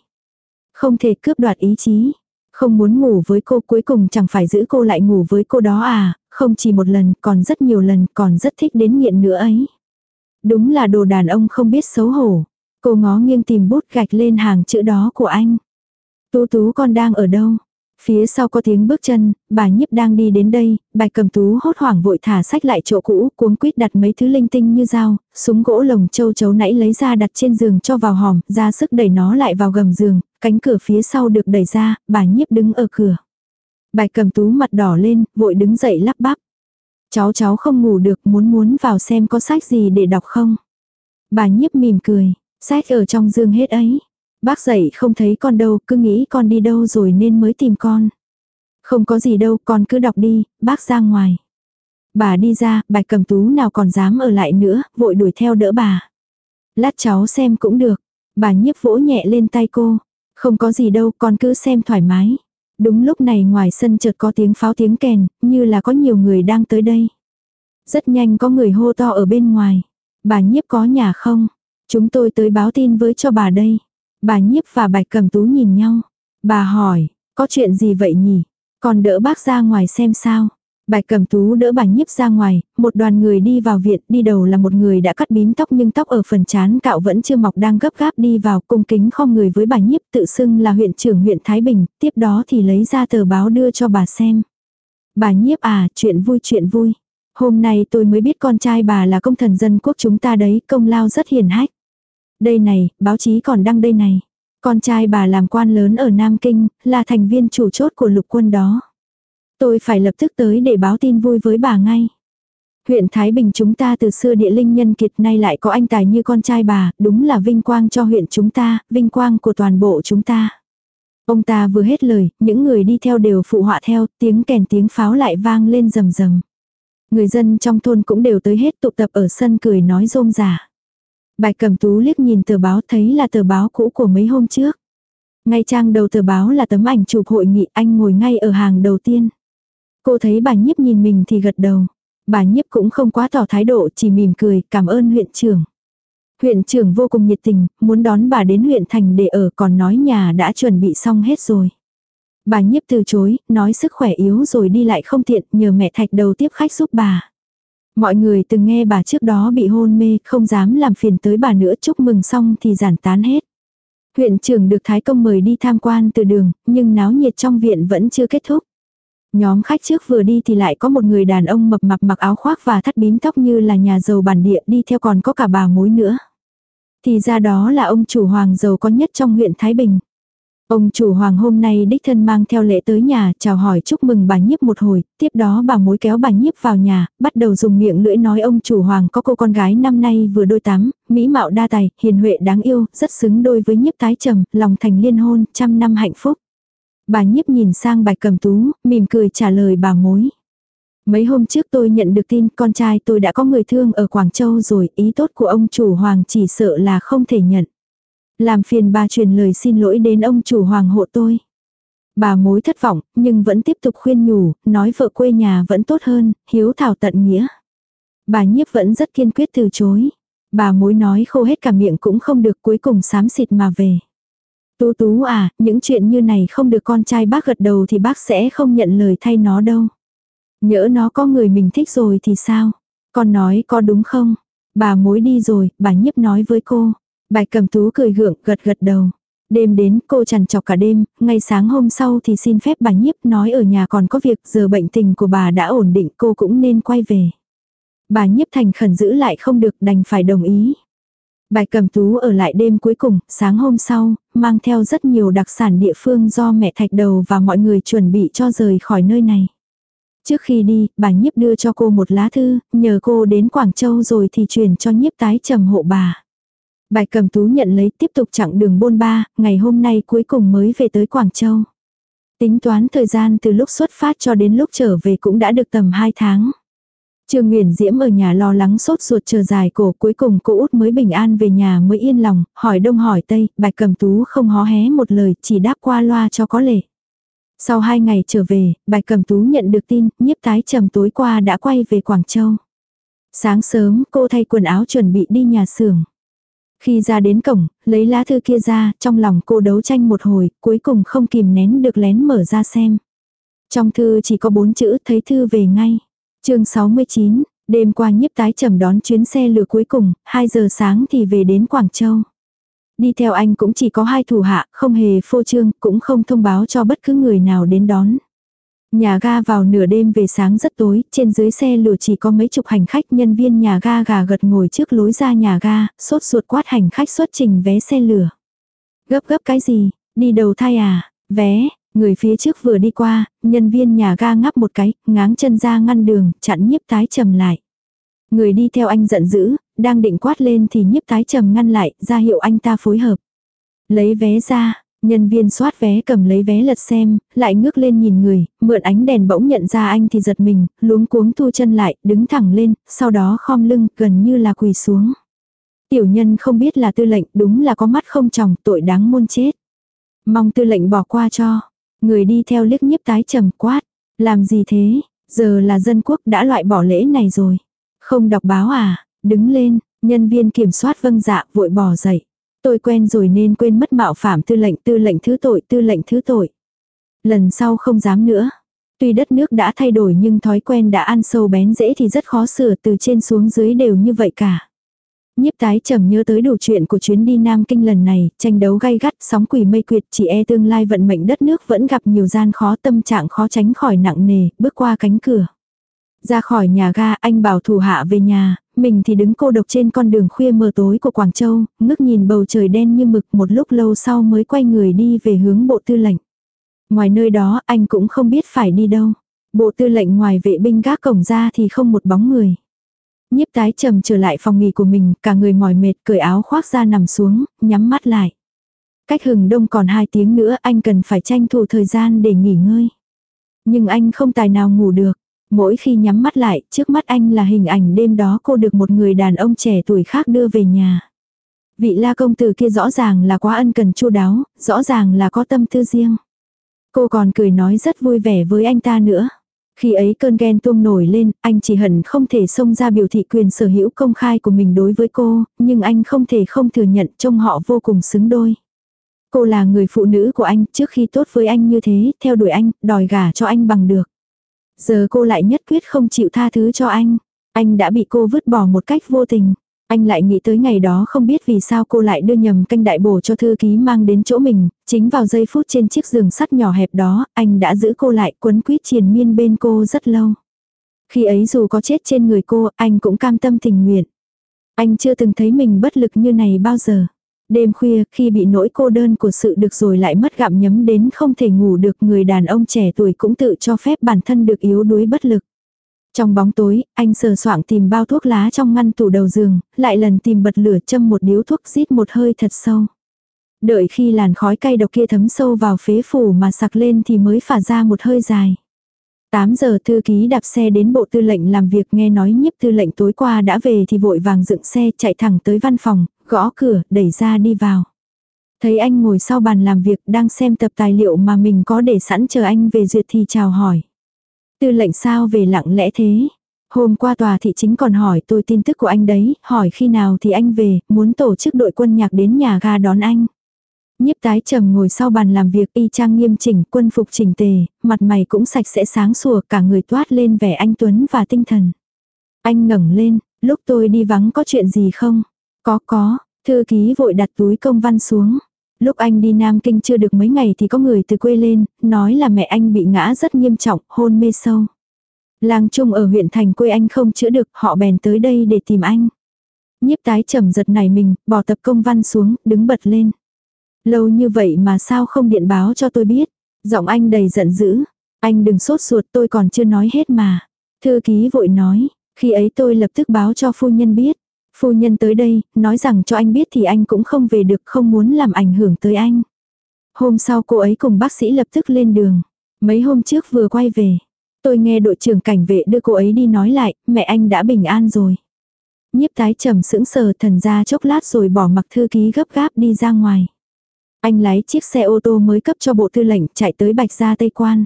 S1: Không thể cướp đoạt ý chí. Không muốn ngủ với cô cuối cùng chẳng phải giữ cô lại ngủ với cô đó à, không chỉ một lần, còn rất nhiều lần, còn rất thích đến nghiện nữa ấy. Đúng là đồ đàn ông không biết xấu hổ. Cô ngó nghiêng tìm bút gạch lên hàng chữ đó của anh. Tú tú con đang ở đâu? Phía sau có tiếng bước chân, bà nhiếp đang đi đến đây, bạch cầm tú hốt hoảng vội thả sách lại chỗ cũ, cuống quýt đặt mấy thứ linh tinh như dao, súng gỗ lồng châu chấu nãy lấy ra đặt trên giường cho vào hòm, ra sức đẩy nó lại vào gầm giường, cánh cửa phía sau được đẩy ra, bà nhiếp đứng ở cửa. Bạch cầm tú mặt đỏ lên, vội đứng dậy lắp bắp. Cháu cháu không ngủ được, muốn muốn vào xem có sách gì để đọc không. Bà nhiếp mỉm cười, sách ở trong giường hết ấy. Bác dậy không thấy con đâu, cứ nghĩ con đi đâu rồi nên mới tìm con. Không có gì đâu, con cứ đọc đi, bác ra ngoài. Bà đi ra, bạch cầm tú nào còn dám ở lại nữa, vội đuổi theo đỡ bà. Lát cháu xem cũng được. Bà nhiếp vỗ nhẹ lên tay cô. Không có gì đâu, con cứ xem thoải mái. Đúng lúc này ngoài sân chợt có tiếng pháo tiếng kèn, như là có nhiều người đang tới đây. Rất nhanh có người hô to ở bên ngoài. Bà nhiếp có nhà không? Chúng tôi tới báo tin với cho bà đây. Bà nhiếp và bạch cầm tú nhìn nhau. Bà hỏi, có chuyện gì vậy nhỉ? Còn đỡ bác ra ngoài xem sao? Bạch cầm tú đỡ bà nhiếp ra ngoài, một đoàn người đi vào viện, đi đầu là một người đã cắt bím tóc nhưng tóc ở phần chán cạo vẫn chưa mọc đang gấp gáp đi vào cung kính không người với bà nhiếp tự xưng là huyện trưởng huyện Thái Bình, tiếp đó thì lấy ra tờ báo đưa cho bà xem. Bà nhiếp à, chuyện vui chuyện vui. Hôm nay tôi mới biết con trai bà là công thần dân quốc chúng ta đấy, công lao rất hiền hách. Đây này, báo chí còn đăng đây này. Con trai bà làm quan lớn ở Nam Kinh, là thành viên chủ chốt của lục quân đó. Tôi phải lập tức tới để báo tin vui với bà ngay. Huyện Thái Bình chúng ta từ xưa địa linh nhân kiệt nay lại có anh tài như con trai bà, đúng là vinh quang cho huyện chúng ta, vinh quang của toàn bộ chúng ta. Ông ta vừa hết lời, những người đi theo đều phụ họa theo, tiếng kèn tiếng pháo lại vang lên rầm rầm. Người dân trong thôn cũng đều tới hết tụ tập ở sân cười nói rôm rả. Bạch cầm tú liếc nhìn tờ báo thấy là tờ báo cũ của mấy hôm trước. Ngay trang đầu tờ báo là tấm ảnh chụp hội nghị anh ngồi ngay ở hàng đầu tiên. Cô thấy bà nhiếp nhìn mình thì gật đầu. Bà nhiếp cũng không quá tỏ thái độ chỉ mỉm cười cảm ơn huyện trưởng. Huyện trưởng vô cùng nhiệt tình, muốn đón bà đến huyện thành để ở còn nói nhà đã chuẩn bị xong hết rồi. Bà nhiếp từ chối, nói sức khỏe yếu rồi đi lại không tiện, nhờ mẹ thạch đầu tiếp khách giúp bà. Mọi người từng nghe bà trước đó bị hôn mê, không dám làm phiền tới bà nữa, chúc mừng xong thì giản tán hết. Huyện trưởng được Thái Công mời đi tham quan từ đường, nhưng náo nhiệt trong viện vẫn chưa kết thúc. Nhóm khách trước vừa đi thì lại có một người đàn ông mập mạp mặc áo khoác và thắt bím tóc như là nhà giàu bản địa đi theo còn có cả bà mối nữa. Thì ra đó là ông chủ hoàng giàu có nhất trong huyện Thái Bình. Ông chủ hoàng hôm nay đích thân mang theo lễ tới nhà, chào hỏi chúc mừng bà nhiếp một hồi, tiếp đó bà mối kéo bà nhiếp vào nhà, bắt đầu dùng miệng lưỡi nói ông chủ hoàng có cô con gái năm nay vừa đôi tám, mỹ mạo đa tài, hiền huệ đáng yêu, rất xứng đôi với nhiếp tái trầm, lòng thành liên hôn, trăm năm hạnh phúc. Bà nhiếp nhìn sang bạch cầm tú, mỉm cười trả lời bà mối. Mấy hôm trước tôi nhận được tin con trai tôi đã có người thương ở Quảng Châu rồi, ý tốt của ông chủ hoàng chỉ sợ là không thể nhận. Làm phiền bà truyền lời xin lỗi đến ông chủ hoàng hộ tôi. Bà mối thất vọng, nhưng vẫn tiếp tục khuyên nhủ, nói vợ quê nhà vẫn tốt hơn, hiếu thảo tận nghĩa. Bà nhiếp vẫn rất kiên quyết từ chối. Bà mối nói khô hết cả miệng cũng không được cuối cùng sám xịt mà về. Tú tú à, những chuyện như này không được con trai bác gật đầu thì bác sẽ không nhận lời thay nó đâu. Nhỡ nó có người mình thích rồi thì sao? Con nói có đúng không? Bà mối đi rồi, bà nhiếp nói với cô. Bạch cầm tú cười gượng, gật gật đầu. Đêm đến cô chằn chọc cả đêm, ngay sáng hôm sau thì xin phép bà nhiếp nói ở nhà còn có việc giờ bệnh tình của bà đã ổn định cô cũng nên quay về. Bà nhiếp thành khẩn giữ lại không được đành phải đồng ý. Bạch cầm tú ở lại đêm cuối cùng, sáng hôm sau, mang theo rất nhiều đặc sản địa phương do mẹ thạch đầu và mọi người chuẩn bị cho rời khỏi nơi này. Trước khi đi, bà nhiếp đưa cho cô một lá thư, nhờ cô đến Quảng Châu rồi thì chuyển cho nhiếp tái trầm hộ bà bài cầm tú nhận lấy tiếp tục chặng đường bôn ba, ngày hôm nay cuối cùng mới về tới Quảng Châu. Tính toán thời gian từ lúc xuất phát cho đến lúc trở về cũng đã được tầm 2 tháng. Trương Nguyễn Diễm ở nhà lo lắng sốt ruột chờ dài cổ cuối cùng cô út mới bình an về nhà mới yên lòng, hỏi đông hỏi tây, bạch cầm tú không hó hé một lời, chỉ đáp qua loa cho có lệ. Sau hai ngày trở về, bạch cầm tú nhận được tin, nhiếp tái trầm tối qua đã quay về Quảng Châu. Sáng sớm cô thay quần áo chuẩn bị đi nhà xưởng. Khi ra đến cổng, lấy lá thư kia ra, trong lòng cô đấu tranh một hồi, cuối cùng không kìm nén được lén mở ra xem. Trong thư chỉ có bốn chữ thấy thư về ngay. chương 69, đêm qua nhiếp tái trầm đón chuyến xe lửa cuối cùng, 2 giờ sáng thì về đến Quảng Châu. Đi theo anh cũng chỉ có hai thủ hạ, không hề phô trương, cũng không thông báo cho bất cứ người nào đến đón. Nhà ga vào nửa đêm về sáng rất tối, trên dưới xe lửa chỉ có mấy chục hành khách nhân viên nhà ga gà gật ngồi trước lối ra nhà ga, sốt ruột quát hành khách xuất trình vé xe lửa. Gấp gấp cái gì, đi đầu thai à, vé, người phía trước vừa đi qua, nhân viên nhà ga ngắp một cái, ngáng chân ra ngăn đường, chặn nhiếp tái trầm lại. Người đi theo anh giận dữ, đang định quát lên thì nhiếp tái trầm ngăn lại, ra hiệu anh ta phối hợp. Lấy vé ra, Nhân viên soát vé cầm lấy vé lật xem, lại ngước lên nhìn người, mượn ánh đèn bỗng nhận ra anh thì giật mình, luống cuống thu chân lại, đứng thẳng lên, sau đó khom lưng, gần như là quỳ xuống. Tiểu nhân không biết là tư lệnh, đúng là có mắt không tròng, tội đáng muôn chết. Mong tư lệnh bỏ qua cho. Người đi theo liếc nhiếp tái trầm quát. Làm gì thế, giờ là dân quốc đã loại bỏ lễ này rồi. Không đọc báo à, đứng lên, nhân viên kiểm soát vâng dạ vội bỏ dậy. Tôi quen rồi nên quên mất mạo phạm tư lệnh tư lệnh thứ tội tư lệnh thứ tội. Lần sau không dám nữa. Tuy đất nước đã thay đổi nhưng thói quen đã ăn sâu bén dễ thì rất khó sửa từ trên xuống dưới đều như vậy cả. Nhiếp tái trầm nhớ tới đủ chuyện của chuyến đi Nam Kinh lần này, tranh đấu gay gắt, sóng quỷ mây quyệt, chỉ e tương lai vận mệnh đất nước vẫn gặp nhiều gian khó tâm trạng khó tránh khỏi nặng nề, bước qua cánh cửa. Ra khỏi nhà ga anh bảo thủ hạ về nhà, mình thì đứng cô độc trên con đường khuya mờ tối của Quảng Châu, ngước nhìn bầu trời đen như mực một lúc lâu sau mới quay người đi về hướng bộ tư lệnh. Ngoài nơi đó anh cũng không biết phải đi đâu. Bộ tư lệnh ngoài vệ binh gác cổng ra thì không một bóng người. Nhiếp tái trầm trở lại phòng nghỉ của mình, cả người mỏi mệt, cởi áo khoác ra nằm xuống, nhắm mắt lại. Cách hừng đông còn 2 tiếng nữa anh cần phải tranh thủ thời gian để nghỉ ngơi. Nhưng anh không tài nào ngủ được. Mỗi khi nhắm mắt lại, trước mắt anh là hình ảnh đêm đó cô được một người đàn ông trẻ tuổi khác đưa về nhà. Vị la công tử kia rõ ràng là quá ân cần chu đáo, rõ ràng là có tâm tư riêng. Cô còn cười nói rất vui vẻ với anh ta nữa. Khi ấy cơn ghen tuông nổi lên, anh chỉ hận không thể xông ra biểu thị quyền sở hữu công khai của mình đối với cô, nhưng anh không thể không thừa nhận trông họ vô cùng xứng đôi. Cô là người phụ nữ của anh, trước khi tốt với anh như thế, theo đuổi anh, đòi gả cho anh bằng được. Giờ cô lại nhất quyết không chịu tha thứ cho anh. Anh đã bị cô vứt bỏ một cách vô tình. Anh lại nghĩ tới ngày đó không biết vì sao cô lại đưa nhầm canh đại bổ cho thư ký mang đến chỗ mình, chính vào giây phút trên chiếc giường sắt nhỏ hẹp đó, anh đã giữ cô lại quấn quýt triền miên bên cô rất lâu. Khi ấy dù có chết trên người cô, anh cũng cam tâm tình nguyện. Anh chưa từng thấy mình bất lực như này bao giờ. Đêm khuya, khi bị nỗi cô đơn của sự được rồi lại mất gặm nhấm đến không thể ngủ được người đàn ông trẻ tuổi cũng tự cho phép bản thân được yếu đuối bất lực. Trong bóng tối, anh sờ soạng tìm bao thuốc lá trong ngăn tủ đầu giường, lại lần tìm bật lửa châm một điếu thuốc rít một hơi thật sâu. Đợi khi làn khói cay độc kia thấm sâu vào phế phủ mà sặc lên thì mới phả ra một hơi dài. 8 giờ thư ký đạp xe đến bộ tư lệnh làm việc nghe nói nhiếp tư lệnh tối qua đã về thì vội vàng dựng xe chạy thẳng tới văn phòng, gõ cửa, đẩy ra đi vào. Thấy anh ngồi sau bàn làm việc đang xem tập tài liệu mà mình có để sẵn chờ anh về duyệt thì chào hỏi. Tư lệnh sao về lặng lẽ thế? Hôm qua tòa thị chính còn hỏi tôi tin tức của anh đấy, hỏi khi nào thì anh về, muốn tổ chức đội quân nhạc đến nhà ga đón anh. Nhiếp tái trầm ngồi sau bàn làm việc y trang nghiêm chỉnh, quân phục chỉnh tề, mặt mày cũng sạch sẽ sáng sủa, cả người toát lên vẻ anh Tuấn và tinh thần. Anh ngẩng lên, lúc tôi đi vắng có chuyện gì không? Có có, thư ký vội đặt túi công văn xuống. Lúc anh đi Nam Kinh chưa được mấy ngày thì có người từ quê lên, nói là mẹ anh bị ngã rất nghiêm trọng, hôn mê sâu. Làng trung ở huyện thành quê anh không chữa được, họ bèn tới đây để tìm anh. Nhiếp tái trầm giật này mình, bỏ tập công văn xuống, đứng bật lên. Lâu như vậy mà sao không điện báo cho tôi biết. Giọng anh đầy giận dữ. Anh đừng sốt ruột tôi còn chưa nói hết mà. Thư ký vội nói, khi ấy tôi lập tức báo cho phu nhân biết. Phu nhân tới đây, nói rằng cho anh biết thì anh cũng không về được không muốn làm ảnh hưởng tới anh. Hôm sau cô ấy cùng bác sĩ lập tức lên đường. Mấy hôm trước vừa quay về. Tôi nghe đội trưởng cảnh vệ đưa cô ấy đi nói lại, mẹ anh đã bình an rồi. Nhiếp tái trầm sững sờ thần ra chốc lát rồi bỏ mặc thư ký gấp gáp đi ra ngoài. Anh lái chiếc xe ô tô mới cấp cho bộ tư lệnh chạy tới Bạch Gia Tây Quan.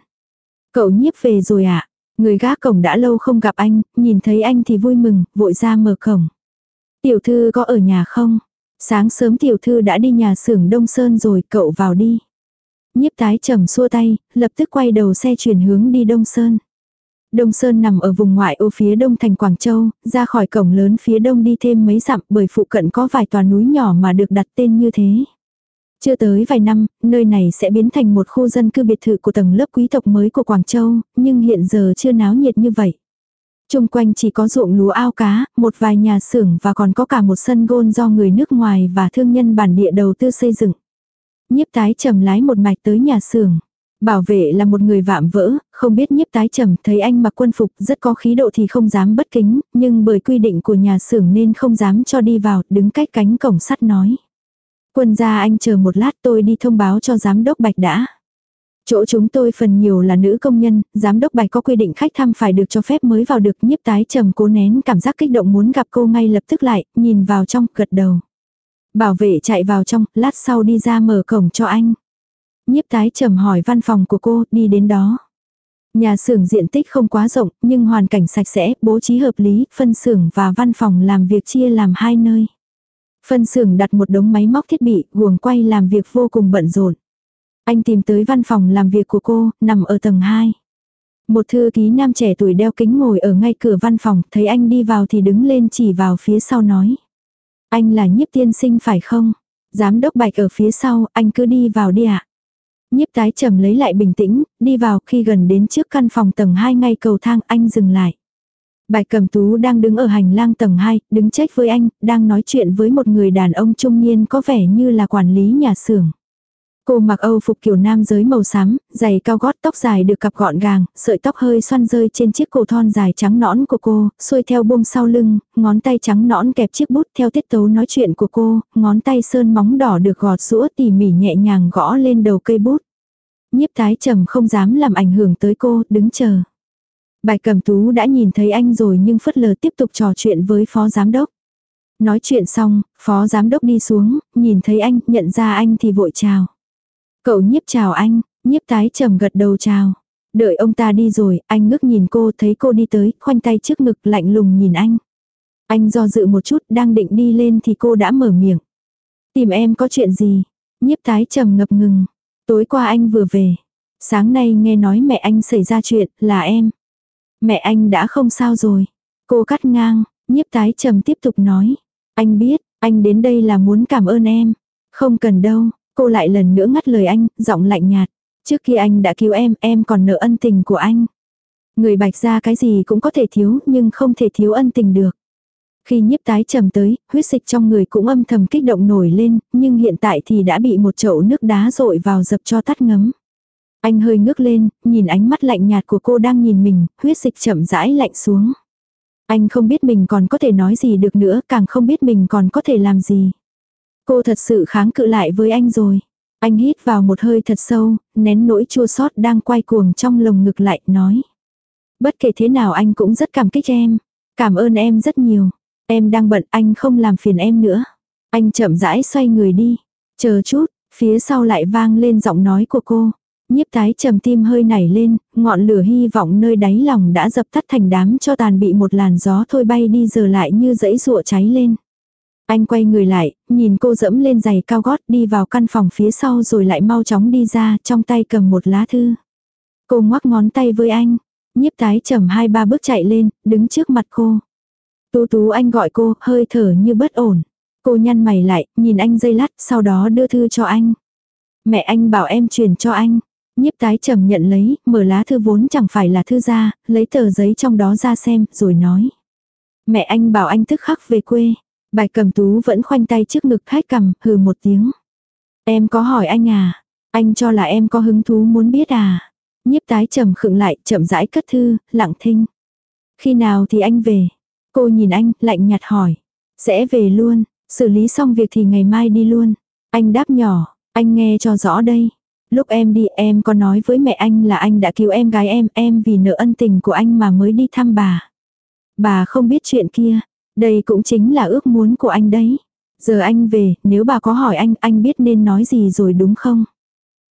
S1: Cậu nhiếp về rồi ạ. À? Người gác cổng đã lâu không gặp anh, nhìn thấy anh thì vui mừng, vội ra mở cổng. Tiểu thư có ở nhà không? Sáng sớm tiểu thư đã đi nhà xưởng Đông Sơn rồi, cậu vào đi. Nhiếp tái trầm xua tay, lập tức quay đầu xe chuyển hướng đi Đông Sơn. Đông Sơn nằm ở vùng ngoại ô phía đông thành Quảng Châu, ra khỏi cổng lớn phía đông đi thêm mấy dặm bởi phụ cận có vài tòa núi nhỏ mà được đặt tên như thế. Chưa tới vài năm, nơi này sẽ biến thành một khu dân cư biệt thự của tầng lớp quý tộc mới của Quảng Châu, nhưng hiện giờ chưa náo nhiệt như vậy. Trung quanh chỉ có ruộng lúa ao cá, một vài nhà xưởng và còn có cả một sân gôn do người nước ngoài và thương nhân bản địa đầu tư xây dựng. Nhiếp tái trầm lái một mạch tới nhà xưởng. Bảo vệ là một người vạm vỡ, không biết nhiếp tái trầm thấy anh mặc quân phục rất có khí độ thì không dám bất kính, nhưng bởi quy định của nhà xưởng nên không dám cho đi vào, đứng cách cánh cổng sắt nói. Quân gia anh chờ một lát tôi đi thông báo cho giám đốc Bạch đã. Chỗ chúng tôi phần nhiều là nữ công nhân, giám đốc Bạch có quy định khách thăm phải được cho phép mới vào được nhiếp tái trầm cố nén cảm giác kích động muốn gặp cô ngay lập tức lại, nhìn vào trong, gật đầu. Bảo vệ chạy vào trong, lát sau đi ra mở cổng cho anh. Nhiếp tái trầm hỏi văn phòng của cô, đi đến đó. Nhà xưởng diện tích không quá rộng, nhưng hoàn cảnh sạch sẽ, bố trí hợp lý, phân xưởng và văn phòng làm việc chia làm hai nơi. Phân xưởng đặt một đống máy móc thiết bị, guồng quay làm việc vô cùng bận rộn. Anh tìm tới văn phòng làm việc của cô, nằm ở tầng 2. Một thư ký nam trẻ tuổi đeo kính ngồi ở ngay cửa văn phòng, thấy anh đi vào thì đứng lên chỉ vào phía sau nói. Anh là nhiếp tiên sinh phải không? Giám đốc bạch ở phía sau, anh cứ đi vào đi ạ. Nhiếp tái trầm lấy lại bình tĩnh, đi vào khi gần đến trước căn phòng tầng 2 ngay cầu thang anh dừng lại. Bạch cầm tú đang đứng ở hành lang tầng 2, đứng trách với anh, đang nói chuyện với một người đàn ông trung niên có vẻ như là quản lý nhà xưởng. Cô mặc âu phục kiểu nam giới màu xám, giày cao gót tóc dài được cặp gọn gàng, sợi tóc hơi xoăn rơi trên chiếc cổ thon dài trắng nõn của cô, xuôi theo buông sau lưng, ngón tay trắng nõn kẹp chiếc bút theo tiết tấu nói chuyện của cô, ngón tay sơn móng đỏ được gọt rũa tỉ mỉ nhẹ nhàng gõ lên đầu cây bút. Nhiếp tái trầm không dám làm ảnh hưởng tới cô, đứng chờ. Bài cầm tú đã nhìn thấy anh rồi nhưng phất lờ tiếp tục trò chuyện với phó giám đốc. Nói chuyện xong, phó giám đốc đi xuống, nhìn thấy anh, nhận ra anh thì vội chào. Cậu nhiếp chào anh, nhiếp tái trầm gật đầu chào. Đợi ông ta đi rồi, anh ngước nhìn cô thấy cô đi tới, khoanh tay trước ngực lạnh lùng nhìn anh. Anh do dự một chút, đang định đi lên thì cô đã mở miệng. Tìm em có chuyện gì? Nhiếp tái trầm ngập ngừng. Tối qua anh vừa về. Sáng nay nghe nói mẹ anh xảy ra chuyện, là em. Mẹ anh đã không sao rồi. Cô cắt ngang, nhiếp tái trầm tiếp tục nói. Anh biết, anh đến đây là muốn cảm ơn em. Không cần đâu, cô lại lần nữa ngắt lời anh, giọng lạnh nhạt. Trước khi anh đã cứu em, em còn nợ ân tình của anh. Người bạch ra cái gì cũng có thể thiếu, nhưng không thể thiếu ân tình được. Khi nhiếp tái trầm tới, huyết dịch trong người cũng âm thầm kích động nổi lên, nhưng hiện tại thì đã bị một chậu nước đá rội vào dập cho tắt ngấm. Anh hơi ngước lên, nhìn ánh mắt lạnh nhạt của cô đang nhìn mình, huyết dịch chậm rãi lạnh xuống. Anh không biết mình còn có thể nói gì được nữa, càng không biết mình còn có thể làm gì. Cô thật sự kháng cự lại với anh rồi. Anh hít vào một hơi thật sâu, nén nỗi chua xót đang quay cuồng trong lồng ngực lại, nói. Bất kể thế nào anh cũng rất cảm kích em. Cảm ơn em rất nhiều. Em đang bận anh không làm phiền em nữa. Anh chậm rãi xoay người đi. Chờ chút, phía sau lại vang lên giọng nói của cô. Nhiếp tái trầm tim hơi nảy lên, ngọn lửa hy vọng nơi đáy lòng đã dập tắt thành đám cho tàn bị một làn gió thôi bay đi giờ lại như dãy rụa cháy lên. Anh quay người lại, nhìn cô dẫm lên giày cao gót đi vào căn phòng phía sau rồi lại mau chóng đi ra, trong tay cầm một lá thư. Cô ngoắc ngón tay với anh, nhiếp tái trầm hai ba bước chạy lên, đứng trước mặt cô. Tú tú anh gọi cô, hơi thở như bất ổn. Cô nhăn mày lại, nhìn anh dây lát, sau đó đưa thư cho anh. Mẹ anh bảo em truyền cho anh. Nhiếp tái trầm nhận lấy, mở lá thư vốn chẳng phải là thư ra, lấy tờ giấy trong đó ra xem, rồi nói. Mẹ anh bảo anh tức khắc về quê. Bài cầm tú vẫn khoanh tay trước ngực hách cầm, hừ một tiếng. Em có hỏi anh à? Anh cho là em có hứng thú muốn biết à? Nhiếp tái trầm khựng lại, chậm rãi cất thư, lặng thinh. Khi nào thì anh về? Cô nhìn anh, lạnh nhạt hỏi. Sẽ về luôn, xử lý xong việc thì ngày mai đi luôn. Anh đáp nhỏ, anh nghe cho rõ đây. Lúc em đi em có nói với mẹ anh là anh đã cứu em gái em, em vì nợ ân tình của anh mà mới đi thăm bà. Bà không biết chuyện kia, đây cũng chính là ước muốn của anh đấy. Giờ anh về, nếu bà có hỏi anh, anh biết nên nói gì rồi đúng không?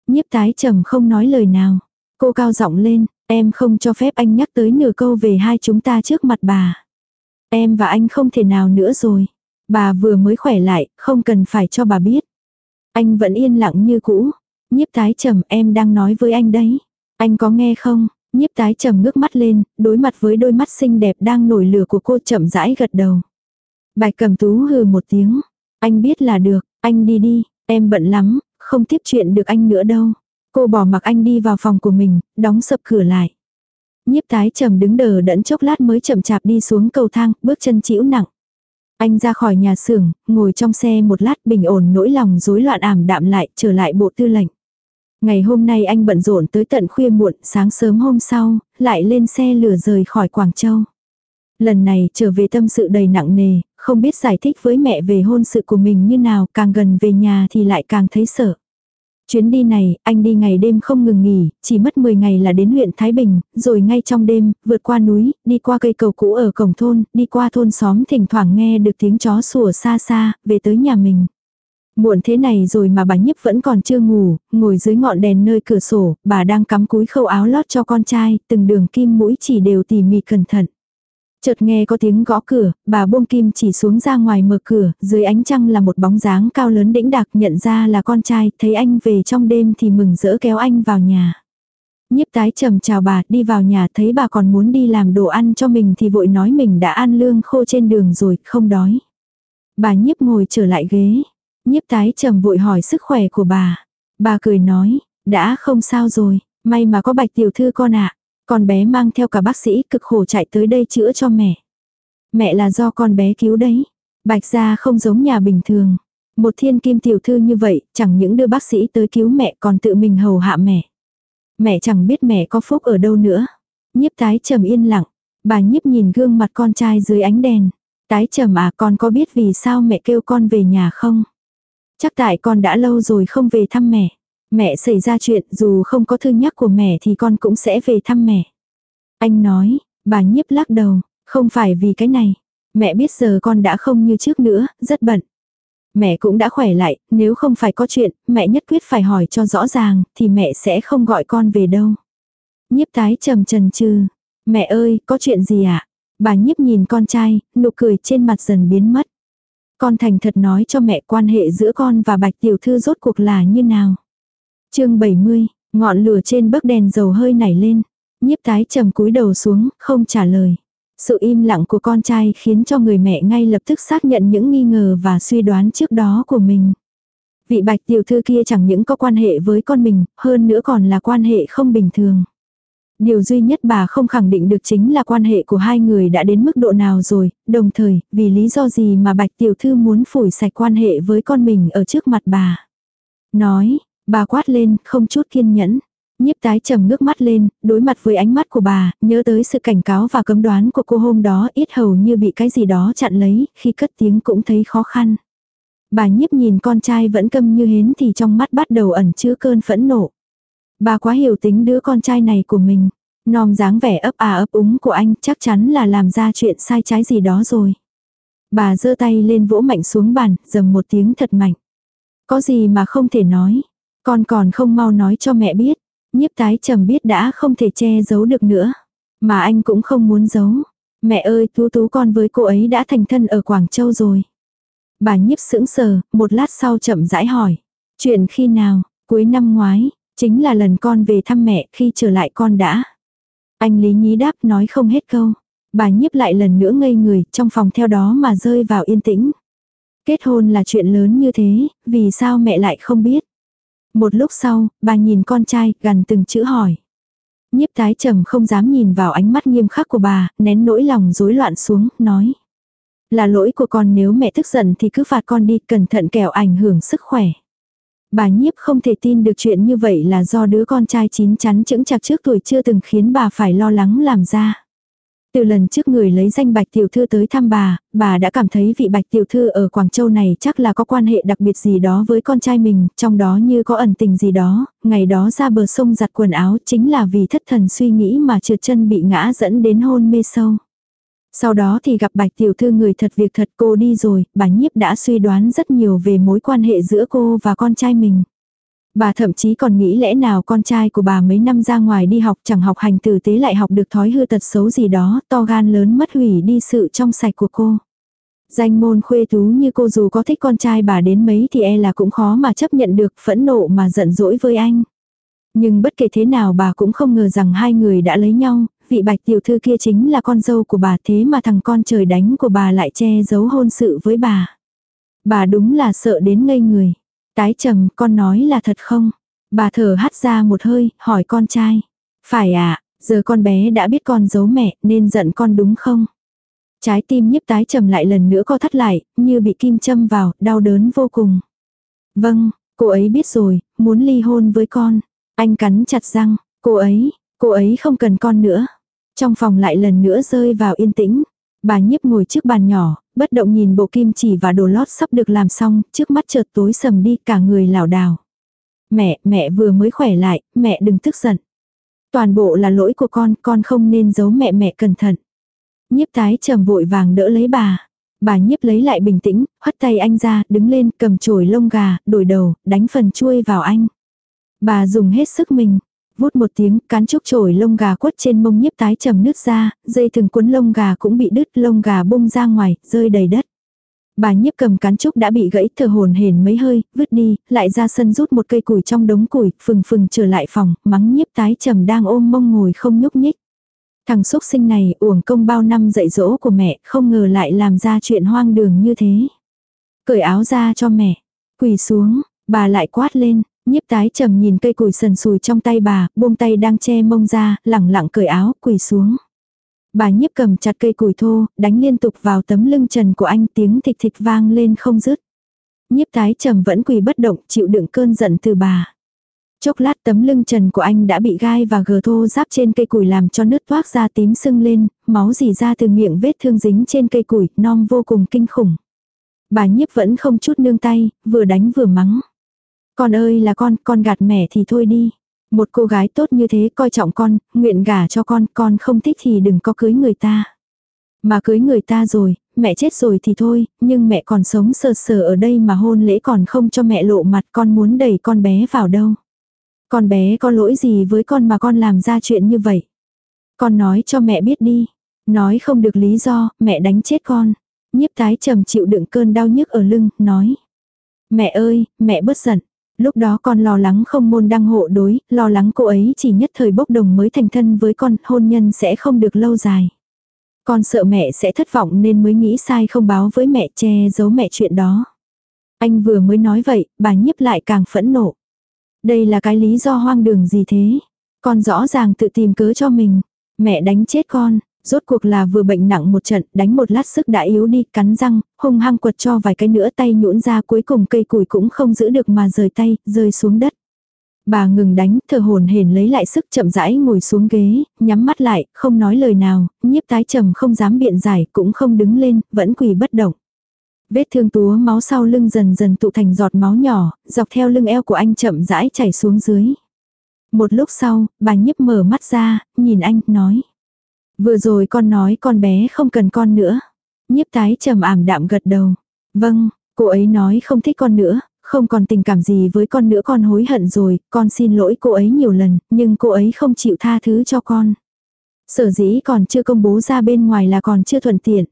S1: Nhiếp tái trầm không nói lời nào. Cô cao giọng lên, em không cho phép anh nhắc tới nửa câu về hai chúng ta trước mặt bà. Em và anh không thể nào nữa rồi. Bà vừa mới khỏe lại, không cần phải cho bà biết. Anh vẫn yên lặng như cũ. Nhiếp tái trầm em đang nói với anh đấy. Anh có nghe không? Nhiếp tái trầm ngước mắt lên, đối mặt với đôi mắt xinh đẹp đang nổi lửa của cô chậm rãi gật đầu. Bạch cầm tú hừ một tiếng. Anh biết là được, anh đi đi, em bận lắm, không tiếp chuyện được anh nữa đâu. Cô bỏ mặc anh đi vào phòng của mình, đóng sập cửa lại. Nhiếp tái trầm đứng đờ đẫn chốc lát mới chậm chạp đi xuống cầu thang, bước chân chĩu nặng. Anh ra khỏi nhà xưởng, ngồi trong xe một lát bình ổn nỗi lòng rối loạn ảm đạm lại, trở lại bộ tư lệnh. Ngày hôm nay anh bận rộn tới tận khuya muộn, sáng sớm hôm sau, lại lên xe lửa rời khỏi Quảng Châu. Lần này trở về tâm sự đầy nặng nề, không biết giải thích với mẹ về hôn sự của mình như nào, càng gần về nhà thì lại càng thấy sợ. Chuyến đi này, anh đi ngày đêm không ngừng nghỉ, chỉ mất 10 ngày là đến huyện Thái Bình, rồi ngay trong đêm, vượt qua núi, đi qua cây cầu cũ ở cổng thôn, đi qua thôn xóm thỉnh thoảng nghe được tiếng chó sủa xa xa, về tới nhà mình. Muộn thế này rồi mà bà nhiếp vẫn còn chưa ngủ, ngồi dưới ngọn đèn nơi cửa sổ, bà đang cắm cúi khâu áo lót cho con trai, từng đường kim mũi chỉ đều tỉ mỉ cẩn thận. Chợt nghe có tiếng gõ cửa, bà buông kim chỉ xuống ra ngoài mở cửa, dưới ánh trăng là một bóng dáng cao lớn đĩnh đạc nhận ra là con trai, thấy anh về trong đêm thì mừng rỡ kéo anh vào nhà. Nhiếp tái trầm chào bà, đi vào nhà thấy bà còn muốn đi làm đồ ăn cho mình thì vội nói mình đã ăn lương khô trên đường rồi, không đói. Bà nhiếp ngồi trở lại ghế. Nhiếp tái trầm vội hỏi sức khỏe của bà. Bà cười nói, đã không sao rồi, may mà có bạch tiểu thư con ạ. Con bé mang theo cả bác sĩ cực khổ chạy tới đây chữa cho mẹ. Mẹ là do con bé cứu đấy. Bạch gia không giống nhà bình thường. Một thiên kim tiểu thư như vậy, chẳng những đưa bác sĩ tới cứu mẹ còn tự mình hầu hạ mẹ. Mẹ chẳng biết mẹ có phúc ở đâu nữa. Nhiếp tái trầm yên lặng. Bà nhiếp nhìn gương mặt con trai dưới ánh đèn. Tái trầm à con có biết vì sao mẹ kêu con về nhà không? Chắc tại con đã lâu rồi không về thăm mẹ. Mẹ xảy ra chuyện dù không có thư nhắc của mẹ thì con cũng sẽ về thăm mẹ. Anh nói, bà nhiếp lắc đầu, không phải vì cái này. Mẹ biết giờ con đã không như trước nữa, rất bận. Mẹ cũng đã khỏe lại, nếu không phải có chuyện, mẹ nhất quyết phải hỏi cho rõ ràng, thì mẹ sẽ không gọi con về đâu. Nhiếp tái trầm trần trừ. Mẹ ơi, có chuyện gì ạ? À? Bà nhiếp nhìn con trai, nụ cười trên mặt dần biến mất. Con thành thật nói cho mẹ quan hệ giữa con và bạch tiểu thư rốt cuộc là như nào. chương 70, ngọn lửa trên bấc đèn dầu hơi nảy lên. Nhiếp tái trầm cúi đầu xuống, không trả lời. Sự im lặng của con trai khiến cho người mẹ ngay lập tức xác nhận những nghi ngờ và suy đoán trước đó của mình. Vị bạch tiểu thư kia chẳng những có quan hệ với con mình, hơn nữa còn là quan hệ không bình thường. Điều duy nhất bà không khẳng định được chính là quan hệ của hai người đã đến mức độ nào rồi, đồng thời, vì lý do gì mà bạch tiểu thư muốn phủi sạch quan hệ với con mình ở trước mặt bà. Nói, bà quát lên, không chút kiên nhẫn. Nhiếp tái trầm ngước mắt lên, đối mặt với ánh mắt của bà, nhớ tới sự cảnh cáo và cấm đoán của cô hôm đó ít hầu như bị cái gì đó chặn lấy, khi cất tiếng cũng thấy khó khăn. Bà nhiếp nhìn con trai vẫn câm như hến thì trong mắt bắt đầu ẩn chứa cơn phẫn nộ. Bà quá hiểu tính đứa con trai này của mình. Nom dáng vẻ ấp à ấp úng của anh chắc chắn là làm ra chuyện sai trái gì đó rồi. Bà giơ tay lên vỗ mạnh xuống bàn, dầm một tiếng thật mạnh. Có gì mà không thể nói. Con còn không mau nói cho mẹ biết. Nhiếp tái trầm biết đã không thể che giấu được nữa. Mà anh cũng không muốn giấu. Mẹ ơi tú tú con với cô ấy đã thành thân ở Quảng Châu rồi. Bà nhiếp sững sờ, một lát sau chậm rãi hỏi. Chuyện khi nào, cuối năm ngoái, chính là lần con về thăm mẹ khi trở lại con đã. Anh Lý Nhí đáp nói không hết câu. Bà nhiếp lại lần nữa ngây người trong phòng theo đó mà rơi vào yên tĩnh. Kết hôn là chuyện lớn như thế, vì sao mẹ lại không biết? Một lúc sau, bà nhìn con trai, gần từng chữ hỏi. Nhiếp tái trầm không dám nhìn vào ánh mắt nghiêm khắc của bà, nén nỗi lòng rối loạn xuống, nói. Là lỗi của con nếu mẹ tức giận thì cứ phạt con đi, cẩn thận kẻo ảnh hưởng sức khỏe. Bà nhiếp không thể tin được chuyện như vậy là do đứa con trai chín chắn chững chạc trước tuổi chưa từng khiến bà phải lo lắng làm ra. Từ lần trước người lấy danh bạch tiểu thư tới thăm bà, bà đã cảm thấy vị bạch tiểu thư ở Quảng Châu này chắc là có quan hệ đặc biệt gì đó với con trai mình, trong đó như có ẩn tình gì đó, ngày đó ra bờ sông giặt quần áo chính là vì thất thần suy nghĩ mà trượt chân bị ngã dẫn đến hôn mê sâu. Sau đó thì gặp bạch tiểu thư người thật việc thật cô đi rồi, bà nhiếp đã suy đoán rất nhiều về mối quan hệ giữa cô và con trai mình. Bà thậm chí còn nghĩ lẽ nào con trai của bà mấy năm ra ngoài đi học chẳng học hành tử tế lại học được thói hư tật xấu gì đó, to gan lớn mất hủy đi sự trong sạch của cô. Danh môn khuê tú như cô dù có thích con trai bà đến mấy thì e là cũng khó mà chấp nhận được phẫn nộ mà giận dỗi với anh. Nhưng bất kể thế nào bà cũng không ngờ rằng hai người đã lấy nhau, vị bạch tiểu thư kia chính là con dâu của bà thế mà thằng con trời đánh của bà lại che giấu hôn sự với bà. Bà đúng là sợ đến ngây người. Tái trầm, con nói là thật không? Bà thở hắt ra một hơi, hỏi con trai. Phải à, giờ con bé đã biết con giấu mẹ nên giận con đúng không? Trái tim nhiếp tái trầm lại lần nữa co thắt lại, như bị kim châm vào, đau đớn vô cùng. Vâng, cô ấy biết rồi, muốn ly hôn với con. Anh cắn chặt răng, cô ấy, cô ấy không cần con nữa. Trong phòng lại lần nữa rơi vào yên tĩnh. Bà nhiếp ngồi trước bàn nhỏ, bất động nhìn bộ kim chỉ và đồ lót sắp được làm xong, trước mắt chợt tối sầm đi cả người lảo đảo. Mẹ, mẹ vừa mới khỏe lại, mẹ đừng tức giận. Toàn bộ là lỗi của con, con không nên giấu mẹ mẹ cẩn thận. Nhiếp tái trầm vội vàng đỡ lấy bà. Bà nhiếp lấy lại bình tĩnh, hất tay anh ra, đứng lên, cầm chổi lông gà, đổi đầu, đánh phần chuôi vào anh. Bà dùng hết sức mình, Vút một tiếng, cán trúc trổi lông gà quất trên mông nhiếp tái trầm nước ra, dây thừng cuốn lông gà cũng bị đứt, lông gà bung ra ngoài, rơi đầy đất. Bà nhiếp cầm cán trúc đã bị gãy thở hồn hển mấy hơi, vứt đi, lại ra sân rút một cây củi trong đống củi, phừng phừng trở lại phòng, mắng nhiếp tái trầm đang ôm mông ngồi không nhúc nhích. Thằng xúc sinh này uổng công bao năm dạy dỗ của mẹ, không ngờ lại làm ra chuyện hoang đường như thế. Cởi áo ra cho mẹ, quỳ xuống, bà lại quát lên, Nhiếp tái trầm nhìn cây củi sần sùi trong tay bà, buông tay đang che mông ra, lẳng lặng cởi áo, quỳ xuống. Bà nhiếp cầm chặt cây củi thô, đánh liên tục vào tấm lưng trần của anh tiếng thịch thịch vang lên không dứt. Nhiếp tái trầm vẫn quỳ bất động chịu đựng cơn giận từ bà. Chốc lát tấm lưng trần của anh đã bị gai và gờ thô giáp trên cây củi làm cho nứt toác ra tím sưng lên, máu dì ra từ miệng vết thương dính trên cây củi, non vô cùng kinh khủng. Bà nhiếp vẫn không chút nương tay, vừa đánh vừa mắng. Con ơi là con, con gạt mẹ thì thôi đi. Một cô gái tốt như thế coi trọng con, nguyện gả cho con, con không thích thì đừng có cưới người ta. Mà cưới người ta rồi, mẹ chết rồi thì thôi, nhưng mẹ còn sống sờ sờ ở đây mà hôn lễ còn không cho mẹ lộ mặt con muốn đẩy con bé vào đâu. Con bé có lỗi gì với con mà con làm ra chuyện như vậy? Con nói cho mẹ biết đi. Nói không được lý do, mẹ đánh chết con. Nhiếp tái trầm chịu đựng cơn đau nhức ở lưng, nói. Mẹ ơi, mẹ bớt giận. Lúc đó con lo lắng không môn đăng hộ đối, lo lắng cô ấy chỉ nhất thời bốc đồng mới thành thân với con, hôn nhân sẽ không được lâu dài. Con sợ mẹ sẽ thất vọng nên mới nghĩ sai không báo với mẹ che giấu mẹ chuyện đó. Anh vừa mới nói vậy, bà nhiếp lại càng phẫn nộ. Đây là cái lý do hoang đường gì thế? Con rõ ràng tự tìm cớ cho mình. Mẹ đánh chết con. Rốt cuộc là vừa bệnh nặng một trận, đánh một lát sức đã yếu đi, cắn răng, hung hăng quật cho vài cái nữa tay nhũn ra cuối cùng cây củi cũng không giữ được mà rời tay, rơi xuống đất. Bà ngừng đánh, thở hồn hển lấy lại sức chậm rãi ngồi xuống ghế, nhắm mắt lại, không nói lời nào, nhiếp tái trầm không dám biện giải, cũng không đứng lên, vẫn quỳ bất động. Vết thương túa máu sau lưng dần dần tụ thành giọt máu nhỏ, dọc theo lưng eo của anh chậm rãi chảy xuống dưới. Một lúc sau, bà nhiếp mở mắt ra, nhìn anh, nói. Vừa rồi con nói con bé không cần con nữa. Nhiếp tái trầm ảm đạm gật đầu. Vâng, cô ấy nói không thích con nữa, không còn tình cảm gì với con nữa con hối hận rồi, con xin lỗi cô ấy nhiều lần, nhưng cô ấy không chịu tha thứ cho con. Sở dĩ còn chưa công bố ra bên ngoài là còn chưa thuận tiện.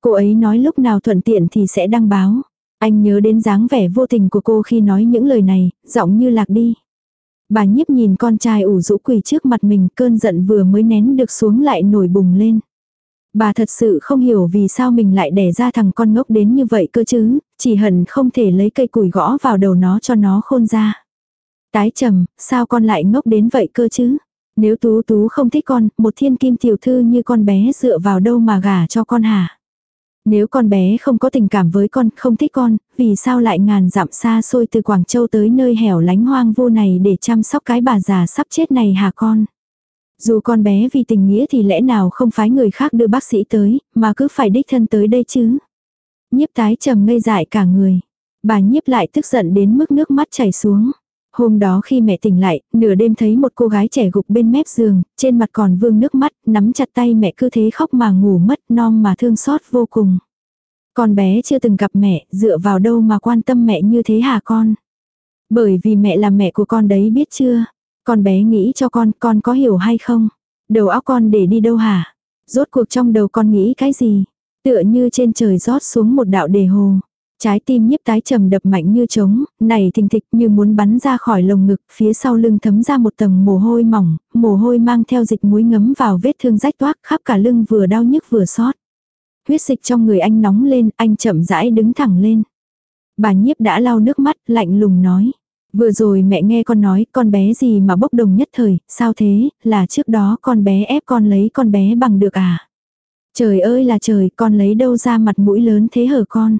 S1: Cô ấy nói lúc nào thuận tiện thì sẽ đăng báo. Anh nhớ đến dáng vẻ vô tình của cô khi nói những lời này, giọng như lạc đi. Bà nhiếp nhìn con trai ủ rũ quỳ trước mặt mình cơn giận vừa mới nén được xuống lại nổi bùng lên. Bà thật sự không hiểu vì sao mình lại đẻ ra thằng con ngốc đến như vậy cơ chứ, chỉ hận không thể lấy cây củi gõ vào đầu nó cho nó khôn ra. Tái trầm, sao con lại ngốc đến vậy cơ chứ? Nếu tú tú không thích con, một thiên kim tiểu thư như con bé dựa vào đâu mà gả cho con hả? Nếu con bé không có tình cảm với con, không thích con, vì sao lại ngàn dặm xa xôi từ Quảng Châu tới nơi hẻo lánh hoang vu này để chăm sóc cái bà già sắp chết này hả con? Dù con bé vì tình nghĩa thì lẽ nào không phái người khác đưa bác sĩ tới, mà cứ phải đích thân tới đây chứ? Nhiếp tái trầm ngây dại cả người. Bà nhiếp lại tức giận đến mức nước mắt chảy xuống. Hôm đó khi mẹ tỉnh lại, nửa đêm thấy một cô gái trẻ gục bên mép giường, trên mặt còn vương nước mắt, nắm chặt tay mẹ cứ thế khóc mà ngủ mất non mà thương xót vô cùng. Con bé chưa từng gặp mẹ, dựa vào đâu mà quan tâm mẹ như thế hả con? Bởi vì mẹ là mẹ của con đấy biết chưa? Con bé nghĩ cho con, con có hiểu hay không? Đầu óc con để đi đâu hả? Rốt cuộc trong đầu con nghĩ cái gì? Tựa như trên trời rót xuống một đạo đề hồ. Trái tim nhiếp tái trầm đập mạnh như trống, này thình thịch như muốn bắn ra khỏi lồng ngực, phía sau lưng thấm ra một tầng mồ hôi mỏng, mồ hôi mang theo dịch muối ngấm vào vết thương rách toác khắp cả lưng vừa đau nhức vừa xót. Huyết dịch trong người anh nóng lên, anh chậm rãi đứng thẳng lên. Bà nhiếp đã lau nước mắt, lạnh lùng nói. Vừa rồi mẹ nghe con nói con bé gì mà bốc đồng nhất thời, sao thế, là trước đó con bé ép con lấy con bé bằng được à? Trời ơi là trời, con lấy đâu ra mặt mũi lớn thế hở con?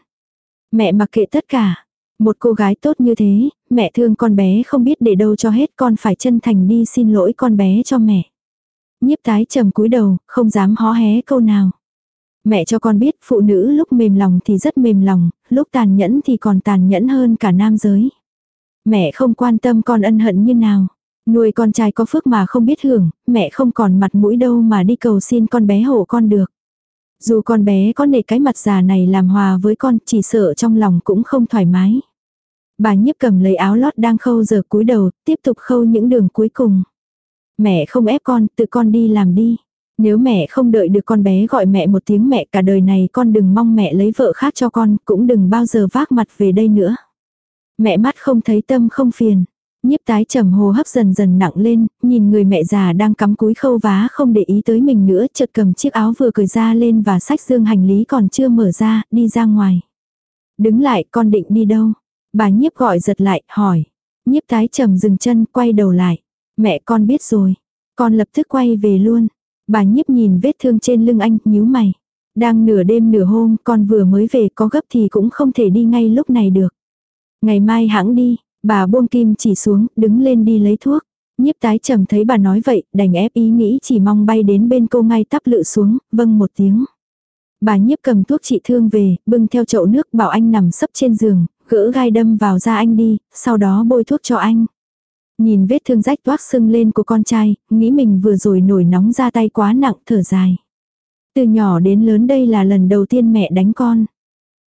S1: Mẹ mặc kệ tất cả. Một cô gái tốt như thế, mẹ thương con bé không biết để đâu cho hết con phải chân thành đi xin lỗi con bé cho mẹ. Nhiếp tái trầm cúi đầu, không dám hó hé câu nào. Mẹ cho con biết phụ nữ lúc mềm lòng thì rất mềm lòng, lúc tàn nhẫn thì còn tàn nhẫn hơn cả nam giới. Mẹ không quan tâm con ân hận như nào. Nuôi con trai có phước mà không biết hưởng, mẹ không còn mặt mũi đâu mà đi cầu xin con bé hộ con được. Dù con bé có nể cái mặt già này làm hòa với con, chỉ sợ trong lòng cũng không thoải mái. Bà nhiếp cầm lấy áo lót đang khâu giờ cúi đầu, tiếp tục khâu những đường cuối cùng. Mẹ không ép con, tự con đi làm đi. Nếu mẹ không đợi được con bé gọi mẹ một tiếng mẹ cả đời này con đừng mong mẹ lấy vợ khác cho con, cũng đừng bao giờ vác mặt về đây nữa. Mẹ mắt không thấy tâm không phiền. Nhiếp tái trầm hồ hấp dần dần nặng lên, nhìn người mẹ già đang cắm cúi khâu vá không để ý tới mình nữa, chợt cầm chiếc áo vừa cởi ra lên và sách dương hành lý còn chưa mở ra, đi ra ngoài. Đứng lại, con định đi đâu? Bà nhiếp gọi giật lại, hỏi. Nhiếp tái trầm dừng chân, quay đầu lại. Mẹ con biết rồi. Con lập tức quay về luôn. Bà nhiếp nhìn vết thương trên lưng anh, nhíu mày. Đang nửa đêm nửa hôm, con vừa mới về có gấp thì cũng không thể đi ngay lúc này được. Ngày mai hãng đi, bà buông kim chỉ xuống, đứng lên đi lấy thuốc. Nhiếp tái trầm thấy bà nói vậy, đành ép ý nghĩ chỉ mong bay đến bên cô ngay tắp lự xuống, vâng một tiếng. Bà nhiếp cầm thuốc trị thương về, bưng theo chậu nước bảo anh nằm sấp trên giường, gỡ gai đâm vào da anh đi, sau đó bôi thuốc cho anh. Nhìn vết thương rách toác sưng lên của con trai, nghĩ mình vừa rồi nổi nóng ra tay quá nặng thở dài. Từ nhỏ đến lớn đây là lần đầu tiên mẹ đánh con.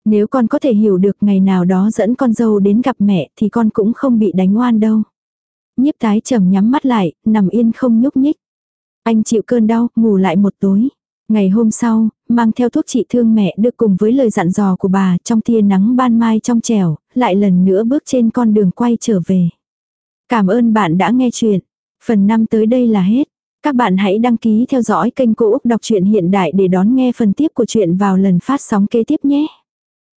S1: Nếu con có thể hiểu được ngày nào đó dẫn con dâu đến gặp mẹ thì con cũng không bị đánh oan đâu. Nhiếp tái trầm nhắm mắt lại, nằm yên không nhúc nhích. Anh chịu cơn đau, ngủ lại một tối. Ngày hôm sau, mang theo thuốc trị thương mẹ được cùng với lời dặn dò của bà trong tia nắng ban mai trong trẻo, lại lần nữa bước trên con đường quay trở về. Cảm ơn bạn đã nghe chuyện. Phần 5 tới đây là hết. Các bạn hãy đăng ký theo dõi kênh Cô Úc Đọc truyện Hiện Đại để đón nghe phần tiếp của chuyện vào lần phát sóng kế tiếp nhé.